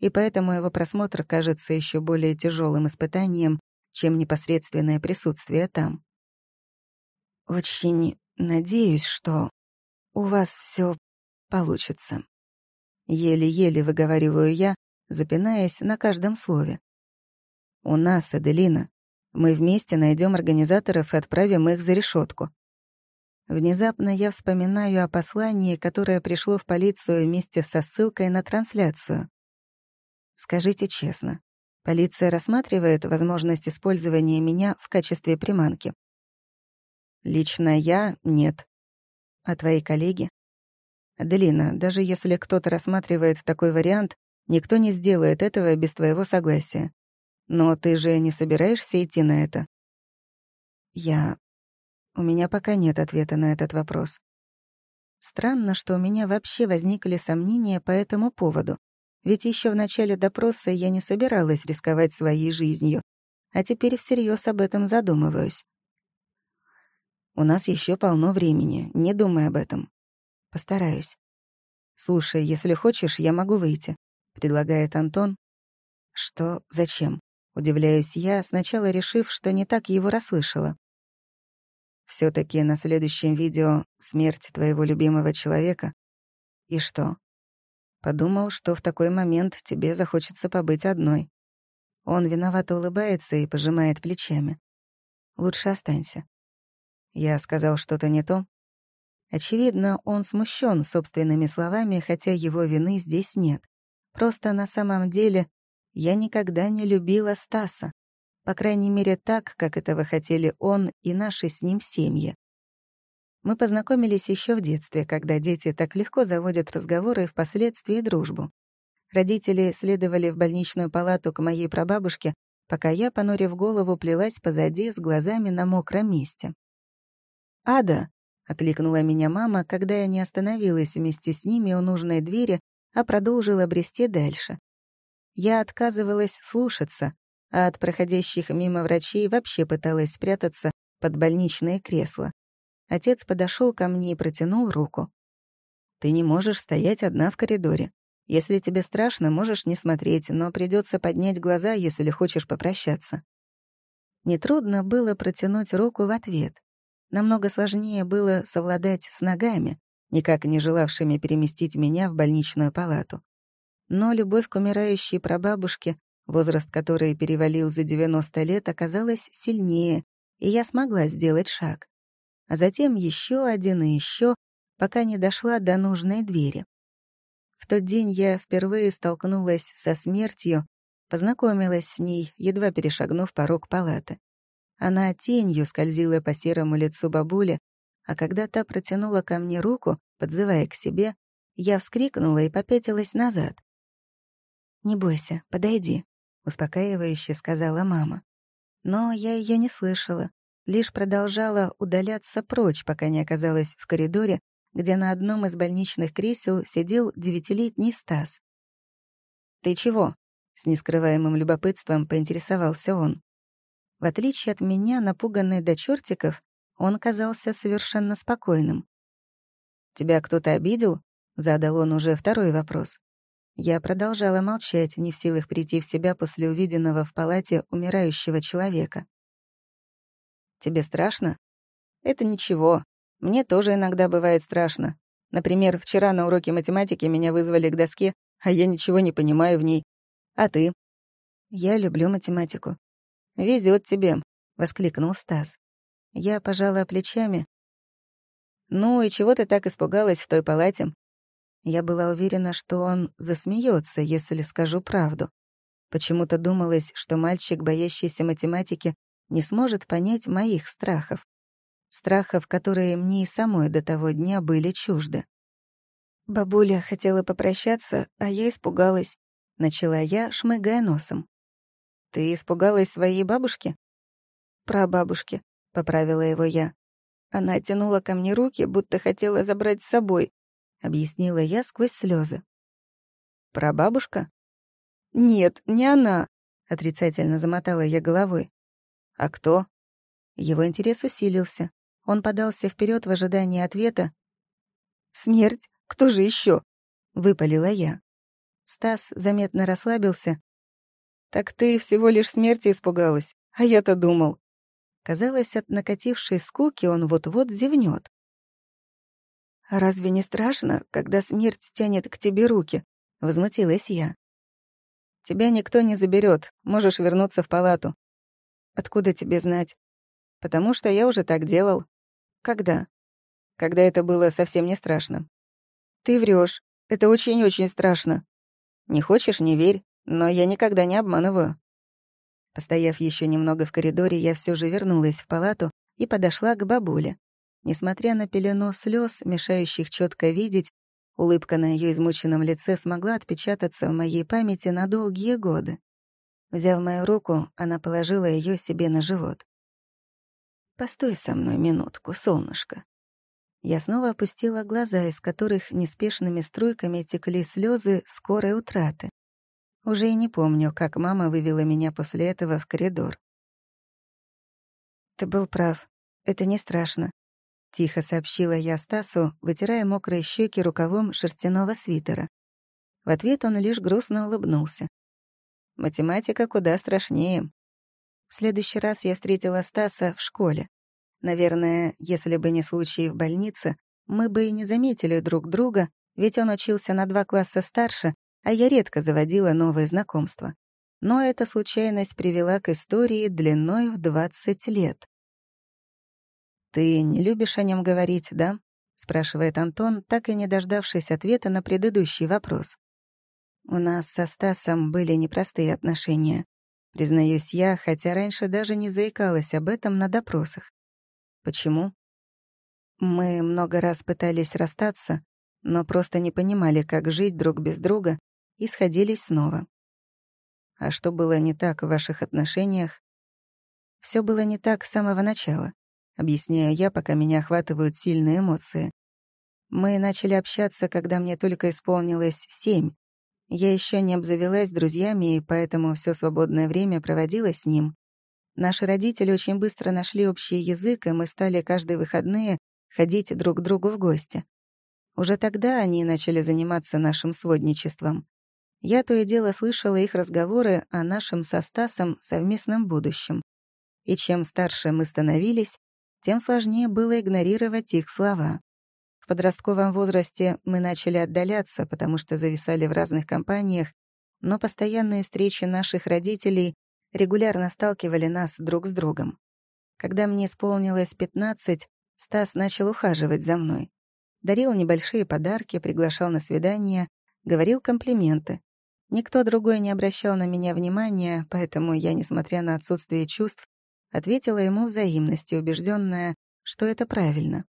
и поэтому его просмотр кажется еще более тяжелым испытанием, чем непосредственное присутствие там. Очень надеюсь, что у вас все получится. Еле-еле выговариваю я, запинаясь на каждом слове. У нас, Аделина, мы вместе найдем организаторов и отправим их за решетку. Внезапно я вспоминаю о послании, которое пришло в полицию вместе со ссылкой на трансляцию. Скажите честно, полиция рассматривает возможность использования меня в качестве приманки? Лично я — нет. А твои коллеги? Аделина, даже если кто-то рассматривает такой вариант, никто не сделает этого без твоего согласия. Но ты же не собираешься идти на это? Я у меня пока нет ответа на этот вопрос. Странно, что у меня вообще возникли сомнения по этому поводу. Ведь еще в начале допроса я не собиралась рисковать своей жизнью, а теперь всерьез об этом задумываюсь. У нас еще полно времени, не думай об этом. Постараюсь. Слушай, если хочешь, я могу выйти, предлагает Антон. Что? Зачем? Удивляюсь я, сначала решив, что не так его расслышала все таки на следующем видео смерть твоего любимого человека. И что? Подумал, что в такой момент тебе захочется побыть одной. Он виновато улыбается и пожимает плечами. Лучше останься. Я сказал что-то не то. Очевидно, он смущен собственными словами, хотя его вины здесь нет. Просто на самом деле я никогда не любила Стаса. По крайней мере, так, как этого хотели он и наши с ним семьи. Мы познакомились еще в детстве, когда дети так легко заводят разговоры и впоследствии дружбу. Родители следовали в больничную палату к моей прабабушке, пока я, понурив голову, плелась позади с глазами на мокром месте. «Ада!» — окликнула меня мама, когда я не остановилась вместе с ними у нужной двери, а продолжила брести дальше. Я отказывалась слушаться, а от проходящих мимо врачей вообще пыталась спрятаться под больничное кресло. Отец подошел ко мне и протянул руку. «Ты не можешь стоять одна в коридоре. Если тебе страшно, можешь не смотреть, но придется поднять глаза, если хочешь попрощаться». Нетрудно было протянуть руку в ответ. Намного сложнее было совладать с ногами, никак не желавшими переместить меня в больничную палату. Но любовь к умирающей прабабушке возраст которой перевалил за 90 лет, оказалась сильнее, и я смогла сделать шаг. А затем еще один и еще, пока не дошла до нужной двери. В тот день я впервые столкнулась со смертью, познакомилась с ней, едва перешагнув порог палаты. Она тенью скользила по серому лицу бабули, а когда та протянула ко мне руку, подзывая к себе, я вскрикнула и попятилась назад. «Не бойся, подойди», — успокаивающе сказала мама. Но я ее не слышала, лишь продолжала удаляться прочь, пока не оказалась в коридоре, где на одном из больничных кресел сидел девятилетний Стас. «Ты чего?» — с нескрываемым любопытством поинтересовался он. В отличие от меня, напуганный до чертиков, он казался совершенно спокойным. «Тебя кто-то обидел?» — задал он уже второй вопрос. Я продолжала молчать, не в силах прийти в себя после увиденного в палате умирающего человека. «Тебе страшно?» «Это ничего. Мне тоже иногда бывает страшно. Например, вчера на уроке математики меня вызвали к доске, а я ничего не понимаю в ней. А ты?» «Я люблю математику». Везет тебе», — воскликнул Стас. Я пожала плечами. «Ну и чего ты так испугалась в той палате?» Я была уверена, что он засмеется, если скажу правду. Почему-то думалось, что мальчик, боящийся математики, не сможет понять моих страхов. Страхов, которые мне и самой до того дня были чужды. Бабуля хотела попрощаться, а я испугалась. Начала я, шмыгая носом. «Ты испугалась своей бабушки?» «Прабабушки», — поправила его я. Она тянула ко мне руки, будто хотела забрать с собой, — объяснила я сквозь слезы. «Прабабушка?» «Нет, не она», — отрицательно замотала я головой. «А кто?» Его интерес усилился. Он подался вперед в ожидании ответа. «Смерть? Кто же еще? выпалила я. Стас заметно расслабился. «Так ты всего лишь смерти испугалась, а я-то думал». Казалось, от накатившей скуки он вот-вот зевнет. «Разве не страшно, когда смерть тянет к тебе руки?» — возмутилась я. «Тебя никто не заберет, можешь вернуться в палату». «Откуда тебе знать?» «Потому что я уже так делал». «Когда?» «Когда это было совсем не страшно». «Ты врешь. Это очень-очень страшно». «Не хочешь — не верь, но я никогда не обманываю». Постояв еще немного в коридоре, я все же вернулась в палату и подошла к бабуле. Несмотря на пелену слез, мешающих четко видеть, улыбка на ее измученном лице смогла отпечататься в моей памяти на долгие годы. Взяв мою руку, она положила ее себе на живот. «Постой со мной минутку, солнышко». Я снова опустила глаза, из которых неспешными струйками текли слезы скорой утраты. Уже и не помню, как мама вывела меня после этого в коридор. «Ты был прав. Это не страшно. — тихо сообщила я Стасу, вытирая мокрые щеки рукавом шерстяного свитера. В ответ он лишь грустно улыбнулся. «Математика куда страшнее». В следующий раз я встретила Стаса в школе. Наверное, если бы не случай в больнице, мы бы и не заметили друг друга, ведь он учился на два класса старше, а я редко заводила новые знакомства. Но эта случайность привела к истории длиной в 20 лет. «Ты не любишь о нем говорить, да?» — спрашивает Антон, так и не дождавшись ответа на предыдущий вопрос. «У нас со Стасом были непростые отношения. Признаюсь я, хотя раньше даже не заикалась об этом на допросах. Почему? Мы много раз пытались расстаться, но просто не понимали, как жить друг без друга, и сходились снова. А что было не так в ваших отношениях? Все было не так с самого начала объясняю я, пока меня охватывают сильные эмоции. Мы начали общаться, когда мне только исполнилось семь. Я еще не обзавелась друзьями, и поэтому все свободное время проводила с ним. Наши родители очень быстро нашли общий язык, и мы стали каждые выходные ходить друг к другу в гости. Уже тогда они начали заниматься нашим сводничеством. Я то и дело слышала их разговоры о нашем со Стасом совместном будущем. И чем старше мы становились, тем сложнее было игнорировать их слова. В подростковом возрасте мы начали отдаляться, потому что зависали в разных компаниях, но постоянные встречи наших родителей регулярно сталкивали нас друг с другом. Когда мне исполнилось 15, Стас начал ухаживать за мной. Дарил небольшие подарки, приглашал на свидания, говорил комплименты. Никто другой не обращал на меня внимания, поэтому я, несмотря на отсутствие чувств, ответила ему взаимностью, убежденная, что это правильно.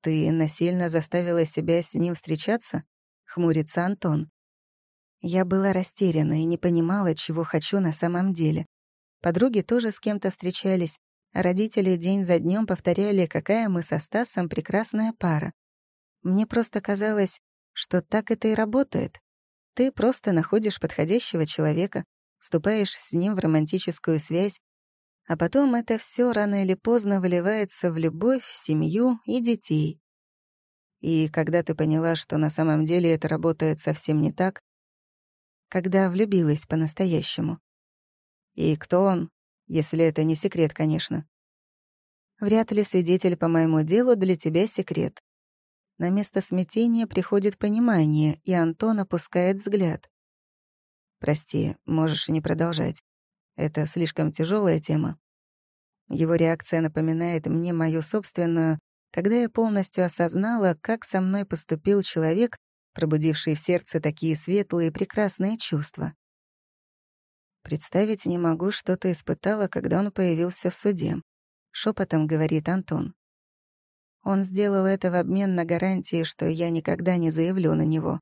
«Ты насильно заставила себя с ним встречаться?» — хмурится Антон. Я была растеряна и не понимала, чего хочу на самом деле. Подруги тоже с кем-то встречались, а родители день за днем повторяли, какая мы со Стасом прекрасная пара. Мне просто казалось, что так это и работает. Ты просто находишь подходящего человека, вступаешь с ним в романтическую связь, а потом это все рано или поздно выливается в любовь, семью и детей. И когда ты поняла, что на самом деле это работает совсем не так, когда влюбилась по-настоящему. И кто он, если это не секрет, конечно. Вряд ли свидетель по моему делу для тебя секрет. На место смятения приходит понимание, и Антон опускает взгляд. «Прости, можешь не продолжать. Это слишком тяжелая тема. Его реакция напоминает мне мою собственную, когда я полностью осознала, как со мной поступил человек, пробудивший в сердце такие светлые и прекрасные чувства. Представить не могу, что ты испытала, когда он появился в суде. Шепотом говорит Антон. Он сделал это в обмен на гарантии, что я никогда не заявлю на него.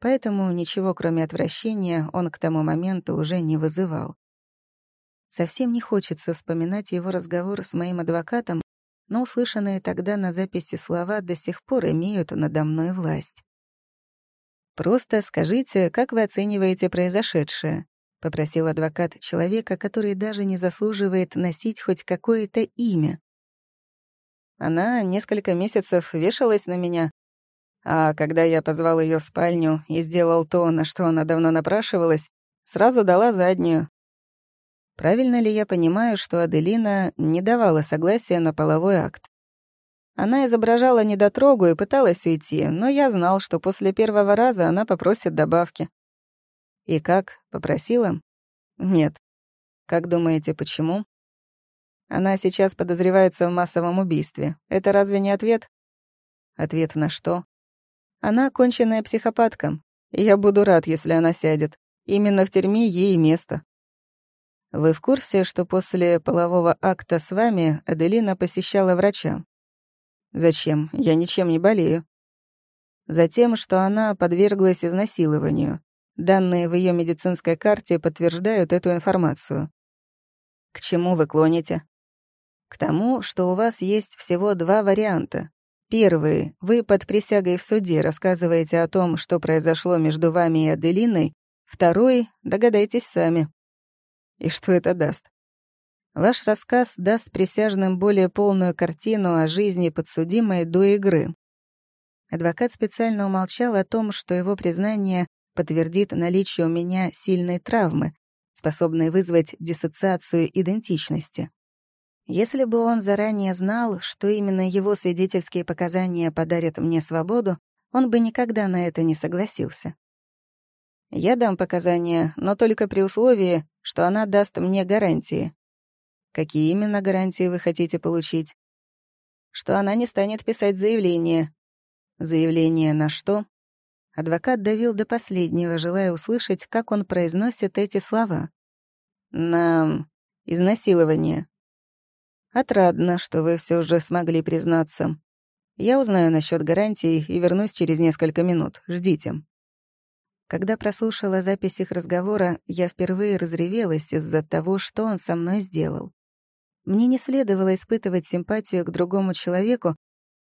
Поэтому ничего, кроме отвращения, он к тому моменту уже не вызывал. Совсем не хочется вспоминать его разговор с моим адвокатом, но услышанные тогда на записи слова до сих пор имеют надо мной власть. «Просто скажите, как вы оцениваете произошедшее?» — попросил адвокат человека, который даже не заслуживает носить хоть какое-то имя. Она несколько месяцев вешалась на меня, а когда я позвал ее в спальню и сделал то, на что она давно напрашивалась, сразу дала заднюю, Правильно ли я понимаю, что Аделина не давала согласия на половой акт? Она изображала недотрогу и пыталась уйти, но я знал, что после первого раза она попросит добавки. И как? Попросила? Нет. Как думаете, почему? Она сейчас подозревается в массовом убийстве. Это разве не ответ? Ответ на что? Она конченная психопатка. Я буду рад, если она сядет. Именно в тюрьме ей место. Вы в курсе, что после полового акта с вами Аделина посещала врача? Зачем? Я ничем не болею. Затем, что она подверглась изнасилованию. Данные в ее медицинской карте подтверждают эту информацию. К чему вы клоните? К тому, что у вас есть всего два варианта. Первый — вы под присягой в суде рассказываете о том, что произошло между вами и Аделиной. Второй — догадайтесь сами. И что это даст? Ваш рассказ даст присяжным более полную картину о жизни подсудимой до игры. Адвокат специально умолчал о том, что его признание подтвердит наличие у меня сильной травмы, способной вызвать диссоциацию идентичности. Если бы он заранее знал, что именно его свидетельские показания подарят мне свободу, он бы никогда на это не согласился. Я дам показания, но только при условии, что она даст мне гарантии. Какие именно гарантии вы хотите получить? Что она не станет писать заявление. Заявление на что? Адвокат давил до последнего, желая услышать, как он произносит эти слова. На изнасилование. Отрадно, что вы все же смогли признаться. Я узнаю насчет гарантий и вернусь через несколько минут. Ждите. Когда прослушала запись их разговора, я впервые разревелась из-за того, что он со мной сделал. Мне не следовало испытывать симпатию к другому человеку,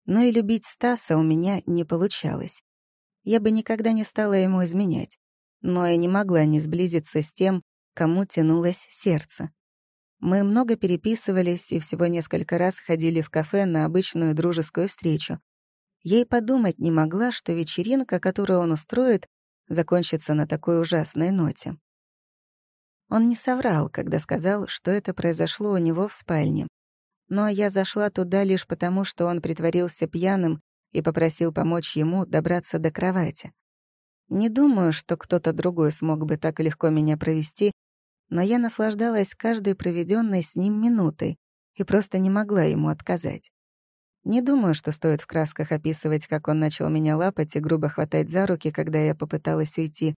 но и любить Стаса у меня не получалось. Я бы никогда не стала ему изменять, но я не могла не сблизиться с тем, кому тянулось сердце. Мы много переписывались и всего несколько раз ходили в кафе на обычную дружескую встречу. И подумать не могла, что вечеринка, которую он устроит, закончится на такой ужасной ноте. Он не соврал, когда сказал, что это произошло у него в спальне. Но я зашла туда лишь потому, что он притворился пьяным и попросил помочь ему добраться до кровати. Не думаю, что кто-то другой смог бы так легко меня провести, но я наслаждалась каждой проведенной с ним минутой и просто не могла ему отказать. Не думаю, что стоит в красках описывать, как он начал меня лапать и грубо хватать за руки, когда я попыталась уйти.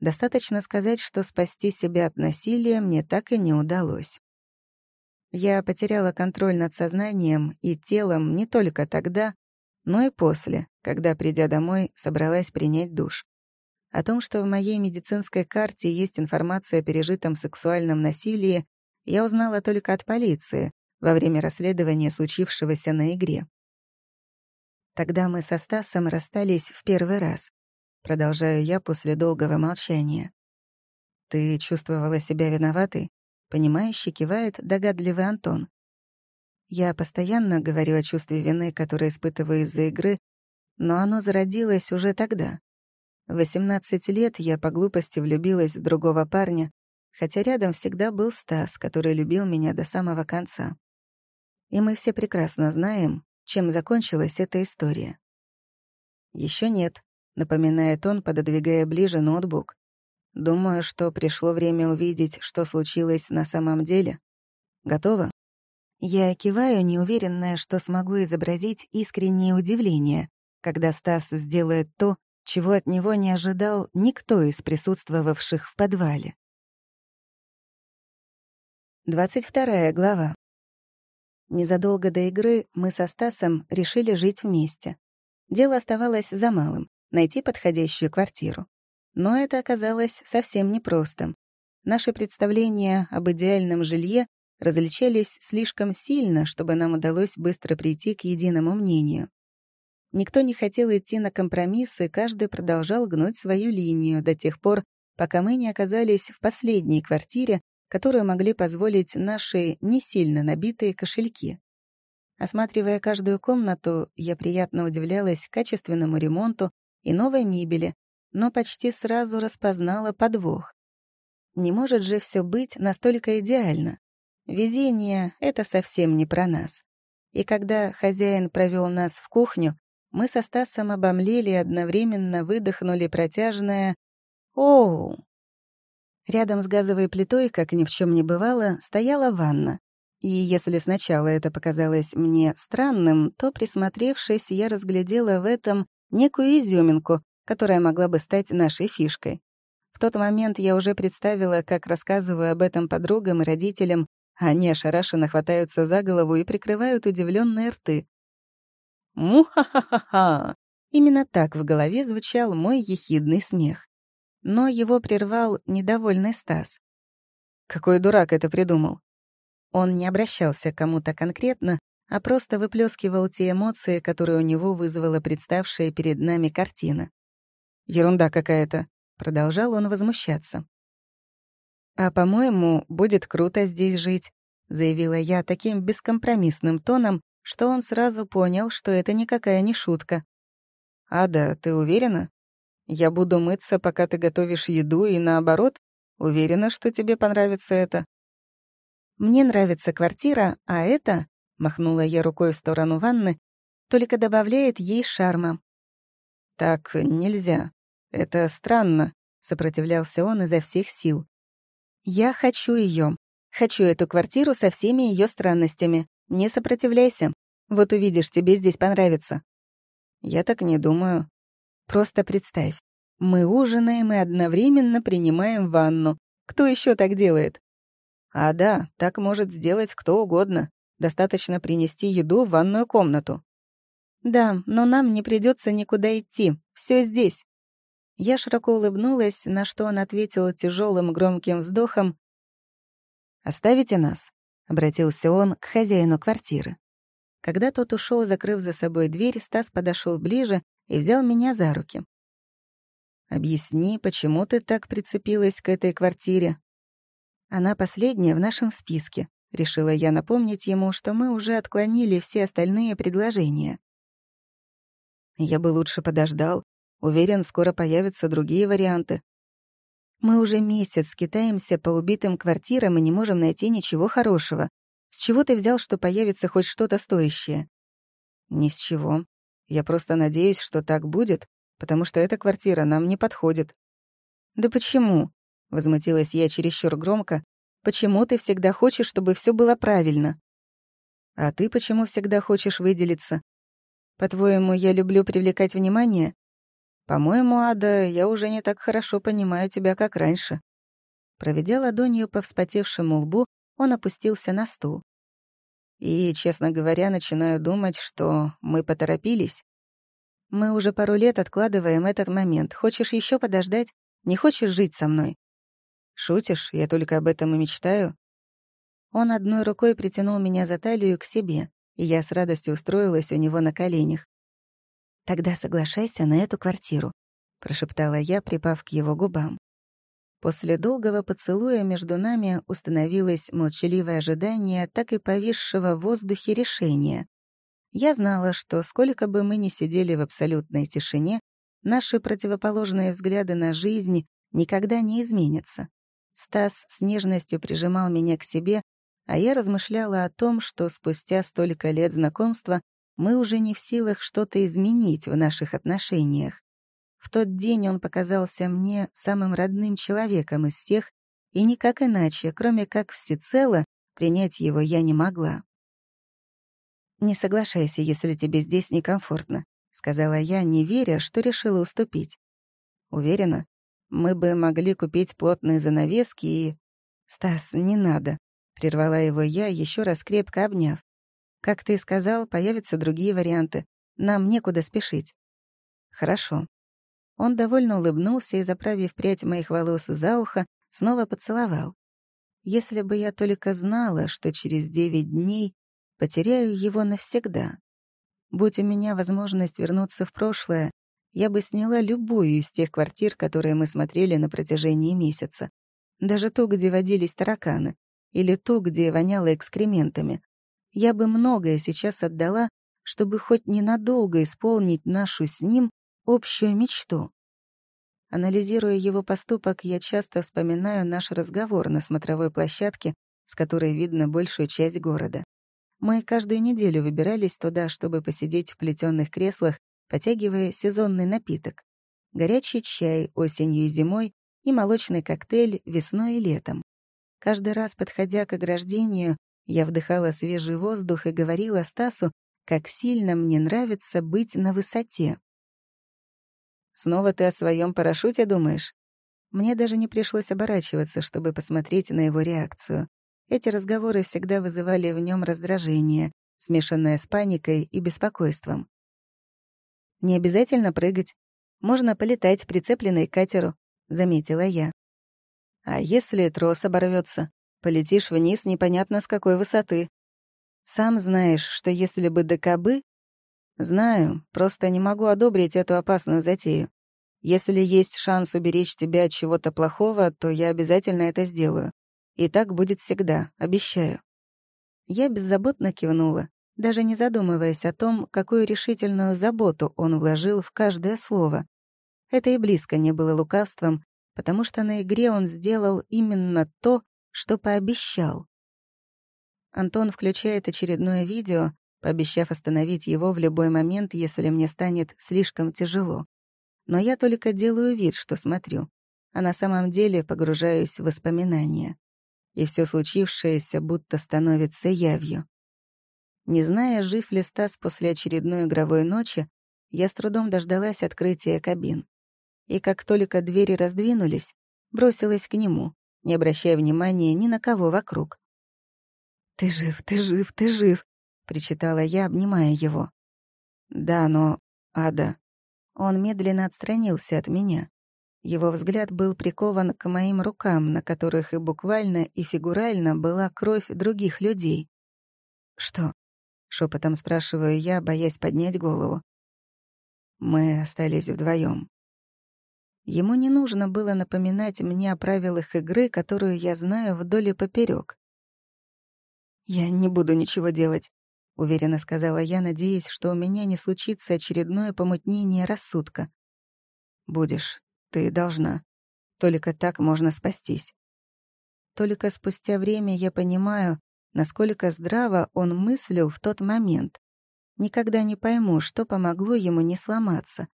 Достаточно сказать, что спасти себя от насилия мне так и не удалось. Я потеряла контроль над сознанием и телом не только тогда, но и после, когда, придя домой, собралась принять душ. О том, что в моей медицинской карте есть информация о пережитом сексуальном насилии, я узнала только от полиции во время расследования случившегося на игре. Тогда мы со Стасом расстались в первый раз. Продолжаю я после долгого молчания. «Ты чувствовала себя виноватой?» Понимающе кивает догадливый Антон. Я постоянно говорю о чувстве вины, которое испытываю из-за игры, но оно зародилось уже тогда. В 18 лет я по глупости влюбилась в другого парня, хотя рядом всегда был Стас, который любил меня до самого конца. И мы все прекрасно знаем, чем закончилась эта история. Еще нет», — напоминает он, пододвигая ближе ноутбук. «Думаю, что пришло время увидеть, что случилось на самом деле. Готово?» Я киваю, неуверенная, что смогу изобразить искреннее удивление, когда Стас сделает то, чего от него не ожидал никто из присутствовавших в подвале. 22 глава. Незадолго до игры мы со Стасом решили жить вместе. Дело оставалось за малым — найти подходящую квартиру. Но это оказалось совсем непростым. Наши представления об идеальном жилье различались слишком сильно, чтобы нам удалось быстро прийти к единому мнению. Никто не хотел идти на компромиссы, каждый продолжал гнуть свою линию до тех пор, пока мы не оказались в последней квартире, которую могли позволить наши не сильно набитые кошельки. Осматривая каждую комнату, я приятно удивлялась качественному ремонту и новой мебели, но почти сразу распознала подвох. Не может же все быть настолько идеально. Везение — это совсем не про нас. И когда хозяин провел нас в кухню, мы со Стасом обомлели и одновременно выдохнули протяжное «Оу!». Рядом с газовой плитой, как ни в чем не бывало, стояла ванна. И если сначала это показалось мне странным, то, присмотревшись, я разглядела в этом некую изюминку, которая могла бы стать нашей фишкой. В тот момент я уже представила, как рассказываю об этом подругам и родителям, а они ошарашенно хватаются за голову и прикрывают удивленные рты. Му-ха-ха-ха-ха! Именно так в голове звучал мой ехидный смех. Но его прервал недовольный Стас. Какой дурак это придумал? Он не обращался к кому-то конкретно, а просто выплескивал те эмоции, которые у него вызвала представшая перед нами картина. «Ерунда какая-то», — продолжал он возмущаться. «А, по-моему, будет круто здесь жить», — заявила я таким бескомпромиссным тоном, что он сразу понял, что это никакая не шутка. «Ада, ты уверена? Я буду мыться, пока ты готовишь еду, и наоборот, уверена, что тебе понравится это». «Мне нравится квартира, а это...» — махнула я рукой в сторону ванны, только добавляет ей шарма. «Так нельзя. Это странно», — сопротивлялся он изо всех сил. «Я хочу ее. Хочу эту квартиру со всеми ее странностями. Не сопротивляйся. Вот увидишь, тебе здесь понравится». «Я так не думаю». «Просто представь. Мы ужинаем и одновременно принимаем ванну. Кто еще так делает?» «А да, так может сделать кто угодно. Достаточно принести еду в ванную комнату». «Да, но нам не придется никуда идти. Все здесь». Я широко улыбнулась, на что он ответил тяжелым громким вздохом. «Оставите нас?» — обратился он к хозяину квартиры. Когда тот ушел, закрыв за собой дверь, Стас подошел ближе и взял меня за руки. «Объясни, почему ты так прицепилась к этой квартире?» «Она последняя в нашем списке», — решила я напомнить ему, что мы уже отклонили все остальные предложения. «Я бы лучше подождал. Уверен, скоро появятся другие варианты. Мы уже месяц скитаемся по убитым квартирам и не можем найти ничего хорошего. С чего ты взял, что появится хоть что-то стоящее? Ни с чего. Я просто надеюсь, что так будет, потому что эта квартира нам не подходит. Да почему? Возмутилась я чересчур громко. Почему ты всегда хочешь, чтобы все было правильно? А ты почему всегда хочешь выделиться? По-твоему, я люблю привлекать внимание? По-моему, Ада, я уже не так хорошо понимаю тебя, как раньше. Проведя ладонью по вспотевшему лбу, он опустился на стул. И, честно говоря, начинаю думать, что мы поторопились. Мы уже пару лет откладываем этот момент. Хочешь еще подождать? Не хочешь жить со мной? Шутишь? Я только об этом и мечтаю. Он одной рукой притянул меня за талию к себе, и я с радостью устроилась у него на коленях. «Тогда соглашайся на эту квартиру», — прошептала я, припав к его губам. После долгого поцелуя между нами установилось молчаливое ожидание так и повисшего в воздухе решения. Я знала, что сколько бы мы ни сидели в абсолютной тишине, наши противоположные взгляды на жизнь никогда не изменятся. Стас с нежностью прижимал меня к себе, а я размышляла о том, что спустя столько лет знакомства мы уже не в силах что-то изменить в наших отношениях. В тот день он показался мне самым родным человеком из всех, и никак иначе, кроме как всецело, принять его я не могла. «Не соглашайся, если тебе здесь некомфортно», — сказала я, не веря, что решила уступить. «Уверена, мы бы могли купить плотные занавески и...» «Стас, не надо», — прервала его я, еще раз крепко обняв. «Как ты сказал, появятся другие варианты. Нам некуда спешить». «Хорошо». Он довольно улыбнулся и, заправив прядь моих волос за ухо, снова поцеловал. Если бы я только знала, что через девять дней потеряю его навсегда. Будь у меня возможность вернуться в прошлое, я бы сняла любую из тех квартир, которые мы смотрели на протяжении месяца. Даже ту, где водились тараканы или ту, где воняло экскрементами. Я бы многое сейчас отдала, чтобы хоть ненадолго исполнить нашу с ним общую мечту. Анализируя его поступок, я часто вспоминаю наш разговор на смотровой площадке, с которой видно большую часть города. Мы каждую неделю выбирались туда, чтобы посидеть в плетённых креслах, потягивая сезонный напиток. Горячий чай осенью и зимой и молочный коктейль весной и летом. Каждый раз, подходя к ограждению, я вдыхала свежий воздух и говорила Стасу, как сильно мне нравится быть на высоте. «Снова ты о своем парашюте думаешь?» Мне даже не пришлось оборачиваться, чтобы посмотреть на его реакцию. Эти разговоры всегда вызывали в нем раздражение, смешанное с паникой и беспокойством. «Не обязательно прыгать. Можно полетать, прицепленной к катеру», — заметила я. А если трос оборвется, полетишь вниз непонятно с какой высоты. Сам знаешь, что если бы до кобы... Знаю, просто не могу одобрить эту опасную затею. Если есть шанс уберечь тебя от чего-то плохого, то я обязательно это сделаю. И так будет всегда, обещаю. Я беззаботно кивнула, даже не задумываясь о том, какую решительную заботу он вложил в каждое слово. Это и близко не было лукавством, потому что на игре он сделал именно то, что пообещал. Антон включает очередное видео, пообещав остановить его в любой момент, если мне станет слишком тяжело. Но я только делаю вид, что смотрю, а на самом деле погружаюсь в воспоминания. И все случившееся будто становится явью. Не зная, жив ли Стас после очередной игровой ночи, я с трудом дождалась открытия кабин и как только двери раздвинулись, бросилась к нему, не обращая внимания ни на кого вокруг. «Ты жив, ты жив, ты жив!» — причитала я, обнимая его. «Да, но... Ада...» Он медленно отстранился от меня. Его взгляд был прикован к моим рукам, на которых и буквально, и фигурально была кровь других людей. «Что?» — шепотом спрашиваю я, боясь поднять голову. Мы остались вдвоем. Ему не нужно было напоминать мне о правилах игры, которую я знаю вдоль и поперек. «Я не буду ничего делать», — уверенно сказала я, надеясь, что у меня не случится очередное помутнение рассудка. «Будешь, ты должна. Только так можно спастись». Только спустя время я понимаю, насколько здраво он мыслил в тот момент. Никогда не пойму, что помогло ему не сломаться.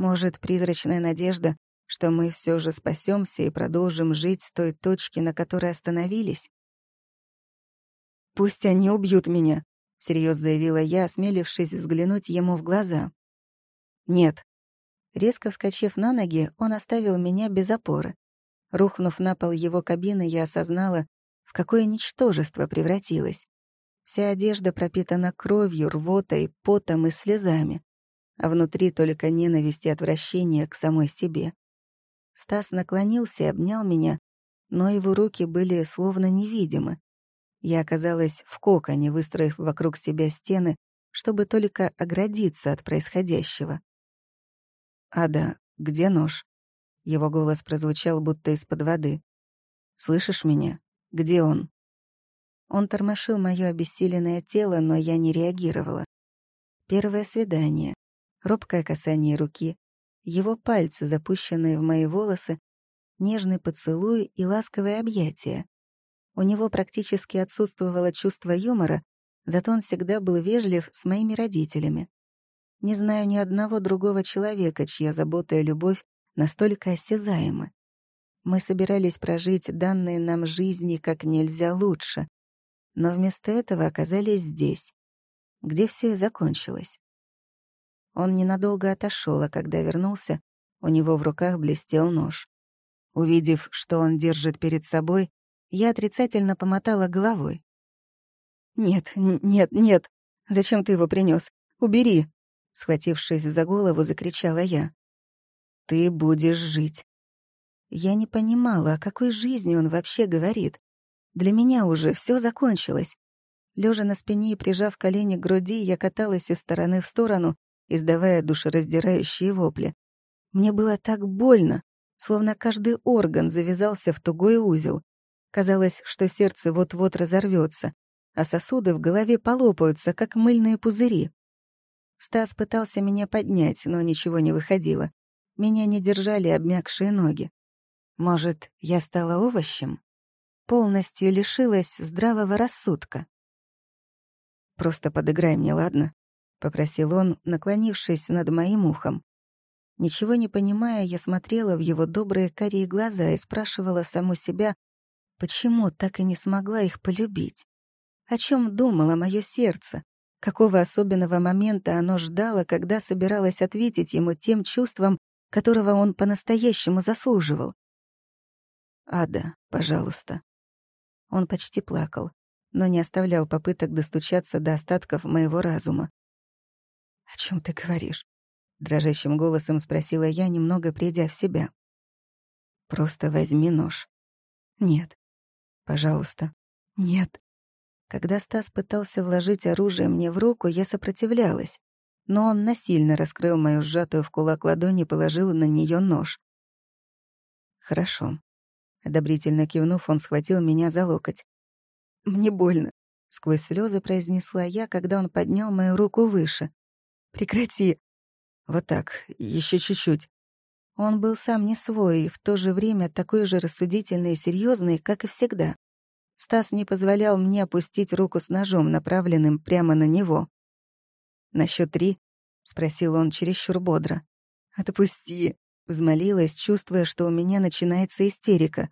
Может, призрачная надежда, что мы все же спасемся и продолжим жить с той точки, на которой остановились? «Пусть они убьют меня», — всерьез заявила я, осмелившись взглянуть ему в глаза. «Нет». Резко вскочив на ноги, он оставил меня без опоры. Рухнув на пол его кабины, я осознала, в какое ничтожество превратилась. Вся одежда пропитана кровью, рвотой, потом и слезами, а внутри только ненависть и отвращение к самой себе. Стас наклонился и обнял меня, но его руки были словно невидимы. Я оказалась в коконе, выстроив вокруг себя стены, чтобы только оградиться от происходящего. «Ада, где нож?» Его голос прозвучал будто из-под воды. «Слышишь меня? Где он?» Он тормошил мое обессиленное тело, но я не реагировала. Первое свидание, робкое касание руки, его пальцы, запущенные в мои волосы, нежный поцелуй и ласковое объятие. У него практически отсутствовало чувство юмора, зато он всегда был вежлив с моими родителями. Не знаю ни одного другого человека, чья забота и любовь настолько осязаемы. Мы собирались прожить данные нам жизни как нельзя лучше, но вместо этого оказались здесь, где все и закончилось. Он ненадолго отошел, а когда вернулся, у него в руках блестел нож. Увидев, что он держит перед собой, я отрицательно помотала головой. «Нет, нет, нет! Зачем ты его принес? Убери!» Схватившись за голову, закричала я. «Ты будешь жить». Я не понимала, о какой жизни он вообще говорит. Для меня уже все закончилось. Лежа на спине и прижав колени к груди, я каталась из стороны в сторону, издавая душераздирающие вопли. Мне было так больно, словно каждый орган завязался в тугой узел. Казалось, что сердце вот-вот разорвется, а сосуды в голове полопаются, как мыльные пузыри. Стас пытался меня поднять, но ничего не выходило. Меня не держали обмякшие ноги. Может, я стала овощем? Полностью лишилась здравого рассудка. «Просто подыграй мне, ладно?» — попросил он, наклонившись над моим ухом. Ничего не понимая, я смотрела в его добрые карие глаза и спрашивала саму себя, почему так и не смогла их полюбить. О чем думало мое сердце? Какого особенного момента оно ждало, когда собиралась ответить ему тем чувством, которого он по-настоящему заслуживал? «Ада, пожалуйста». Он почти плакал, но не оставлял попыток достучаться до остатков моего разума. «О чем ты говоришь?» — дрожащим голосом спросила я, немного придя в себя. «Просто возьми нож». «Нет». «Пожалуйста». «Нет». Когда Стас пытался вложить оружие мне в руку, я сопротивлялась, но он насильно раскрыл мою сжатую в кулак ладонь и положил на нее нож. «Хорошо». Одобрительно кивнув, он схватил меня за локоть. «Мне больно», — сквозь слезы произнесла я, когда он поднял мою руку выше. Прекрати. Вот так, еще чуть-чуть. Он был сам не свой и в то же время такой же рассудительный и серьезный, как и всегда. Стас не позволял мне опустить руку с ножом, направленным прямо на него. «На счет три?» — спросил он чересчур бодро. «Отпусти!» — взмолилась, чувствуя, что у меня начинается истерика.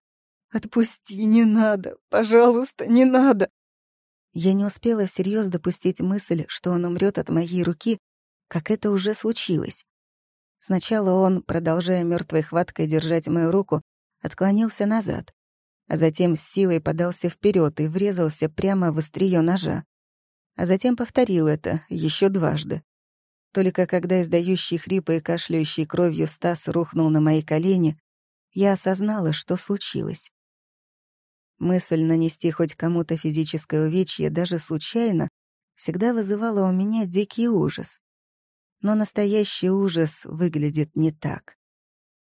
«Отпусти, не надо! Пожалуйста, не надо!» Я не успела всерьез допустить мысль, что он умрет от моей руки, как это уже случилось. Сначала он, продолжая мертвой хваткой держать мою руку, отклонился назад, а затем с силой подался вперед и врезался прямо в острие ножа. А затем повторил это еще дважды. Только когда издающий хрипы и кашляющий кровью Стас рухнул на мои колени, я осознала, что случилось. Мысль нанести хоть кому-то физическое увечье даже случайно всегда вызывала у меня дикий ужас. Но настоящий ужас выглядит не так.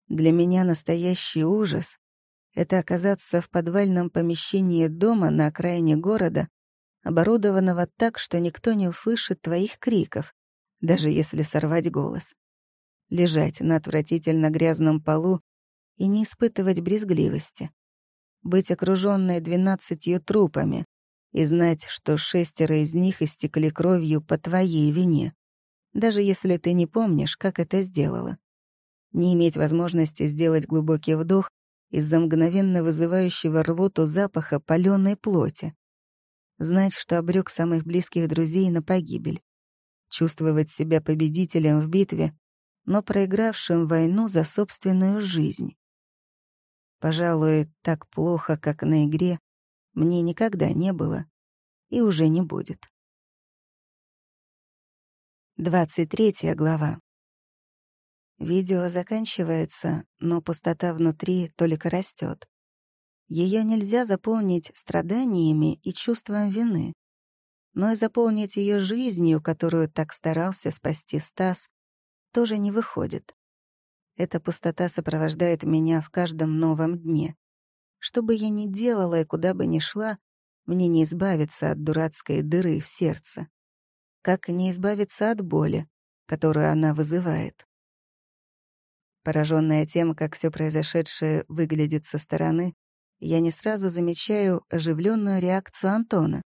Для меня настоящий ужас — это оказаться в подвальном помещении дома на окраине города, оборудованного так, что никто не услышит твоих криков, даже если сорвать голос. Лежать на отвратительно грязном полу и не испытывать брезгливости. Быть окружённой двенадцатью трупами и знать, что шестеро из них истекли кровью по твоей вине даже если ты не помнишь, как это сделала. Не иметь возможности сделать глубокий вдох из-за мгновенно вызывающего рвоту запаха палёной плоти. знать, что обрек самых близких друзей на погибель, чувствовать себя победителем в битве, но проигравшим войну за собственную жизнь. Пожалуй, так плохо, как на игре, мне никогда не было и уже не будет. 23 глава. Видео заканчивается, но пустота внутри только растет. Ее нельзя заполнить страданиями и чувством вины, но и заполнить ее жизнью, которую так старался спасти Стас, тоже не выходит. Эта пустота сопровождает меня в каждом новом дне. Что бы я ни делала и куда бы ни шла, мне не избавиться от дурацкой дыры в сердце. Как не избавиться от боли, которую она вызывает. Пораженная тем, как все произошедшее выглядит со стороны, я не сразу замечаю оживленную реакцию Антона.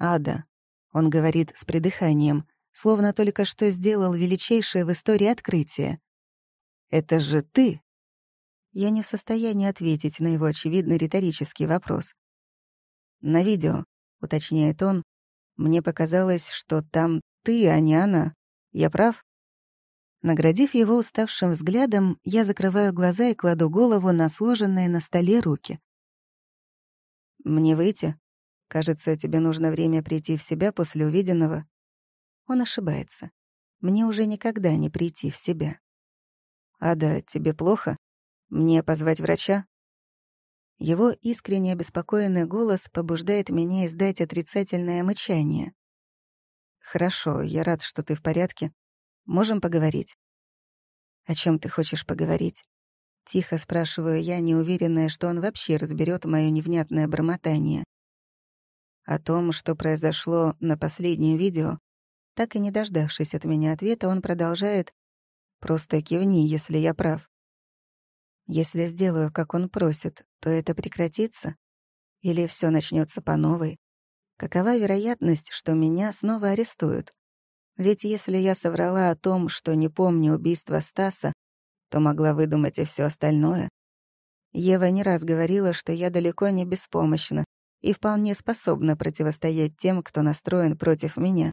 «Ада», — он говорит с придыханием, словно только что сделал величайшее в истории открытие. «Это же ты!» Я не в состоянии ответить на его очевидный риторический вопрос. «На видео», — уточняет он, — «мне показалось, что там ты, а не она. Я прав?» Наградив его уставшим взглядом, я закрываю глаза и кладу голову на сложенные на столе руки. «Мне выйти? Кажется, тебе нужно время прийти в себя после увиденного». Он ошибается. Мне уже никогда не прийти в себя. «Ада, тебе плохо? Мне позвать врача?» Его искренне обеспокоенный голос побуждает меня издать отрицательное мычание. «Хорошо, я рад, что ты в порядке. Можем поговорить?» «О чем ты хочешь поговорить?» Тихо спрашиваю я, неуверенная, что он вообще разберет мое невнятное бормотание. О том, что произошло на последнем видео, так и не дождавшись от меня ответа, он продолжает «Просто кивни, если я прав». Если сделаю, как он просит, то это прекратится? Или все начнется по новой? Какова вероятность, что меня снова арестуют? Ведь если я соврала о том, что не помню убийства Стаса, то могла выдумать и все остальное. Ева не раз говорила, что я далеко не беспомощна и вполне способна противостоять тем, кто настроен против меня.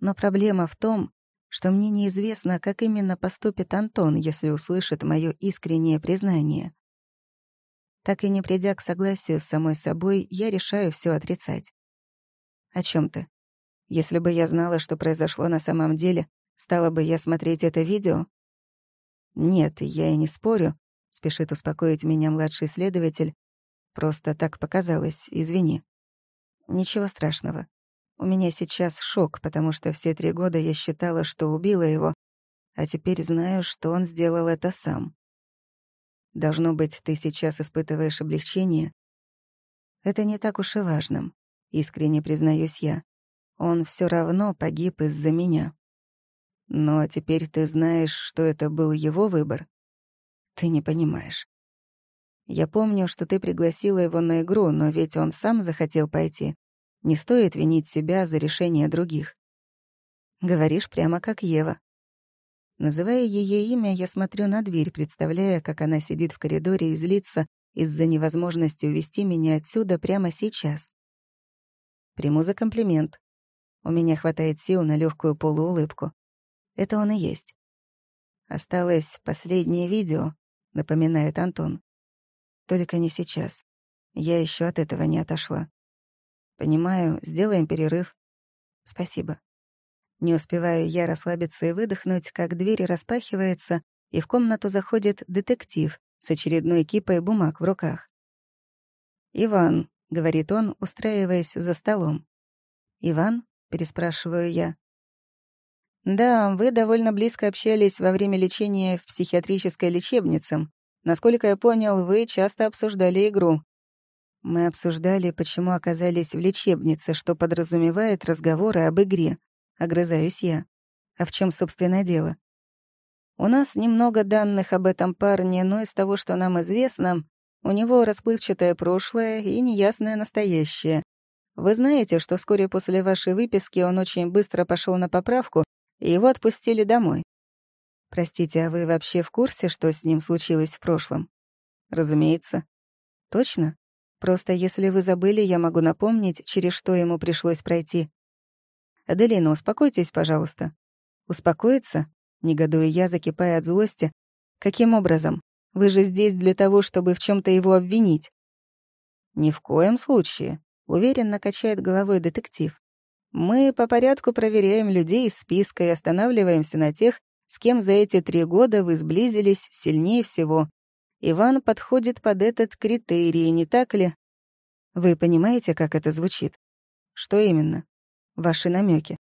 Но проблема в том, что мне неизвестно, как именно поступит Антон, если услышит мое искреннее признание. Так и не придя к согласию с самой собой, я решаю все отрицать. «О чем ты?» Если бы я знала, что произошло на самом деле, стала бы я смотреть это видео? Нет, я и не спорю, спешит успокоить меня младший следователь. Просто так показалось, извини. Ничего страшного. У меня сейчас шок, потому что все три года я считала, что убила его, а теперь знаю, что он сделал это сам. Должно быть, ты сейчас испытываешь облегчение. Это не так уж и важным, искренне признаюсь я. Он все равно погиб из-за меня. Но теперь ты знаешь, что это был его выбор. Ты не понимаешь. Я помню, что ты пригласила его на игру, но ведь он сам захотел пойти. Не стоит винить себя за решение других. Говоришь прямо как Ева. Называя ее имя, я смотрю на дверь, представляя, как она сидит в коридоре и злится из-за невозможности увести меня отсюда прямо сейчас. Приму за комплимент. У меня хватает сил на легкую полуулыбку. Это он и есть. Осталось последнее видео, напоминает Антон. Только не сейчас. Я еще от этого не отошла. Понимаю, сделаем перерыв. Спасибо. Не успеваю я расслабиться и выдохнуть, как дверь распахивается, и в комнату заходит детектив с очередной кипой бумаг в руках. «Иван», — говорит он, устраиваясь за столом. «Иван?» переспрашиваю я. «Да, вы довольно близко общались во время лечения в психиатрической лечебнице. Насколько я понял, вы часто обсуждали игру». Мы обсуждали, почему оказались в лечебнице, что подразумевает разговоры об игре. Огрызаюсь я. А в чем, собственно, дело? У нас немного данных об этом парне, но из того, что нам известно, у него расплывчатое прошлое и неясное настоящее. Вы знаете, что вскоре после вашей выписки он очень быстро пошел на поправку, и его отпустили домой. Простите, а вы вообще в курсе, что с ним случилось в прошлом? Разумеется. Точно? Просто если вы забыли, я могу напомнить, через что ему пришлось пройти. Аделина, успокойтесь, пожалуйста. Успокоиться? Негодуя я, закипая от злости. Каким образом? Вы же здесь для того, чтобы в чем то его обвинить. Ни в коем случае, уверенно качает головой детектив. Мы по порядку проверяем людей из списка и останавливаемся на тех, с кем за эти три года вы сблизились сильнее всего. Иван подходит под этот критерий, не так ли? Вы понимаете, как это звучит? Что именно? Ваши намеки.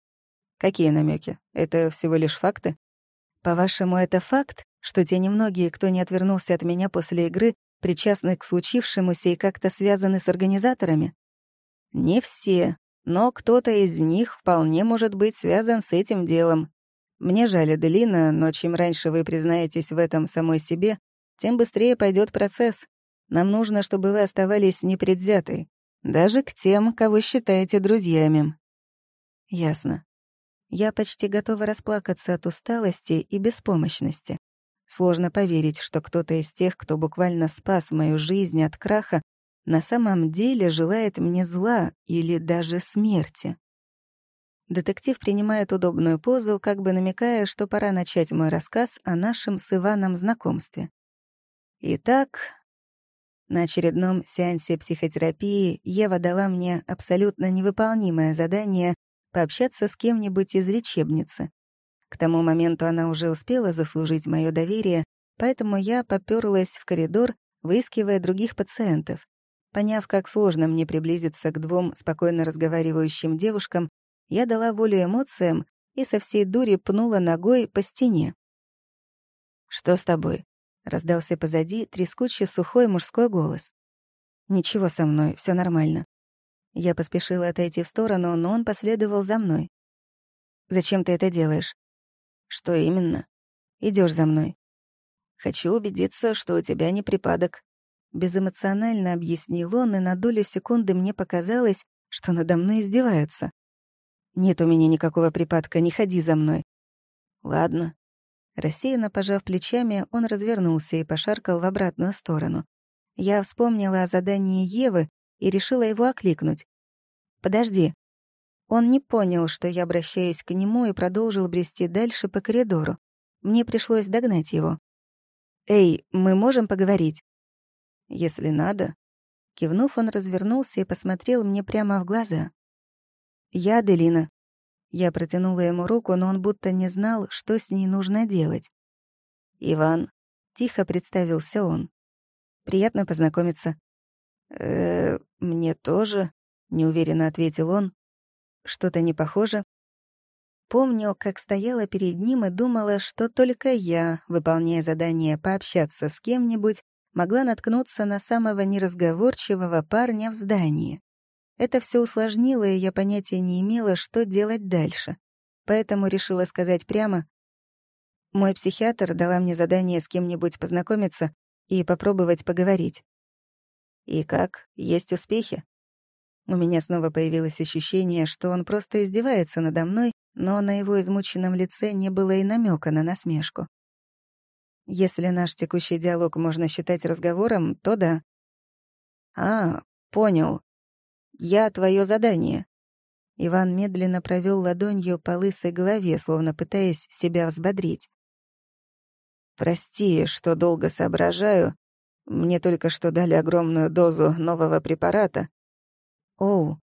Какие намеки? Это всего лишь факты? По-вашему, это факт, что те немногие, кто не отвернулся от меня после игры, причастны к случившемуся и как-то связаны с организаторами? Не все, но кто-то из них вполне может быть связан с этим делом. Мне жаль, Аделина, но чем раньше вы признаетесь в этом самой себе, тем быстрее пойдет процесс. Нам нужно, чтобы вы оставались непредвзятой, даже к тем, кого считаете друзьями. Ясно. Я почти готова расплакаться от усталости и беспомощности. Сложно поверить, что кто-то из тех, кто буквально спас мою жизнь от краха, на самом деле желает мне зла или даже смерти. Детектив принимает удобную позу, как бы намекая, что пора начать мой рассказ о нашем с Иваном знакомстве. Итак, на очередном сеансе психотерапии Ева дала мне абсолютно невыполнимое задание пообщаться с кем-нибудь из лечебницы. К тому моменту она уже успела заслужить мое доверие, поэтому я попёрлась в коридор, выискивая других пациентов. Поняв, как сложно мне приблизиться к двум спокойно разговаривающим девушкам, я дала волю эмоциям и со всей дури пнула ногой по стене. «Что с тобой?» — раздался позади трескучий сухой мужской голос. «Ничего со мной, все нормально». Я поспешила отойти в сторону, но он последовал за мной. «Зачем ты это делаешь?» «Что именно?» Идешь за мной». «Хочу убедиться, что у тебя не припадок», Безэмоционально объяснил он, и на долю секунды мне показалось, что надо мной издеваются. «Нет у меня никакого припадка, не ходи за мной». «Ладно». Рассеянно пожав плечами, он развернулся и пошаркал в обратную сторону. Я вспомнила о задании Евы и решила его окликнуть. «Подожди». Он не понял, что я обращаюсь к нему, и продолжил брести дальше по коридору. Мне пришлось догнать его. «Эй, мы можем поговорить?» если надо». Кивнув, он развернулся и посмотрел мне прямо в глаза. «Я Аделина». Я протянула ему руку, но он будто не знал, что с ней нужно делать. «Иван», — тихо представился он. «Приятно познакомиться». «Э, мне тоже», — неуверенно ответил он. «Что-то не похоже». Помню, как стояла перед ним и думала, что только я, выполняя задание пообщаться с кем-нибудь, могла наткнуться на самого неразговорчивого парня в здании. Это все усложнило, и я понятия не имела, что делать дальше. Поэтому решила сказать прямо. Мой психиатр дала мне задание с кем-нибудь познакомиться и попробовать поговорить. И как? Есть успехи? У меня снова появилось ощущение, что он просто издевается надо мной, но на его измученном лице не было и намека на насмешку. Если наш текущий диалог можно считать разговором, то да. А, понял. Я твое задание. Иван медленно провел ладонью по лысой голове, словно пытаясь себя взбодрить. «Прости, что долго соображаю. Мне только что дали огромную дозу нового препарата». «Оу,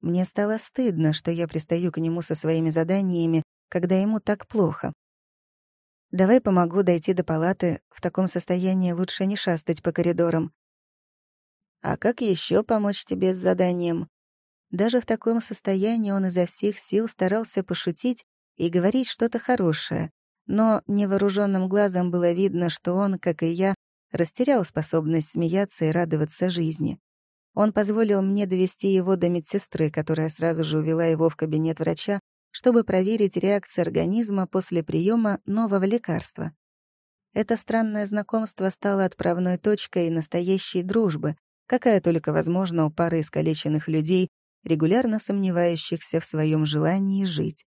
мне стало стыдно, что я пристаю к нему со своими заданиями, когда ему так плохо. Давай помогу дойти до палаты. В таком состоянии лучше не шастать по коридорам. А как еще помочь тебе с заданием? Даже в таком состоянии он изо всех сил старался пошутить и говорить что-то хорошее. Но невооруженным глазом было видно, что он, как и я, растерял способность смеяться и радоваться жизни. Он позволил мне довести его до медсестры, которая сразу же увела его в кабинет врача, чтобы проверить реакцию организма после приема нового лекарства. Это странное знакомство стало отправной точкой настоящей дружбы, какая только возможна у пары искалеченных людей, регулярно сомневающихся в своем желании жить.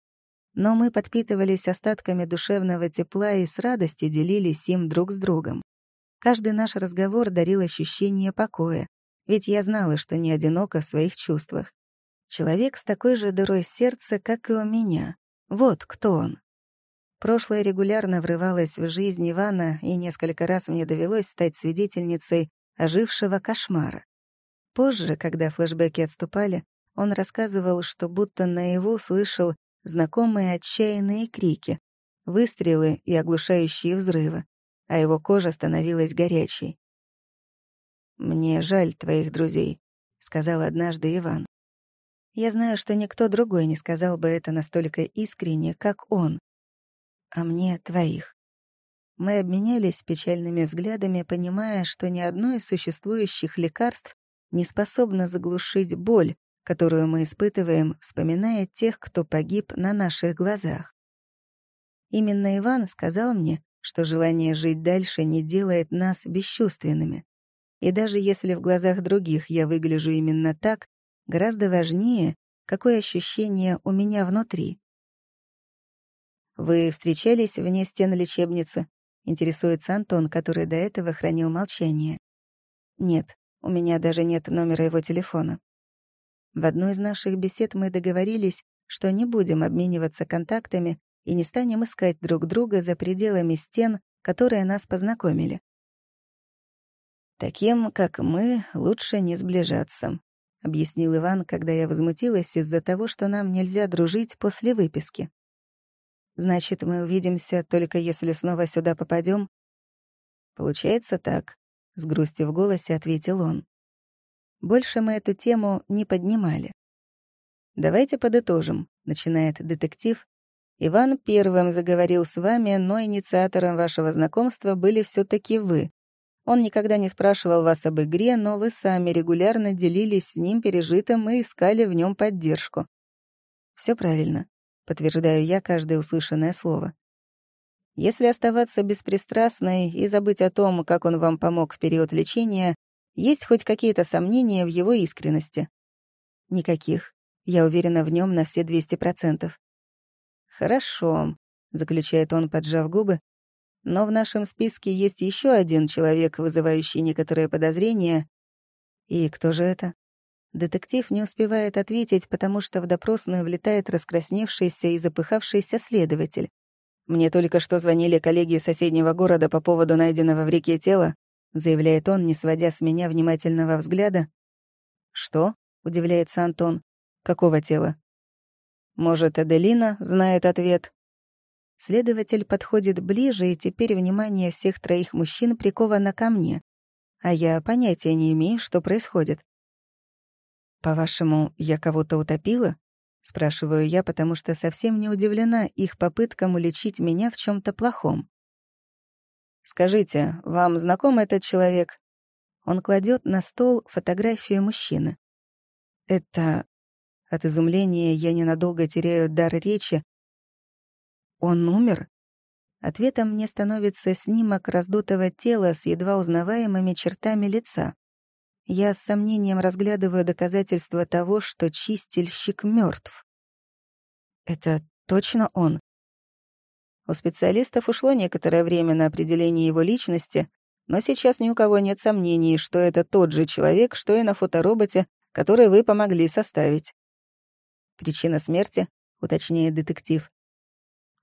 Но мы подпитывались остатками душевного тепла и с радостью делились им друг с другом. Каждый наш разговор дарил ощущение покоя, ведь я знала, что не одинока в своих чувствах. Человек с такой же дырой сердца, как и у меня. Вот кто он. Прошлое регулярно врывалось в жизнь Ивана, и несколько раз мне довелось стать свидетельницей ожившего кошмара. Позже, когда флешбеки отступали, он рассказывал, что будто наяву слышал знакомые отчаянные крики, выстрелы и оглушающие взрывы, а его кожа становилась горячей. «Мне жаль твоих друзей», — сказал однажды Иван. Я знаю, что никто другой не сказал бы это настолько искренне, как он. А мне — твоих. Мы обменялись печальными взглядами, понимая, что ни одно из существующих лекарств не способно заглушить боль, которую мы испытываем, вспоминая тех, кто погиб на наших глазах. Именно Иван сказал мне, что желание жить дальше не делает нас бесчувственными. И даже если в глазах других я выгляжу именно так, гораздо важнее, какое ощущение у меня внутри. «Вы встречались вне стен лечебницы?» — интересуется Антон, который до этого хранил молчание. «Нет, у меня даже нет номера его телефона». В одной из наших бесед мы договорились, что не будем обмениваться контактами и не станем искать друг друга за пределами стен, которые нас познакомили. «Таким, как мы, лучше не сближаться», — объяснил Иван, когда я возмутилась из-за того, что нам нельзя дружить после выписки. «Значит, мы увидимся только если снова сюда попадем? «Получается так», — с грустью в голосе ответил он. Больше мы эту тему не поднимали. «Давайте подытожим», — начинает детектив. «Иван первым заговорил с вами, но инициатором вашего знакомства были все таки вы. Он никогда не спрашивал вас об игре, но вы сами регулярно делились с ним пережитым и искали в нем поддержку. Все правильно, подтверждаю я каждое услышанное слово. Если оставаться беспристрастной и забыть о том, как он вам помог в период лечения, есть хоть какие-то сомнения в его искренности? Никаких. Я уверена в нем на все 200%. Хорошо, заключает он, поджав губы, но в нашем списке есть еще один человек, вызывающий некоторые подозрения. И кто же это? Детектив не успевает ответить, потому что в допросную влетает раскрасневшийся и запыхавшийся следователь. «Мне только что звонили коллеги соседнего города по поводу найденного в реке тела», заявляет он, не сводя с меня внимательного взгляда. «Что?» — удивляется Антон. «Какого тела?» «Может, Аделина знает ответ?» Следователь подходит ближе, и теперь внимание всех троих мужчин приковано ко мне. А я понятия не имею, что происходит. «По-вашему, я кого-то утопила?» — спрашиваю я, потому что совсем не удивлена их попыткам уличить меня в чем то плохом. «Скажите, вам знаком этот человек?» Он кладет на стол фотографию мужчины. «Это...» От изумления я ненадолго теряю дар речи, он умер? Ответом мне становится снимок раздутого тела с едва узнаваемыми чертами лица. Я с сомнением разглядываю доказательства того, что чистильщик мертв. Это точно он? У специалистов ушло некоторое время на определение его личности, но сейчас ни у кого нет сомнений, что это тот же человек, что и на фотороботе, который вы помогли составить. Причина смерти, уточняет детектив.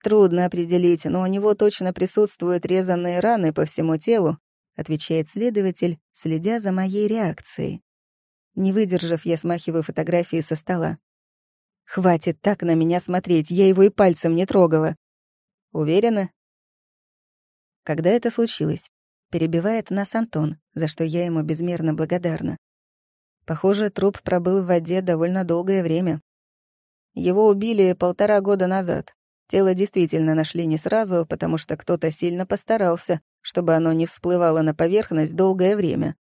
«Трудно определить, но у него точно присутствуют резанные раны по всему телу», отвечает следователь, следя за моей реакцией. Не выдержав, я смахиваю фотографии со стола. «Хватит так на меня смотреть, я его и пальцем не трогала». «Уверена?» Когда это случилось? Перебивает нас Антон, за что я ему безмерно благодарна. Похоже, труп пробыл в воде довольно долгое время. Его убили полтора года назад. Тело действительно нашли не сразу, потому что кто-то сильно постарался, чтобы оно не всплывало на поверхность долгое время.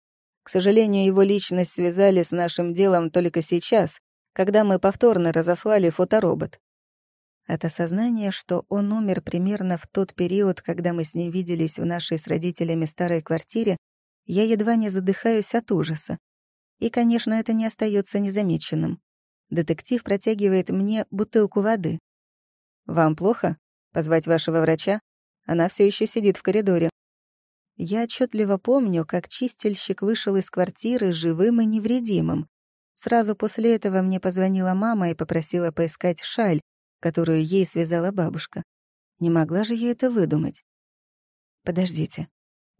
К сожалению, его личность связали с нашим делом только сейчас, когда мы повторно разослали фоторобот. От осознания, что он умер примерно в тот период, когда мы с ним виделись в нашей с родителями старой квартире, я едва не задыхаюсь от ужаса. И, конечно, это не остается незамеченным. Детектив протягивает мне бутылку воды. «Вам плохо? Позвать вашего врача? Она все еще сидит в коридоре». Я отчетливо помню, как чистильщик вышел из квартиры живым и невредимым. Сразу после этого мне позвонила мама и попросила поискать шаль, которую ей связала бабушка. Не могла же я это выдумать. Подождите.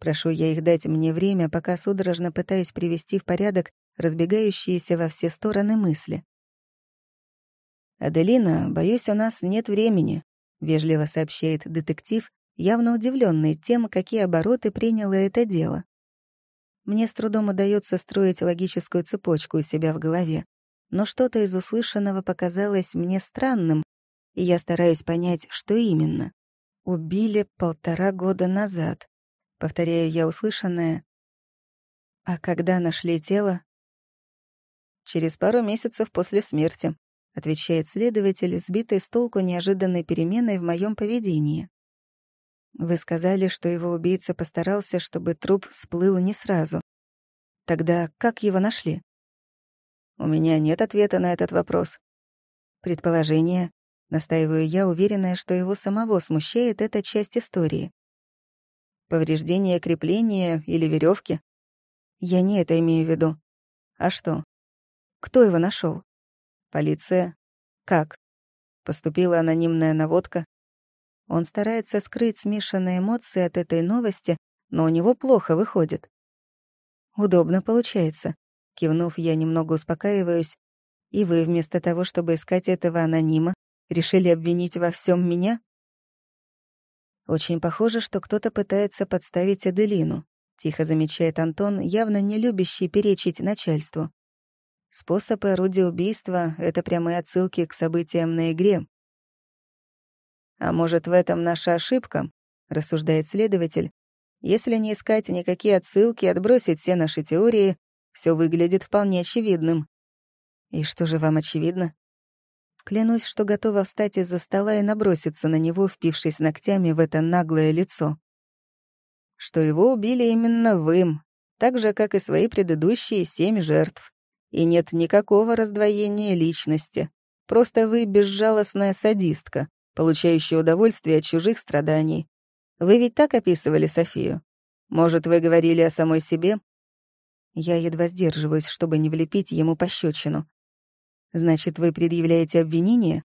Прошу я их дать мне время, пока судорожно пытаюсь привести в порядок разбегающиеся во все стороны мысли. «Аделина, боюсь, у нас нет времени», — вежливо сообщает детектив, явно удивленный тем, какие обороты приняло это дело. Мне с трудом удается строить логическую цепочку у себя в голове, но что-то из услышанного показалось мне странным, и я стараюсь понять, что именно. Убили полтора года назад. Повторяю я услышанное. А когда нашли тело? Через пару месяцев после смерти, отвечает следователь, сбитый с толку неожиданной переменой в моем поведении. Вы сказали, что его убийца постарался, чтобы труп всплыл не сразу. Тогда как его нашли? У меня нет ответа на этот вопрос. Предположение. Настаиваю я, уверенная, что его самого смущает эта часть истории. Повреждение крепления или веревки? Я не это имею в виду. А что? Кто его нашел? Полиция. Как? Поступила анонимная наводка. Он старается скрыть смешанные эмоции от этой новости, но у него плохо выходит. Удобно получается. Кивнув, я немного успокаиваюсь. И вы, вместо того, чтобы искать этого анонима, решили обвинить во всем меня? Очень похоже, что кто-то пытается подставить Аделину, тихо замечает Антон, явно не любящий перечить начальству. Способ и убийства — это прямые отсылки к событиям на игре, «А может, в этом наша ошибка?» — рассуждает следователь. «Если не искать никакие отсылки, отбросить все наши теории, все выглядит вполне очевидным». «И что же вам очевидно?» Клянусь, что готова встать из-за стола и наброситься на него, впившись ногтями в это наглое лицо. Что его убили именно вы, так же, как и свои предыдущие семь жертв. И нет никакого раздвоения личности. Просто вы безжалостная садистка, получающий удовольствие от чужих страданий. Вы ведь так описывали Софию? Может, вы говорили о самой себе? Я едва сдерживаюсь, чтобы не влепить ему пощечину. Значит, вы предъявляете обвинение?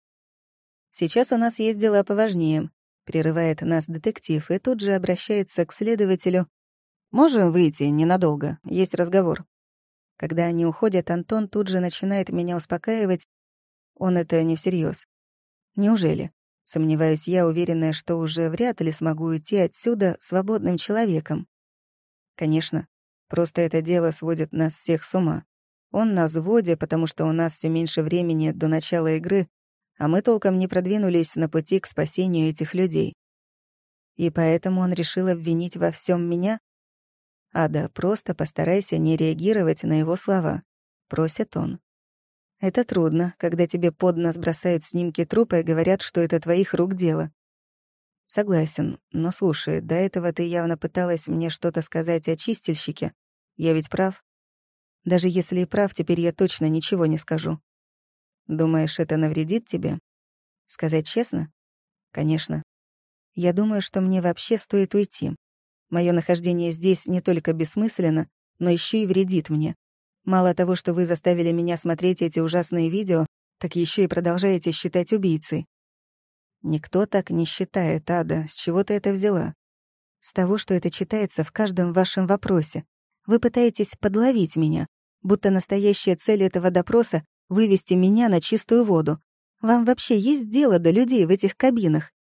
Сейчас у нас есть дела поважнее. Прерывает нас детектив и тут же обращается к следователю. Можем выйти ненадолго, есть разговор. Когда они уходят, Антон тут же начинает меня успокаивать. Он это не всерьез. Неужели? Сомневаюсь я, уверенная, что уже вряд ли смогу уйти отсюда свободным человеком. Конечно, просто это дело сводит нас всех с ума. Он на взводе, потому что у нас все меньше времени до начала игры, а мы толком не продвинулись на пути к спасению этих людей. И поэтому он решил обвинить во всем меня? Ада, просто постарайся не реагировать на его слова, просит он. Это трудно, когда тебе под нос бросают снимки трупа и говорят, что это твоих рук дело. Согласен, но слушай, до этого ты явно пыталась мне что-то сказать о чистильщике. Я ведь прав? Даже если и прав, теперь я точно ничего не скажу. Думаешь, это навредит тебе? Сказать честно? Конечно. Я думаю, что мне вообще стоит уйти. Мое нахождение здесь не только бессмысленно, но еще и вредит мне. Мало того, что вы заставили меня смотреть эти ужасные видео, так еще и продолжаете считать убийцей. Никто так не считает, Ада. С чего ты это взяла? С того, что это читается в каждом вашем вопросе. Вы пытаетесь подловить меня, будто настоящая цель этого допроса — вывести меня на чистую воду. Вам вообще есть дело до людей в этих кабинах?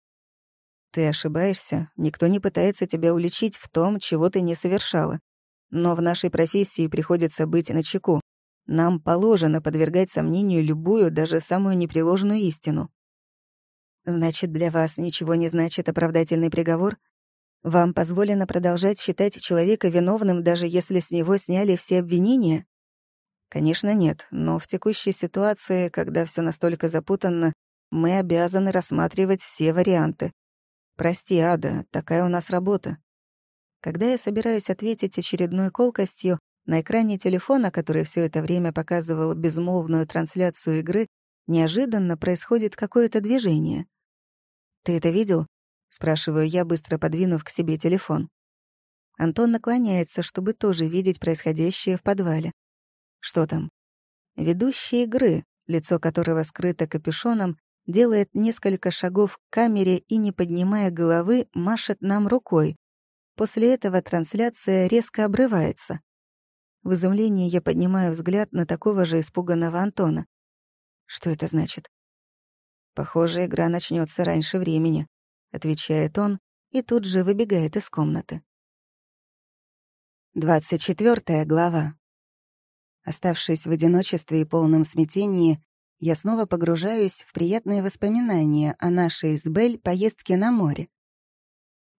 Ты ошибаешься. Никто не пытается тебя уличить в том, чего ты не совершала. Но в нашей профессии приходится быть начеку. Нам положено подвергать сомнению любую, даже самую непреложную истину. Значит, для вас ничего не значит оправдательный приговор? Вам позволено продолжать считать человека виновным, даже если с него сняли все обвинения? Конечно, нет, но в текущей ситуации, когда все настолько запутанно, мы обязаны рассматривать все варианты. Прости, Ада, такая у нас работа. Когда я собираюсь ответить очередной колкостью, на экране телефона, который все это время показывал безмолвную трансляцию игры, неожиданно происходит какое-то движение. «Ты это видел?» — спрашиваю я, быстро подвинув к себе телефон. Антон наклоняется, чтобы тоже видеть происходящее в подвале. Что там? Ведущий игры, лицо которого скрыто капюшоном, делает несколько шагов к камере и, не поднимая головы, машет нам рукой. После этого трансляция резко обрывается. В изумлении я поднимаю взгляд на такого же испуганного Антона. Что это значит? «Похоже, игра начнется раньше времени», — отвечает он и тут же выбегает из комнаты. Двадцать четвертая глава. Оставшись в одиночестве и полном смятении, я снова погружаюсь в приятные воспоминания о нашей с Белль поездке на море.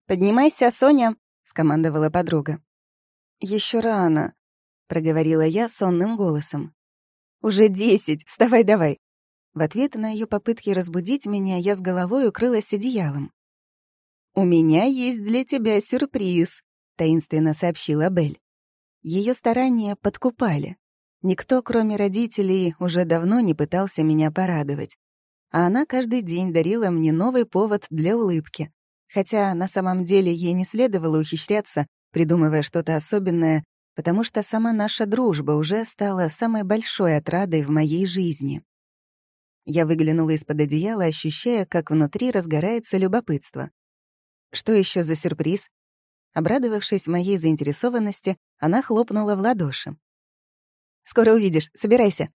«Поднимайся, Соня!» — скомандовала подруга. Еще рано», — проговорила я сонным голосом. «Уже десять, вставай давай!» В ответ на ее попытки разбудить меня я с головой укрылась одеялом. «У меня есть для тебя сюрприз», — таинственно сообщила Белль. Ее старания подкупали. Никто, кроме родителей, уже давно не пытался меня порадовать. А она каждый день дарила мне новый повод для улыбки. Хотя на самом деле ей не следовало ухищряться, придумывая что-то особенное, потому что сама наша дружба уже стала самой большой отрадой в моей жизни. Я выглянула из-под одеяла, ощущая, как внутри разгорается любопытство. Что еще за сюрприз? Обрадовавшись моей заинтересованности, она хлопнула в ладоши. «Скоро увидишь, собирайся».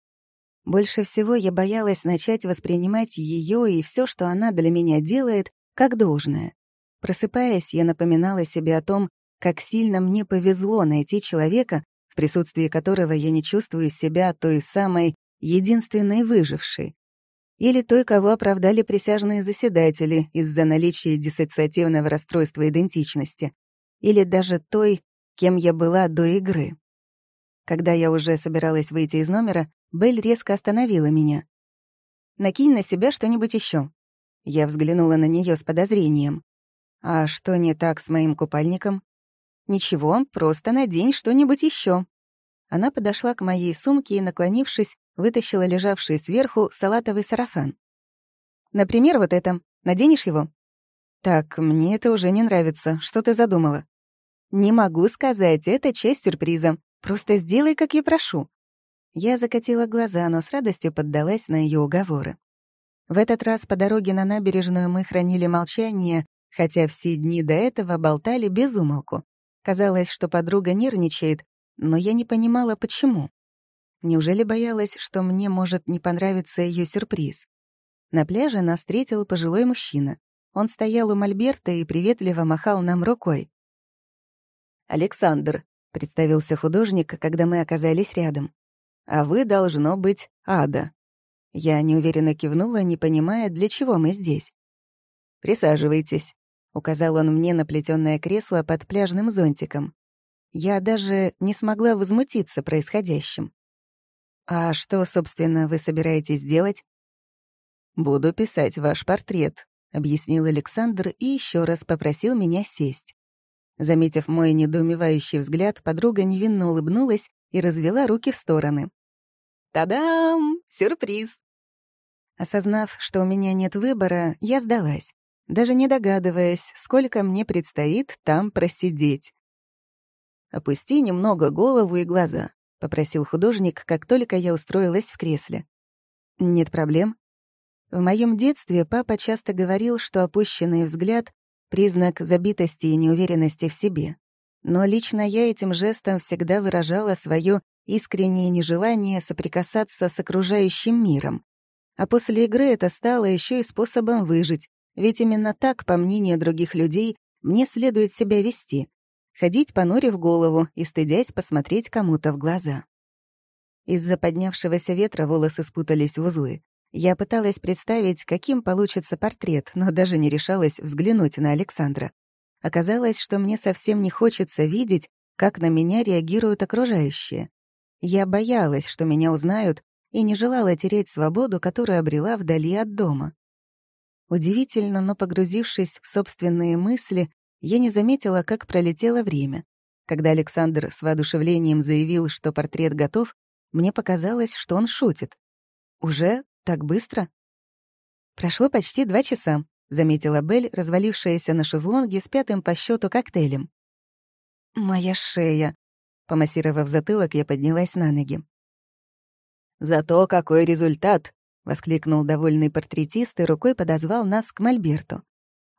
Больше всего я боялась начать воспринимать ее и все, что она для меня делает, как должное. Просыпаясь, я напоминала себе о том, как сильно мне повезло найти человека, в присутствии которого я не чувствую себя той самой единственной выжившей. Или той, кого оправдали присяжные заседатели из-за наличия диссоциативного расстройства идентичности или даже той, кем я была до игры. Когда я уже собиралась выйти из номера, Белль резко остановила меня. «Накинь на себя что-нибудь еще. Я взглянула на нее с подозрением. «А что не так с моим купальником?» «Ничего, просто надень что-нибудь еще. Она подошла к моей сумке и, наклонившись, вытащила лежавший сверху салатовый сарафан. «Например, вот это. Наденешь его?» «Так, мне это уже не нравится. Что ты задумала?» «Не могу сказать, это часть сюрприза. Просто сделай, как я прошу». Я закатила глаза, но с радостью поддалась на ее уговоры. В этот раз по дороге на набережную мы хранили молчание, хотя все дни до этого болтали без умолку. Казалось, что подруга нервничает, но я не понимала, почему. Неужели боялась, что мне может не понравиться ее сюрприз? На пляже нас встретил пожилой мужчина. Он стоял у мольберта и приветливо махал нам рукой. «Александр», — представился художник, когда мы оказались рядом. «А вы, должно быть, Ада». Я неуверенно кивнула, не понимая, для чего мы здесь. «Присаживайтесь», — указал он мне на плетённое кресло под пляжным зонтиком. Я даже не смогла возмутиться происходящим. «А что, собственно, вы собираетесь делать?» «Буду писать ваш портрет», — объяснил Александр и еще раз попросил меня сесть. Заметив мой недоумевающий взгляд, подруга невинно улыбнулась и развела руки в стороны. «Та-дам! Сюрприз!» Осознав, что у меня нет выбора, я сдалась, даже не догадываясь, сколько мне предстоит там просидеть. «Опусти немного голову и глаза», — попросил художник, как только я устроилась в кресле. «Нет проблем». В моем детстве папа часто говорил, что опущенный взгляд признак забитости и неуверенности в себе. Но лично я этим жестом всегда выражала свое искреннее нежелание соприкасаться с окружающим миром. А после игры это стало еще и способом выжить, ведь именно так, по мнению других людей, мне следует себя вести. Ходить, понурив голову и стыдясь посмотреть кому-то в глаза. Из-за поднявшегося ветра волосы спутались в узлы. Я пыталась представить, каким получится портрет, но даже не решалась взглянуть на Александра. Оказалось, что мне совсем не хочется видеть, как на меня реагируют окружающие. Я боялась, что меня узнают, и не желала терять свободу, которую обрела вдали от дома. Удивительно, но погрузившись в собственные мысли, я не заметила, как пролетело время. Когда Александр с воодушевлением заявил, что портрет готов, мне показалось, что он шутит. «Уже? Так быстро?» «Прошло почти два часа», — заметила Белль, развалившаяся на шезлонге с пятым по счету коктейлем. Моя шея. Помассировав затылок, я поднялась на ноги. «Зато какой результат!» — воскликнул довольный портретист и рукой подозвал нас к Мольберту.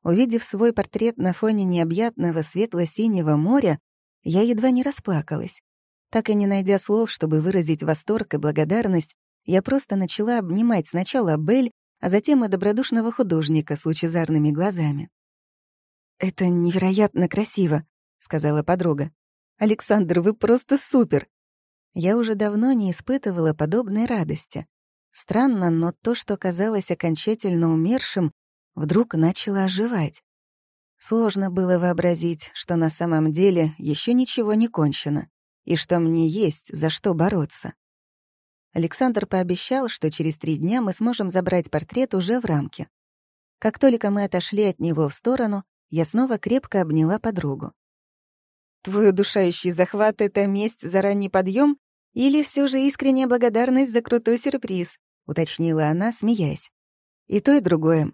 Увидев свой портрет на фоне необъятного светло-синего моря, я едва не расплакалась. Так и не найдя слов, чтобы выразить восторг и благодарность, я просто начала обнимать сначала Бель, а затем и добродушного художника с лучезарными глазами. «Это невероятно красиво», — сказала подруга. «Александр, вы просто супер!» Я уже давно не испытывала подобной радости. Странно, но то, что казалось окончательно умершим, вдруг начало оживать. Сложно было вообразить, что на самом деле еще ничего не кончено, и что мне есть за что бороться. Александр пообещал, что через три дня мы сможем забрать портрет уже в рамке. Как только мы отошли от него в сторону, я снова крепко обняла подругу. «Твой удушающий захват — это месть за ранний подъем или все же искренняя благодарность за крутой сюрприз?» — уточнила она, смеясь. «И то, и другое».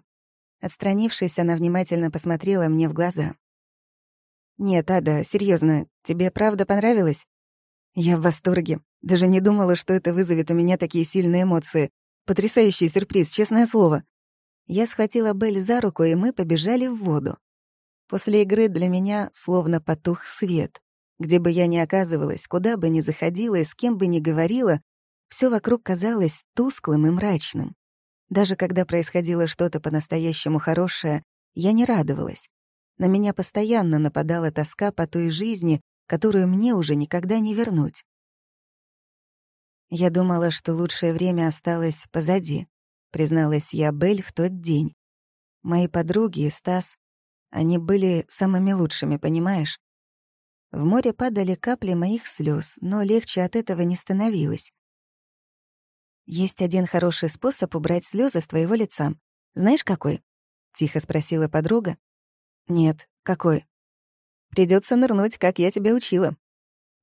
Отстранившись, она внимательно посмотрела мне в глаза. «Нет, Ада, серьезно, тебе правда понравилось?» «Я в восторге. Даже не думала, что это вызовет у меня такие сильные эмоции. Потрясающий сюрприз, честное слово. Я схватила Белль за руку, и мы побежали в воду. После игры для меня словно потух свет. Где бы я ни оказывалась, куда бы ни заходила и с кем бы ни говорила, все вокруг казалось тусклым и мрачным. Даже когда происходило что-то по-настоящему хорошее, я не радовалась. На меня постоянно нападала тоска по той жизни, которую мне уже никогда не вернуть. Я думала, что лучшее время осталось позади, призналась я Бель в тот день. Мои подруги и Стас, они были самыми лучшими, понимаешь? В море падали капли моих слез, но легче от этого не становилось. Есть один хороший способ убрать слезы с твоего лица. Знаешь, какой? Тихо спросила подруга. Нет, какой? Придется нырнуть, как я тебя учила.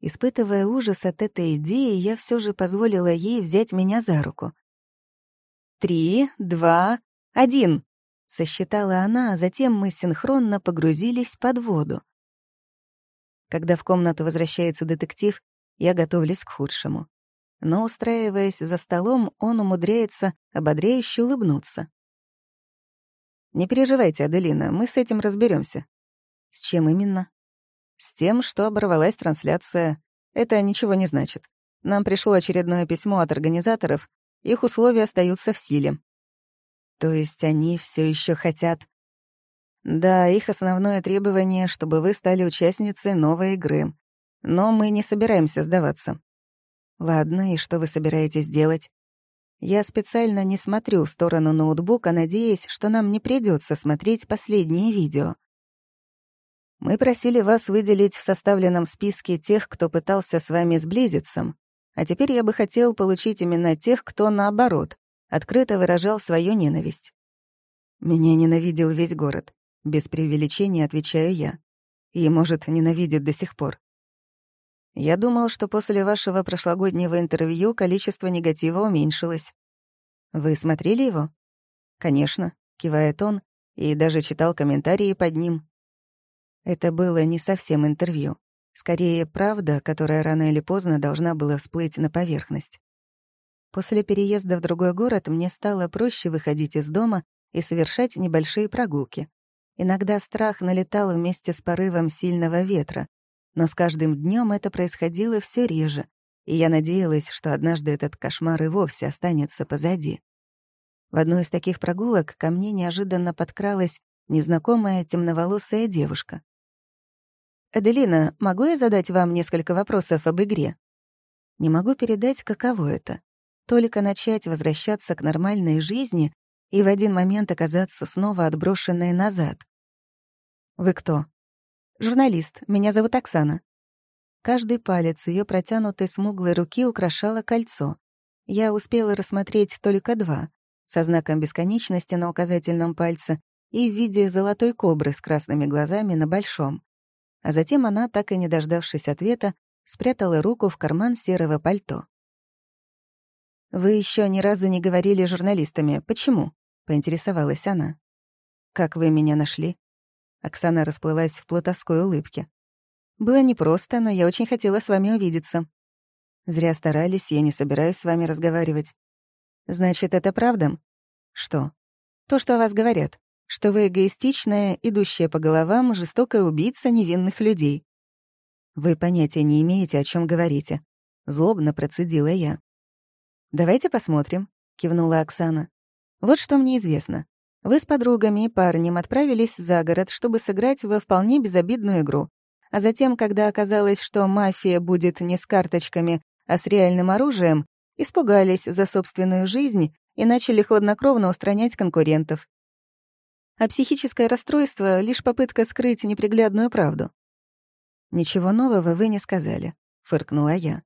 Испытывая ужас от этой идеи, я все же позволила ей взять меня за руку. «Три, два, один!» — сосчитала она, а затем мы синхронно погрузились под воду. Когда в комнату возвращается детектив, я готовлюсь к худшему. Но, устраиваясь за столом, он умудряется ободряюще улыбнуться. «Не переживайте, Аделина, мы с этим разберемся. «С чем именно?» С тем, что оборвалась трансляция. Это ничего не значит. Нам пришло очередное письмо от организаторов, их условия остаются в силе. То есть они все еще хотят... Да, их основное требование, чтобы вы стали участницей новой игры. Но мы не собираемся сдаваться. Ладно, и что вы собираетесь делать? Я специально не смотрю в сторону ноутбука, надеясь, что нам не придется смотреть последнее видео. Мы просили вас выделить в составленном списке тех, кто пытался с вами сблизиться, а теперь я бы хотел получить именно тех, кто, наоборот, открыто выражал свою ненависть. Меня ненавидел весь город. Без преувеличения отвечаю я. И, может, ненавидит до сих пор. Я думал, что после вашего прошлогоднего интервью количество негатива уменьшилось. Вы смотрели его? Конечно, кивает он, и даже читал комментарии под ним. Это было не совсем интервью. Скорее, правда, которая рано или поздно должна была всплыть на поверхность. После переезда в другой город мне стало проще выходить из дома и совершать небольшие прогулки. Иногда страх налетал вместе с порывом сильного ветра, но с каждым днем это происходило все реже, и я надеялась, что однажды этот кошмар и вовсе останется позади. В одной из таких прогулок ко мне неожиданно подкралась незнакомая темноволосая девушка. «Аделина, могу я задать вам несколько вопросов об игре?» Не могу передать, каково это. Только начать возвращаться к нормальной жизни и в один момент оказаться снова отброшенной назад. «Вы кто?» «Журналист. Меня зовут Оксана». Каждый палец ее протянутой смуглой руки украшало кольцо. Я успела рассмотреть только два, со знаком бесконечности на указательном пальце и в виде золотой кобры с красными глазами на большом. А затем она, так и не дождавшись ответа, спрятала руку в карман серого пальто. «Вы еще ни разу не говорили с журналистами. Почему?» — поинтересовалась она. «Как вы меня нашли?» Оксана расплылась в плутовской улыбке. Было непросто, но я очень хотела с вами увидеться. Зря старались, я не собираюсь с вами разговаривать. Значит, это правда? Что? То, что о вас говорят. Что вы эгоистичная, идущая по головам, жестокая убийца невинных людей. Вы понятия не имеете, о чем говорите. Злобно процедила я. «Давайте посмотрим», — кивнула Оксана. «Вот что мне известно. Вы с подругами и парнем отправились за город, чтобы сыграть во вполне безобидную игру. А затем, когда оказалось, что мафия будет не с карточками, а с реальным оружием, испугались за собственную жизнь и начали хладнокровно устранять конкурентов. А психическое расстройство — лишь попытка скрыть неприглядную правду. «Ничего нового вы не сказали», — фыркнула я.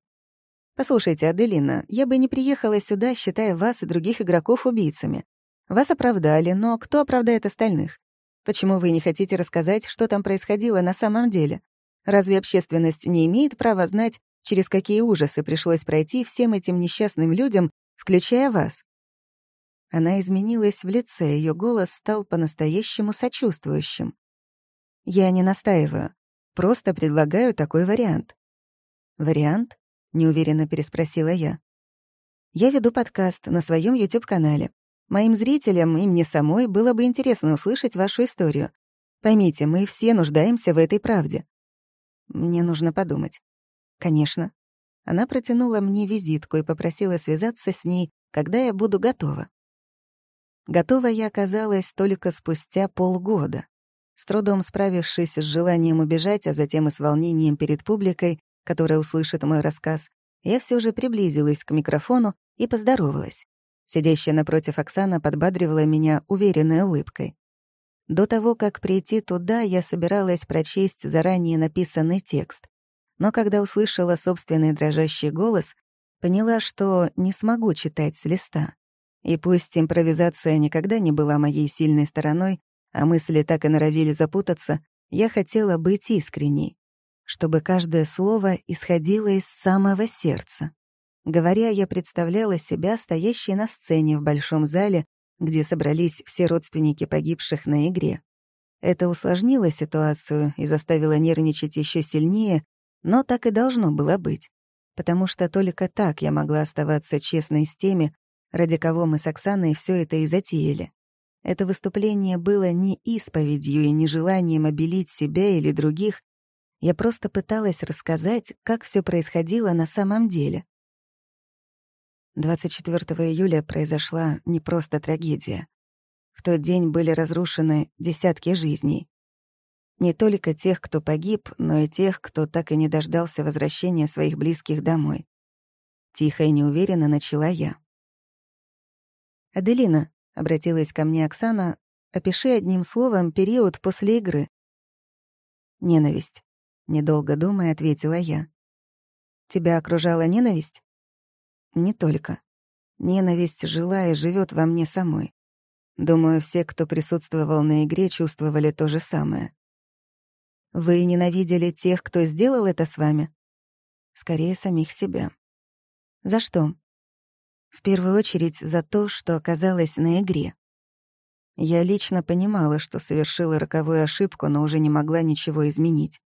«Послушайте, Аделина, я бы не приехала сюда, считая вас и других игроков убийцами. Вас оправдали, но кто оправдает остальных? Почему вы не хотите рассказать, что там происходило на самом деле? Разве общественность не имеет права знать, через какие ужасы пришлось пройти всем этим несчастным людям, включая вас?» Она изменилась в лице, ее голос стал по-настоящему сочувствующим. «Я не настаиваю. Просто предлагаю такой вариант». «Вариант?» — неуверенно переспросила я. «Я веду подкаст на своем YouTube-канале. Моим зрителям и мне самой было бы интересно услышать вашу историю. Поймите, мы все нуждаемся в этой правде». «Мне нужно подумать». «Конечно». Она протянула мне визитку и попросила связаться с ней, когда я буду готова. Готова я оказалась только спустя полгода. С трудом справившись с желанием убежать, а затем и с волнением перед публикой, которая услышит мой рассказ, я все же приблизилась к микрофону и поздоровалась. Сидящая напротив Оксана подбадривала меня уверенной улыбкой. До того, как прийти туда, я собиралась прочесть заранее написанный текст. Но когда услышала собственный дрожащий голос, поняла, что не смогу читать с листа. И пусть импровизация никогда не была моей сильной стороной, а мысли так и норовили запутаться, я хотела быть искренней, чтобы каждое слово исходило из самого сердца. Говоря, я представляла себя стоящей на сцене в большом зале, где собрались все родственники погибших на игре. Это усложнило ситуацию и заставило нервничать еще сильнее, но так и должно было быть, потому что только так я могла оставаться честной с теми, ради кого мы с Оксаной все это и затеяли. Это выступление было не исповедью и не желанием обелить себя или других. Я просто пыталась рассказать, как все происходило на самом деле. 24 июля произошла не просто трагедия. В тот день были разрушены десятки жизней. Не только тех, кто погиб, но и тех, кто так и не дождался возвращения своих близких домой. Тихо и неуверенно начала я. «Аделина», — обратилась ко мне Оксана, «опиши одним словом период после игры». «Ненависть», — недолго думая, ответила я. «Тебя окружала ненависть?» «Не только. Ненависть жила и живет во мне самой. Думаю, все, кто присутствовал на игре, чувствовали то же самое. Вы ненавидели тех, кто сделал это с вами? Скорее, самих себя. За что? В первую очередь за то, что оказалась на игре. Я лично понимала, что совершила роковую ошибку, но уже не могла ничего изменить.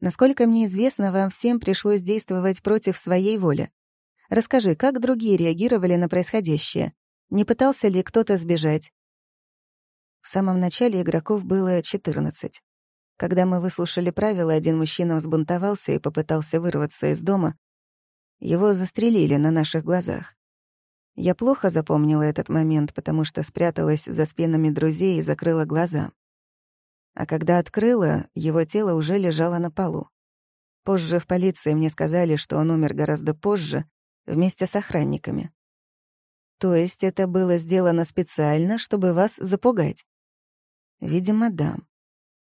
Насколько мне известно, вам всем пришлось действовать против своей воли. Расскажи, как другие реагировали на происходящее? Не пытался ли кто-то сбежать? В самом начале игроков было 14. Когда мы выслушали правила, один мужчина взбунтовался и попытался вырваться из дома, его застрелили на наших глазах. Я плохо запомнила этот момент, потому что спряталась за спинами друзей и закрыла глаза. А когда открыла, его тело уже лежало на полу. Позже в полиции мне сказали, что он умер гораздо позже, вместе с охранниками. То есть это было сделано специально, чтобы вас запугать? Видимо, да.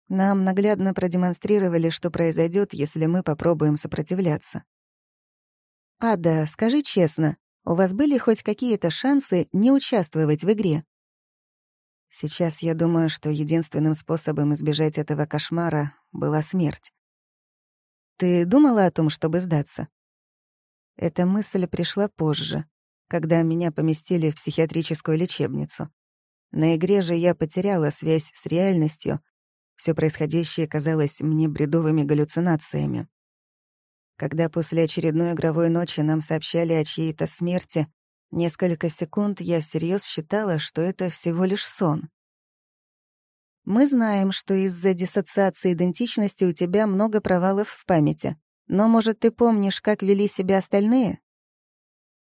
Нам наглядно продемонстрировали, что произойдет, если мы попробуем сопротивляться. «Ада, скажи честно, у вас были хоть какие-то шансы не участвовать в игре?» Сейчас я думаю, что единственным способом избежать этого кошмара была смерть. Ты думала о том, чтобы сдаться? Эта мысль пришла позже, когда меня поместили в психиатрическую лечебницу. На игре же я потеряла связь с реальностью, Все происходящее казалось мне бредовыми галлюцинациями. Когда после очередной игровой ночи нам сообщали о чьей-то смерти, несколько секунд я всерьез считала, что это всего лишь сон. Мы знаем, что из-за диссоциации идентичности у тебя много провалов в памяти. Но, может, ты помнишь, как вели себя остальные?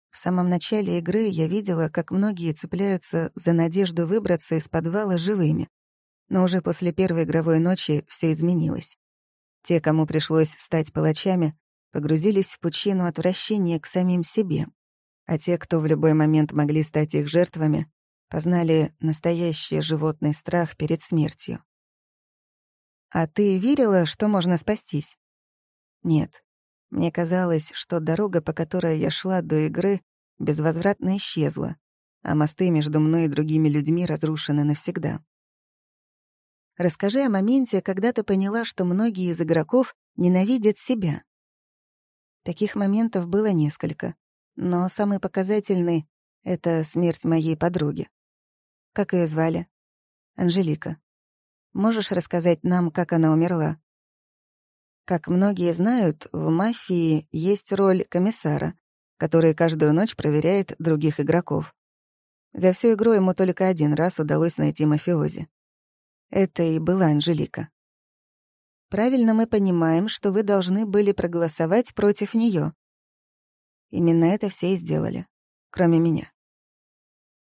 В самом начале игры я видела, как многие цепляются за надежду выбраться из подвала живыми. Но уже после первой игровой ночи все изменилось. Те, кому пришлось стать палачами, погрузились в пучину отвращения к самим себе. А те, кто в любой момент могли стать их жертвами, познали настоящий животный страх перед смертью. «А ты верила, что можно спастись?» «Нет. Мне казалось, что дорога, по которой я шла до игры, безвозвратно исчезла, а мосты между мной и другими людьми разрушены навсегда. Расскажи о моменте, когда ты поняла, что многие из игроков ненавидят себя. Таких моментов было несколько, но самый показательный — это смерть моей подруги. Как ее звали? Анжелика. Можешь рассказать нам, как она умерла? Как многие знают, в мафии есть роль комиссара, который каждую ночь проверяет других игроков. За всю игру ему только один раз удалось найти мафиози. Это и была Анжелика. Правильно мы понимаем, что вы должны были проголосовать против нее. Именно это все и сделали, кроме меня.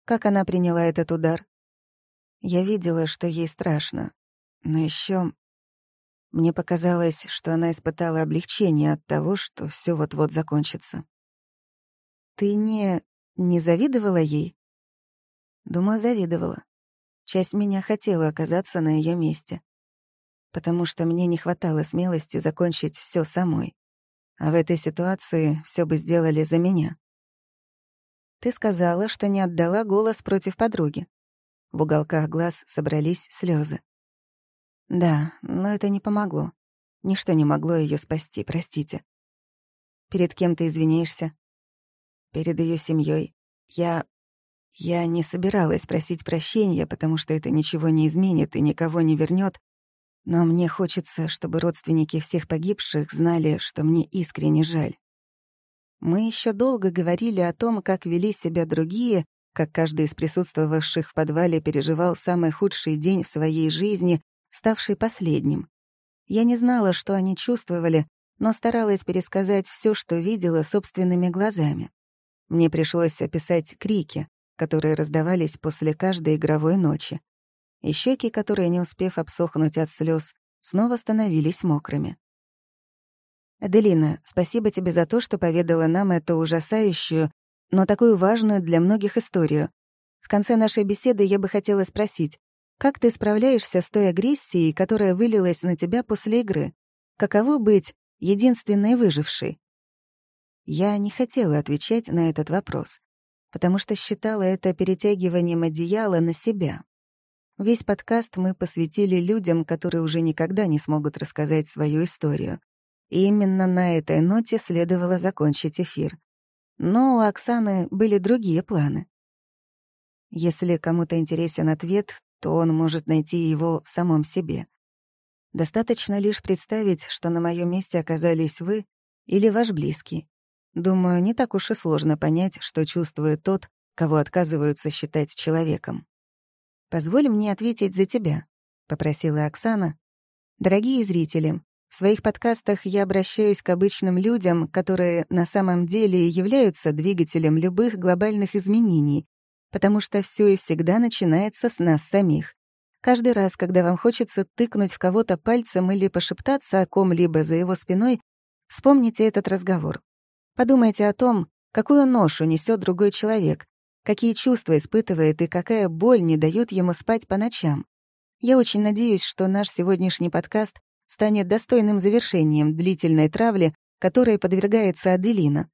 Как она приняла этот удар? Я видела, что ей страшно. Но еще мне показалось, что она испытала облегчение от того, что все вот-вот закончится. «Ты не... не завидовала ей?» Думаю, завидовала. Часть меня хотела оказаться на ее месте. Потому что мне не хватало смелости закончить все самой. А в этой ситуации все бы сделали за меня. Ты сказала, что не отдала голос против подруги. В уголках глаз собрались слезы. Да, но это не помогло. Ничто не могло ее спасти, простите. Перед кем ты извиняешься? Перед ее семьей. Я... Я не собиралась просить прощения, потому что это ничего не изменит и никого не вернет. Но мне хочется, чтобы родственники всех погибших знали, что мне искренне жаль. Мы еще долго говорили о том, как вели себя другие, как каждый из присутствовавших в подвале переживал самый худший день в своей жизни, ставший последним. Я не знала, что они чувствовали, но старалась пересказать все, что видела собственными глазами. Мне пришлось описать крики, которые раздавались после каждой игровой ночи. И щеки, которые, не успев обсохнуть от слез, снова становились мокрыми. «Аделина, спасибо тебе за то, что поведала нам эту ужасающую, но такую важную для многих историю. В конце нашей беседы я бы хотела спросить, как ты справляешься с той агрессией, которая вылилась на тебя после игры? Каково быть единственной выжившей?» Я не хотела отвечать на этот вопрос, потому что считала это перетягиванием одеяла на себя. Весь подкаст мы посвятили людям, которые уже никогда не смогут рассказать свою историю. И именно на этой ноте следовало закончить эфир. Но у Оксаны были другие планы. Если кому-то интересен ответ, то он может найти его в самом себе. Достаточно лишь представить, что на моем месте оказались вы или ваш близкий. Думаю, не так уж и сложно понять, что чувствует тот, кого отказываются считать человеком. «Позволь мне ответить за тебя», — попросила Оксана. «Дорогие зрители, в своих подкастах я обращаюсь к обычным людям, которые на самом деле являются двигателем любых глобальных изменений, потому что все и всегда начинается с нас самих. Каждый раз, когда вам хочется тыкнуть в кого-то пальцем или пошептаться о ком-либо за его спиной, вспомните этот разговор. Подумайте о том, какую ношу несет другой человек, какие чувства испытывает и какая боль не дает ему спать по ночам. Я очень надеюсь, что наш сегодняшний подкаст станет достойным завершением длительной травли, которой подвергается Аделина.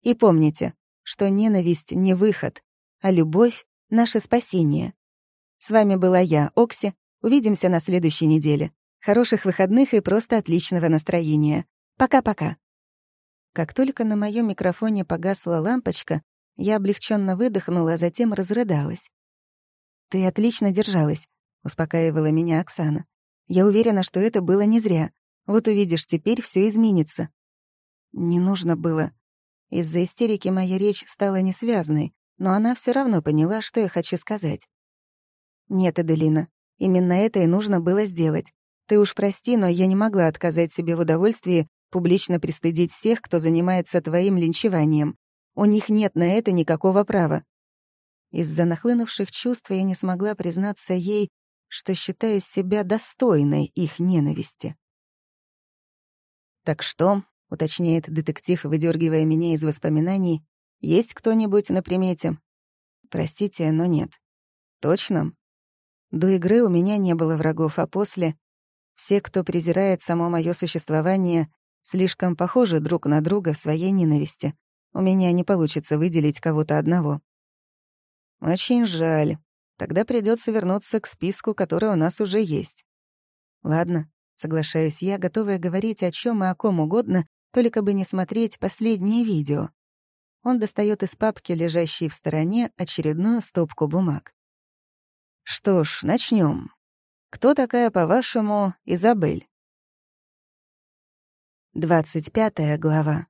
И помните, что ненависть — не выход, а любовь — наше спасение. С вами была я, Окси. Увидимся на следующей неделе. Хороших выходных и просто отличного настроения. Пока-пока. Как только на моем микрофоне погасла лампочка, я облегченно выдохнула, а затем разрыдалась. «Ты отлично держалась», — успокаивала меня Оксана. Я уверена, что это было не зря. Вот увидишь, теперь все изменится. Не нужно было. Из-за истерики моя речь стала несвязной, но она все равно поняла, что я хочу сказать. Нет, Аделина, именно это и нужно было сделать. Ты уж прости, но я не могла отказать себе в удовольствии публично пристыдить всех, кто занимается твоим линчеванием. У них нет на это никакого права. Из-за нахлынувших чувств я не смогла признаться ей, что считаю себя достойной их ненависти. «Так что?» — уточняет детектив, выдергивая меня из воспоминаний. «Есть кто-нибудь на примете?» «Простите, но нет». «Точно?» До игры у меня не было врагов, а после — все, кто презирает само мое существование, слишком похожи друг на друга в своей ненависти. У меня не получится выделить кого-то одного. Очень жаль. Тогда придется вернуться к списку, который у нас уже есть. Ладно, соглашаюсь я, готовая говорить о чем и о ком угодно, только бы не смотреть последнее видео. Он достает из папки, лежащей в стороне, очередную стопку бумаг. Что ж, начнем. Кто такая, по-вашему, Изабель? Двадцать пятая глава.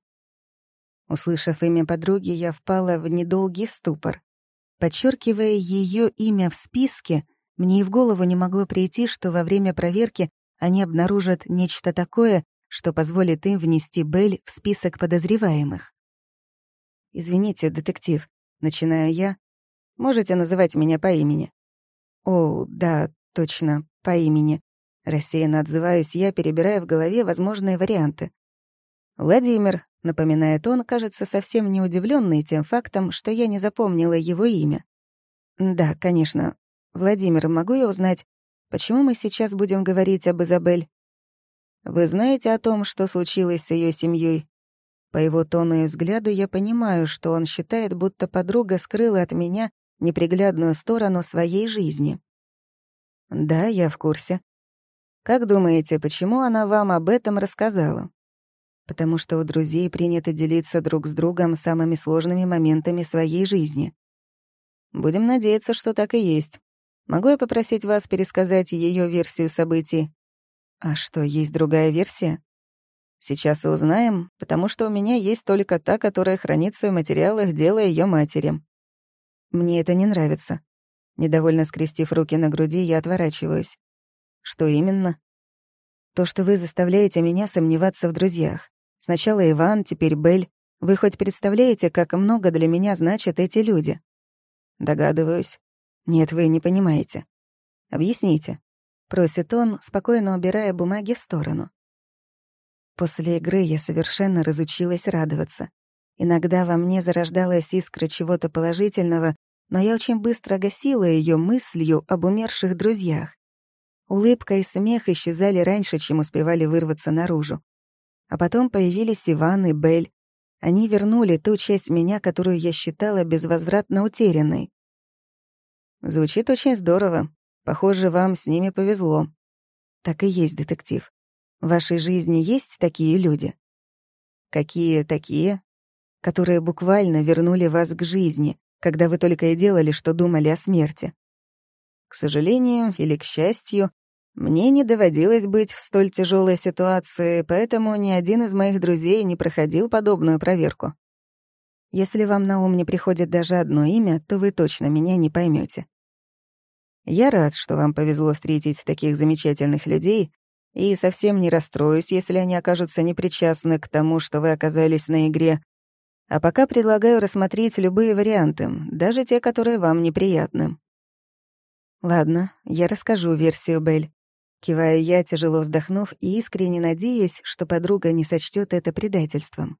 Услышав имя подруги, я впала в недолгий ступор. Подчеркивая ее имя в списке, мне и в голову не могло прийти, что во время проверки они обнаружат нечто такое, что позволит им внести Белль в список подозреваемых. «Извините, детектив», — начинаю я. «Можете называть меня по имени?» «О, да, точно, по имени». Рассеянно отзываюсь я, перебирая в голове возможные варианты. «Владимир», — напоминает он, кажется совсем не удивленный тем фактом, что я не запомнила его имя. «Да, конечно. Владимир, могу я узнать, почему мы сейчас будем говорить об Изабель?» «Вы знаете о том, что случилось с ее семьей? По его тону и взгляду я понимаю, что он считает, будто подруга скрыла от меня неприглядную сторону своей жизни. «Да, я в курсе. Как думаете, почему она вам об этом рассказала?» Потому что у друзей принято делиться друг с другом самыми сложными моментами своей жизни. Будем надеяться, что так и есть. Могу я попросить вас пересказать ее версию событий? А что, есть другая версия? Сейчас и узнаем, потому что у меня есть только та, которая хранится в материалах дела ее матери. Мне это не нравится. Недовольно скрестив руки на груди, я отворачиваюсь. Что именно? То, что вы заставляете меня сомневаться в друзьях. Сначала Иван, теперь Бель. Вы хоть представляете, как много для меня значат эти люди? Догадываюсь. Нет, вы не понимаете. Объясните. Просит он, спокойно убирая бумаги в сторону. После игры я совершенно разучилась радоваться. Иногда во мне зарождалась искра чего-то положительного, но я очень быстро гасила ее мыслью об умерших друзьях. Улыбка и смех исчезали раньше, чем успевали вырваться наружу. А потом появились Иван и Бель. Они вернули ту часть меня, которую я считала безвозвратно утерянной. Звучит очень здорово. Похоже, вам с ними повезло. Так и есть, детектив. В вашей жизни есть такие люди? Какие такие? Которые буквально вернули вас к жизни, когда вы только и делали, что думали о смерти. К сожалению или к счастью, мне не доводилось быть в столь тяжелой ситуации, поэтому ни один из моих друзей не проходил подобную проверку. Если вам на ум не приходит даже одно имя, то вы точно меня не поймете. Я рад, что вам повезло встретить таких замечательных людей, и совсем не расстроюсь, если они окажутся непричастны к тому, что вы оказались на игре. А пока предлагаю рассмотреть любые варианты, даже те, которые вам неприятны. Ладно, я расскажу версию Бель. Киваю я, тяжело вздохнув и искренне надеясь, что подруга не сочтет это предательством.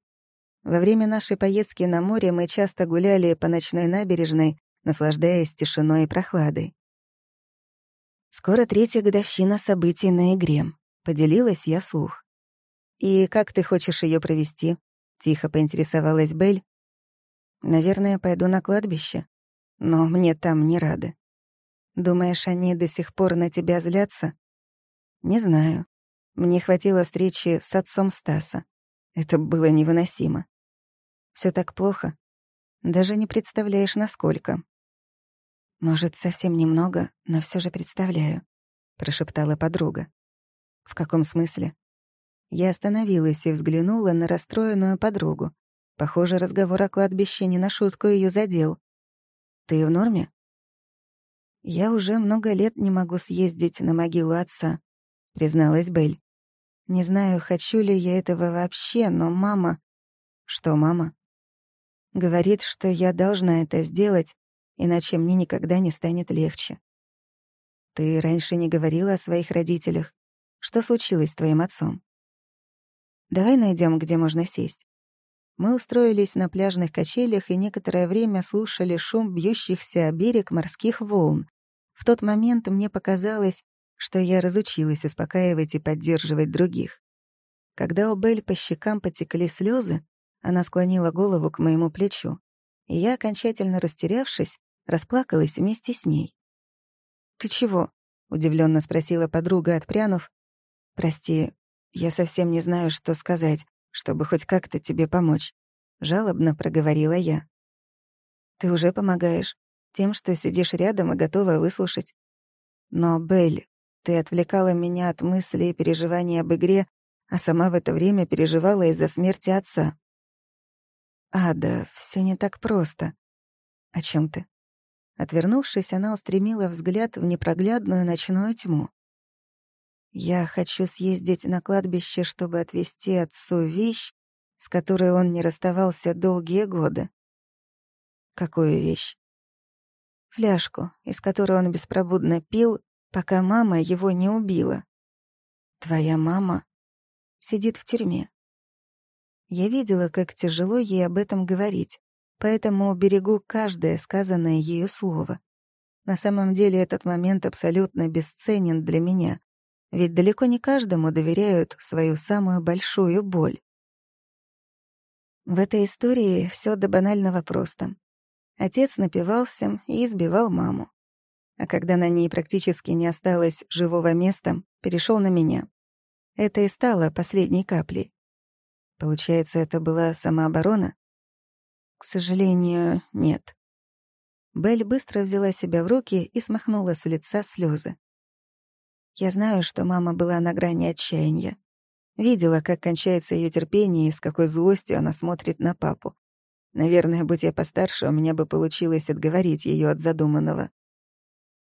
Во время нашей поездки на море мы часто гуляли по ночной набережной, наслаждаясь тишиной и прохладой. «Скоро третья годовщина событий на игре», — поделилась я вслух. «И как ты хочешь ее провести?» — тихо поинтересовалась Бель. «Наверное, пойду на кладбище. Но мне там не рады. Думаешь, они до сих пор на тебя злятся?» Не знаю. Мне хватило встречи с отцом Стаса. Это было невыносимо. Все так плохо. Даже не представляешь, насколько. Может, совсем немного, но все же представляю, прошептала подруга. В каком смысле? Я остановилась и взглянула на расстроенную подругу. Похоже, разговор о кладбище не на шутку ее задел. «Ты в норме?» «Я уже много лет не могу съездить на могилу отца», — призналась Белль. «Не знаю, хочу ли я этого вообще, но мама...» «Что мама?» «Говорит, что я должна это сделать, иначе мне никогда не станет легче». «Ты раньше не говорила о своих родителях? Что случилось с твоим отцом?» «Давай найдем, где можно сесть». Мы устроились на пляжных качелях и некоторое время слушали шум бьющихся о берег морских волн, в тот момент мне показалось, что я разучилась успокаивать и поддерживать других. Когда у Белль по щекам потекли слезы, она склонила голову к моему плечу, и я, окончательно растерявшись, расплакалась вместе с ней. «Ты чего?» — удивленно спросила подруга, отпрянув. «Прости, я совсем не знаю, что сказать, чтобы хоть как-то тебе помочь», — жалобно проговорила я. «Ты уже помогаешь тем, что сидишь рядом и готова выслушать. Но, Белль, ты отвлекала меня от мыслей и переживаний об игре, а сама в это время переживала из-за смерти отца. Ада, все не так просто. О чем ты? Отвернувшись, она устремила взгляд в непроглядную ночную тьму. Я хочу съездить на кладбище, чтобы отвезти отцу вещь, с которой он не расставался долгие годы. Какую вещь? фляжку, из которой он беспробудно пил, пока мама его не убила. Твоя мама сидит в тюрьме. Я видела, как тяжело ей об этом говорить, поэтому берегу каждое сказанное ею слово. На самом деле этот момент абсолютно бесценен для меня, ведь далеко не каждому доверяют свою самую большую боль. В этой истории все до банального просто. Отец напивался и избивал маму. А когда на ней практически не осталось живого места, перешел на меня. Это и стало последней каплей. Получается, это была самооборона? К сожалению, нет. Белль быстро взяла себя в руки и смахнула с лица слезы. Я знаю, что мама была на грани отчаяния. Видела, как кончается ее терпение и с какой злостью она смотрит на папу. Наверное, будь я постарше, у меня бы получилось отговорить ее от задуманного.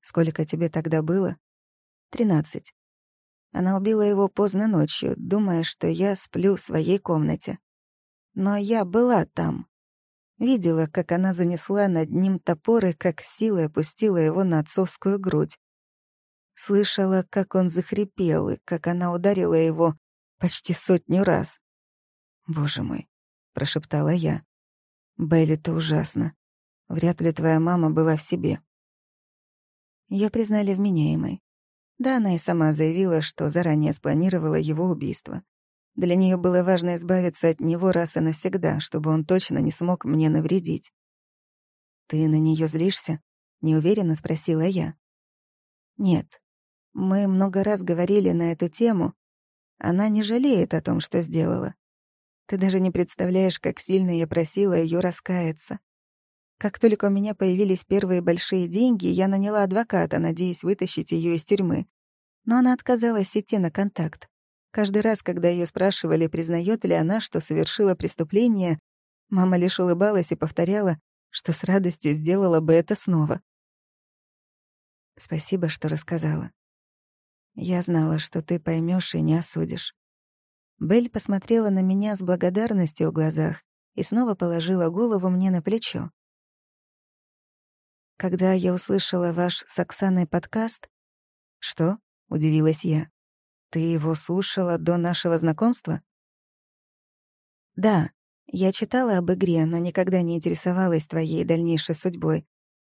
Сколько тебе тогда было? Тринадцать. Она убила его поздно ночью, думая, что я сплю в своей комнате. Но я была там. Видела, как она занесла над ним топор и как силой опустила его на отцовскую грудь. Слышала, как он захрипел и как она ударила его почти сотню раз. «Боже мой», — прошептала я. Белли, ты ужасно. Вряд ли твоя мама была в себе. Ее признали вменяемой. Да, она и сама заявила, что заранее спланировала его убийство. Для нее было важно избавиться от него раз и навсегда, чтобы он точно не смог мне навредить. «Ты на нее злишься?» — неуверенно спросила я. «Нет. Мы много раз говорили на эту тему. Она не жалеет о том, что сделала. Ты даже не представляешь, как сильно я просила ее раскаяться. Как только у меня появились первые большие деньги, я наняла адвоката, надеясь вытащить ее из тюрьмы. Но она отказалась идти на контакт. Каждый раз, когда ее спрашивали, признает ли она, что совершила преступление, мама лишь улыбалась и повторяла, что с радостью сделала бы это снова. Спасибо, что рассказала. Я знала, что ты поймешь и не осудишь. Белль посмотрела на меня с благодарностью в глазах и снова положила голову мне на плечо. Когда я услышала ваш с Оксаной подкаст... Что? — удивилась я. Ты его слушала до нашего знакомства? Да, я читала об игре, но никогда не интересовалась твоей дальнейшей судьбой.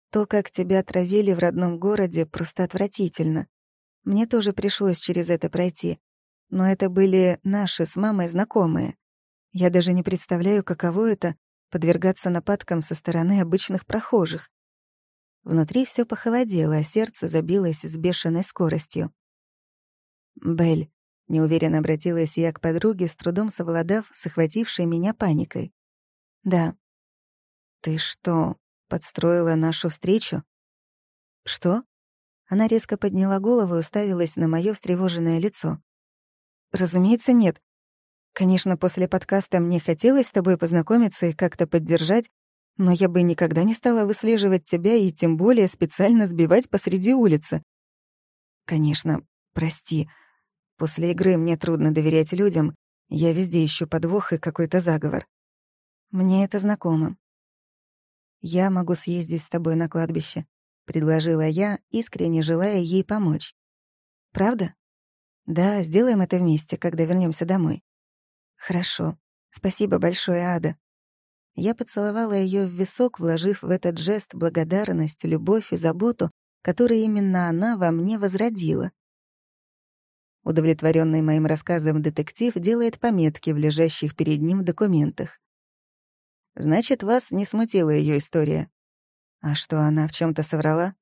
То, как тебя травили в родном городе, просто отвратительно. Мне тоже пришлось через это пройти, но это были наши с мамой знакомые. Я даже не представляю, каково это — подвергаться нападкам со стороны обычных прохожих. Внутри все похолодело, а сердце забилось с бешеной скоростью. «Белль», — неуверенно обратилась я к подруге, с трудом совладав с охватившей меня паникой. «Да». «Ты что, подстроила нашу встречу?» «Что?» Она резко подняла голову и уставилась на моё встревоженное лицо. разумеется, нет. Конечно, после подкаста мне хотелось с тобой познакомиться и как-то поддержать, но я бы никогда не стала выслеживать тебя и тем более специально сбивать посреди улицы. Конечно, прости. После игры мне трудно доверять людям. Я везде ищу подвох и какой-то заговор. Мне это знакомо. Я могу съездить с тобой на кладбище, предложила я, искренне желая ей помочь. Правда? Да, сделаем это вместе, когда вернемся домой. Хорошо. Спасибо большое, Ада. Я поцеловала ее в висок, вложив в этот жест благодарность, любовь и заботу, которые именно она во мне возродила. Удовлетворенный моим рассказом детектив делает пометки в лежащих перед ним документах. «Значит, вас не смутила ее история?» «А что, она в чем то соврала?»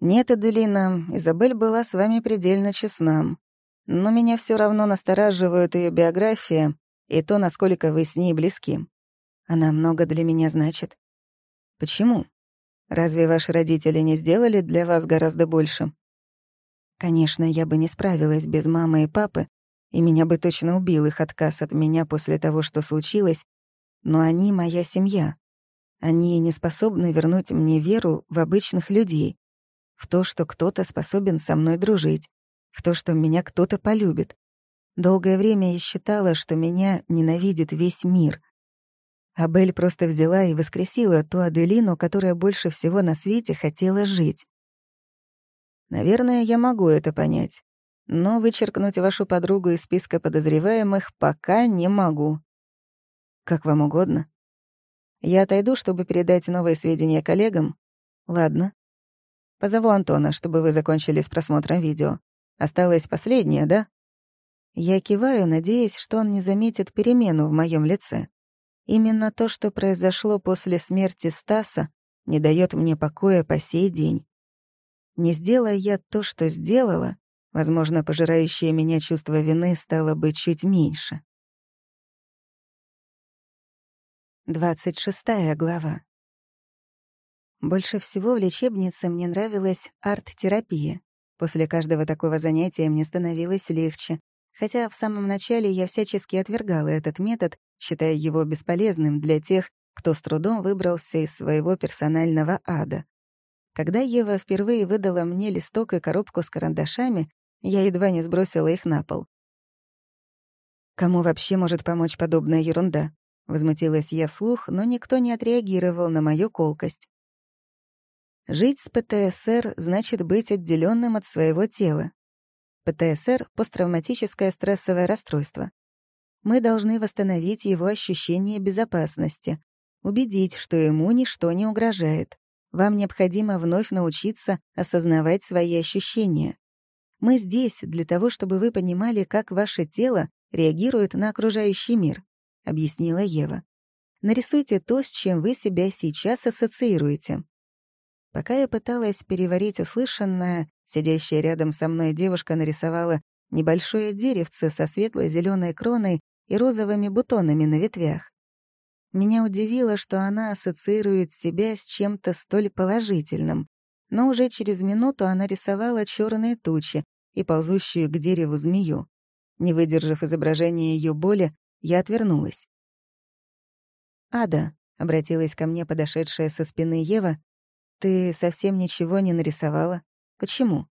«Нет, Аделина, Изабель была с вами предельно честна. Но меня все равно настораживает ее биография и то, насколько вы с ней близки. Она много для меня значит. Почему? Разве ваши родители не сделали для вас гораздо больше? Конечно, я бы не справилась без мамы и папы, и меня бы точно убил их отказ от меня после того, что случилось, но они — моя семья. Они не способны вернуть мне веру в обычных людей, в то, что кто-то способен со мной дружить, в то, что меня кто-то полюбит. Долгое время я считала, что меня ненавидит весь мир. Абель просто взяла и воскресила ту Аделину, которая больше всего на свете хотела жить. Наверное, я могу это понять. Но вычеркнуть вашу подругу из списка подозреваемых пока не могу. Как вам угодно. Я отойду, чтобы передать новые сведения коллегам. Ладно. Позову Антона, чтобы вы закончили с просмотром видео. Осталось последнее, да? Я киваю, надеясь, что он не заметит перемену в моем лице. Именно то, что произошло после смерти Стаса, не дает мне покоя по сей день. Не сделая я то, что сделала, возможно, пожирающее меня чувство вины стало бы чуть меньше. 26 глава. Больше всего в лечебнице мне нравилась арт-терапия. После каждого такого занятия мне становилось легче, хотя в самом начале я всячески отвергала этот метод, считая его бесполезным для тех, кто с трудом выбрался из своего персонального ада. Когда Ева впервые выдала мне листок и коробку с карандашами, я едва не сбросила их на пол. «Кому вообще может помочь подобная ерунда?» Возмутилась я вслух, но никто не отреагировал на мою колкость. Жить с ПТСР значит быть отделенным от своего тела. ПТСР — посттравматическое стрессовое расстройство. Мы должны восстановить его ощущение безопасности, убедить, что ему ничто не угрожает. Вам необходимо вновь научиться осознавать свои ощущения. Мы здесь для того, чтобы вы понимали, как ваше тело реагирует на окружающий мир, объяснила Ева. Нарисуйте то, с чем вы себя сейчас ассоциируете. Пока я пыталась переварить услышанное, сидящая рядом со мной девушка нарисовала небольшое деревце со светло зеленой кроной и розовыми бутонами на ветвях. Меня удивило, что она ассоциирует себя с чем-то столь положительным. Но уже через минуту она рисовала черные тучи и ползущую к дереву змею. Не выдержав изображения ее боли, я отвернулась. «Ада», — обратилась ко мне подошедшая со спины Ева, «Ты совсем ничего не нарисовала? Почему?»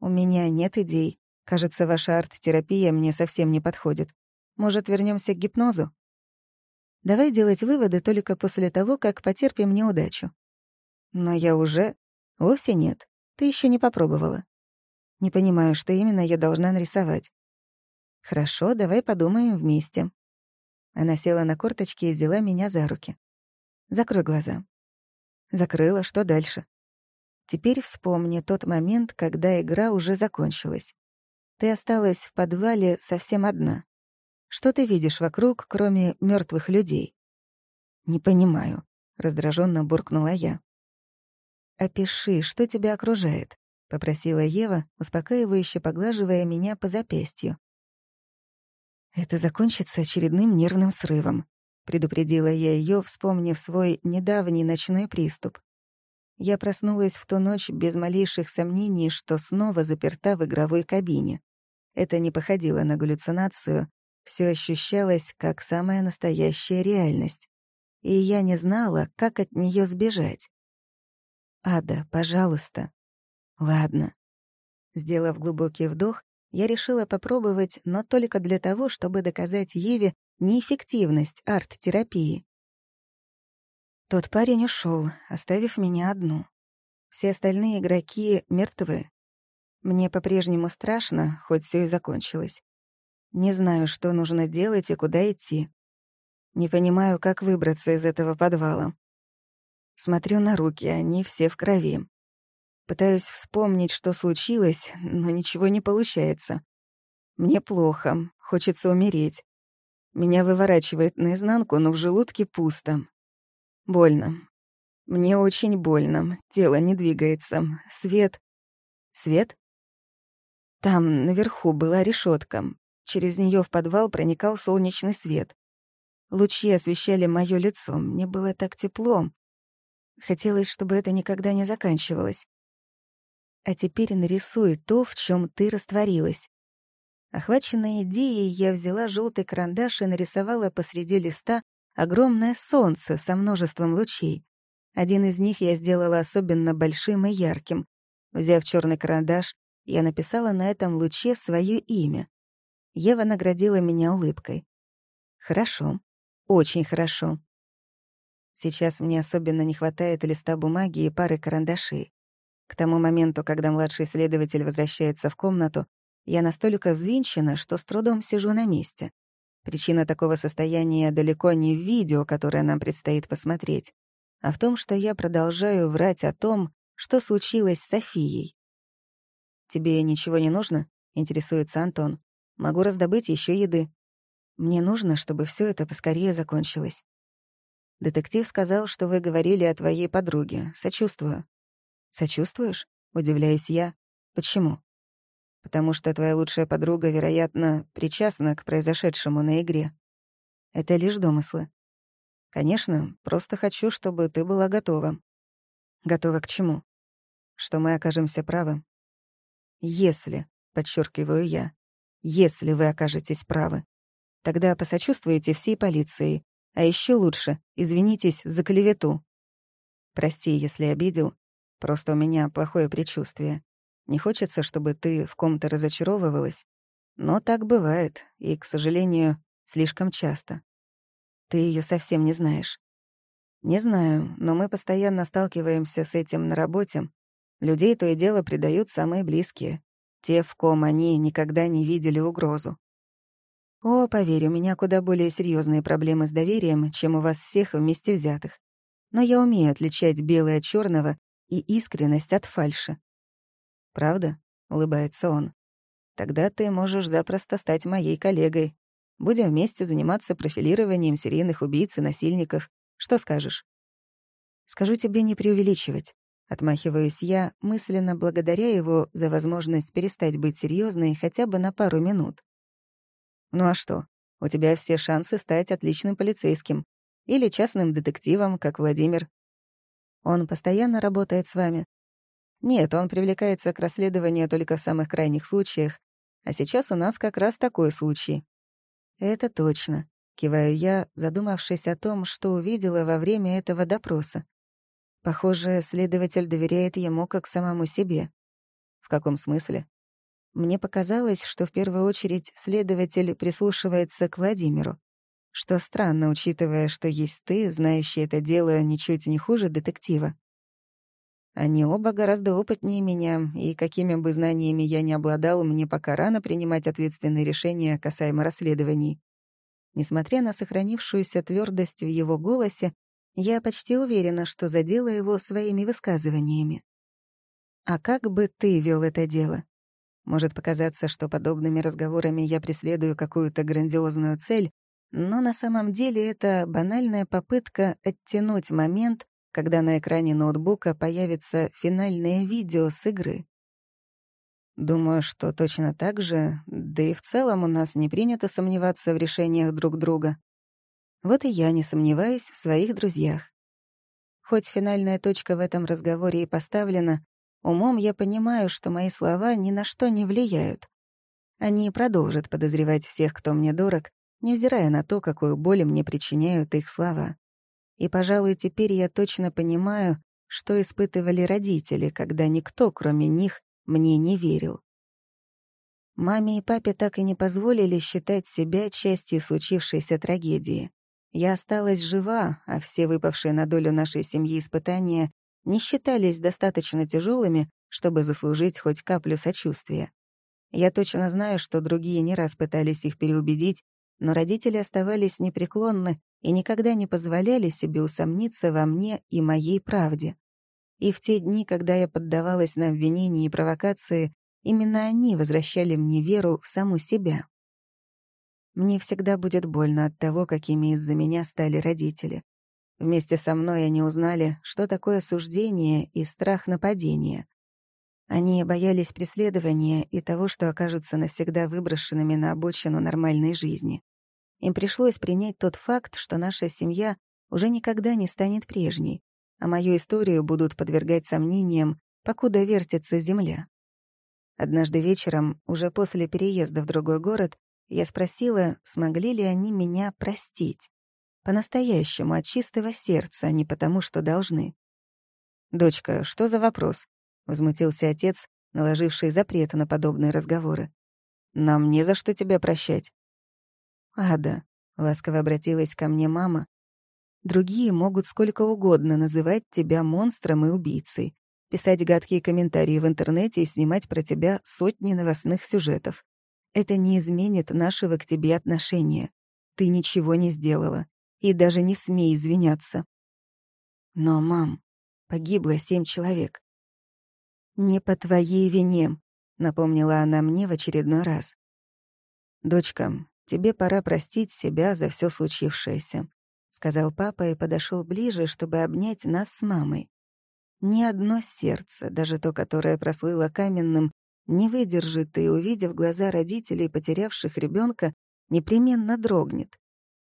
«У меня нет идей. Кажется, ваша арт-терапия мне совсем не подходит. Может, вернемся к гипнозу?» «Давай делать выводы только после того, как потерпим неудачу». «Но я уже...» «Вовсе нет. Ты еще не попробовала». «Не понимаю, что именно я должна нарисовать». «Хорошо, давай подумаем вместе». Она села на корточки и взяла меня за руки. «Закрой глаза. Закрыла, что дальше? Теперь вспомни тот момент, когда игра уже закончилась. Ты осталась в подвале совсем одна. Что ты видишь вокруг, кроме мертвых людей? Не понимаю, раздраженно буркнула я. Опиши, что тебя окружает, попросила Ева, успокаивающе поглаживая меня по запястью. Это закончится очередным нервным срывом, предупредила я ее, вспомнив свой недавний ночной приступ. Я проснулась в ту ночь без малейших сомнений, что снова заперта в игровой кабине. Это не походило на галлюцинацию, все ощущалось как самая настоящая реальность. И я не знала, как от нее сбежать. «Ада, пожалуйста». «Ладно». Сделав глубокий вдох, я решила попробовать, но только для того, чтобы доказать Еве неэффективность арт-терапии. Тот парень ушел, оставив меня одну. Все остальные игроки мертвы. Мне по-прежнему страшно, хоть все и закончилось. Не знаю, что нужно делать и куда идти. Не понимаю, как выбраться из этого подвала. Смотрю на руки, они все в крови. Пытаюсь вспомнить, что случилось, но ничего не получается. Мне плохо, хочется умереть. Меня выворачивает наизнанку, но в желудке пусто. Больно. Мне очень больно. Тело не двигается. Свет... Свет? Там наверху была решетка. Через нее в подвал проникал солнечный свет. Лучи освещали мое лицо. Мне было так тепло. Хотелось, чтобы это никогда не заканчивалось. А теперь нарисуй то, в чем ты растворилась. Охваченная идеей, я взяла желтый карандаш и нарисовала посреди листа огромное солнце со множеством лучей. Один из них я сделала особенно большим и ярким. Взяв черный карандаш, я написала на этом луче свое имя. Ева наградила меня улыбкой. «Хорошо. Очень хорошо. Сейчас мне особенно не хватает листа бумаги и пары карандашей. К тому моменту, когда младший следователь возвращается в комнату, я настолько взвинчена, что с трудом сижу на месте. Причина такого состояния далеко не в видео, которое нам предстоит посмотреть, а в том, что я продолжаю врать о том, что случилось с Софией. «Тебе ничего не нужно?» — интересуется Антон. «Могу раздобыть еще еды. Мне нужно, чтобы все это поскорее закончилось». «Детектив сказал, что вы говорили о твоей подруге. Сочувствую». «Сочувствуешь?» — удивляюсь я. «Почему?» «Потому что твоя лучшая подруга, вероятно, причастна к произошедшему на игре. Это лишь домыслы. Конечно, просто хочу, чтобы ты была готова». «Готова к чему?» «Что мы окажемся правы. Если, подчеркиваю я, если вы окажетесь правы, тогда посочувствуете всей полиции, а еще лучше извинитесь за клевету. Прости, если обидел, просто у меня плохое предчувствие. Не хочется, чтобы ты в ком-то разочаровывалась, но так бывает, и, к сожалению, слишком часто. Ты ее совсем не знаешь. Не знаю, но мы постоянно сталкиваемся с этим на работе, Людей то и дело предают самые близкие, те, в ком они никогда не видели угрозу. О, поверь, у меня куда более серьезные проблемы с доверием, чем у вас всех вместе взятых. Но я умею отличать белое от черного и искренность от фальши. «Правда?» — улыбается он. «Тогда ты можешь запросто стать моей коллегой. Будем вместе заниматься профилированием серийных убийц и насильников. Что скажешь?» «Скажу тебе не преувеличивать. Отмахиваюсь я, мысленно благодаря его за возможность перестать быть серьезной хотя бы на пару минут. «Ну а что? У тебя все шансы стать отличным полицейским. Или частным детективом, как Владимир. Он постоянно работает с вами. Нет, он привлекается к расследованию только в самых крайних случаях. А сейчас у нас как раз такой случай. Это точно. Киваю я, задумавшись о том, что увидела во время этого допроса. Похоже, следователь доверяет ему как самому себе. В каком смысле? Мне показалось, что в первую очередь следователь прислушивается к Владимиру. Что странно, учитывая, что есть ты, знающий это дело ничуть не хуже детектива. Они оба гораздо опытнее меня, и какими бы знаниями я ни обладал, мне пока рано принимать ответственные решения касаемо расследований. Несмотря на сохранившуюся твердость в его голосе, я почти уверена, что задела его своими высказываниями. А как бы ты вел это дело? Может показаться, что подобными разговорами я преследую какую-то грандиозную цель, но на самом деле это банальная попытка оттянуть момент, когда на экране ноутбука появится финальное видео с игры. Думаю, что точно так же, да и в целом у нас не принято сомневаться в решениях друг друга. Вот и я не сомневаюсь в своих друзьях. Хоть финальная точка в этом разговоре и поставлена, умом я понимаю, что мои слова ни на что не влияют. Они продолжат подозревать всех, кто мне дорог, невзирая на то, какую боль мне причиняют их слова. И, пожалуй, теперь я точно понимаю, что испытывали родители, когда никто, кроме них, мне не верил. Маме и папе так и не позволили считать себя частью случившейся трагедии. Я осталась жива, а все выпавшие на долю нашей семьи испытания не считались достаточно тяжелыми, чтобы заслужить хоть каплю сочувствия. Я точно знаю, что другие не раз пытались их переубедить, но родители оставались непреклонны и никогда не позволяли себе усомниться во мне и моей правде. И в те дни, когда я поддавалась на обвинения и провокации, именно они возвращали мне веру в саму себя. Мне всегда будет больно от того, какими из-за меня стали родители. Вместе со мной они узнали, что такое осуждение и страх нападения. Они боялись преследования и того, что окажутся навсегда выброшенными на обочину нормальной жизни. Им пришлось принять тот факт, что наша семья уже никогда не станет прежней, а мою историю будут подвергать сомнениям, покуда вертится земля. Однажды вечером, уже после переезда в другой город, я спросила, смогли ли они меня простить. По-настоящему, от чистого сердца, а не потому, что должны. «Дочка, что за вопрос?» возмутился отец, наложивший запрет на подобные разговоры. «Нам не за что тебя прощать». «Ада», — ласково обратилась ко мне мама, «другие могут сколько угодно называть тебя монстром и убийцей, писать гадкие комментарии в интернете и снимать про тебя сотни новостных сюжетов. Это не изменит нашего к тебе отношения. Ты ничего не сделала. И даже не смей извиняться. Но, мам, погибло семь человек. «Не по твоей вине», — напомнила она мне в очередной раз. «Дочка, тебе пора простить себя за все случившееся», — сказал папа и подошел ближе, чтобы обнять нас с мамой. Ни одно сердце, даже то, которое прослыло каменным, не выдержит и, увидев глаза родителей, потерявших ребенка, непременно дрогнет.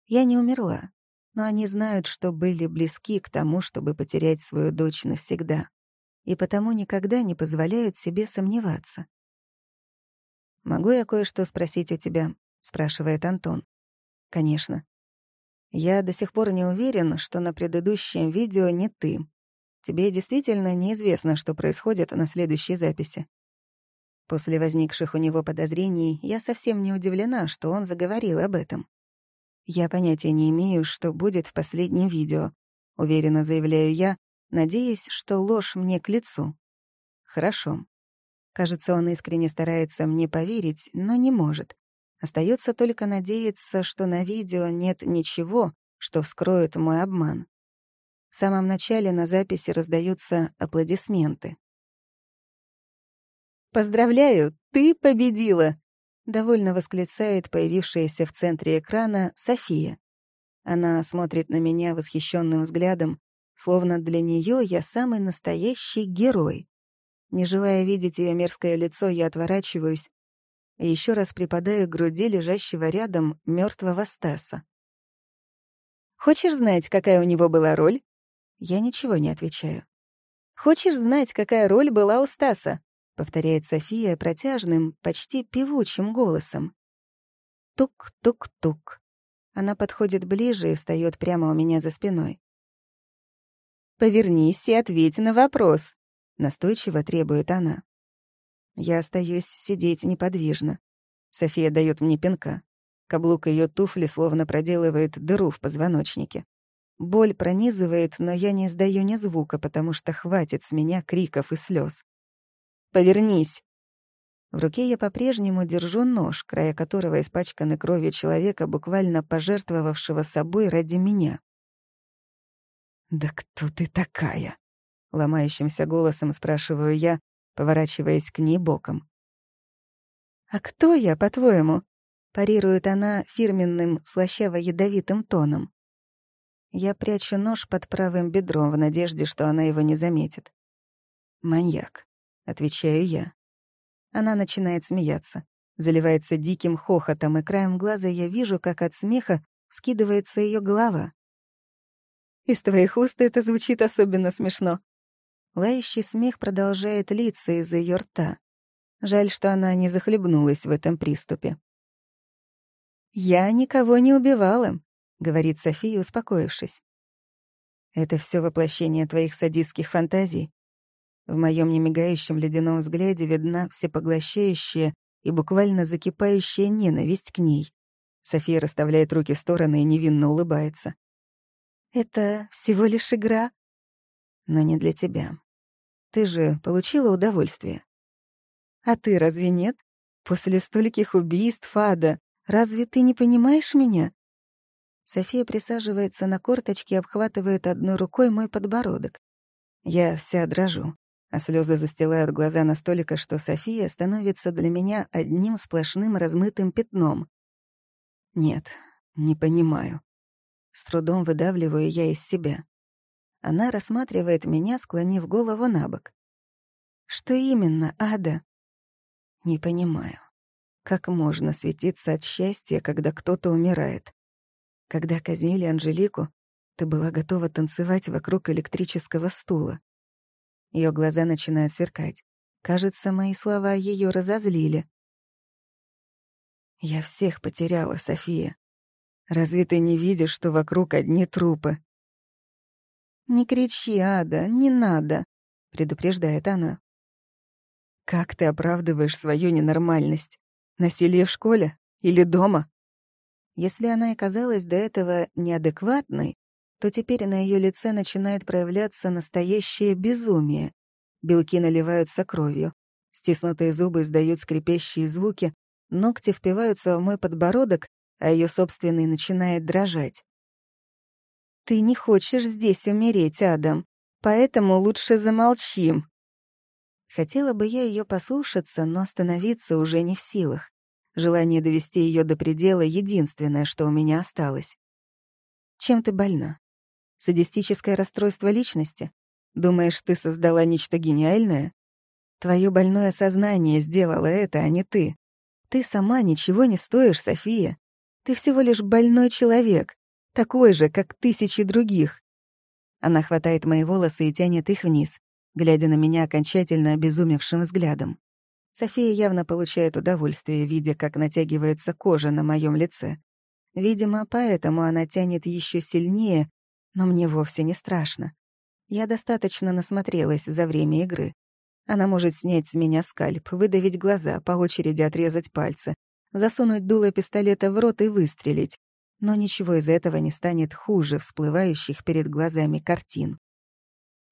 Я не умерла, но они знают, что были близки к тому, чтобы потерять свою дочь навсегда и потому никогда не позволяют себе сомневаться. «Могу я кое-что спросить у тебя?» — спрашивает Антон. «Конечно». «Я до сих пор не уверен, что на предыдущем видео не ты. Тебе действительно неизвестно, что происходит на следующей записи». После возникших у него подозрений я совсем не удивлена, что он заговорил об этом. «Я понятия не имею, что будет в последнем видео», — уверенно заявляю я, надеясь, что ложь мне к лицу. Хорошо. Кажется, он искренне старается мне поверить, но не может. Остается только надеяться, что на видео нет ничего, что вскроет мой обман. В самом начале на записи раздаются аплодисменты. «Поздравляю, ты победила!» — довольно восклицает появившаяся в центре экрана София. Она смотрит на меня восхищенным взглядом, словно для нее я самый настоящий герой. Не желая видеть ее мерзкое лицо, я отворачиваюсь и еще раз припадаю к груди лежащего рядом мертвого Стаса. «Хочешь знать, какая у него была роль?» Я ничего не отвечаю. «Хочешь знать, какая роль была у Стаса?» — повторяет София протяжным, почти певучим голосом. Тук-тук-тук. Она подходит ближе и встает прямо у меня за спиной. «Повернись и ответь на вопрос», — настойчиво требует она. Я остаюсь сидеть неподвижно. София дает мне пинка. Каблук ее туфли словно проделывает дыру в позвоночнике. Боль пронизывает, но я не издаю ни звука, потому что хватит с меня криков и слез. «Повернись!» В руке я по-прежнему держу нож, края которого испачканы кровью человека, буквально пожертвовавшего собой ради меня. «Да кто ты такая?» — ломающимся голосом спрашиваю я, поворачиваясь к ней боком. «А кто я, по-твоему?» — парирует она фирменным слащаво-ядовитым тоном. Я прячу нож под правым бедром в надежде, что она его не заметит. «Маньяк», — отвечаю я. Она начинает смеяться, заливается диким хохотом, и краем глаза я вижу, как от смеха скидывается ее голова. Из твоих уст это звучит особенно смешно. Лающий смех продолжает литься из ее рта. Жаль, что она не захлебнулась в этом приступе. «Я никого не убивала», — говорит София, успокоившись. «Это все воплощение твоих садистских фантазий. В моем немигающем ледяном взгляде видна всепоглощающая и буквально закипающая ненависть к ней. София расставляет руки в стороны и невинно улыбается. «Это всего лишь игра?» «Но не для тебя. Ты же получила удовольствие». «А ты разве нет? После стольких убийств, Ада, Разве ты не понимаешь меня?» София присаживается на корточки и обхватывает одной рукой мой подбородок. Я вся дрожу, а слезы застилают глаза настолько, что София становится для меня одним сплошным размытым пятном. Нет, не понимаю. С трудом выдавливаю я из себя. Она рассматривает меня, склонив голову на бок. «Что именно, Ада?» «Не понимаю. Как можно светиться от счастья, когда кто-то умирает? Когда казнили Анжелику, ты была готова танцевать вокруг электрического стула. Ее глаза начинают сверкать. Кажется, мои слова ее разозлили. Я всех потеряла, София. Разве ты не видишь, что вокруг одни трупы? «Не кричи, Ада, не надо», — предупреждает она. «Как ты оправдываешь свою ненормальность? Насилие в школе? Или дома? Если она и казалась до этого неадекватной, то теперь на ее лице начинает проявляться настоящее безумие. Белки наливаются кровью, стиснутые зубы издают скрипящие звуки, ногти впиваются в мой подбородок, а ее собственный начинает дрожать. «Ты не хочешь здесь умереть, Адам, поэтому лучше замолчим», Хотела бы я ее послушаться, но остановиться уже не в силах. Желание довести ее до предела — единственное, что у меня осталось. Чем ты больна? Садистическое расстройство личности? Думаешь, ты создала нечто гениальное? Твое больное сознание сделало это, а не ты. Ты сама ничего не стоишь, София. Ты всего лишь больной человек, такой же, как тысячи других. Она хватает мои волосы и тянет их вниз глядя на меня окончательно обезумевшим взглядом. София явно получает удовольствие, видя, как натягивается кожа на моем лице. Видимо, поэтому она тянет еще сильнее, но мне вовсе не страшно. Я достаточно насмотрелась за время игры. Она может снять с меня скальп, выдавить глаза, по очереди отрезать пальцы, засунуть дуло пистолета в рот и выстрелить. Но ничего из этого не станет хуже всплывающих перед глазами картин.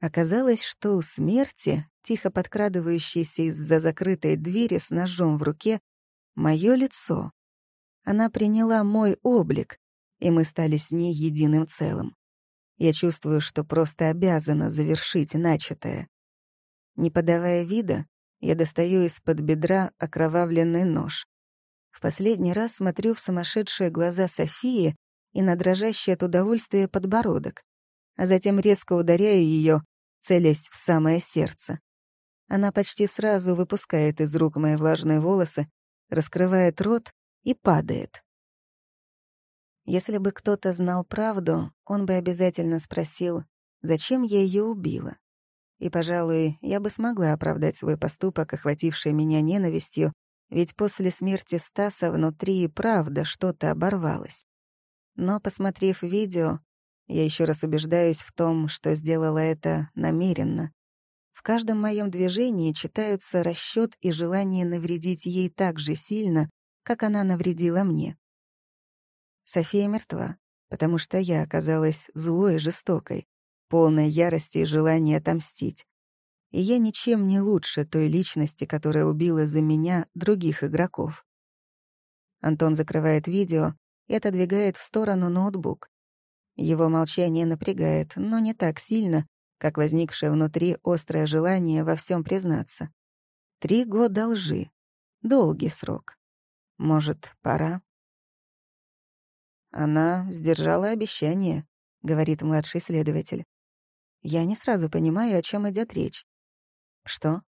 Оказалось, что у смерти, тихо подкрадывающейся из-за закрытой двери с ножом в руке, мое лицо. Она приняла мой облик, и мы стали с ней единым целым. Я чувствую, что просто обязана завершить начатое. Не подавая вида, я достаю из-под бедра окровавленный нож. В последний раз смотрю в сумасшедшие глаза Софии и на дрожащий от удовольствия подбородок, а затем резко ударяю ее целясь в самое сердце. Она почти сразу выпускает из рук мои влажные волосы, раскрывает рот и падает. Если бы кто-то знал правду, он бы обязательно спросил, зачем я ее убила. И, пожалуй, я бы смогла оправдать свой поступок, охвативший меня ненавистью, ведь после смерти Стаса внутри и правда что-то оборвалось. Но, посмотрев видео, я еще раз убеждаюсь в том, что сделала это намеренно. В каждом моем движении читаются расчет и желание навредить ей так же сильно, как она навредила мне. София мертва, потому что я оказалась злой и жестокой, полной ярости и желания отомстить. И я ничем не лучше той личности, которая убила за меня других игроков. Антон закрывает видео и отодвигает в сторону ноутбук. Его молчание напрягает, но не так сильно, как возникшее внутри острое желание во всем признаться. Три года лжи. Долгий срок. Может, пора? Она сдержала обещание, говорит младший следователь. Я не сразу понимаю, о чем идет речь. Что?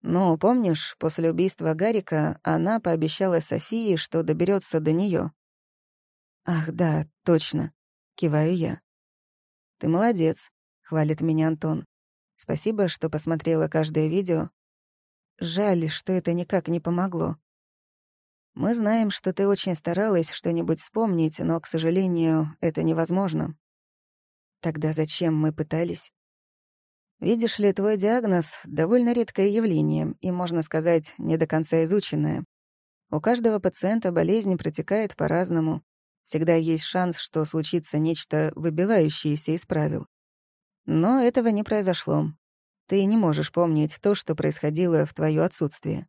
Ну, помнишь, после убийства Гарика она пообещала Софии, что доберется до нее. Ах, да, точно. — киваю я. «Ты молодец», — хвалит меня Антон. «Спасибо, что посмотрела каждое видео». Жаль, что это никак не помогло. Мы знаем, что ты очень старалась что-нибудь вспомнить, но, к сожалению, это невозможно. Тогда зачем мы пытались? Видишь ли, твой диагноз — довольно редкое явление и, можно сказать, не до конца изученное. У каждого пациента болезнь протекает по-разному. Всегда есть шанс, что случится нечто выбивающееся из правил. Но этого не произошло. Ты не можешь помнить то, что происходило в твое отсутствие.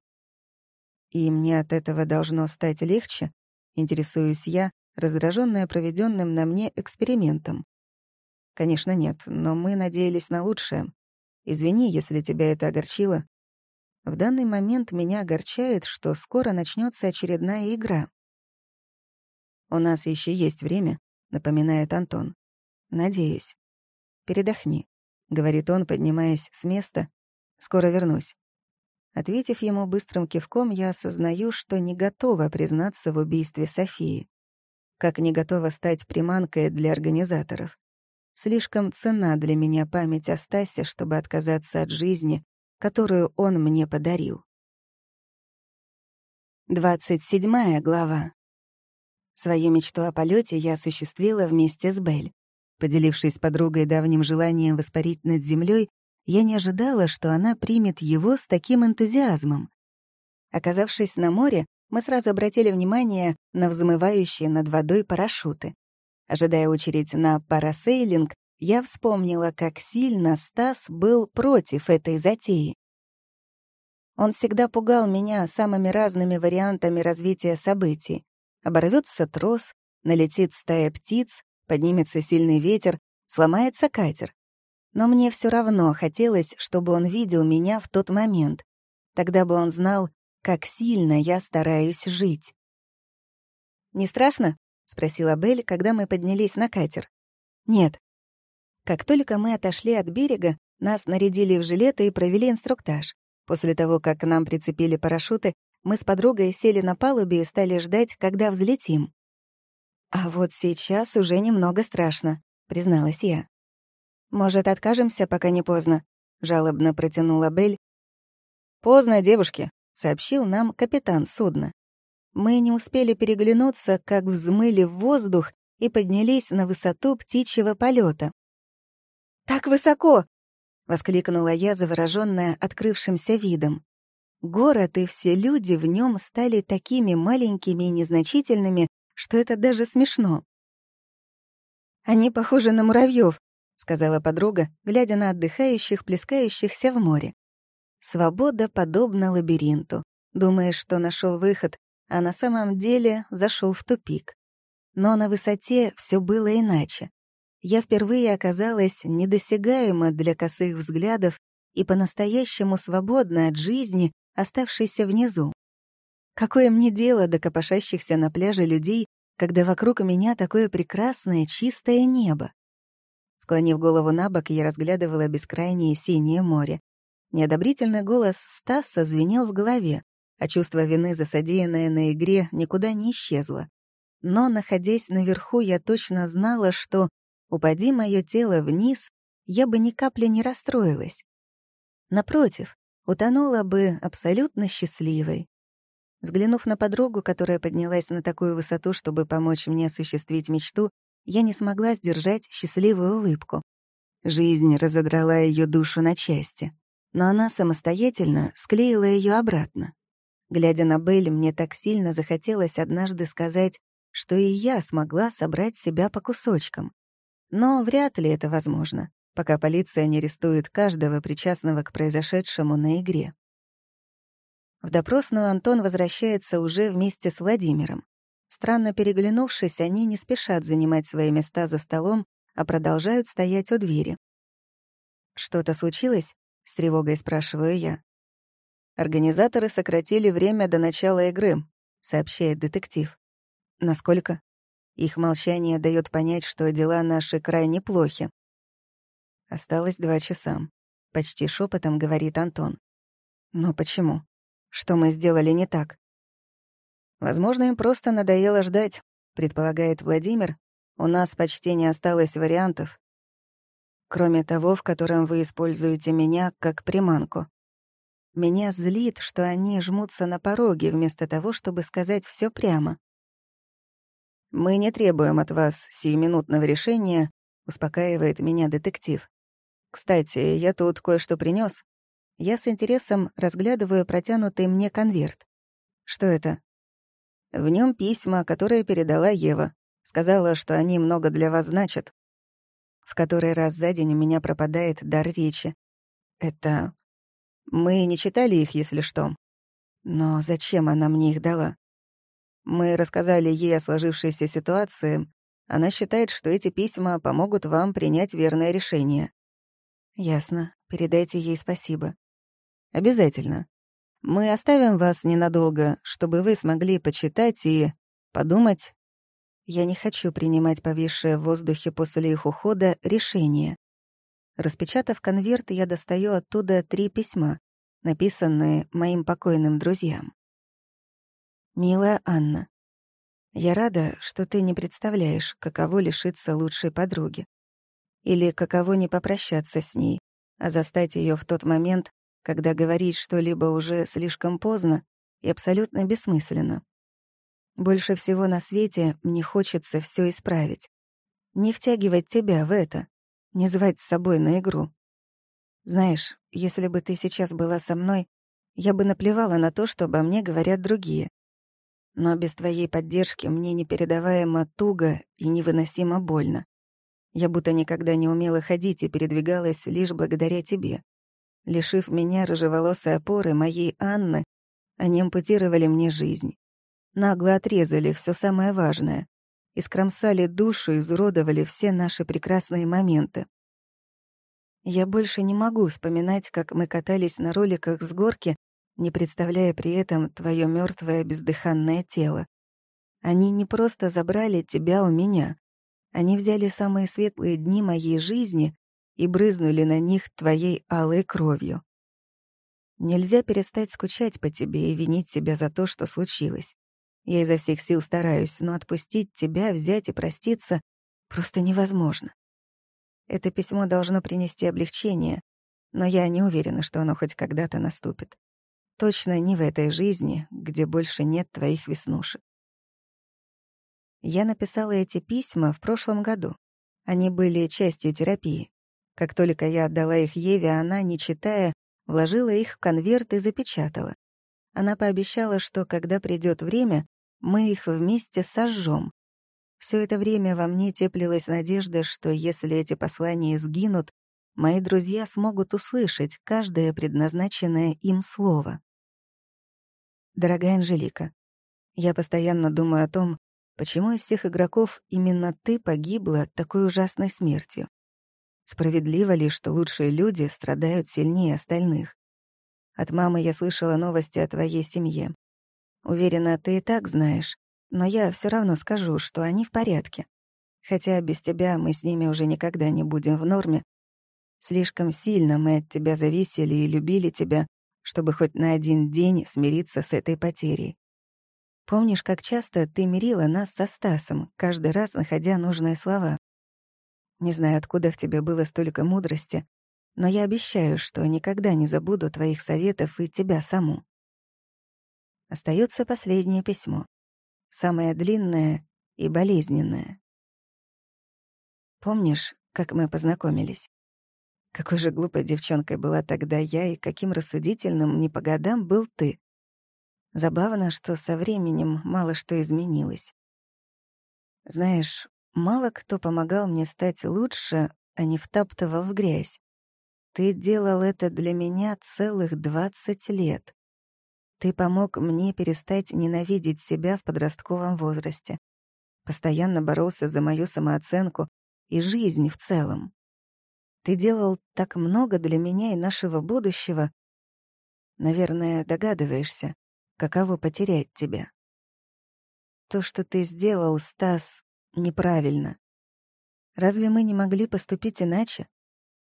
И мне от этого должно стать легче, интересуюсь я, раздраженная проведенным на мне экспериментом. Конечно, нет, но мы надеялись на лучшее. Извини, если тебя это огорчило. В данный момент меня огорчает, что скоро начнется очередная игра. У нас еще есть время, напоминает Антон. Надеюсь. Передохни, говорит он, поднимаясь с места. Скоро вернусь. Ответив ему быстрым кивком, я осознаю, что не готова признаться в убийстве Софии. Как не готова стать приманкой для организаторов. Слишком цена для меня память о Стасе, чтобы отказаться от жизни, которую он мне подарил. 27 глава. Свою мечту о полете я осуществила вместе с Бель. Поделившись подругой давним желанием воспарить над землей, я не ожидала, что она примет его с таким энтузиазмом. Оказавшись на море, мы сразу обратили внимание на взмывающие над водой парашюты. Ожидая очередь на парасейлинг, я вспомнила, как сильно Стас был против этой затеи. Он всегда пугал меня самыми разными вариантами развития событий. Оборвется трос, налетит стая птиц, поднимется сильный ветер, сломается катер. Но мне все равно хотелось, чтобы он видел меня в тот момент. Тогда бы он знал, как сильно я стараюсь жить. «Не страшно?» — спросила Белль, когда мы поднялись на катер. «Нет». Как только мы отошли от берега, нас нарядили в жилеты и провели инструктаж. После того, как к нам прицепили парашюты, мы с подругой сели на палубе и стали ждать, когда взлетим. «А вот сейчас уже немного страшно», — призналась я. «Может, откажемся, пока не поздно?» — жалобно протянула Бель. «Поздно, девушки», — сообщил нам капитан судна. Мы не успели переглянуться, как взмыли в воздух и поднялись на высоту птичьего полета. «Так высоко!» — воскликнула я, заворожённая открывшимся видом. Город и все люди в нем стали такими маленькими и незначительными, что это даже смешно. Они похожи на муравьев, сказала подруга, глядя на отдыхающих, плескающихся в море. Свобода подобна лабиринту. Думаешь, что нашел выход, а на самом деле зашел в тупик. Но на высоте все было иначе. Я впервые оказалась недосягаема для косых взглядов и по-настоящему свободна от жизни, оставшейся внизу. Какое мне дело до копошащихся на пляже людей, когда вокруг меня такое прекрасное чистое небо? Склонив голову на бок, я разглядывала бескрайнее синее море. Неодобрительный голос Стаса звенел в голове, а чувство вины за содеянное на игре никуда не исчезло. Но, находясь наверху, я точно знала, что, упади мое тело вниз, я бы ни капли не расстроилась. Напротив, утонула бы абсолютно счастливой. Взглянув на подругу, которая поднялась на такую высоту, чтобы помочь мне осуществить мечту, я не смогла сдержать счастливую улыбку. Жизнь разодрала ее душу на части, но она самостоятельно склеила ее обратно. Глядя на Белль, мне так сильно захотелось однажды сказать, что и я смогла собрать себя по кусочкам. Но вряд ли это возможно, пока полиция не арестует каждого причастного к произошедшему на игре. В допросную Антон возвращается уже вместе с Владимиром. Странно переглянувшись, они не спешат занимать свои места за столом, а продолжают стоять у двери. «Что-то случилось?» — с тревогой спрашиваю я. «Организаторы сократили время до начала игры», — сообщает детектив. «Насколько?» Их молчание дает понять, что дела наши крайне плохи. Осталось два часа. Почти шепотом говорит Антон. Но почему? Что мы сделали не так? Возможно, им просто надоело ждать, предполагает Владимир. У нас почти не осталось вариантов. Кроме того, в котором вы используете меня как приманку. Меня злит, что они жмутся на пороге, вместо того, чтобы сказать все прямо. «Мы не требуем от вас сиюминутного решения», — успокаивает меня детектив. «Кстати, я тут кое-что принес. Я с интересом разглядываю протянутый мне конверт. Что это? В нем письма, которые передала Ева. Сказала, что они много для вас значат. В который раз за день у меня пропадает дар речи. Это... Мы не читали их, если что. Но зачем она мне их дала? Мы рассказали ей о сложившейся ситуации. Она считает, что эти письма помогут вам принять верное решение. Ясно. Передайте ей спасибо. Обязательно. Мы оставим вас ненадолго, чтобы вы смогли почитать и подумать. Я не хочу принимать повисшее в воздухе после их ухода решение. Распечатав конверт, я достаю оттуда три письма, написанные моим покойным друзьям. «Милая Анна, я рада, что ты не представляешь, каково лишиться лучшей подруги. Или каково не попрощаться с ней, а застать ее в тот момент, когда говорить что-либо уже слишком поздно и абсолютно бессмысленно. Больше всего на свете мне хочется все исправить. Не втягивать тебя в это, не звать с собой на игру. Знаешь, если бы ты сейчас была со мной, я бы наплевала на то, что обо мне говорят другие. Но без твоей поддержки мне непередаваемо туго и невыносимо больно. Я будто никогда не умела ходить и передвигалась лишь благодаря тебе. Лишив меня рыжеволосой опоры, моей Анны, они ампутировали мне жизнь. Нагло отрезали все самое важное. Искромсали душу, изуродовали все наши прекрасные моменты. Я больше не могу вспоминать, как мы катались на роликах с горки, не представляя при этом твое мертвое бездыханное тело. Они не просто забрали тебя у меня. Они взяли самые светлые дни моей жизни и брызнули на них твоей алой кровью. Нельзя перестать скучать по тебе и винить себя за то, что случилось. Я изо всех сил стараюсь, но отпустить тебя, взять и проститься просто невозможно. Это письмо должно принести облегчение, но я не уверена, что оно хоть когда-то наступит. Точно не в этой жизни, где больше нет твоих веснушек. Я написала эти письма в прошлом году. Они были частью терапии. Как только я отдала их Еве, она, не читая, вложила их в конверт и запечатала. Она пообещала, что когда придет время, мы их вместе сожжем. Все это время во мне теплилась надежда, что если эти послания сгинут, мои друзья смогут услышать каждое предназначенное им слово. Дорогая Анжелика, я постоянно думаю о том, почему из всех игроков именно ты погибла такой ужасной смертью. Справедливо ли, что лучшие люди страдают сильнее остальных? От мамы я слышала новости о твоей семье. Уверена, ты и так знаешь, но я все равно скажу, что они в порядке. Хотя без тебя мы с ними уже никогда не будем в норме. Слишком сильно мы от тебя зависели и любили тебя, чтобы хоть на один день смириться с этой потерей. Помнишь, как часто ты мирила нас со Стасом, каждый раз находя нужные слова? Не знаю, откуда в тебе было столько мудрости, но я обещаю, что никогда не забуду твоих советов и тебя саму. Остается последнее письмо. Самое длинное и болезненное. Помнишь, как мы познакомились? Какой же глупой девчонкой была тогда я, и каким рассудительным не по годам был ты. Забавно, что со временем мало что изменилось. Знаешь, Мало кто помогал мне стать лучше, а не втаптывал в грязь. Ты делал это для меня целых двадцать лет. Ты помог мне перестать ненавидеть себя в подростковом возрасте. Постоянно боролся за мою самооценку и жизнь в целом. Ты делал так много для меня и нашего будущего. Наверное, догадываешься, каково потерять тебя. То, что ты сделал, Стас, неправильно. Разве мы не могли поступить иначе?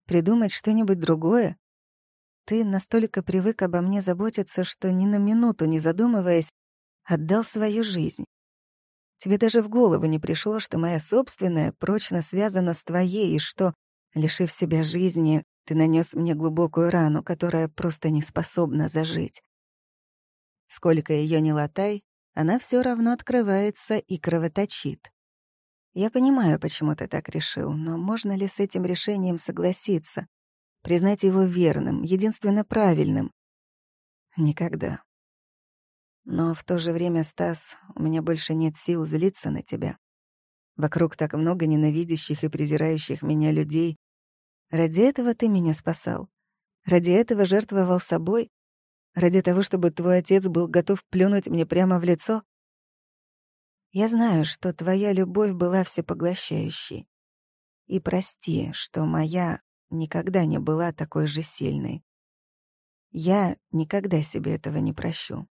Придумать что-нибудь другое? Ты настолько привык обо мне заботиться, что ни на минуту не задумываясь, отдал свою жизнь. Тебе даже в голову не пришло, что моя собственная прочно связана с твоей, и что, лишив себя жизни, Ты нанес мне глубокую рану, которая просто не способна зажить. Сколько ее не латай, она все равно открывается и кровоточит. Я понимаю, почему ты так решил, но можно ли с этим решением согласиться? Признать его верным, единственно правильным? Никогда. Но в то же время, Стас, у меня больше нет сил злиться на тебя. Вокруг так много ненавидящих и презирающих меня людей. Ради этого ты меня спасал. Ради этого жертвовал собой. Ради того, чтобы твой отец был готов плюнуть мне прямо в лицо. Я знаю, что твоя любовь была всепоглощающей. И прости, что моя никогда не была такой же сильной. Я никогда себе этого не прощу.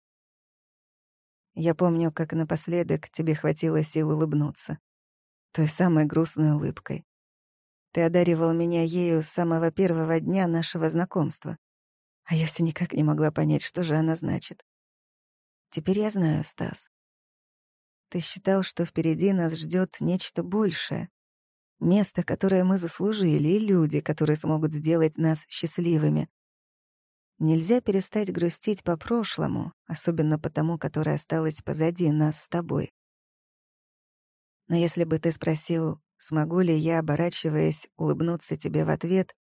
Я помню, как напоследок тебе хватило сил улыбнуться той самой грустной улыбкой. Ты одаривал меня ею с самого первого дня нашего знакомства, а я все никак не могла понять, что же она значит. Теперь я знаю, Стас. Ты считал, что впереди нас ждет нечто большее, место, которое мы заслужили, и люди, которые смогут сделать нас счастливыми. Нельзя перестать грустить по прошлому, особенно по тому, которое осталось позади нас с тобой. Но если бы ты спросил, смогу ли я, оборачиваясь, улыбнуться тебе в ответ,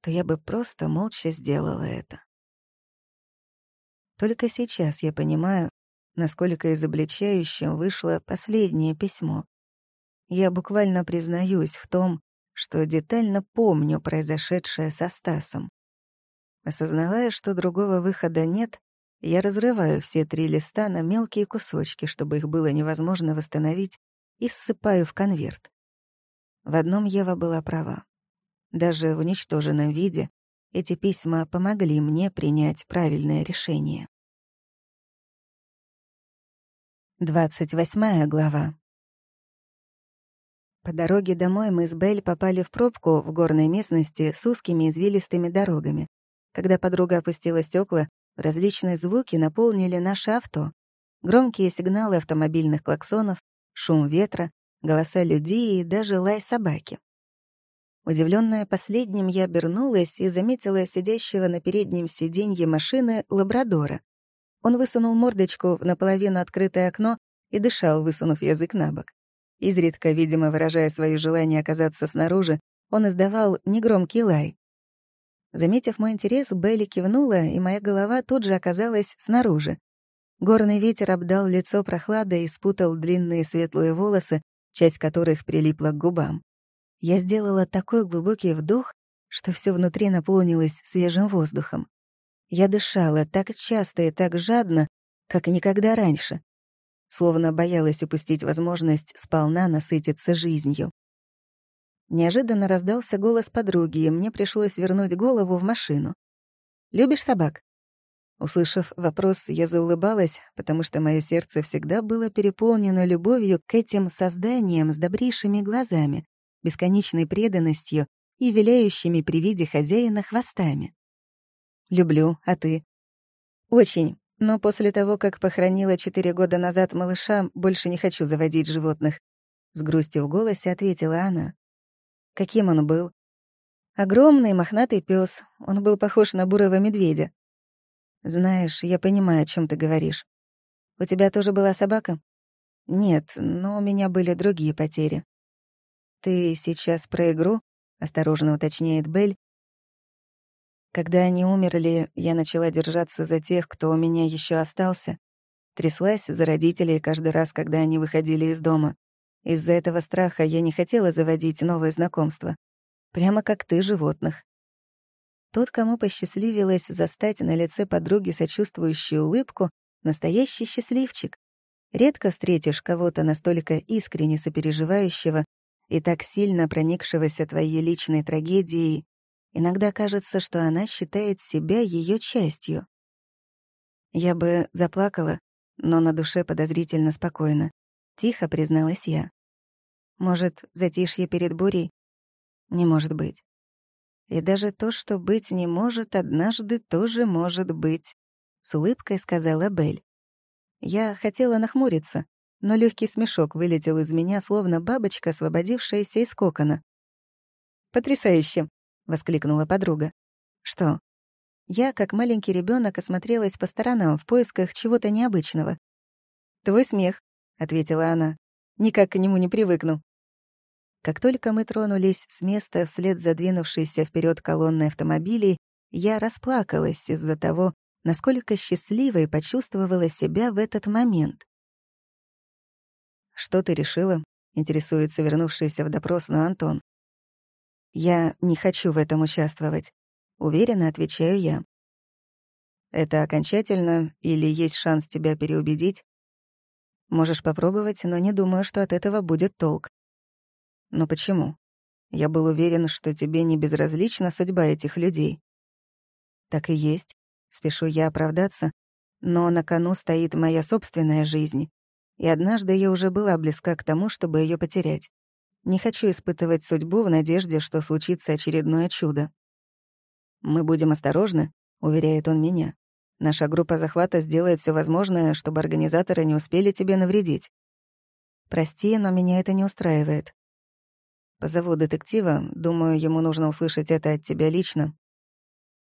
то я бы просто молча сделала это. Только сейчас я понимаю, насколько изобличающим вышло последнее письмо. Я буквально признаюсь в том, что детально помню произошедшее со Стасом. Осознавая, что другого выхода нет, я разрываю все три листа на мелкие кусочки, чтобы их было невозможно восстановить и ссыпаю в конверт. В одном Ева была права. Даже в уничтоженном виде эти письма помогли мне принять правильное решение. 28 глава. По дороге домой мы с Белль попали в пробку в горной местности с узкими извилистыми дорогами. Когда подруга опустила стекла, различные звуки наполнили наше авто. Громкие сигналы автомобильных клаксонов, шум ветра, голоса людей и даже лай собаки. Удивленная последним, я обернулась и заметила сидящего на переднем сиденье машины лабрадора. Он высунул мордочку в наполовину открытое окно и дышал, высунув язык на бок. Изредка, видимо, выражая свое желание оказаться снаружи, он издавал негромкий лай. Заметив мой интерес, Белли кивнула, и моя голова тут же оказалась снаружи. Горный ветер обдал лицо прохладой и спутал длинные светлые волосы, часть которых прилипла к губам. Я сделала такой глубокий вдох, что все внутри наполнилось свежим воздухом. Я дышала так часто и так жадно, как никогда раньше, словно боялась упустить возможность сполна насытиться жизнью. Неожиданно раздался голос подруги, и мне пришлось вернуть голову в машину. «Любишь собак?» Услышав вопрос, я заулыбалась, потому что мое сердце всегда было переполнено любовью к этим созданиям с добрейшими глазами, бесконечной преданностью и виляющими при виде хозяина хвостами. «Люблю, а ты?» «Очень, но после того, как похоронила четыре года назад малыша, больше не хочу заводить животных», — с грустью в голосе ответила она. «Каким он был?» «Огромный мохнатый пес. Он был похож на бурого медведя. Знаешь, я понимаю, о чем ты говоришь. У тебя тоже была собака? Нет, но у меня были другие потери. Ты сейчас про игру? Осторожно уточняет Белль. Когда они умерли, я начала держаться за тех, кто у меня еще остался. Тряслась за родителей каждый раз, когда они выходили из дома. Из-за этого страха я не хотела заводить новые знакомства. Прямо как ты, животных. Тот, кому посчастливилось застать на лице подруги сочувствующую улыбку, настоящий счастливчик. Редко встретишь кого-то настолько искренне сопереживающего и так сильно проникшегося твоей личной трагедией. Иногда кажется, что она считает себя ее частью. Я бы заплакала, но на душе подозрительно спокойно. Тихо призналась я. Может, затишье перед бурей? Не может быть. И даже то, что быть не может, однажды тоже может быть», — с улыбкой сказала Белль. Я хотела нахмуриться, но легкий смешок вылетел из меня, словно бабочка, освободившаяся из кокона. «Потрясающе! — воскликнула подруга. «Что?» Я, как маленький ребенок, осмотрелась по сторонам в поисках чего-то необычного. «Твой смех», — ответила она. «Никак к нему не привыкну». Как только мы тронулись с места вслед за двинувшейся вперед колонной автомобилей, я расплакалась из-за того, насколько счастливой почувствовала себя в этот момент. «Что ты решила?» — интересуется вернувшийся в допросную Антон. «Я не хочу в этом участвовать», — уверенно отвечаю я. «Это окончательно или есть шанс тебя переубедить?» «Можешь попробовать, но не думаю, что от этого будет толк». «Но почему? Я был уверен, что тебе не безразлична судьба этих людей». «Так и есть. Спешу я оправдаться, но на кону стоит моя собственная жизнь, и однажды я уже была близка к тому, чтобы ее потерять. Не хочу испытывать судьбу в надежде, что случится очередное чудо. «Мы будем осторожны», — уверяет он меня. «Наша группа захвата сделает все возможное, чтобы организаторы не успели тебе навредить». «Прости, но меня это не устраивает». «Позову детектива. Думаю, ему нужно услышать это от тебя лично».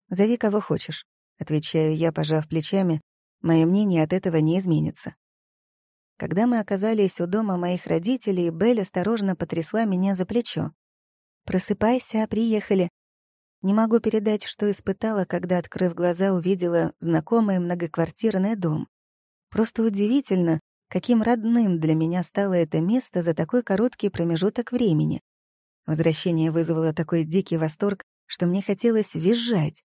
«Зови кого хочешь», — отвечаю я, пожав плечами. «Мое мнение от этого не изменится». Когда мы оказались у дома моих родителей, Белль осторожно потрясла меня за плечо. «Просыпайся, приехали». Не могу передать, что испытала, когда, открыв глаза, увидела знакомый многоквартирный дом. Просто удивительно, каким родным для меня стало это место за такой короткий промежуток времени. Возвращение вызвало такой дикий восторг, что мне хотелось визжать.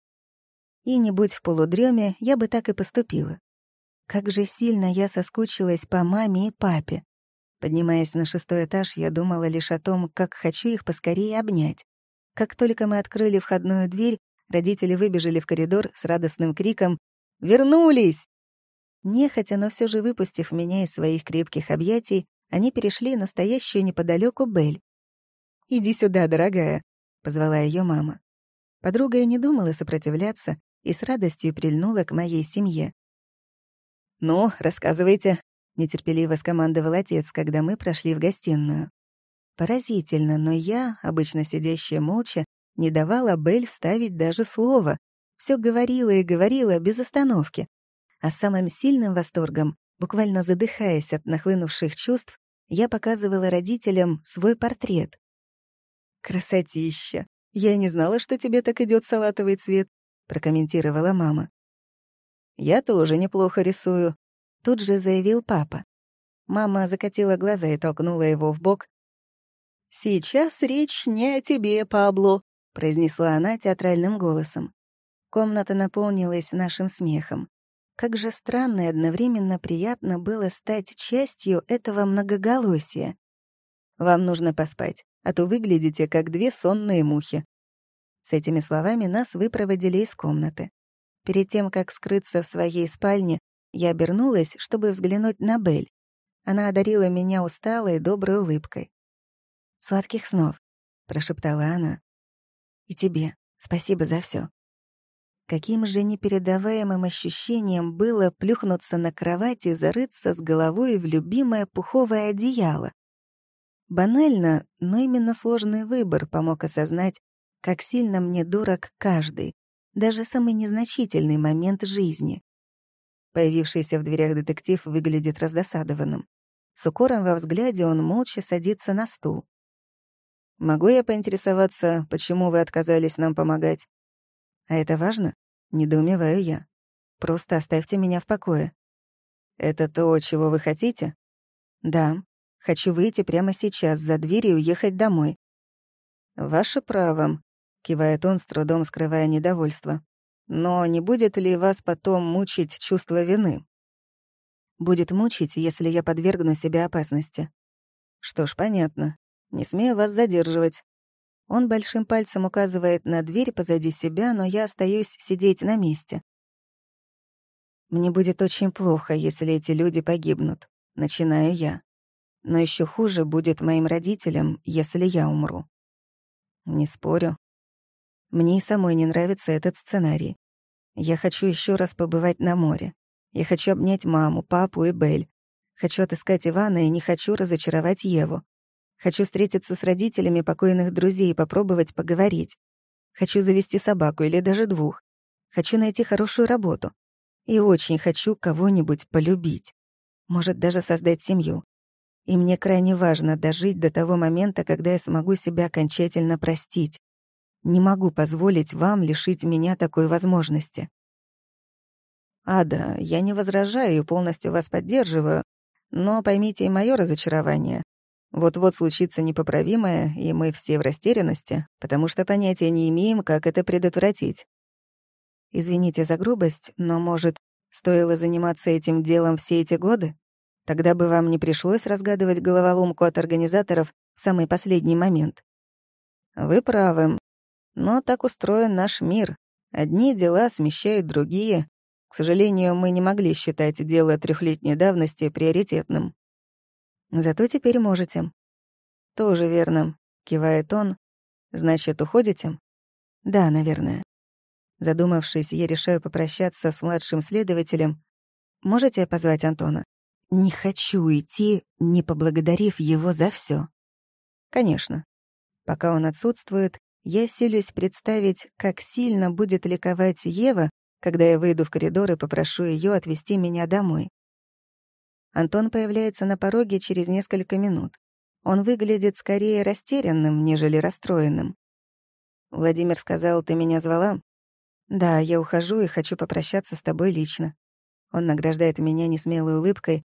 И не будь в полудреме, я бы так и поступила. Как же сильно я соскучилась по маме и папе. Поднимаясь на шестой этаж, я думала лишь о том, как хочу их поскорее обнять. Как только мы открыли входную дверь, родители выбежали в коридор с радостным криком «Вернулись!». Нехотя, но все же выпустив меня из своих крепких объятий, они перешли настоящую неподалеку Бель. «Иди сюда, дорогая», — позвала ее мама. Подруга и не думала сопротивляться и с радостью прильнула к моей семье. «Ну, рассказывайте», — нетерпеливо скомандовал отец, когда мы прошли в гостиную. Поразительно, но я, обычно сидящая молча, не давала Белль вставить даже слово. Все говорила и говорила без остановки. А самым сильным восторгом, буквально задыхаясь от нахлынувших чувств, я показывала родителям свой портрет. «Красотища! Я не знала, что тебе так идет салатовый цвет», — прокомментировала мама. «Я тоже неплохо рисую», — тут же заявил папа. Мама закатила глаза и толкнула его в бок. «Сейчас речь не о тебе, Пабло», — произнесла она театральным голосом. Комната наполнилась нашим смехом. Как же странно и одновременно приятно было стать частью этого многоголосия. «Вам нужно поспать, а то выглядите, как две сонные мухи». С этими словами нас выпроводили из комнаты. Перед тем, как скрыться в своей спальне, я обернулась, чтобы взглянуть на Бель. Она одарила меня усталой доброй улыбкой. «Сладких снов», — прошептала она. «И тебе спасибо за все. Каким же непередаваемым ощущением было плюхнуться на кровати и зарыться с головой в любимое пуховое одеяло. Банально, но именно сложный выбор помог осознать, как сильно мне дорог каждый, даже самый незначительный момент жизни. Появившийся в дверях детектив выглядит раздосадованным. С укором во взгляде он молча садится на стул. «Могу я поинтересоваться, почему вы отказались нам помогать?» «А это важно?» — недоумеваю я. «Просто оставьте меня в покое». «Это то, чего вы хотите?» «Да. Хочу выйти прямо сейчас за дверь и уехать домой». «Ваше право», — кивает он, с трудом скрывая недовольство. «Но не будет ли вас потом мучить чувство вины?» «Будет мучить, если я подвергну себя опасности». «Что ж, понятно. Не смею вас задерживать». Он большим пальцем указывает на дверь позади себя, но я остаюсь сидеть на месте. Мне будет очень плохо, если эти люди погибнут. Начинаю я. Но еще хуже будет моим родителям, если я умру. Не спорю, мне и самой не нравится этот сценарий. Я хочу еще раз побывать на море. Я хочу обнять маму, папу и Бель. Хочу отыскать Ивана и не хочу разочаровать Еву. Хочу встретиться с родителями покойных друзей и попробовать поговорить. Хочу завести собаку или даже двух. Хочу найти хорошую работу. И очень хочу кого-нибудь полюбить. Может, даже создать семью. И мне крайне важно дожить до того момента, когда я смогу себя окончательно простить. Не могу позволить вам лишить меня такой возможности. Ада, я не возражаю и полностью вас поддерживаю, но поймите и мое разочарование. Вот-вот случится непоправимое, и мы все в растерянности, потому что понятия не имеем, как это предотвратить. Извините за грубость, но, может, стоило заниматься этим делом все эти годы? Тогда бы вам не пришлось разгадывать головоломку от организаторов в самый последний момент. Вы правы. Но так устроен наш мир. Одни дела смещают другие. К сожалению, мы не могли считать дело трехлетней давности приоритетным. Зато теперь можете. Тоже верно, кивает он. Значит, уходите? Да, наверное. Задумавшись, я решаю попрощаться с младшим следователем. Можете позвать Антона? Не хочу уйти, не поблагодарив его за все. Конечно. Пока он отсутствует, я силюсь представить, как сильно будет ликовать Ева, когда я выйду в коридор и попрошу ее отвезти меня домой. Антон появляется на пороге через несколько минут. Он выглядит скорее растерянным, нежели расстроенным. «Владимир сказал, ты меня звала?» «Да, я ухожу и хочу попрощаться с тобой лично». Он награждает меня несмелой улыбкой.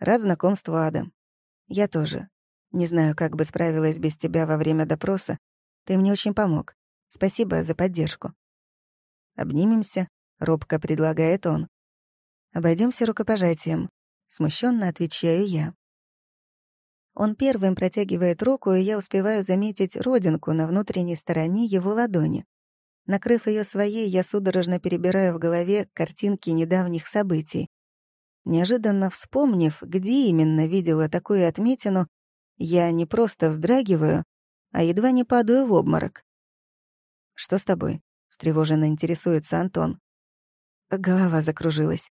«Рад знакомству, Ада. Я тоже. Не знаю, как бы справилась без тебя во время допроса. Ты мне очень помог. Спасибо за поддержку». «Обнимемся», — робко предлагает он. Обойдемся рукопожатием. Смущенно отвечаю я. Он первым протягивает руку, и я успеваю заметить родинку на внутренней стороне его ладони. Накрыв ее своей, я судорожно перебираю в голове картинки недавних событий. Неожиданно вспомнив, где именно видела такую отметину, я не просто вздрагиваю, а едва не падаю в обморок. «Что с тобой?» — встревоженно интересуется Антон. Голова закружилась.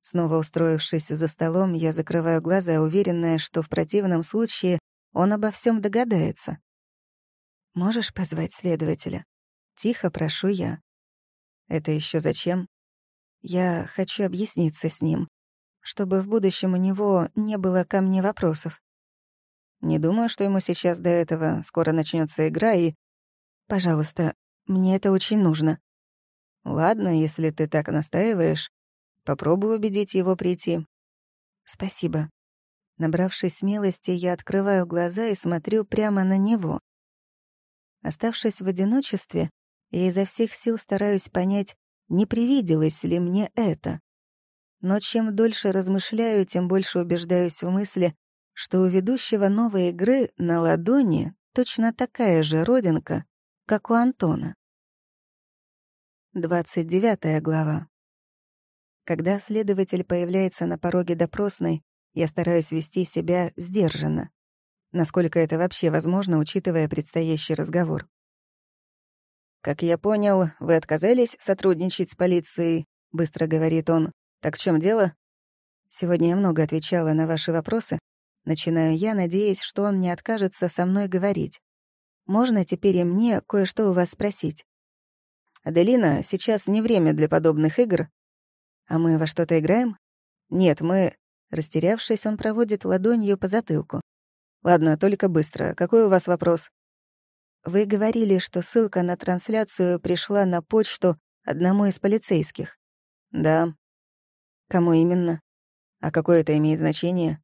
Снова устроившись за столом, я закрываю глаза, уверенная, что в противном случае он обо всем догадается. «Можешь позвать следователя?» Тихо прошу я. «Это еще зачем?» «Я хочу объясниться с ним, чтобы в будущем у него не было ко мне вопросов. Не думаю, что ему сейчас до этого скоро начнется игра и... Пожалуйста, мне это очень нужно». «Ладно, если ты так настаиваешь, Попробую убедить его прийти. Спасибо. Набравшись смелости, я открываю глаза и смотрю прямо на него. Оставшись в одиночестве, я изо всех сил стараюсь понять, не привиделось ли мне это. Но чем дольше размышляю, тем больше убеждаюсь в мысли, что у ведущего новой игры на ладони точно такая же родинка, как у Антона. 29 глава. Когда следователь появляется на пороге допросной, я стараюсь вести себя сдержанно. Насколько это вообще возможно, учитывая предстоящий разговор. «Как я понял, вы отказались сотрудничать с полицией», — быстро говорит он. «Так в чем дело?» «Сегодня я много отвечала на ваши вопросы. Начинаю я, надеясь, что он не откажется со мной говорить. Можно теперь и мне кое-что у вас спросить?» «Аделина, сейчас не время для подобных игр», «А мы во что-то играем?» «Нет, мы...» Растерявшись, он проводит ладонью по затылку. «Ладно, только быстро. Какой у вас вопрос?» «Вы говорили, что ссылка на трансляцию пришла на почту одному из полицейских». «Да». «Кому именно?» «А какое это имеет значение?»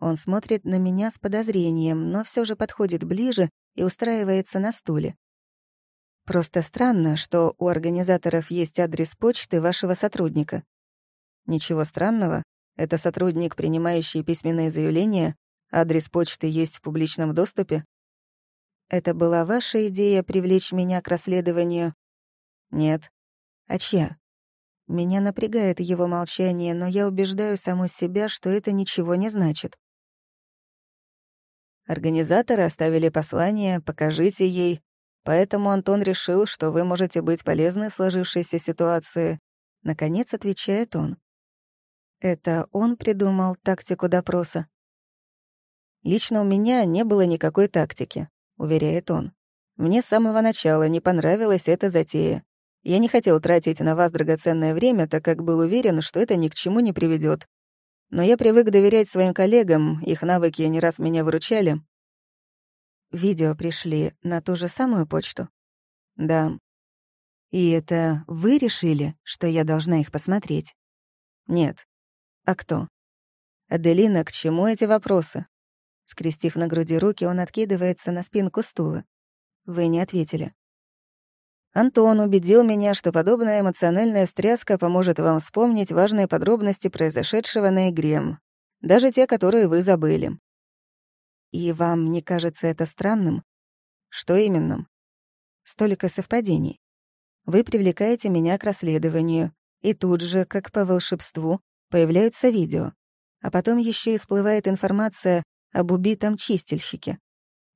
Он смотрит на меня с подозрением, но все же подходит ближе и устраивается на стуле. Просто странно, что у организаторов есть адрес почты вашего сотрудника. Ничего странного. Это сотрудник, принимающий письменные заявления. Адрес почты есть в публичном доступе. Это была ваша идея привлечь меня к расследованию? Нет. А чья? Меня напрягает его молчание, но я убеждаю саму себя, что это ничего не значит. Организаторы оставили послание, покажите ей, Поэтому Антон решил, что вы можете быть полезны в сложившейся ситуации. Наконец отвечает он. Это он придумал тактику допроса. Лично у меня не было никакой тактики, уверяет он. Мне с самого начала не понравилась эта затея. Я не хотел тратить на вас драгоценное время, так как был уверен, что это ни к чему не приведет. Но я привык доверять своим коллегам, их навыки не раз меня выручали. Видео пришли на ту же самую почту? Да. И это вы решили, что я должна их посмотреть? Нет. А кто? Аделина, к чему эти вопросы? Скрестив на груди руки, он откидывается на спинку стула. Вы не ответили. Антон убедил меня, что подобная эмоциональная стряска поможет вам вспомнить важные подробности произошедшего на игре, даже те, которые вы забыли. И вам не кажется это странным? Что именно? Столько совпадений. Вы привлекаете меня к расследованию, и тут же, как по волшебству, появляются видео. А потом еще и всплывает информация об убитом чистильщике.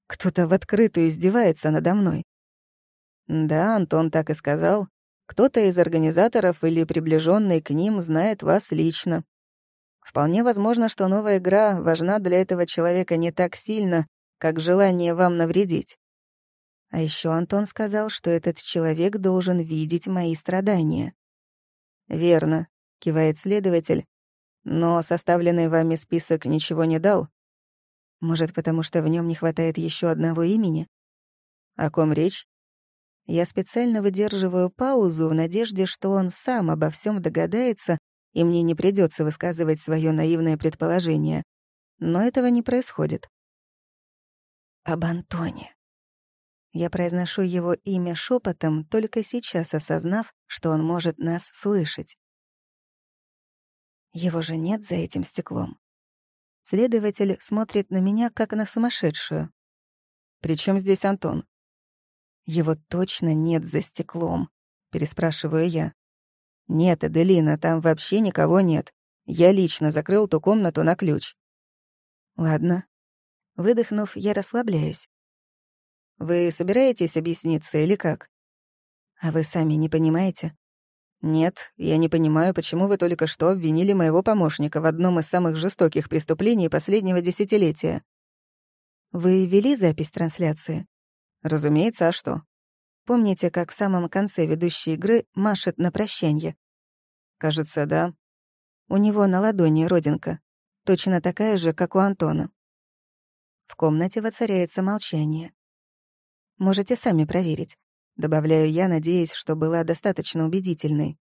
Кто-то в открытую издевается надо мной. Да, Антон так и сказал. Кто-то из организаторов или приближенный к ним знает вас лично. Вполне возможно, что новая игра важна для этого человека не так сильно, как желание вам навредить. А еще Антон сказал, что этот человек должен видеть мои страдания. «Верно», — кивает следователь. «Но составленный вами список ничего не дал. Может, потому что в нем не хватает еще одного имени? О ком речь? Я специально выдерживаю паузу в надежде, что он сам обо всем догадается, и мне не придется высказывать свое наивное предположение. Но этого не происходит. Об Антоне. Я произношу его имя шепотом, только сейчас осознав, что он может нас слышать. Его же нет за этим стеклом. Следователь смотрит на меня, как на сумасшедшую. «Причем здесь Антон?» «Его точно нет за стеклом», — переспрашиваю я. «Нет, Эделина, там вообще никого нет. Я лично закрыл ту комнату на ключ». «Ладно». Выдохнув, я расслабляюсь. «Вы собираетесь объясниться или как?» «А вы сами не понимаете?» «Нет, я не понимаю, почему вы только что обвинили моего помощника в одном из самых жестоких преступлений последнего десятилетия». «Вы вели запись трансляции?» Разумеется, а что? Помните, как в самом конце ведущей игры машет на прощанье? Кажется, да. У него на ладони родинка, точно такая же, как у Антона. В комнате воцаряется молчание. Можете сами проверить. Добавляю я, надеясь, что была достаточно убедительной.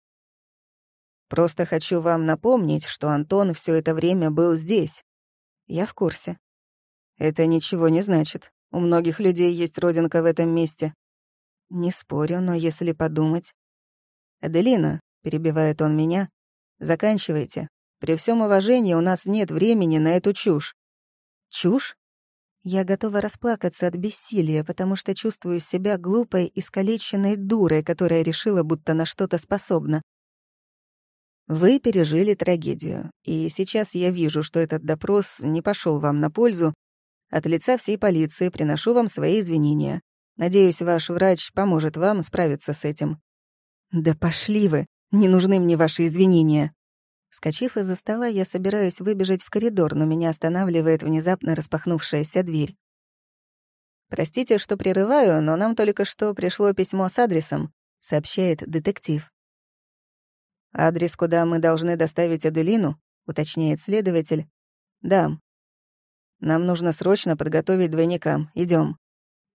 Просто хочу вам напомнить, что Антон все это время был здесь. Я в курсе. Это ничего не значит. У многих людей есть родинка в этом месте. Не спорю, но если подумать... «Аделина», — перебивает он меня, — «заканчивайте. При всем уважении у нас нет времени на эту чушь». «Чушь?» Я готова расплакаться от бессилия, потому что чувствую себя глупой, искалеченной дурой, которая решила, будто на что-то способна. Вы пережили трагедию, и сейчас я вижу, что этот допрос не пошел вам на пользу, от лица всей полиции приношу вам свои извинения. Надеюсь, ваш врач поможет вам справиться с этим». «Да пошли вы! Не нужны мне ваши извинения!» Скочив из-за стола, я собираюсь выбежать в коридор, но меня останавливает внезапно распахнувшаяся дверь. «Простите, что прерываю, но нам только что пришло письмо с адресом», — сообщает детектив. «Адрес, куда мы должны доставить Аделину?» — уточняет следователь. «Да, нам нужно срочно подготовить двойника. Идем.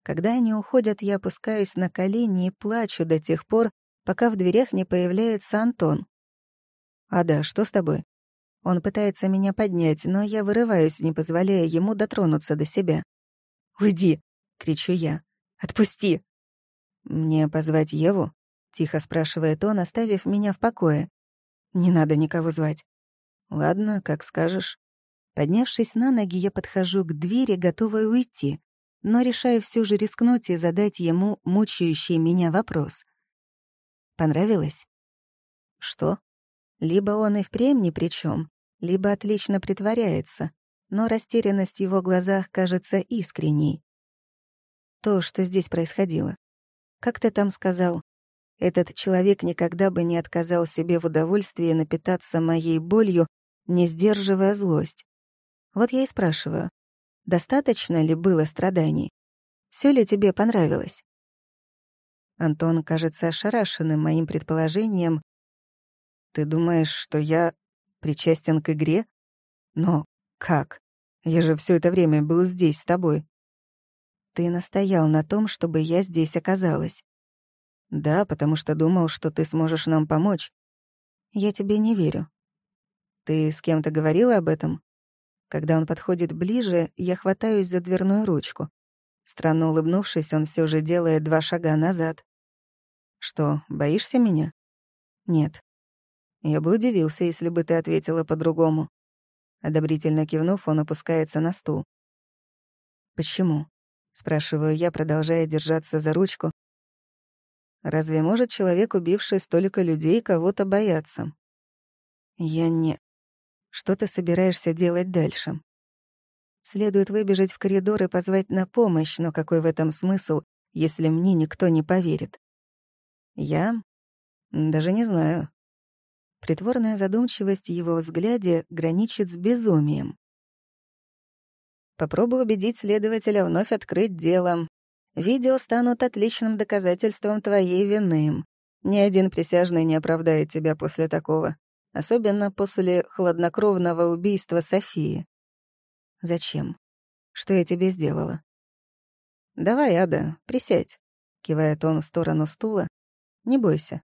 Когда они уходят, я опускаюсь на колени и плачу до тех пор, пока в дверях не появляется Антон. «Ада, что с тобой?» Он пытается меня поднять, но я вырываюсь, не позволяя ему дотронуться до себя. «Уйди!» — кричу я. «Отпусти!» «Мне позвать Еву?» — тихо спрашивает он, оставив меня в покое. «Не надо никого звать». «Ладно, как скажешь». Поднявшись на ноги, я подхожу к двери, готовая уйти, но решаю все же рискнуть и задать ему мучающий меня вопрос. Понравилось? Что? Либо он и впрямь ни при чем, либо отлично притворяется, но растерянность в его глазах кажется искренней. То, что здесь происходило. Как ты там сказал? Этот человек никогда бы не отказал себе в удовольствии напитаться моей болью, не сдерживая злость. Вот я и спрашиваю, достаточно ли было страданий? Все ли тебе понравилось?» Антон кажется ошарашенным моим предположением. «Ты думаешь, что я причастен к игре? Но как? Я же все это время был здесь с тобой». «Ты настоял на том, чтобы я здесь оказалась». «Да, потому что думал, что ты сможешь нам помочь». «Я тебе не верю». «Ты с кем-то говорила об этом?» Когда он подходит ближе, я хватаюсь за дверную ручку. Странно улыбнувшись, он все же делает два шага назад. «Что, боишься меня?» «Нет». «Я бы удивился, если бы ты ответила по-другому». Одобрительно кивнув, он опускается на стул. «Почему?» — спрашиваю я, продолжая держаться за ручку. «Разве может человек, убивший столько людей, кого-то бояться?» «Я не...» «Что ты собираешься делать дальше?» Следует выбежать в коридор и позвать на помощь, но какой в этом смысл, если мне никто не поверит? Я? Даже не знаю. Притворная задумчивость его взгляде граничит с безумием. Попробую убедить следователя вновь открыть дело. Видео станут отличным доказательством твоей вины. Ни один присяжный не оправдает тебя после такого. Особенно после хладнокровного убийства Софии. «Зачем? Что я тебе сделала?» «Давай, Ада, присядь», — кивает он в сторону стула. «Не бойся».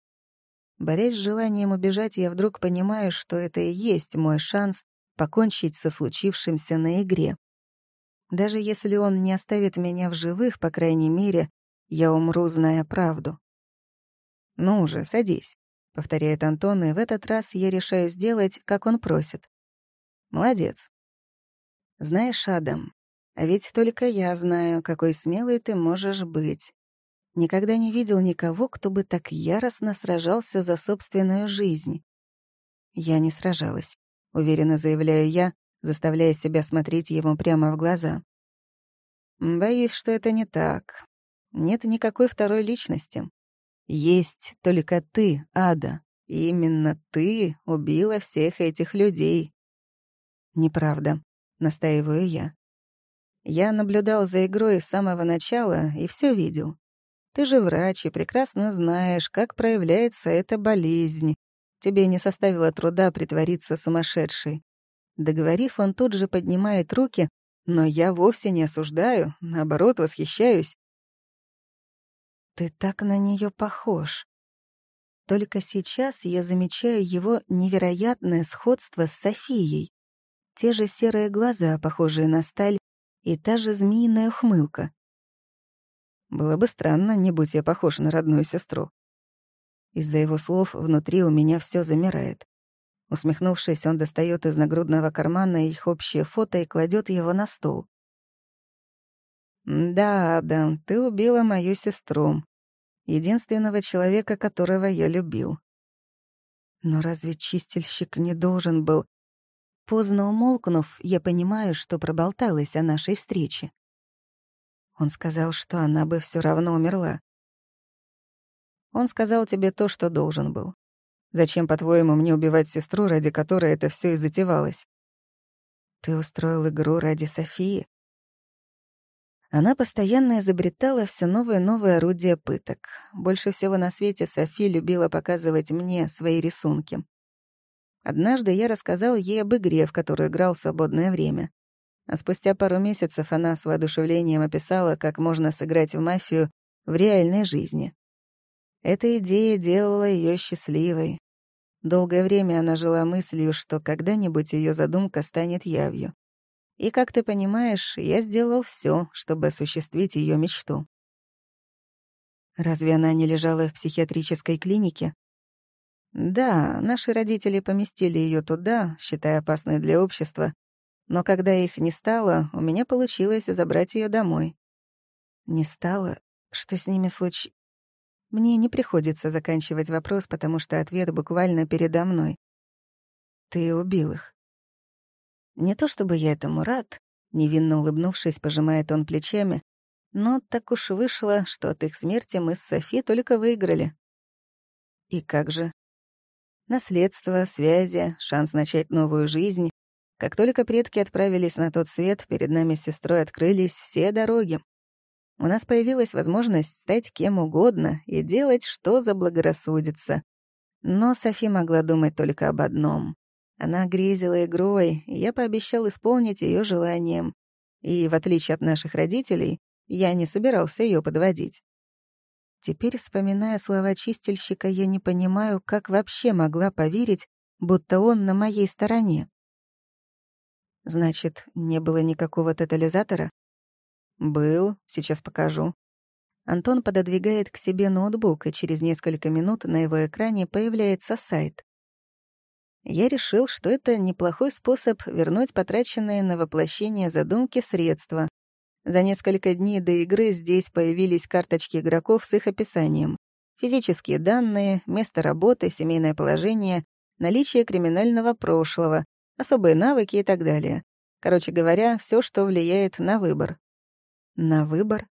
Борясь с желанием убежать, я вдруг понимаю, что это и есть мой шанс покончить со случившимся на игре. Даже если он не оставит меня в живых, по крайней мере, я умру, зная правду. «Ну уже, садись», — повторяет Антон, и в этот раз я решаю сделать, как он просит. «Молодец. Знаешь, Адам, а ведь только я знаю, какой смелый ты можешь быть. Никогда не видел никого, кто бы так яростно сражался за собственную жизнь. Я не сражалась, уверенно заявляю я, заставляя себя смотреть ему прямо в глаза. Боюсь, что это не так. Нет никакой второй личности. Есть только ты, Ада. Именно ты убила всех этих людей. Неправда настаиваю я. Я наблюдал за игрой с самого начала и все видел. Ты же врач и прекрасно знаешь, как проявляется эта болезнь. Тебе не составило труда притвориться сумасшедшей. Договорив, он тут же поднимает руки, но я вовсе не осуждаю, наоборот, восхищаюсь. Ты так на нее похож. Только сейчас я замечаю его невероятное сходство с Софией. Те же серые глаза, похожие на сталь, и та же змеиная ухмылка. Было бы странно, не будь я похож на родную сестру. Из-за его слов внутри у меня все замирает. Усмехнувшись, он достает из нагрудного кармана их общее фото и кладет его на стол. «Да, Адам, ты убила мою сестру. Единственного человека, которого я любил. Но разве чистильщик не должен был Поздно умолкнув, я понимаю, что проболталась о нашей встрече. Он сказал, что она бы все равно умерла. Он сказал тебе то, что должен был. Зачем, по-твоему, мне убивать сестру, ради которой это все и затевалось? Ты устроил игру ради Софии? Она постоянно изобретала все новые и новые орудия пыток. Больше всего на свете Софи любила показывать мне свои рисунки. Однажды я рассказал ей об игре, в которую играл в свободное время. А спустя пару месяцев она с воодушевлением описала, как можно сыграть в мафию в реальной жизни. Эта идея делала ее счастливой. Долгое время она жила мыслью, что когда-нибудь ее задумка станет явью. И, как ты понимаешь, я сделал все, чтобы осуществить ее мечту. Разве она не лежала в психиатрической клинике? Да, наши родители поместили ее туда, считая опасной для общества, но когда их не стало, у меня получилось забрать ее домой. Не стало? Что с ними случилось? Мне не приходится заканчивать вопрос, потому что ответ буквально передо мной. Ты убил их. Не то чтобы я этому рад, невинно улыбнувшись, пожимает он плечами, но так уж вышло, что от их смерти мы с Софи только выиграли. И как же? Наследство, связи, шанс начать новую жизнь. Как только предки отправились на тот свет, перед нами с сестрой открылись все дороги. У нас появилась возможность стать кем угодно и делать, что заблагорассудится. Но Софи могла думать только об одном. Она грезила игрой, и я пообещал исполнить ее желанием. И, в отличие от наших родителей, я не собирался ее подводить. Теперь, вспоминая слова чистильщика, я не понимаю, как вообще могла поверить, будто он на моей стороне. Значит, не было никакого тотализатора? Был, сейчас покажу. Антон пододвигает к себе ноутбук, и через несколько минут на его экране появляется сайт. Я решил, что это неплохой способ вернуть потраченные на воплощение задумки средства. За несколько дней до игры здесь появились карточки игроков с их описанием. Физические данные, место работы, семейное положение, наличие криминального прошлого, особые навыки и так далее. Короче говоря, все, что влияет на выбор. На выбор?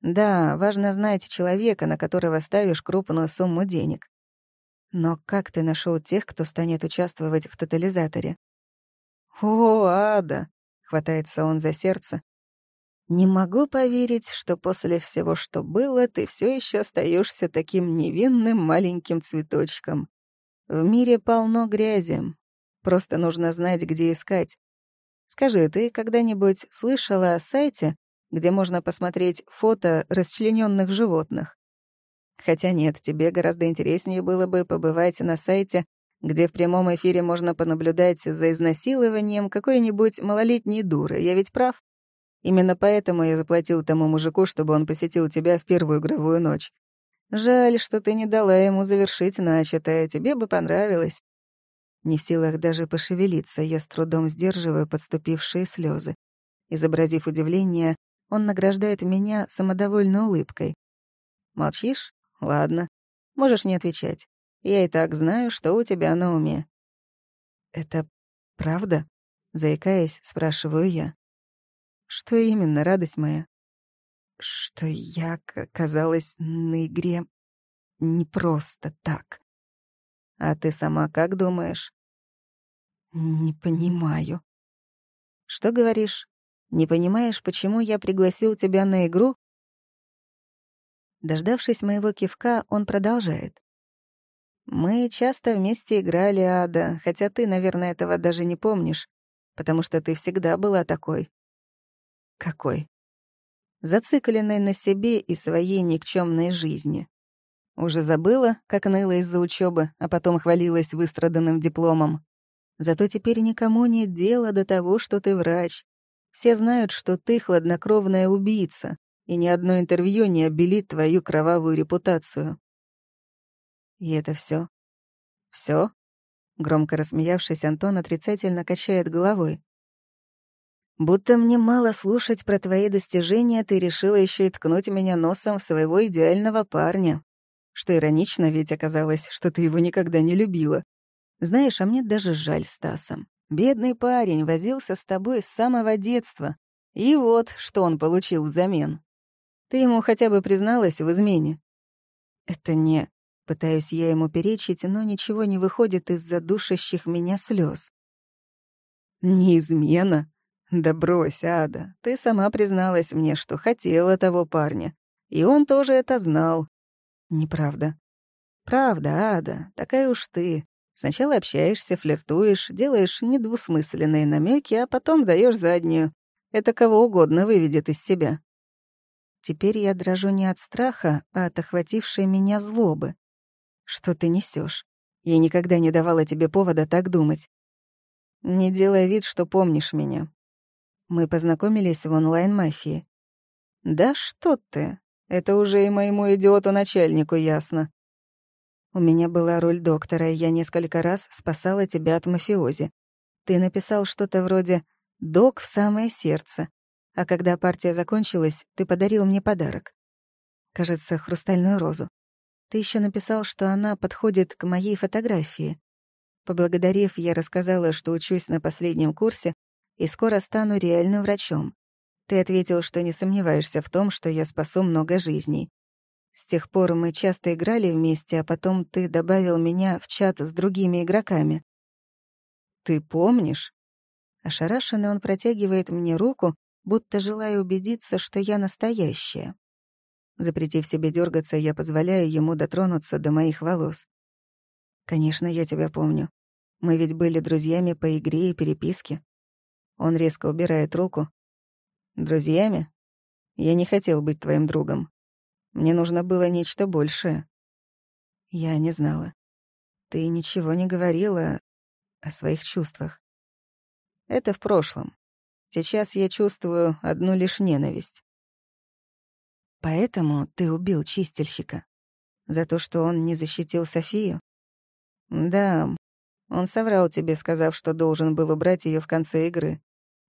Да, важно знать человека, на которого ставишь крупную сумму денег. Но как ты нашел тех, кто станет участвовать в тотализаторе? О, Ада! Хватается он за сердце. Не могу поверить, что после всего, что было, ты все еще остаешься таким невинным маленьким цветочком. В мире полно грязи. Просто нужно знать, где искать. Скажи, ты когда-нибудь слышала о сайте, где можно посмотреть фото расчлененных животных. Хотя нет, тебе гораздо интереснее было бы побывать на сайте, где в прямом эфире можно понаблюдать за изнасилованием какой-нибудь малолетней дуры. Я ведь прав? Именно поэтому я заплатил тому мужику, чтобы он посетил тебя в первую игровую ночь. Жаль, что ты не дала ему завершить начатое, тебе бы понравилось. Не в силах даже пошевелиться, я с трудом сдерживаю подступившие слезы. Изобразив удивление, он награждает меня самодовольной улыбкой. «Молчишь? Ладно. Можешь не отвечать. Я и так знаю, что у тебя на уме». «Это правда?» — заикаясь, спрашиваю я. «Что именно, радость моя?» «Что я оказалась на игре не просто так». «А ты сама как думаешь?» «Не понимаю». «Что говоришь?» Не понимаешь, почему я пригласил тебя на игру?» Дождавшись моего кивка, он продолжает. «Мы часто вместе играли, Ада, хотя ты, наверное, этого даже не помнишь, потому что ты всегда была такой». «Какой?» Зацикленной на себе и своей никчемной жизни. Уже забыла, как ныла из-за учебы, а потом хвалилась выстраданным дипломом. Зато теперь никому нет дела до того, что ты врач, все знают, что ты хладнокровная убийца, и ни одно интервью не обелит твою кровавую репутацию. И это все? Все? Громко рассмеявшись, Антон отрицательно качает головой. Будто мне мало слушать про твои достижения, ты решила еще и ткнуть меня носом в своего идеального парня. Что иронично, ведь оказалось, что ты его никогда не любила. Знаешь, а мне даже жаль Стаса. Бедный парень возился с тобой с самого детства. И вот, что он получил взамен. Ты ему хотя бы призналась в измене? Это не... Пытаюсь я ему перечить, но ничего не выходит из-за душащих меня слез. Не измена? Да брось, Ада. Ты сама призналась мне, что хотела того парня. И он тоже это знал. Неправда. Правда, Ада, такая уж ты. Сначала общаешься, флиртуешь, делаешь недвусмысленные намеки, а потом даешь заднюю. Это кого угодно выведет из себя. Теперь я дрожу не от страха, а от охватившей меня злобы. Что ты несешь? Я никогда не давала тебе повода так думать. Не делай вид, что помнишь меня. Мы познакомились в онлайн-мафии. Да что ты? Это уже и моему идиоту-начальнику ясно. У меня была роль доктора, и я несколько раз спасала тебя от мафиози. Ты написал что-то вроде «Док в самое сердце», а когда партия закончилась, ты подарил мне подарок. Кажется, хрустальную розу. Ты еще написал, что она подходит к моей фотографии. Поблагодарив, я рассказала, что учусь на последнем курсе и скоро стану реальным врачом. Ты ответил, что не сомневаешься в том, что я спасу много жизней. С тех пор мы часто играли вместе, а потом ты добавил меня в чат с другими игроками. Ты помнишь? Ошарашенно он протягивает мне руку, будто желая убедиться, что я настоящая. Запретив себе дергаться, я позволяю ему дотронуться до моих волос. «Конечно, я тебя помню. Мы ведь были друзьями по игре и переписке». Он резко убирает руку. «Друзьями? Я не хотел быть твоим другом. Мне нужно было нечто большее». Я не знала. Ты ничего не говорила о своих чувствах. Это в прошлом. Сейчас я чувствую одну лишь ненависть. Поэтому ты убил чистильщика? За то, что он не защитил Софию? Да, он соврал тебе, сказав, что должен был убрать ее в конце игры.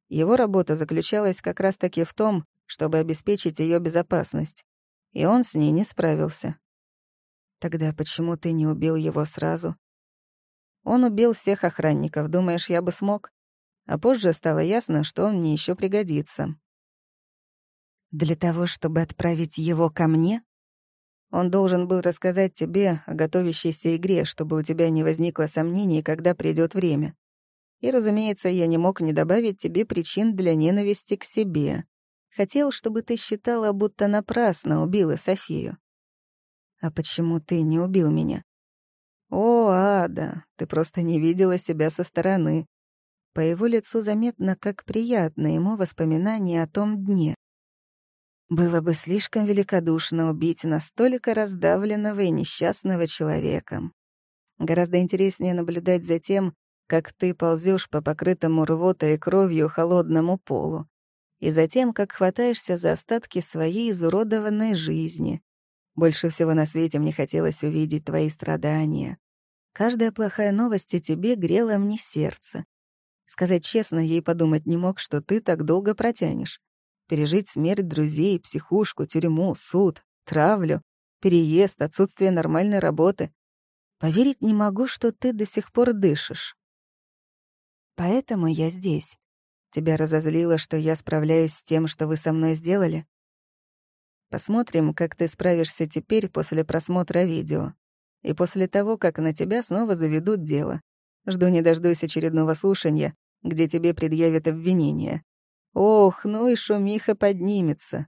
Его работа заключалась как раз-таки в том, чтобы обеспечить ее безопасность. И он с ней не справился. Тогда почему ты не убил его сразу? Он убил всех охранников, думаешь, я бы смог? А позже стало ясно, что он мне еще пригодится. Для того, чтобы отправить его ко мне? Он должен был рассказать тебе о готовящейся игре, чтобы у тебя не возникло сомнений, когда придет время. И, разумеется, я не мог не добавить тебе причин для ненависти к себе. Хотел, чтобы ты считала, будто напрасно убила Софию. А почему ты не убил меня? О, Ада, ты просто не видела себя со стороны. По его лицу заметно, как приятно ему воспоминание о том дне. Было бы слишком великодушно убить настолько раздавленного и несчастного человека. Гораздо интереснее наблюдать за тем, как ты ползешь по покрытому рвотой и кровью холодному полу, и за тем, как хватаешся за остатки своей изуродованной жизни. Больше всего на свете мне хотелось увидеть твои страдания. Каждая плохая новость о тебе грела мне сердце. Сказать честно, ей подумать не мог, что ты так долго протянешь. Пережить смерть друзей, психушку, тюрьму, суд, травлю, переезд, отсутствие нормальной работы. Поверить не могу, что ты до сих пор дышишь. Поэтому я здесь. Тебя разозлило, что я справляюсь с тем, что вы со мной сделали? Посмотрим, как ты справишься теперь после просмотра видео. И после того, как на тебя снова заведут дело. Жду не дождусь очередного слушания, где тебе предъявят обвинение. Ох, ну и шумиха поднимется.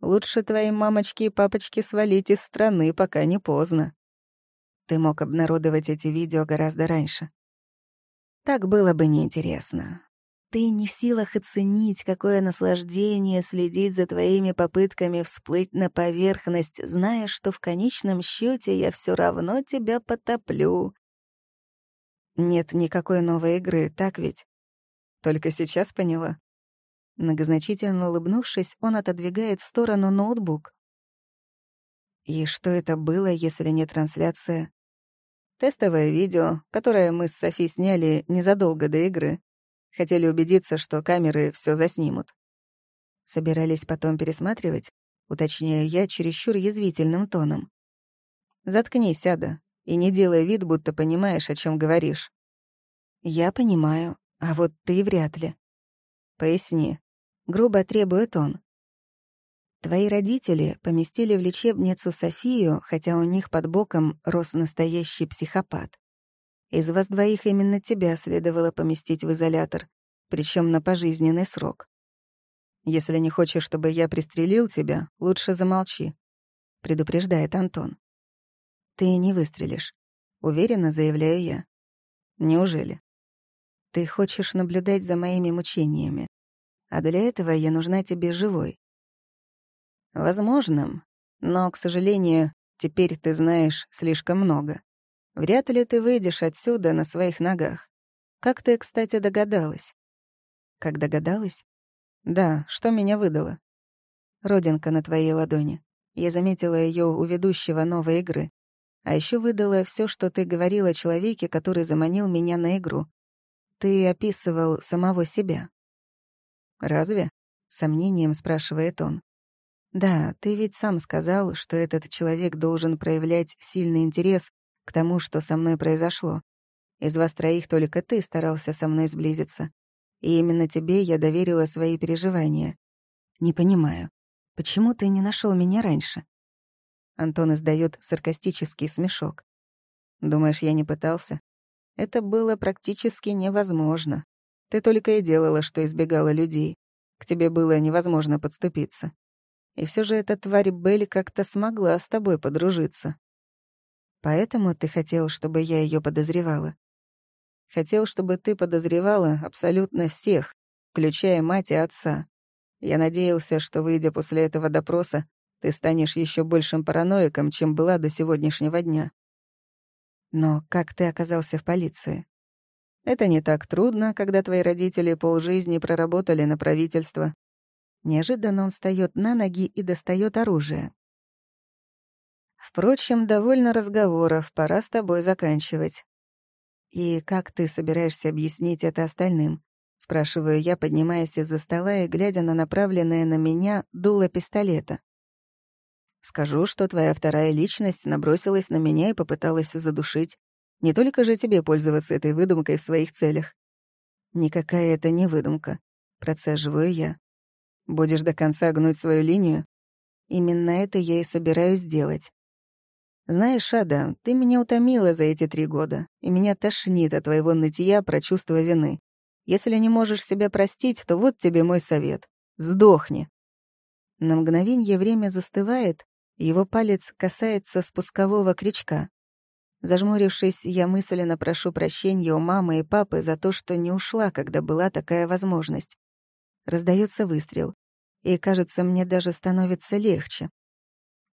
Лучше твоей мамочке и папочке свалить из страны, пока не поздно. Ты мог обнародовать эти видео гораздо раньше. Так было бы неинтересно. Ты не в силах оценить, какое наслаждение следить за твоими попытками всплыть на поверхность, зная, что в конечном счете я все равно тебя потоплю. Нет никакой новой игры, так ведь? Только сейчас поняла. Многозначительно улыбнувшись, он отодвигает в сторону ноутбук. И что это было, если не трансляция? Тестовое видео, которое мы с Софи сняли незадолго до игры. Хотели убедиться, что камеры все заснимут. Собирались потом пересматривать, уточняю я чересчур язвительным тоном. Заткнись, Ада, и не делай вид, будто понимаешь, о чем говоришь. Я понимаю, а вот ты вряд ли. Поясни. Грубо требует он. Твои родители поместили в лечебницу Софию, хотя у них под боком рос настоящий психопат. Из вас двоих именно тебя следовало поместить в изолятор, причем на пожизненный срок. Если не хочешь, чтобы я пристрелил тебя, лучше замолчи, предупреждает Антон. Ты не выстрелишь, уверенно заявляю я. Неужели? Ты хочешь наблюдать за моими мучениями, а для этого я нужна тебе живой. Возможно, но, к сожалению, теперь ты знаешь слишком много. Вряд ли ты выйдешь отсюда на своих ногах. Как ты, кстати, догадалась? Как догадалась? Да, что меня выдало? Родинка на твоей ладони. Я заметила ее у ведущего новой игры. А еще выдала все, что ты говорила о человеке, который заманил меня на игру. Ты описывал самого себя. «Разве?» — сомнением спрашивает он. «Да, ты ведь сам сказал, что этот человек должен проявлять сильный интерес к тому, что со мной произошло. Из вас троих только ты старался со мной сблизиться. И именно тебе я доверила свои переживания. Не понимаю, почему ты не нашел меня раньше?» Антон издает саркастический смешок. «Думаешь, я не пытался? Это было практически невозможно. Ты только и делала, что избегала людей. К тебе было невозможно подступиться. И все же эта тварь Белль как-то смогла с тобой подружиться. Поэтому ты хотел, чтобы я ее подозревала? Хотел, чтобы ты подозревала абсолютно всех, включая мать и отца. Я надеялся, что, выйдя после этого допроса, ты станешь еще большим параноиком, чем была до сегодняшнего дня. Но как ты оказался в полиции? Это не так трудно, когда твои родители полжизни проработали на правительство. Неожиданно он встает на ноги и достает оружие. Впрочем, довольно разговоров, пора с тобой заканчивать. И как ты собираешься объяснить это остальным? Спрашиваю я, поднимаясь из-за стола и глядя на направленное на меня дуло пистолета. Скажу, что твоя вторая личность набросилась на меня и попыталась задушить. Не только же тебе пользоваться этой выдумкой в своих целях. Никакая это не выдумка. Процеживаю я. Будешь до конца гнуть свою линию? Именно это я и собираюсь сделать. Знаешь, Шада, ты меня утомила за эти три года, и меня тошнит от твоего нытья про чувство вины. Если не можешь себя простить, то вот тебе мой совет. Сдохни. На мгновенье время застывает, его палец касается спускового крючка. Зажмурившись, я мысленно прошу прощения у мамы и папы за то, что не ушла, когда была такая возможность. Раздается выстрел. И, кажется, мне даже становится легче.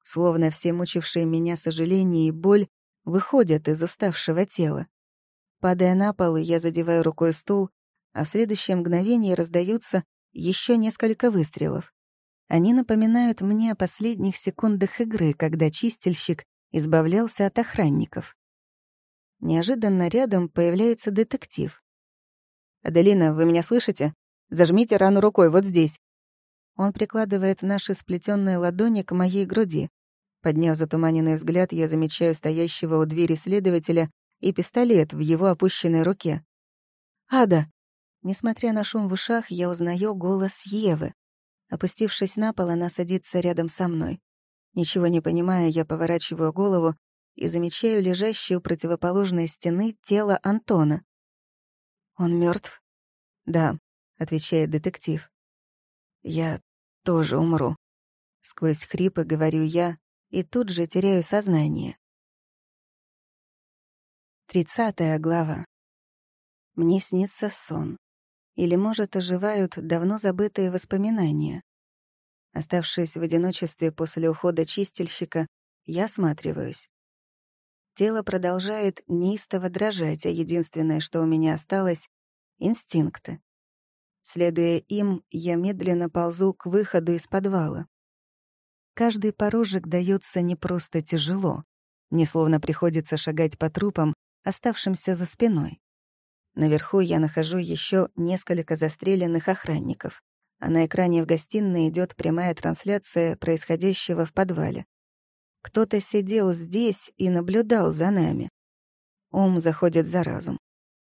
Словно все мучившие меня сожаление и боль выходят из уставшего тела. Падая на пол, я задеваю рукой стул, а в следующее мгновение раздаются еще несколько выстрелов. Они напоминают мне о последних секундах игры, когда чистильщик избавлялся от охранников. Неожиданно рядом появляется детектив. «Аделина, вы меня слышите? Зажмите рану рукой вот здесь». Он прикладывает наши сплетенные ладони к моей груди. Подняв затуманенный взгляд, я замечаю стоящего у двери следователя и пистолет в его опущенной руке. «Ада!» Несмотря на шум в ушах, я узнаю голос Евы. Опустившись на пол, она садится рядом со мной. Ничего не понимая, я поворачиваю голову и замечаю лежащее у противоположной стены тело Антона. «Он мертв? «Да», отвечает детектив. Я тоже умру. Сквозь хрипы говорю я и тут же теряю сознание. Тридцатая глава. Мне снится сон. Или, может, оживают давно забытые воспоминания. Оставшись в одиночестве после ухода чистильщика, я осматриваюсь. Тело продолжает неистово дрожать, а единственное, что у меня осталось — инстинкты. Следуя им, я медленно ползу к выходу из подвала. Каждый порожек дается не просто тяжело. Мне словно приходится шагать по трупам, оставшимся за спиной. Наверху я нахожу еще несколько застреленных охранников, а на экране в гостиной идет прямая трансляция происходящего в подвале. Кто-то сидел здесь и наблюдал за нами. Ум заходит за разум.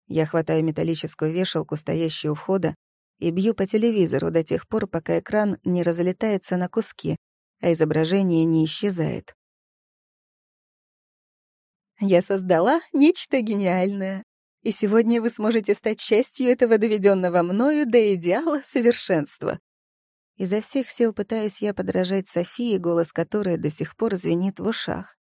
Я хватаю металлическую вешалку, стоящую у входа, и бью по телевизору до тех пор, пока экран не разлетается на куски, а изображение не исчезает. Я создала нечто гениальное, и сегодня вы сможете стать частью этого доведенного мною до идеала совершенства. Изо всех сил пытаюсь я подражать Софии, голос которой до сих пор звенит в ушах.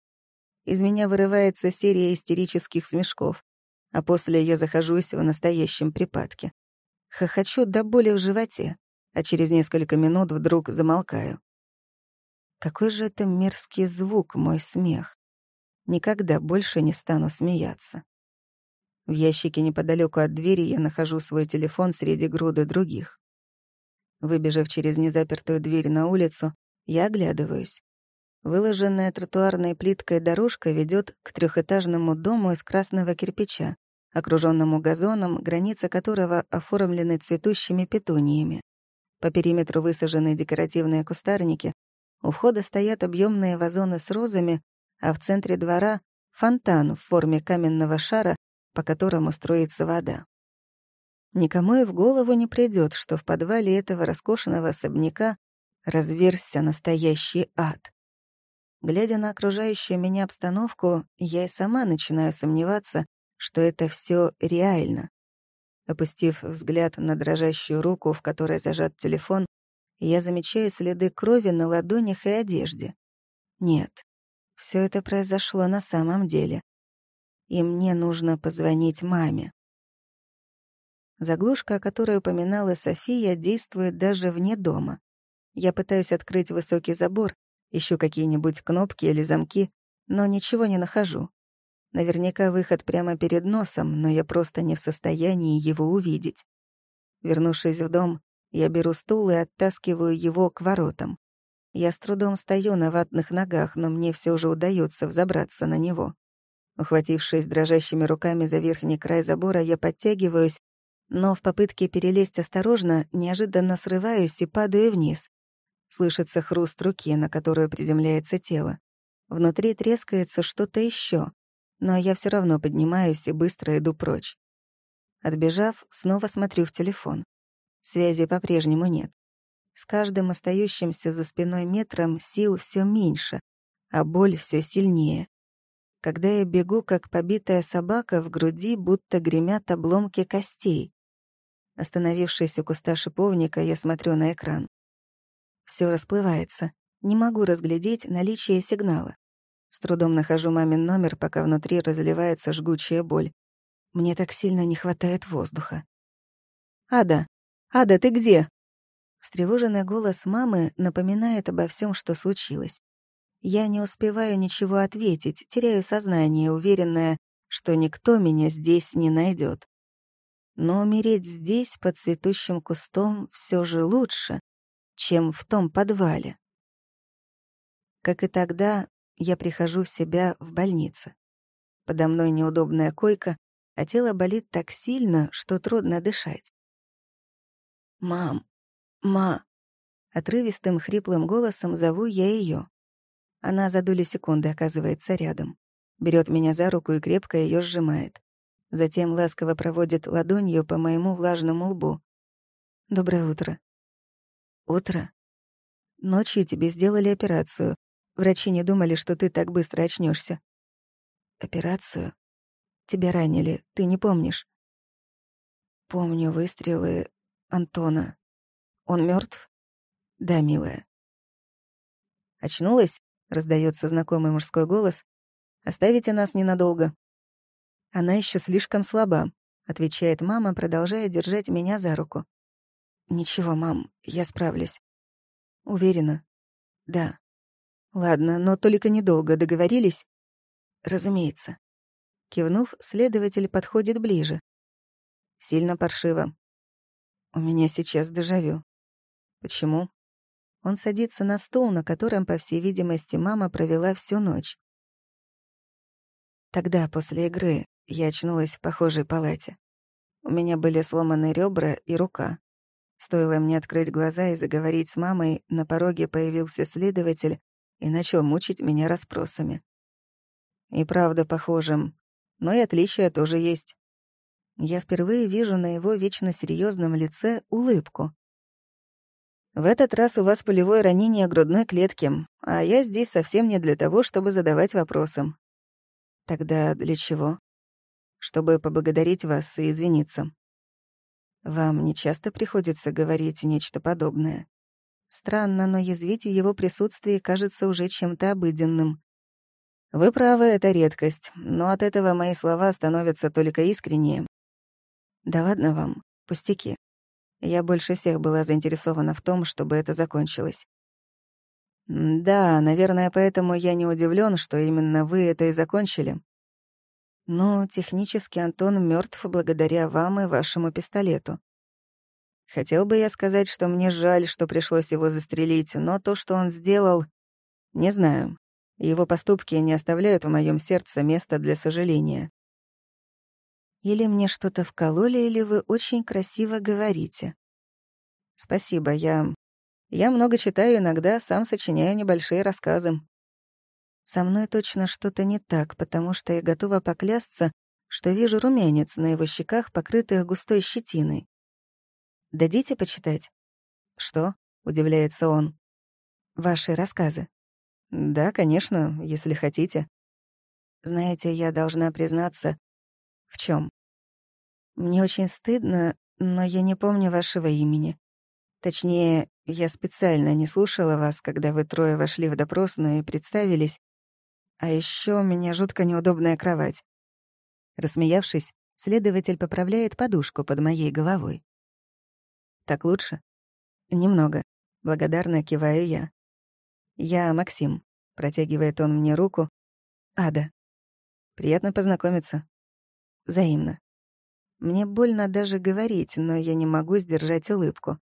Из меня вырывается серия истерических смешков, а после я захожусь в настоящем припадке. Хохочу до боли в животе, а через несколько минут вдруг замолкаю. Какой же это мерзкий звук, мой смех. Никогда больше не стану смеяться. В ящике неподалеку от двери я нахожу свой телефон среди груды других. Выбежав через незапертую дверь на улицу, я оглядываюсь. Выложенная тротуарной плиткой дорожка ведет к трехэтажному дому из красного кирпича, окруженному газоном, границы которого оформлены цветущими петуниями. По периметру высажены декоративные кустарники, у входа стоят объемные вазоны с розами, а в центре двора — фонтан в форме каменного шара, по которому строится вода. Никому и в голову не придет, что в подвале этого роскошного особняка разверзся настоящий ад. Глядя на окружающую меня обстановку, я и сама начинаю сомневаться, что это все реально. Опустив взгляд на дрожащую руку, в которой зажат телефон, я замечаю следы крови на ладонях и одежде. Нет, все это произошло на самом деле. И мне нужно позвонить маме. Заглушка, о которой упоминала София, действует даже вне дома. Я пытаюсь открыть высокий забор, ищу какие-нибудь кнопки или замки, но ничего не нахожу. Наверняка выход прямо перед носом, но я просто не в состоянии его увидеть. Вернувшись в дом, я беру стул и оттаскиваю его к воротам. Я с трудом стою на ватных ногах, но мне все же удается взобраться на него. Ухватившись дрожащими руками за верхний край забора, я подтягиваюсь, но в попытке перелезть осторожно неожиданно срываюсь и падаю вниз. Слышится хруст руки, на которую приземляется тело. Внутри трескается что-то еще, но я все равно поднимаюсь и быстро иду прочь. Отбежав, снова смотрю в телефон. Связи по-прежнему нет. С каждым остающимся за спиной метром сил все меньше, а боль все сильнее. Когда я бегу, как побитая собака, в груди будто гремят обломки костей. Остановившись у куста шиповника, я смотрю на экран. Все расплывается. Не могу разглядеть наличие сигнала. С трудом нахожу мамин номер, пока внутри разливается жгучая боль. Мне так сильно не хватает воздуха. «Ада! Ада, ты где?» Встревоженный голос мамы напоминает обо всем, что случилось. Я не успеваю ничего ответить, теряю сознание, уверенная, что никто меня здесь не найдет. Но умереть здесь, под цветущим кустом, все же лучше, чем в том подвале. Как и тогда, я прихожу в себя в больнице. Подо мной неудобная койка, а тело болит так сильно, что трудно дышать. «Мам, «Ма!» Отрывистым, хриплым голосом зову я ее. Она за доли секунды оказывается рядом. Берет меня за руку и крепко ее сжимает. Затем ласково проводит ладонью по моему влажному лбу. «Доброе утро». «Утро?» «Ночью тебе сделали операцию. Врачи не думали, что ты так быстро очнешься. «Операцию?» «Тебя ранили, ты не помнишь?» «Помню выстрелы Антона. Он мертв? Да, милая. Очнулась? Раздается знакомый мужской голос. Оставите нас ненадолго. Она еще слишком слаба, отвечает мама, продолжая держать меня за руку. Ничего, мам, я справлюсь. Уверена? Да. Ладно, но только недолго, договорились? Разумеется. Кивнув, следователь подходит ближе. Сильно паршиво. У меня сейчас дежавю. Почему? Он садится на стол, на котором, по всей видимости, мама провела всю ночь. Тогда, после игры, я очнулась в похожей палате. У меня были сломаны ребра и рука. Стоило мне открыть глаза и заговорить с мамой, на пороге появился следователь и начал мучить меня расспросами. И правда похожим, но и отличия тоже есть. Я впервые вижу на его вечно серьезном лице улыбку. В этот раз у вас полевое ранение грудной клетки, а я здесь совсем не для того, чтобы задавать вопросы. Тогда для чего? Чтобы поблагодарить вас и извиниться. Вам не часто приходится говорить нечто подобное. Странно, но язвить в его присутствии кажется уже чем-то обыденным. Вы правы, это редкость, но от этого мои слова становятся только искреннее. Да ладно вам, пустяки. Я больше всех была заинтересована в том, чтобы это закончилось. Да, наверное, поэтому я не удивлен, что именно вы это и закончили. Но технически Антон мертв благодаря вам и вашему пистолету. Хотел бы я сказать, что мне жаль, что пришлось его застрелить, но то, что он сделал, не знаю. Его поступки не оставляют в моем сердце места для сожаления. Или мне что-то вкололи, или вы очень красиво говорите. Спасибо, я... Я много читаю иногда, сам сочиняю небольшие рассказы. Со мной точно что-то не так, потому что я готова поклясться, что вижу румянец на его щеках, покрытых густой щетиной. «Дадите почитать?» «Что?» — удивляется он. «Ваши рассказы». «Да, конечно, если хотите». «Знаете, я должна признаться, в чем? Мне очень стыдно, но я не помню вашего имени. Точнее, я специально не слушала вас, когда вы трое вошли в допросную и представились. А еще у меня жутко неудобная кровать. Рассмеявшись, следователь поправляет подушку под моей головой. Так лучше? Немного. Благодарно киваю я. Я Максим. Протягивает он мне руку. Ада. Приятно познакомиться. Взаимно. Мне больно даже говорить, но я не могу сдержать улыбку.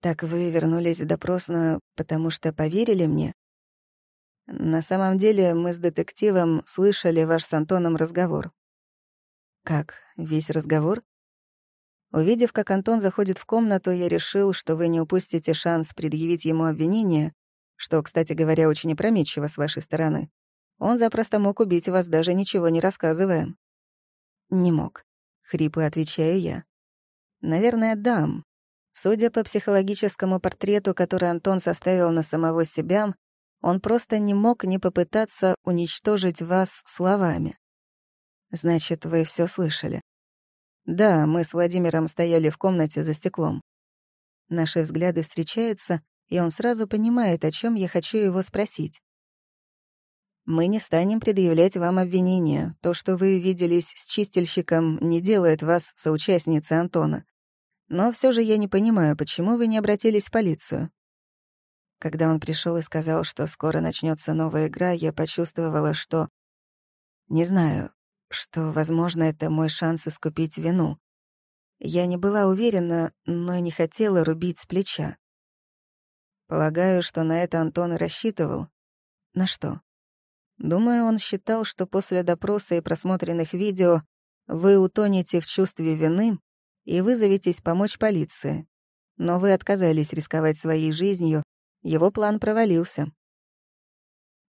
«Так вы вернулись в допросную, потому что поверили мне?» «На самом деле мы с детективом слышали ваш с Антоном разговор». «Как? Весь разговор?» Увидев, как Антон заходит в комнату, я решил, что вы не упустите шанс предъявить ему обвинение, что, кстати говоря, очень опрометчиво с вашей стороны. Он запросто мог убить вас, даже ничего не рассказывая. «Не мог», — хрипло отвечаю я. «Наверное, дам, Судя по психологическому портрету, который Антон составил на самого себя, он просто не мог не попытаться уничтожить вас словами. Значит, вы все слышали. Да, мы с Владимиром стояли в комнате за стеклом. Наши взгляды встречаются, и он сразу понимает, о чем я хочу его спросить. Мы не станем предъявлять вам обвинения. То, что вы виделись с чистильщиком, не делает вас соучастницей Антона. Но все же я не понимаю, почему вы не обратились в полицию. Когда он пришел и сказал, что скоро начнется новая игра, я почувствовала, что... Не знаю, что, возможно, это мой шанс искупить вину. Я не была уверена, но и не хотела рубить с плеча. Полагаю, что на это Антон и рассчитывал. На что? Думаю, он считал, что после допроса и просмотренных видео вы утонете в чувстве вины и вызоветесь помочь полиции. Но вы отказались рисковать своей жизнью, его план провалился.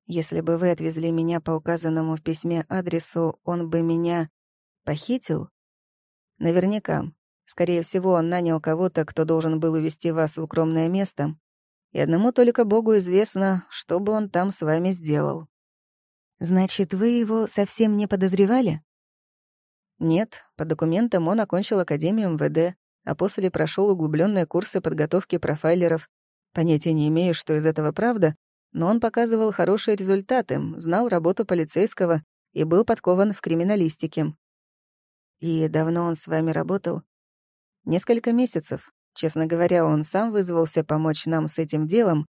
Если бы вы отвезли меня по указанному в письме адресу, он бы меня похитил? Наверняка. Скорее всего, он нанял кого-то, кто должен был увезти вас в укромное место, и одному только Богу известно, что бы он там с вами сделал. Значит, вы его совсем не подозревали? Нет, по документам он окончил Академию МВД, а после прошел углубленные курсы подготовки профайлеров. Понятия не имею, что из этого правда, но он показывал хорошие результаты, знал работу полицейского и был подкован в криминалистике. И давно он с вами работал? Несколько месяцев. Честно говоря, он сам вызвался помочь нам с этим делом.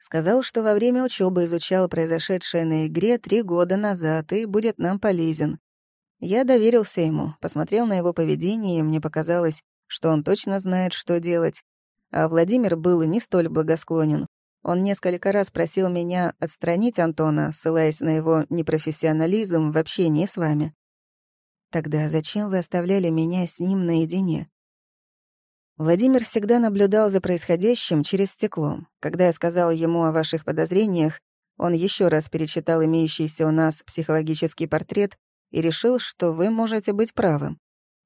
Сказал, что во время учебы изучал произошедшее на игре три года назад и будет нам полезен. Я доверился ему, посмотрел на его поведение, и мне показалось, что он точно знает, что делать. А Владимир был не столь благосклонен. Он несколько раз просил меня отстранить Антона, ссылаясь на его непрофессионализм в общении с вами. Тогда зачем вы оставляли меня с ним наедине? Владимир всегда наблюдал за происходящим через стекло. Когда я сказал ему о ваших подозрениях, он еще раз перечитал имеющийся у нас психологический портрет и решил, что вы можете быть правы.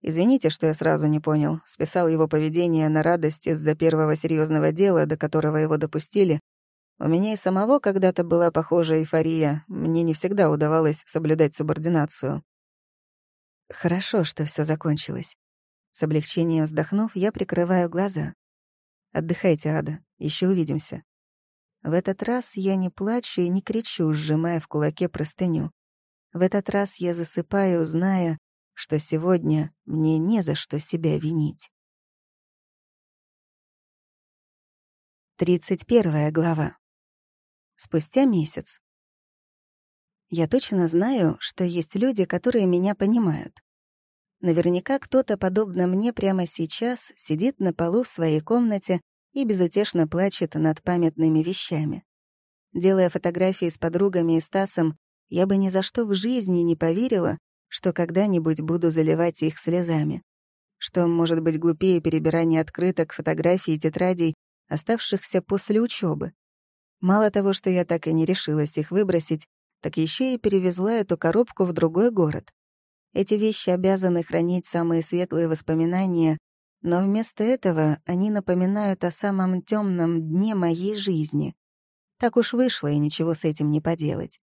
Извините, что я сразу не понял. Списал его поведение на радость из-за первого серьезного дела, до которого его допустили. У меня и самого когда-то была похожая эйфория. Мне не всегда удавалось соблюдать субординацию. Хорошо, что все закончилось. С облегчением вздохнув, я прикрываю глаза. Отдыхайте, Ада, еще увидимся. В этот раз я не плачу и не кричу, сжимая в кулаке простыню. В этот раз я засыпаю, зная, что сегодня мне не за что себя винить. 31 глава. Спустя месяц. Я точно знаю, что есть люди, которые меня понимают. Наверняка кто-то, подобно мне, прямо сейчас сидит на полу в своей комнате и безутешно плачет над памятными вещами. Делая фотографии с подругами и Стасом, я бы ни за что в жизни не поверила, что когда-нибудь буду заливать их слезами. Что может быть глупее перебирания открыток, фотографий и тетрадей, оставшихся после учебы. Мало того, что я так и не решилась их выбросить, так еще и перевезла эту коробку в другой город. Эти вещи обязаны хранить самые светлые воспоминания, но вместо этого они напоминают о самом темном дне моей жизни. Так уж вышло, и ничего с этим не поделать.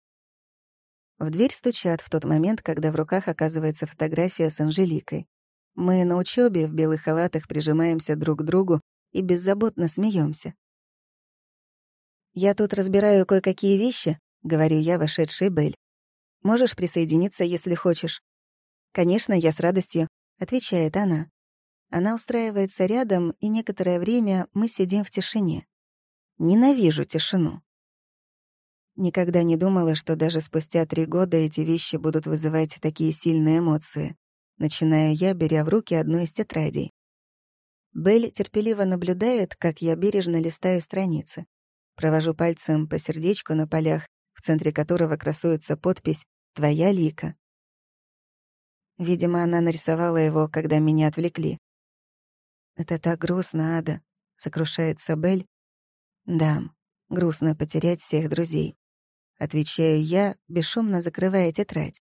В дверь стучат в тот момент, когда в руках оказывается фотография с Анжеликой. Мы на учебе в белых халатах прижимаемся друг к другу и беззаботно смеемся. «Я тут разбираю кое-какие вещи», — говорю я, вошедший Бель. «Можешь присоединиться, если хочешь». «Конечно, я с радостью», — отвечает она. Она устраивается рядом, и некоторое время мы сидим в тишине. Ненавижу тишину. Никогда не думала, что даже спустя три года эти вещи будут вызывать такие сильные эмоции. Начинаю я, беря в руки одну из тетрадей. Белль терпеливо наблюдает, как я бережно листаю страницы. Провожу пальцем по сердечку на полях, в центре которого красуется подпись «Твоя лика». Видимо, она нарисовала его, когда меня отвлекли. «Это так грустно, Ада», — сокрушается Белль. «Да, грустно потерять всех друзей», — отвечаю я, бесшумно закрывая тетрадь.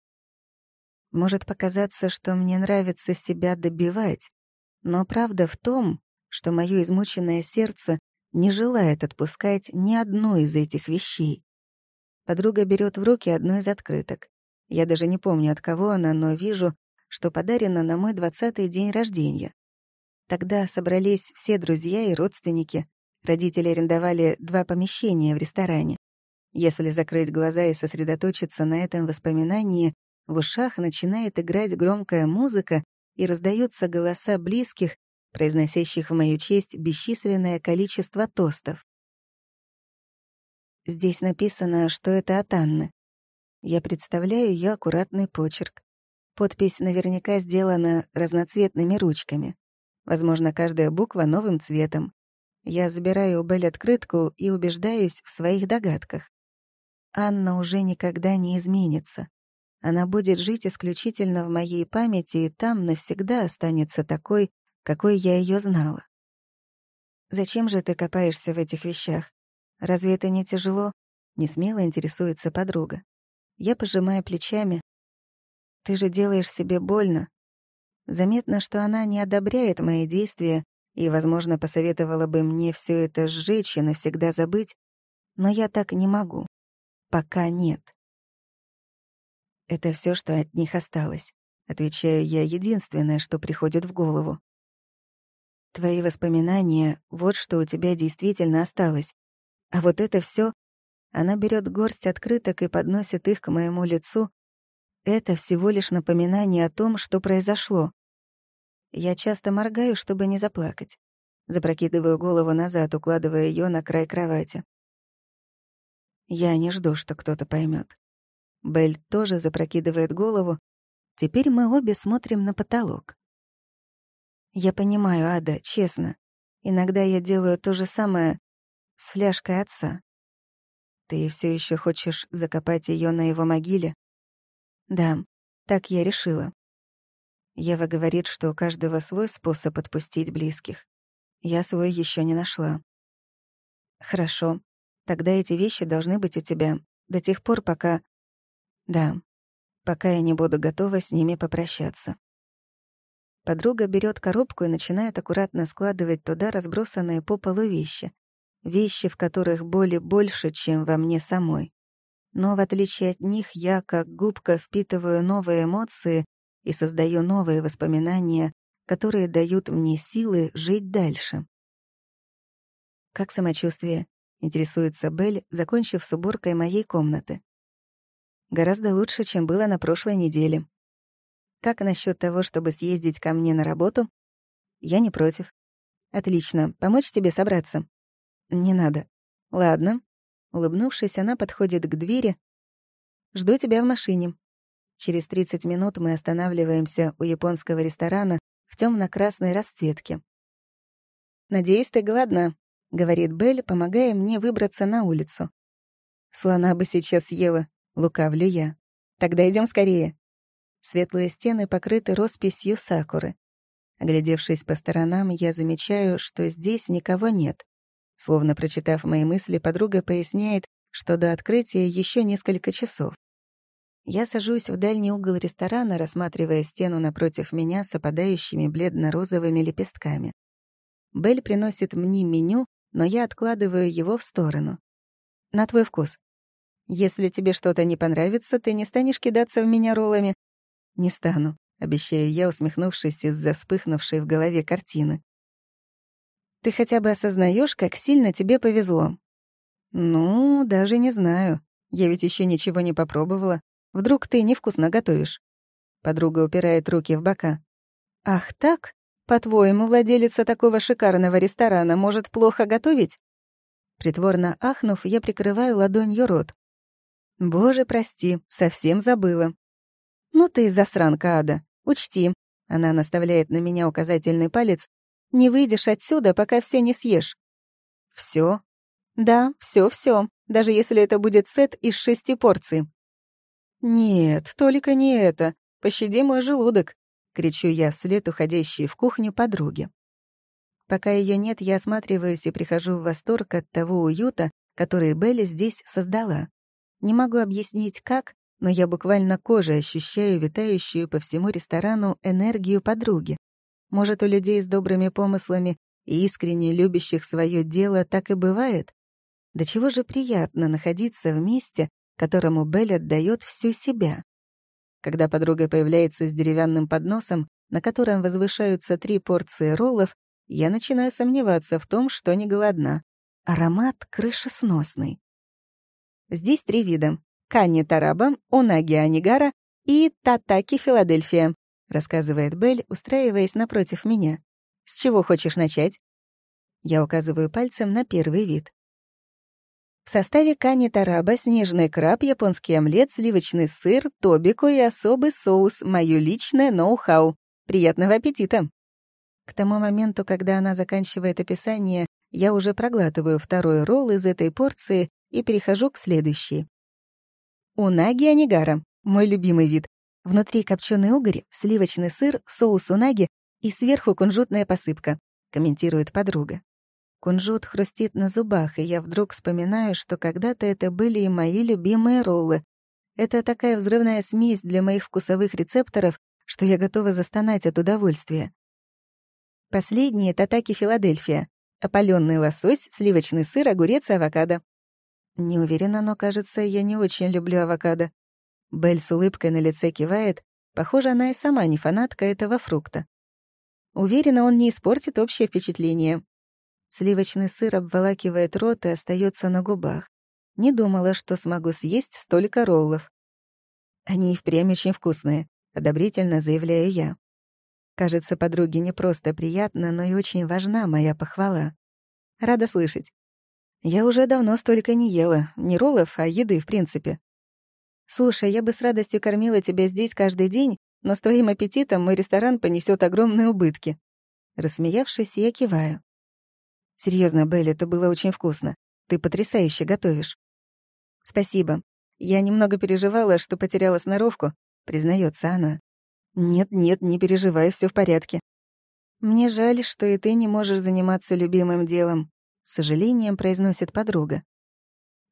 Может показаться, что мне нравится себя добивать, но правда в том, что мое измученное сердце не желает отпускать ни одну из этих вещей. Подруга берет в руки одну из открыток. Я даже не помню, от кого она, но вижу, что подарена на мой двадцатый день рождения. Тогда собрались все друзья и родственники. Родители арендовали два помещения в ресторане. Если закрыть глаза и сосредоточиться на этом воспоминании, в ушах начинает играть громкая музыка и раздаются голоса близких, произносящих в мою честь бесчисленное количество тостов. Здесь написано, что это от Анны. Я представляю ее аккуратный почерк. Подпись наверняка сделана разноцветными ручками. Возможно, каждая буква новым цветом. Я забираю у Белль открытку и убеждаюсь в своих догадках. Анна уже никогда не изменится. Она будет жить исключительно в моей памяти и там навсегда останется такой, какой я ее знала. «Зачем же ты копаешься в этих вещах? Разве это не тяжело?» — несмело интересуется подруга. Я пожимаю плечами. «Ты же делаешь себе больно. Заметно, что она не одобряет мои действия и, возможно, посоветовала бы мне все это сжечь и навсегда забыть, но я так не могу. Пока нет. Это все, что от них осталось. Отвечаю я единственное, что приходит в голову. Твои воспоминания — вот что у тебя действительно осталось. А вот это все, Она берет горсть открыток и подносит их к моему лицу. Это всего лишь напоминание о том, что произошло. Я часто моргаю, чтобы не заплакать. Запрокидываю голову назад, укладывая ее на край кровати. Я не жду, что кто-то поймет. Белль тоже запрокидывает голову. Теперь мы обе смотрим на потолок. Я понимаю, Ада, честно. Иногда я делаю то же самое с фляжкой отца. Ты все еще хочешь закопать ее на его могиле? Да, так я решила. Ева говорит, что у каждого свой способ отпустить близких. Я свой еще не нашла. Хорошо. Тогда эти вещи должны быть у тебя до тех пор, пока... Да, пока я не буду готова с ними попрощаться. Подруга берет коробку и начинает аккуратно складывать туда разбросанные по полу вещи. Вещи, в которых боли больше, чем во мне самой. Но в отличие от них, я, как губка, впитываю новые эмоции и создаю новые воспоминания, которые дают мне силы жить дальше. «Как самочувствие?» — интересуется Белль, закончив с уборкой моей комнаты. «Гораздо лучше, чем было на прошлой неделе. Как насчет того, чтобы съездить ко мне на работу?» «Я не против». «Отлично. Помочь тебе собраться?» «Не надо». «Ладно». Улыбнувшись, она подходит к двери. «Жду тебя в машине. Через 30 минут мы останавливаемся у японского ресторана в темно красной расцветке. «Надеюсь, ты голодна», — говорит Белль, помогая мне выбраться на улицу. «Слона бы сейчас съела», — лукавлю я. «Тогда идем скорее». Светлые стены покрыты росписью сакуры. Оглядевшись по сторонам, я замечаю, что здесь никого нет. Словно прочитав мои мысли, подруга поясняет, что до открытия еще несколько часов. Я сажусь в дальний угол ресторана, рассматривая стену напротив меня с опадающими бледно-розовыми лепестками. Белль приносит мне меню, но я откладываю его в сторону. На твой вкус. Если тебе что-то не понравится, ты не станешь кидаться в меня роллами?» «Не стану», — обещаю я, усмехнувшись из-за вспыхнувшей в голове картины. «Ты хотя бы осознаешь, как сильно тебе повезло?» «Ну, даже не знаю. Я ведь еще ничего не попробовала. Вдруг ты невкусно готовишь?» Подруга упирает руки в бока. «Ах так? По-твоему, владелица такого шикарного ресторана может плохо готовить?» Притворно ахнув, я прикрываю ладонью рот. «Боже, прости, совсем забыла». «Ну ты засранка, Ада. Учти». Она наставляет на меня указательный палец. «Не выйдешь отсюда, пока все не съешь». Все? «Да, все, все. Даже если это будет сет из шести порций». «Нет, только не это. Пощади мой желудок», — кричу я вслед уходящей в кухню подруги. Пока ее нет, я осматриваюсь и прихожу в восторг от того уюта, который Белли здесь создала. Не могу объяснить, как, но я буквально кожей ощущаю витающую по всему ресторану энергию подруги. Может, у людей с добрыми помыслами и искренне любящих свое дело так и бывает? До чего же приятно находиться в месте, которому Белль отдает всю себя. Когда подруга появляется с деревянным подносом, на котором возвышаются три порции роллов, я начинаю сомневаться в том, что не голодна. Аромат крышесносный. Здесь три вида. Канни Тараба, Унаги Анигара и Татаки Филадельфия, рассказывает Белль, устраиваясь напротив меня. С чего хочешь начать? Я указываю пальцем на первый вид. В составе кани тараба, снежный краб, японский омлет, сливочный сыр, тобико и особый соус, моё личное ноу-хау. Приятного аппетита! К тому моменту, когда она заканчивает описание, я уже проглатываю второй ролл из этой порции и перехожу к следующей. Унаги анигара — мой любимый вид. Внутри копченый угорь, сливочный сыр, соус унаги и сверху кунжутная посыпка, комментирует подруга. Кунжут хрустит на зубах, и я вдруг вспоминаю, что когда-то это были и мои любимые роллы. Это такая взрывная смесь для моих вкусовых рецепторов, что я готова застонать от удовольствия. Последние — татаки Филадельфия. Опалённый лосось, сливочный сыр, огурец и авокадо. Не уверена, но, кажется, я не очень люблю авокадо. Белль с улыбкой на лице кивает. Похоже, она и сама не фанатка этого фрукта. Уверена, он не испортит общее впечатление. Сливочный сыр обволакивает рот и остается на губах. Не думала, что смогу съесть столько роллов. Они и впрямь очень вкусные, одобрительно заявляю я. Кажется, подруге не просто приятно, но и очень важна моя похвала. Рада слышать. Я уже давно столько не ела, не роллов, а еды в принципе. Слушай, я бы с радостью кормила тебя здесь каждый день, но с твоим аппетитом мой ресторан понесет огромные убытки. Рассмеявшись, я киваю. Серьезно, Белли, это было очень вкусно. Ты потрясающе готовишь. Спасибо. Я немного переживала, что потеряла сноровку, признается она. Нет, нет, не переживай, все в порядке. Мне жаль, что и ты не можешь заниматься любимым делом, с сожалением произносит подруга.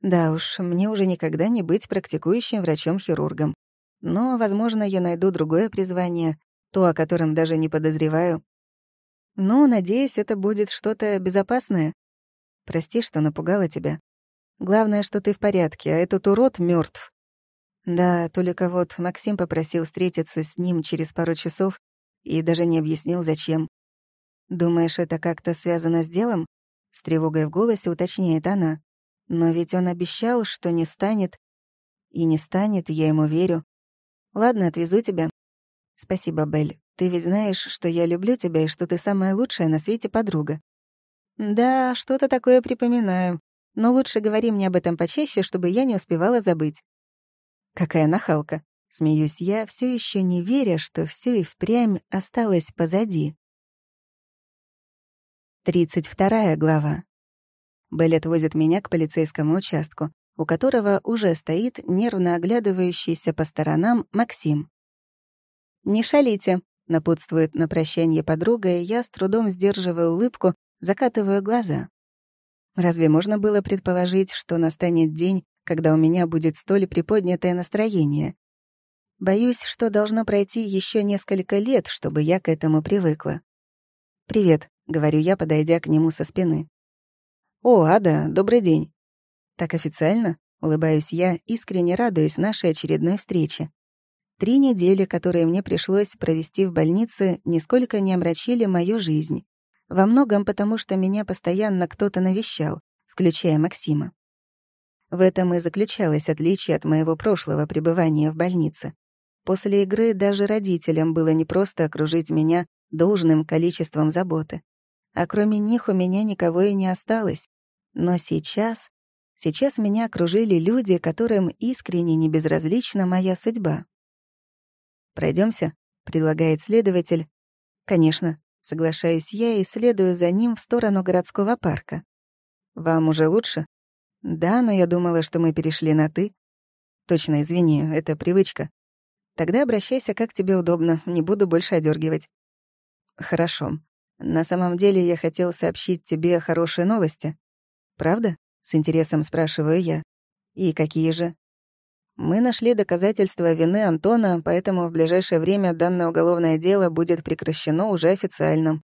Да уж, мне уже никогда не быть практикующим врачом-хирургом. Но, возможно, я найду другое призвание, то, о котором даже не подозреваю. Но, надеюсь, это будет что-то безопасное. Прости, что напугала тебя. Главное, что ты в порядке, а этот урод мертв. Да, только вот Максим попросил встретиться с ним через пару часов и даже не объяснил, зачем. Думаешь, это как-то связано с делом? С тревогой в голосе уточняет она. Но ведь он обещал, что не станет. И не станет, я ему верю. Ладно, отвезу тебя. Спасибо, Белль. Ты ведь знаешь, что я люблю тебя и что ты самая лучшая на свете подруга. Да, что-то такое припоминаю. Но лучше говори мне об этом почаще, чтобы я не успевала забыть. Какая нахалка. Смеюсь я, все еще не веря, что все и впрямь осталось позади. 32 глава. Белль отвозит меня к полицейскому участку, у которого уже стоит нервно оглядывающийся по сторонам Максим. «Не шалите», Напутствует на прощание подруга, и я с трудом сдерживаю улыбку, закатываю глаза. Разве можно было предположить, что настанет день, когда у меня будет столь приподнятое настроение? Боюсь, что должно пройти еще несколько лет, чтобы я к этому привыкла. «Привет», — говорю я, подойдя к нему со спины. «О, Ада, добрый день». «Так официально?» Улыбаюсь я, искренне радуясь нашей очередной встрече. Три недели, которые мне пришлось провести в больнице, нисколько не омрачили мою жизнь. Во многом потому, что меня постоянно кто-то навещал, включая Максима. В этом и заключалось отличие от моего прошлого пребывания в больнице. После игры даже родителям было непросто окружить меня должным количеством заботы. А кроме них у меня никого и не осталось. Но сейчас... Сейчас меня окружили люди, которым искренне не безразлична моя судьба. Пройдемся, предлагает следователь. «Конечно», — соглашаюсь я и следую за ним в сторону городского парка. «Вам уже лучше?» «Да, но я думала, что мы перешли на «ты». Точно, извини, это привычка. Тогда обращайся, как тебе удобно, не буду больше одергивать. Хорошо. На самом деле я хотел сообщить тебе хорошие новости. Правда? С интересом спрашиваю я. И какие же? Мы нашли доказательства вины Антона, поэтому в ближайшее время данное уголовное дело будет прекращено уже официально.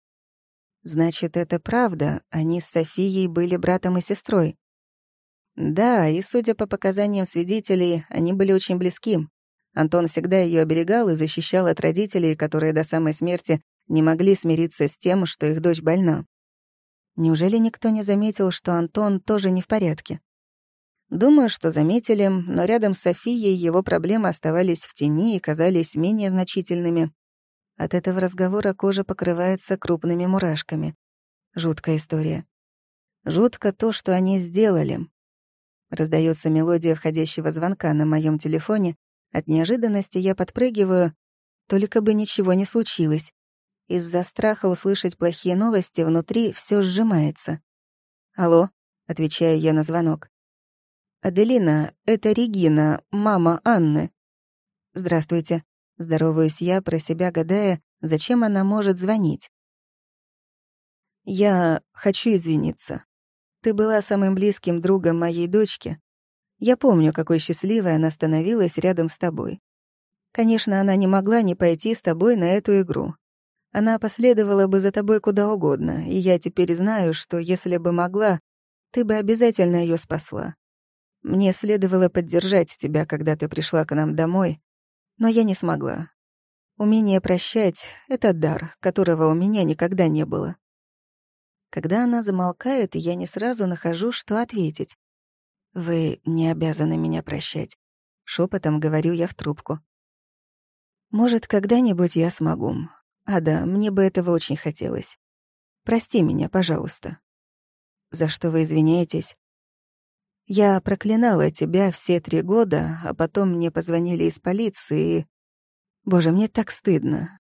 Значит, это правда. Они с Софией были братом и сестрой. Да, и судя по показаниям свидетелей, они были очень близки. Антон всегда ее оберегал и защищал от родителей, которые до самой смерти не могли смириться с тем, что их дочь больна. Неужели никто не заметил, что Антон тоже не в порядке? Думаю, что заметили, но рядом с Софией его проблемы оставались в тени и казались менее значительными. От этого разговора кожа покрывается крупными мурашками. Жуткая история. Жутко то, что они сделали. Раздается мелодия входящего звонка на моем телефоне, от неожиданности я подпрыгиваю, только бы ничего не случилось. Из-за страха услышать плохие новости внутри все сжимается. «Алло», — отвечаю я на звонок. «Аделина, это Регина, мама Анны». «Здравствуйте», — здороваюсь я, про себя гадая, зачем она может звонить. «Я хочу извиниться. Ты была самым близким другом моей дочки, я помню, какой счастливой она становилась рядом с тобой. Конечно, она не могла не пойти с тобой на эту игру. Она последовала бы за тобой куда угодно, и я теперь знаю, что если бы могла, ты бы обязательно ее спасла. Мне следовало поддержать тебя, когда ты пришла к нам домой, но я не смогла. Умение прощать — это дар, которого у меня никогда не было. Когда она замолкает, я не сразу нахожу, что ответить. «Вы не обязаны меня прощать», — шепотом говорю я в трубку. «Может, когда-нибудь я смогу. А да, мне бы этого очень хотелось. Прости меня, пожалуйста». «За что вы извиняетесь?» «Я проклинала тебя все три года, а потом мне позвонили из полиции. Боже, мне так стыдно.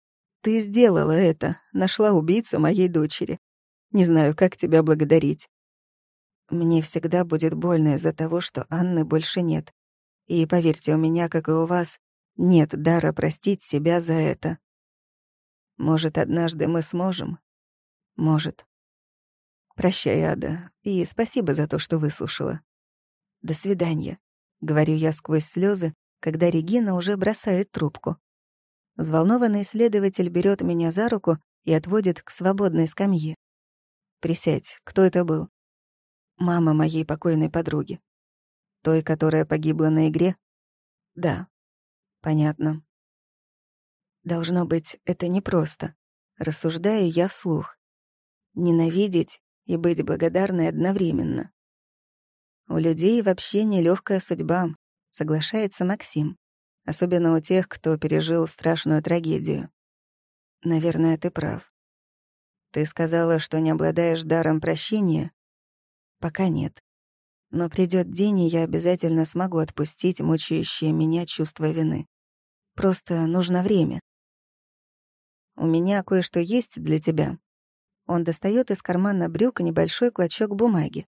Ты сделала это, нашла убийцу моей дочери. Не знаю, как тебя благодарить. Мне всегда будет больно из-за того, что Анны больше нет. И поверьте, у меня, как и у вас, нет дара простить себя за это. Может, однажды мы сможем? Может. Прощай, Ада, и спасибо за то, что выслушала. До свидания, — говорю я сквозь слезы, когда Регина уже бросает трубку. Взволнованный следователь берет меня за руку и отводит к свободной скамье. «Присядь, кто это был?» Мама моей покойной подруги. Той, которая погибла на игре? Да. Понятно. Должно быть, это непросто. Рассуждаю я вслух. Ненавидеть и быть благодарной одновременно. У людей вообще нелегкая судьба, соглашается Максим. Особенно у тех, кто пережил страшную трагедию. Наверное, ты прав. Ты сказала, что не обладаешь даром прощения, Пока нет. Но придет день, и я обязательно смогу отпустить мучающее меня чувство вины. Просто нужно время. У меня кое-что есть для тебя. Он достает из кармана брюк небольшой клочок бумаги.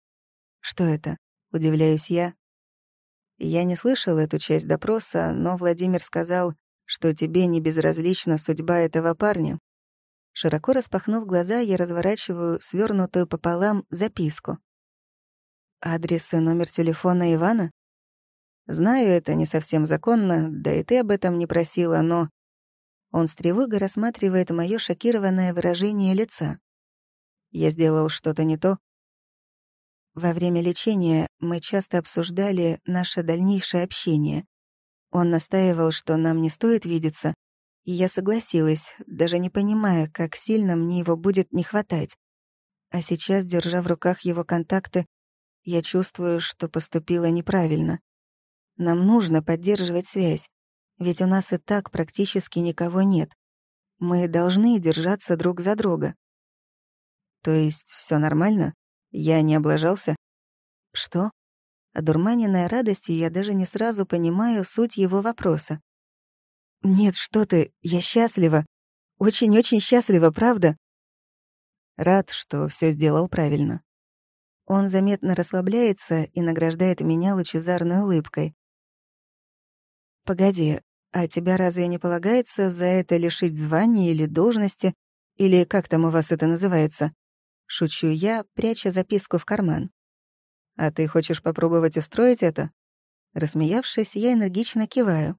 Что это? Удивляюсь я. Я не слышал эту часть допроса, но Владимир сказал, что тебе не безразлична судьба этого парня. Широко распахнув глаза, я разворачиваю свернутую пополам записку. Адрес и номер телефона Ивана? Знаю, это не совсем законно, да и ты об этом не просила, но... Он с тревогой рассматривает мое шокированное выражение лица. Я сделал что-то не то. во время лечения мы часто обсуждали наше дальнейшее общение. Он настаивал, что нам не стоит видеться, и я согласилась, даже не понимая, как сильно мне его будет не хватать. А сейчас, держа в руках его контакты, я чувствую, что поступила неправильно. Нам нужно поддерживать связь, ведь у нас и так практически никого нет. Мы должны держаться друг за друга. То есть все нормально? Я не облажался? Что? Одурманенная радостью, я даже не сразу понимаю суть его вопроса. «Нет, что ты, я счастлива. Очень-очень счастлива, правда?» Рад, что все сделал правильно. Он заметно расслабляется и награждает меня лучезарной улыбкой. «Погоди, а тебя разве не полагается за это лишить звания или должности, или как там у вас это называется?» Шучу я, пряча записку в карман. «А ты хочешь попробовать устроить это?» Рассмеявшись, я энергично киваю.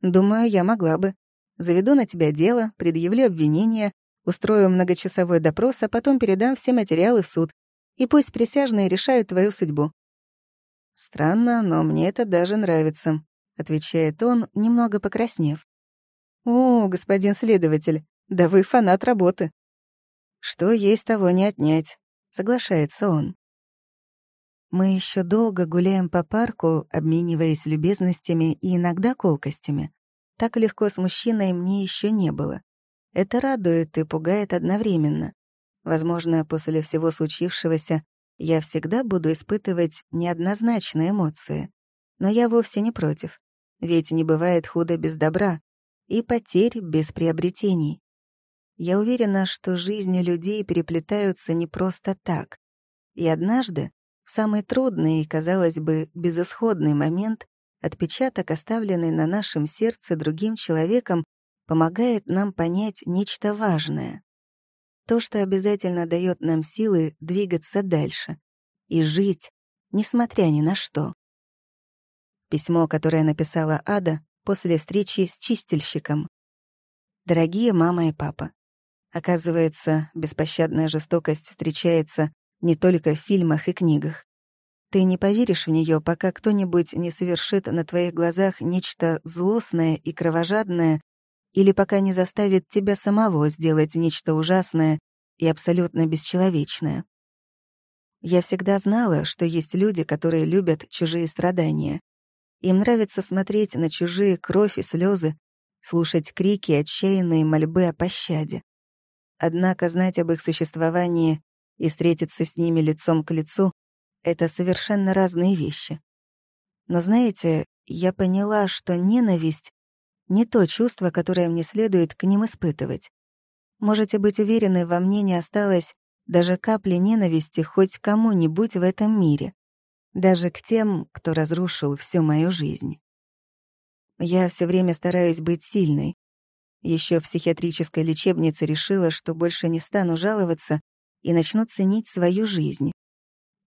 «Думаю, я могла бы. Заведу на тебя дело, предъявлю обвинение, устрою многочасовой допрос, а потом передам все материалы в суд. И пусть присяжные решают твою судьбу». «Странно, но мне это даже нравится», — отвечает он, немного покраснев. «О, господин следователь, да вы фанат работы». «Что есть, того не отнять», — соглашается он. Мы еще долго гуляем по парку, обмениваясь любезностями и иногда колкостями. Так легко с мужчиной мне еще не было. Это радует и пугает одновременно. Возможно, после всего случившегося я всегда буду испытывать неоднозначные эмоции. Но я вовсе не против. Ведь не бывает худо без добра и потерь без приобретений. Я уверена, что жизни людей переплетаются не просто так. И однажды в самый трудный и, казалось бы, безысходный момент отпечаток, оставленный на нашем сердце другим человеком, помогает нам понять нечто важное. То, что обязательно дает нам силы двигаться дальше и жить, несмотря ни на что. Письмо, которое написала Ада после встречи с чистильщиком. «Дорогие мама и папа, оказывается, беспощадная жестокость встречается не только в фильмах и книгах. Ты не поверишь в нее, пока кто-нибудь не совершит на твоих глазах нечто злостное и кровожадное, или пока не заставит тебя самого сделать нечто ужасное и абсолютно бесчеловечное. Я всегда знала, что есть люди, которые любят чужие страдания. Им нравится смотреть на чужие кровь и слезы, слушать крики и отчаянные мольбы о пощаде. Однако знать об их существовании и встретиться с ними лицом к лицу — это совершенно разные вещи. Но знаете, я поняла, что ненависть — не то чувство, которое мне следует к ним испытывать. Можете быть уверены, во мне не осталось даже капли ненависти хоть кому-нибудь в этом мире, даже к тем, кто разрушил всю мою жизнь. Я все время стараюсь быть сильной. Еще в психиатрической лечебнице решила, что больше не стану жаловаться и начну ценить свою жизнь.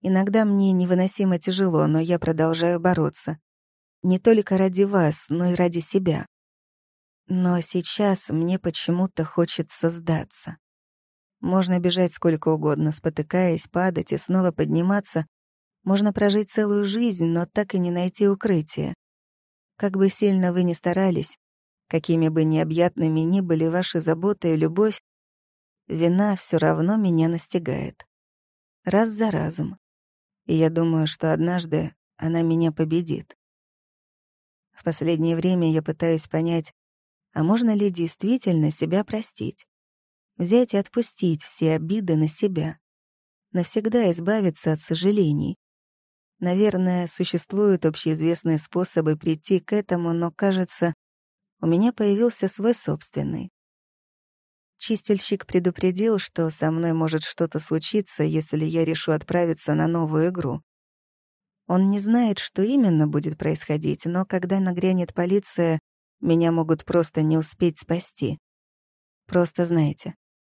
Иногда мне невыносимо тяжело, но я продолжаю бороться. Не только ради вас, но и ради себя. Но сейчас мне почему-то хочется сдаться. Можно бежать сколько угодно, спотыкаясь, падать и снова подниматься. Можно прожить целую жизнь, но так и не найти укрытие. Как бы сильно вы ни старались, какими бы необъятными ни были ваши заботы и любовь, вина все равно меня настигает. Раз за разом. И я думаю, что однажды она меня победит. В последнее время я пытаюсь понять, а можно ли действительно себя простить? Взять и отпустить все обиды на себя. Навсегда избавиться от сожалений. Наверное, существуют общеизвестные способы прийти к этому, но, кажется, у меня появился свой собственный. Чистильщик предупредил, что со мной может что-то случиться, если я решу отправиться на новую игру. Он не знает, что именно будет происходить, но когда нагрянет полиция, меня могут просто не успеть спасти. Просто знайте,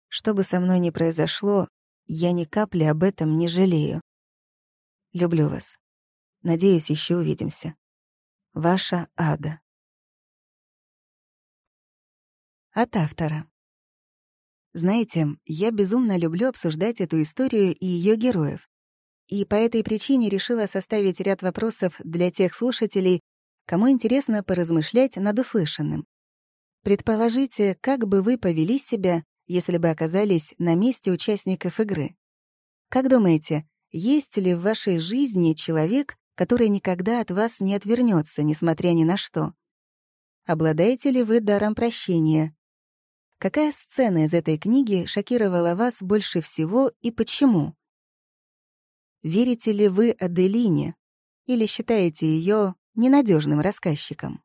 что бы со мной ни произошло, я ни капли об этом не жалею. Люблю вас. Надеюсь, еще увидимся. Ваша Ада. От автора. Знаете, я безумно люблю обсуждать эту историю и ее героев. и по этой причине решила составить ряд вопросов для тех слушателей, кому интересно поразмышлять над услышанным. Предположите, как бы вы повели себя, если бы оказались на месте участников игры. Как думаете, есть ли в вашей жизни человек, который никогда от вас не отвернется, несмотря ни на что? Обладаете ли вы даром прощения? Какая сцена из этой книги шокировала вас больше всего и почему? Верите ли вы Аделине или считаете ее ненадежным рассказчиком?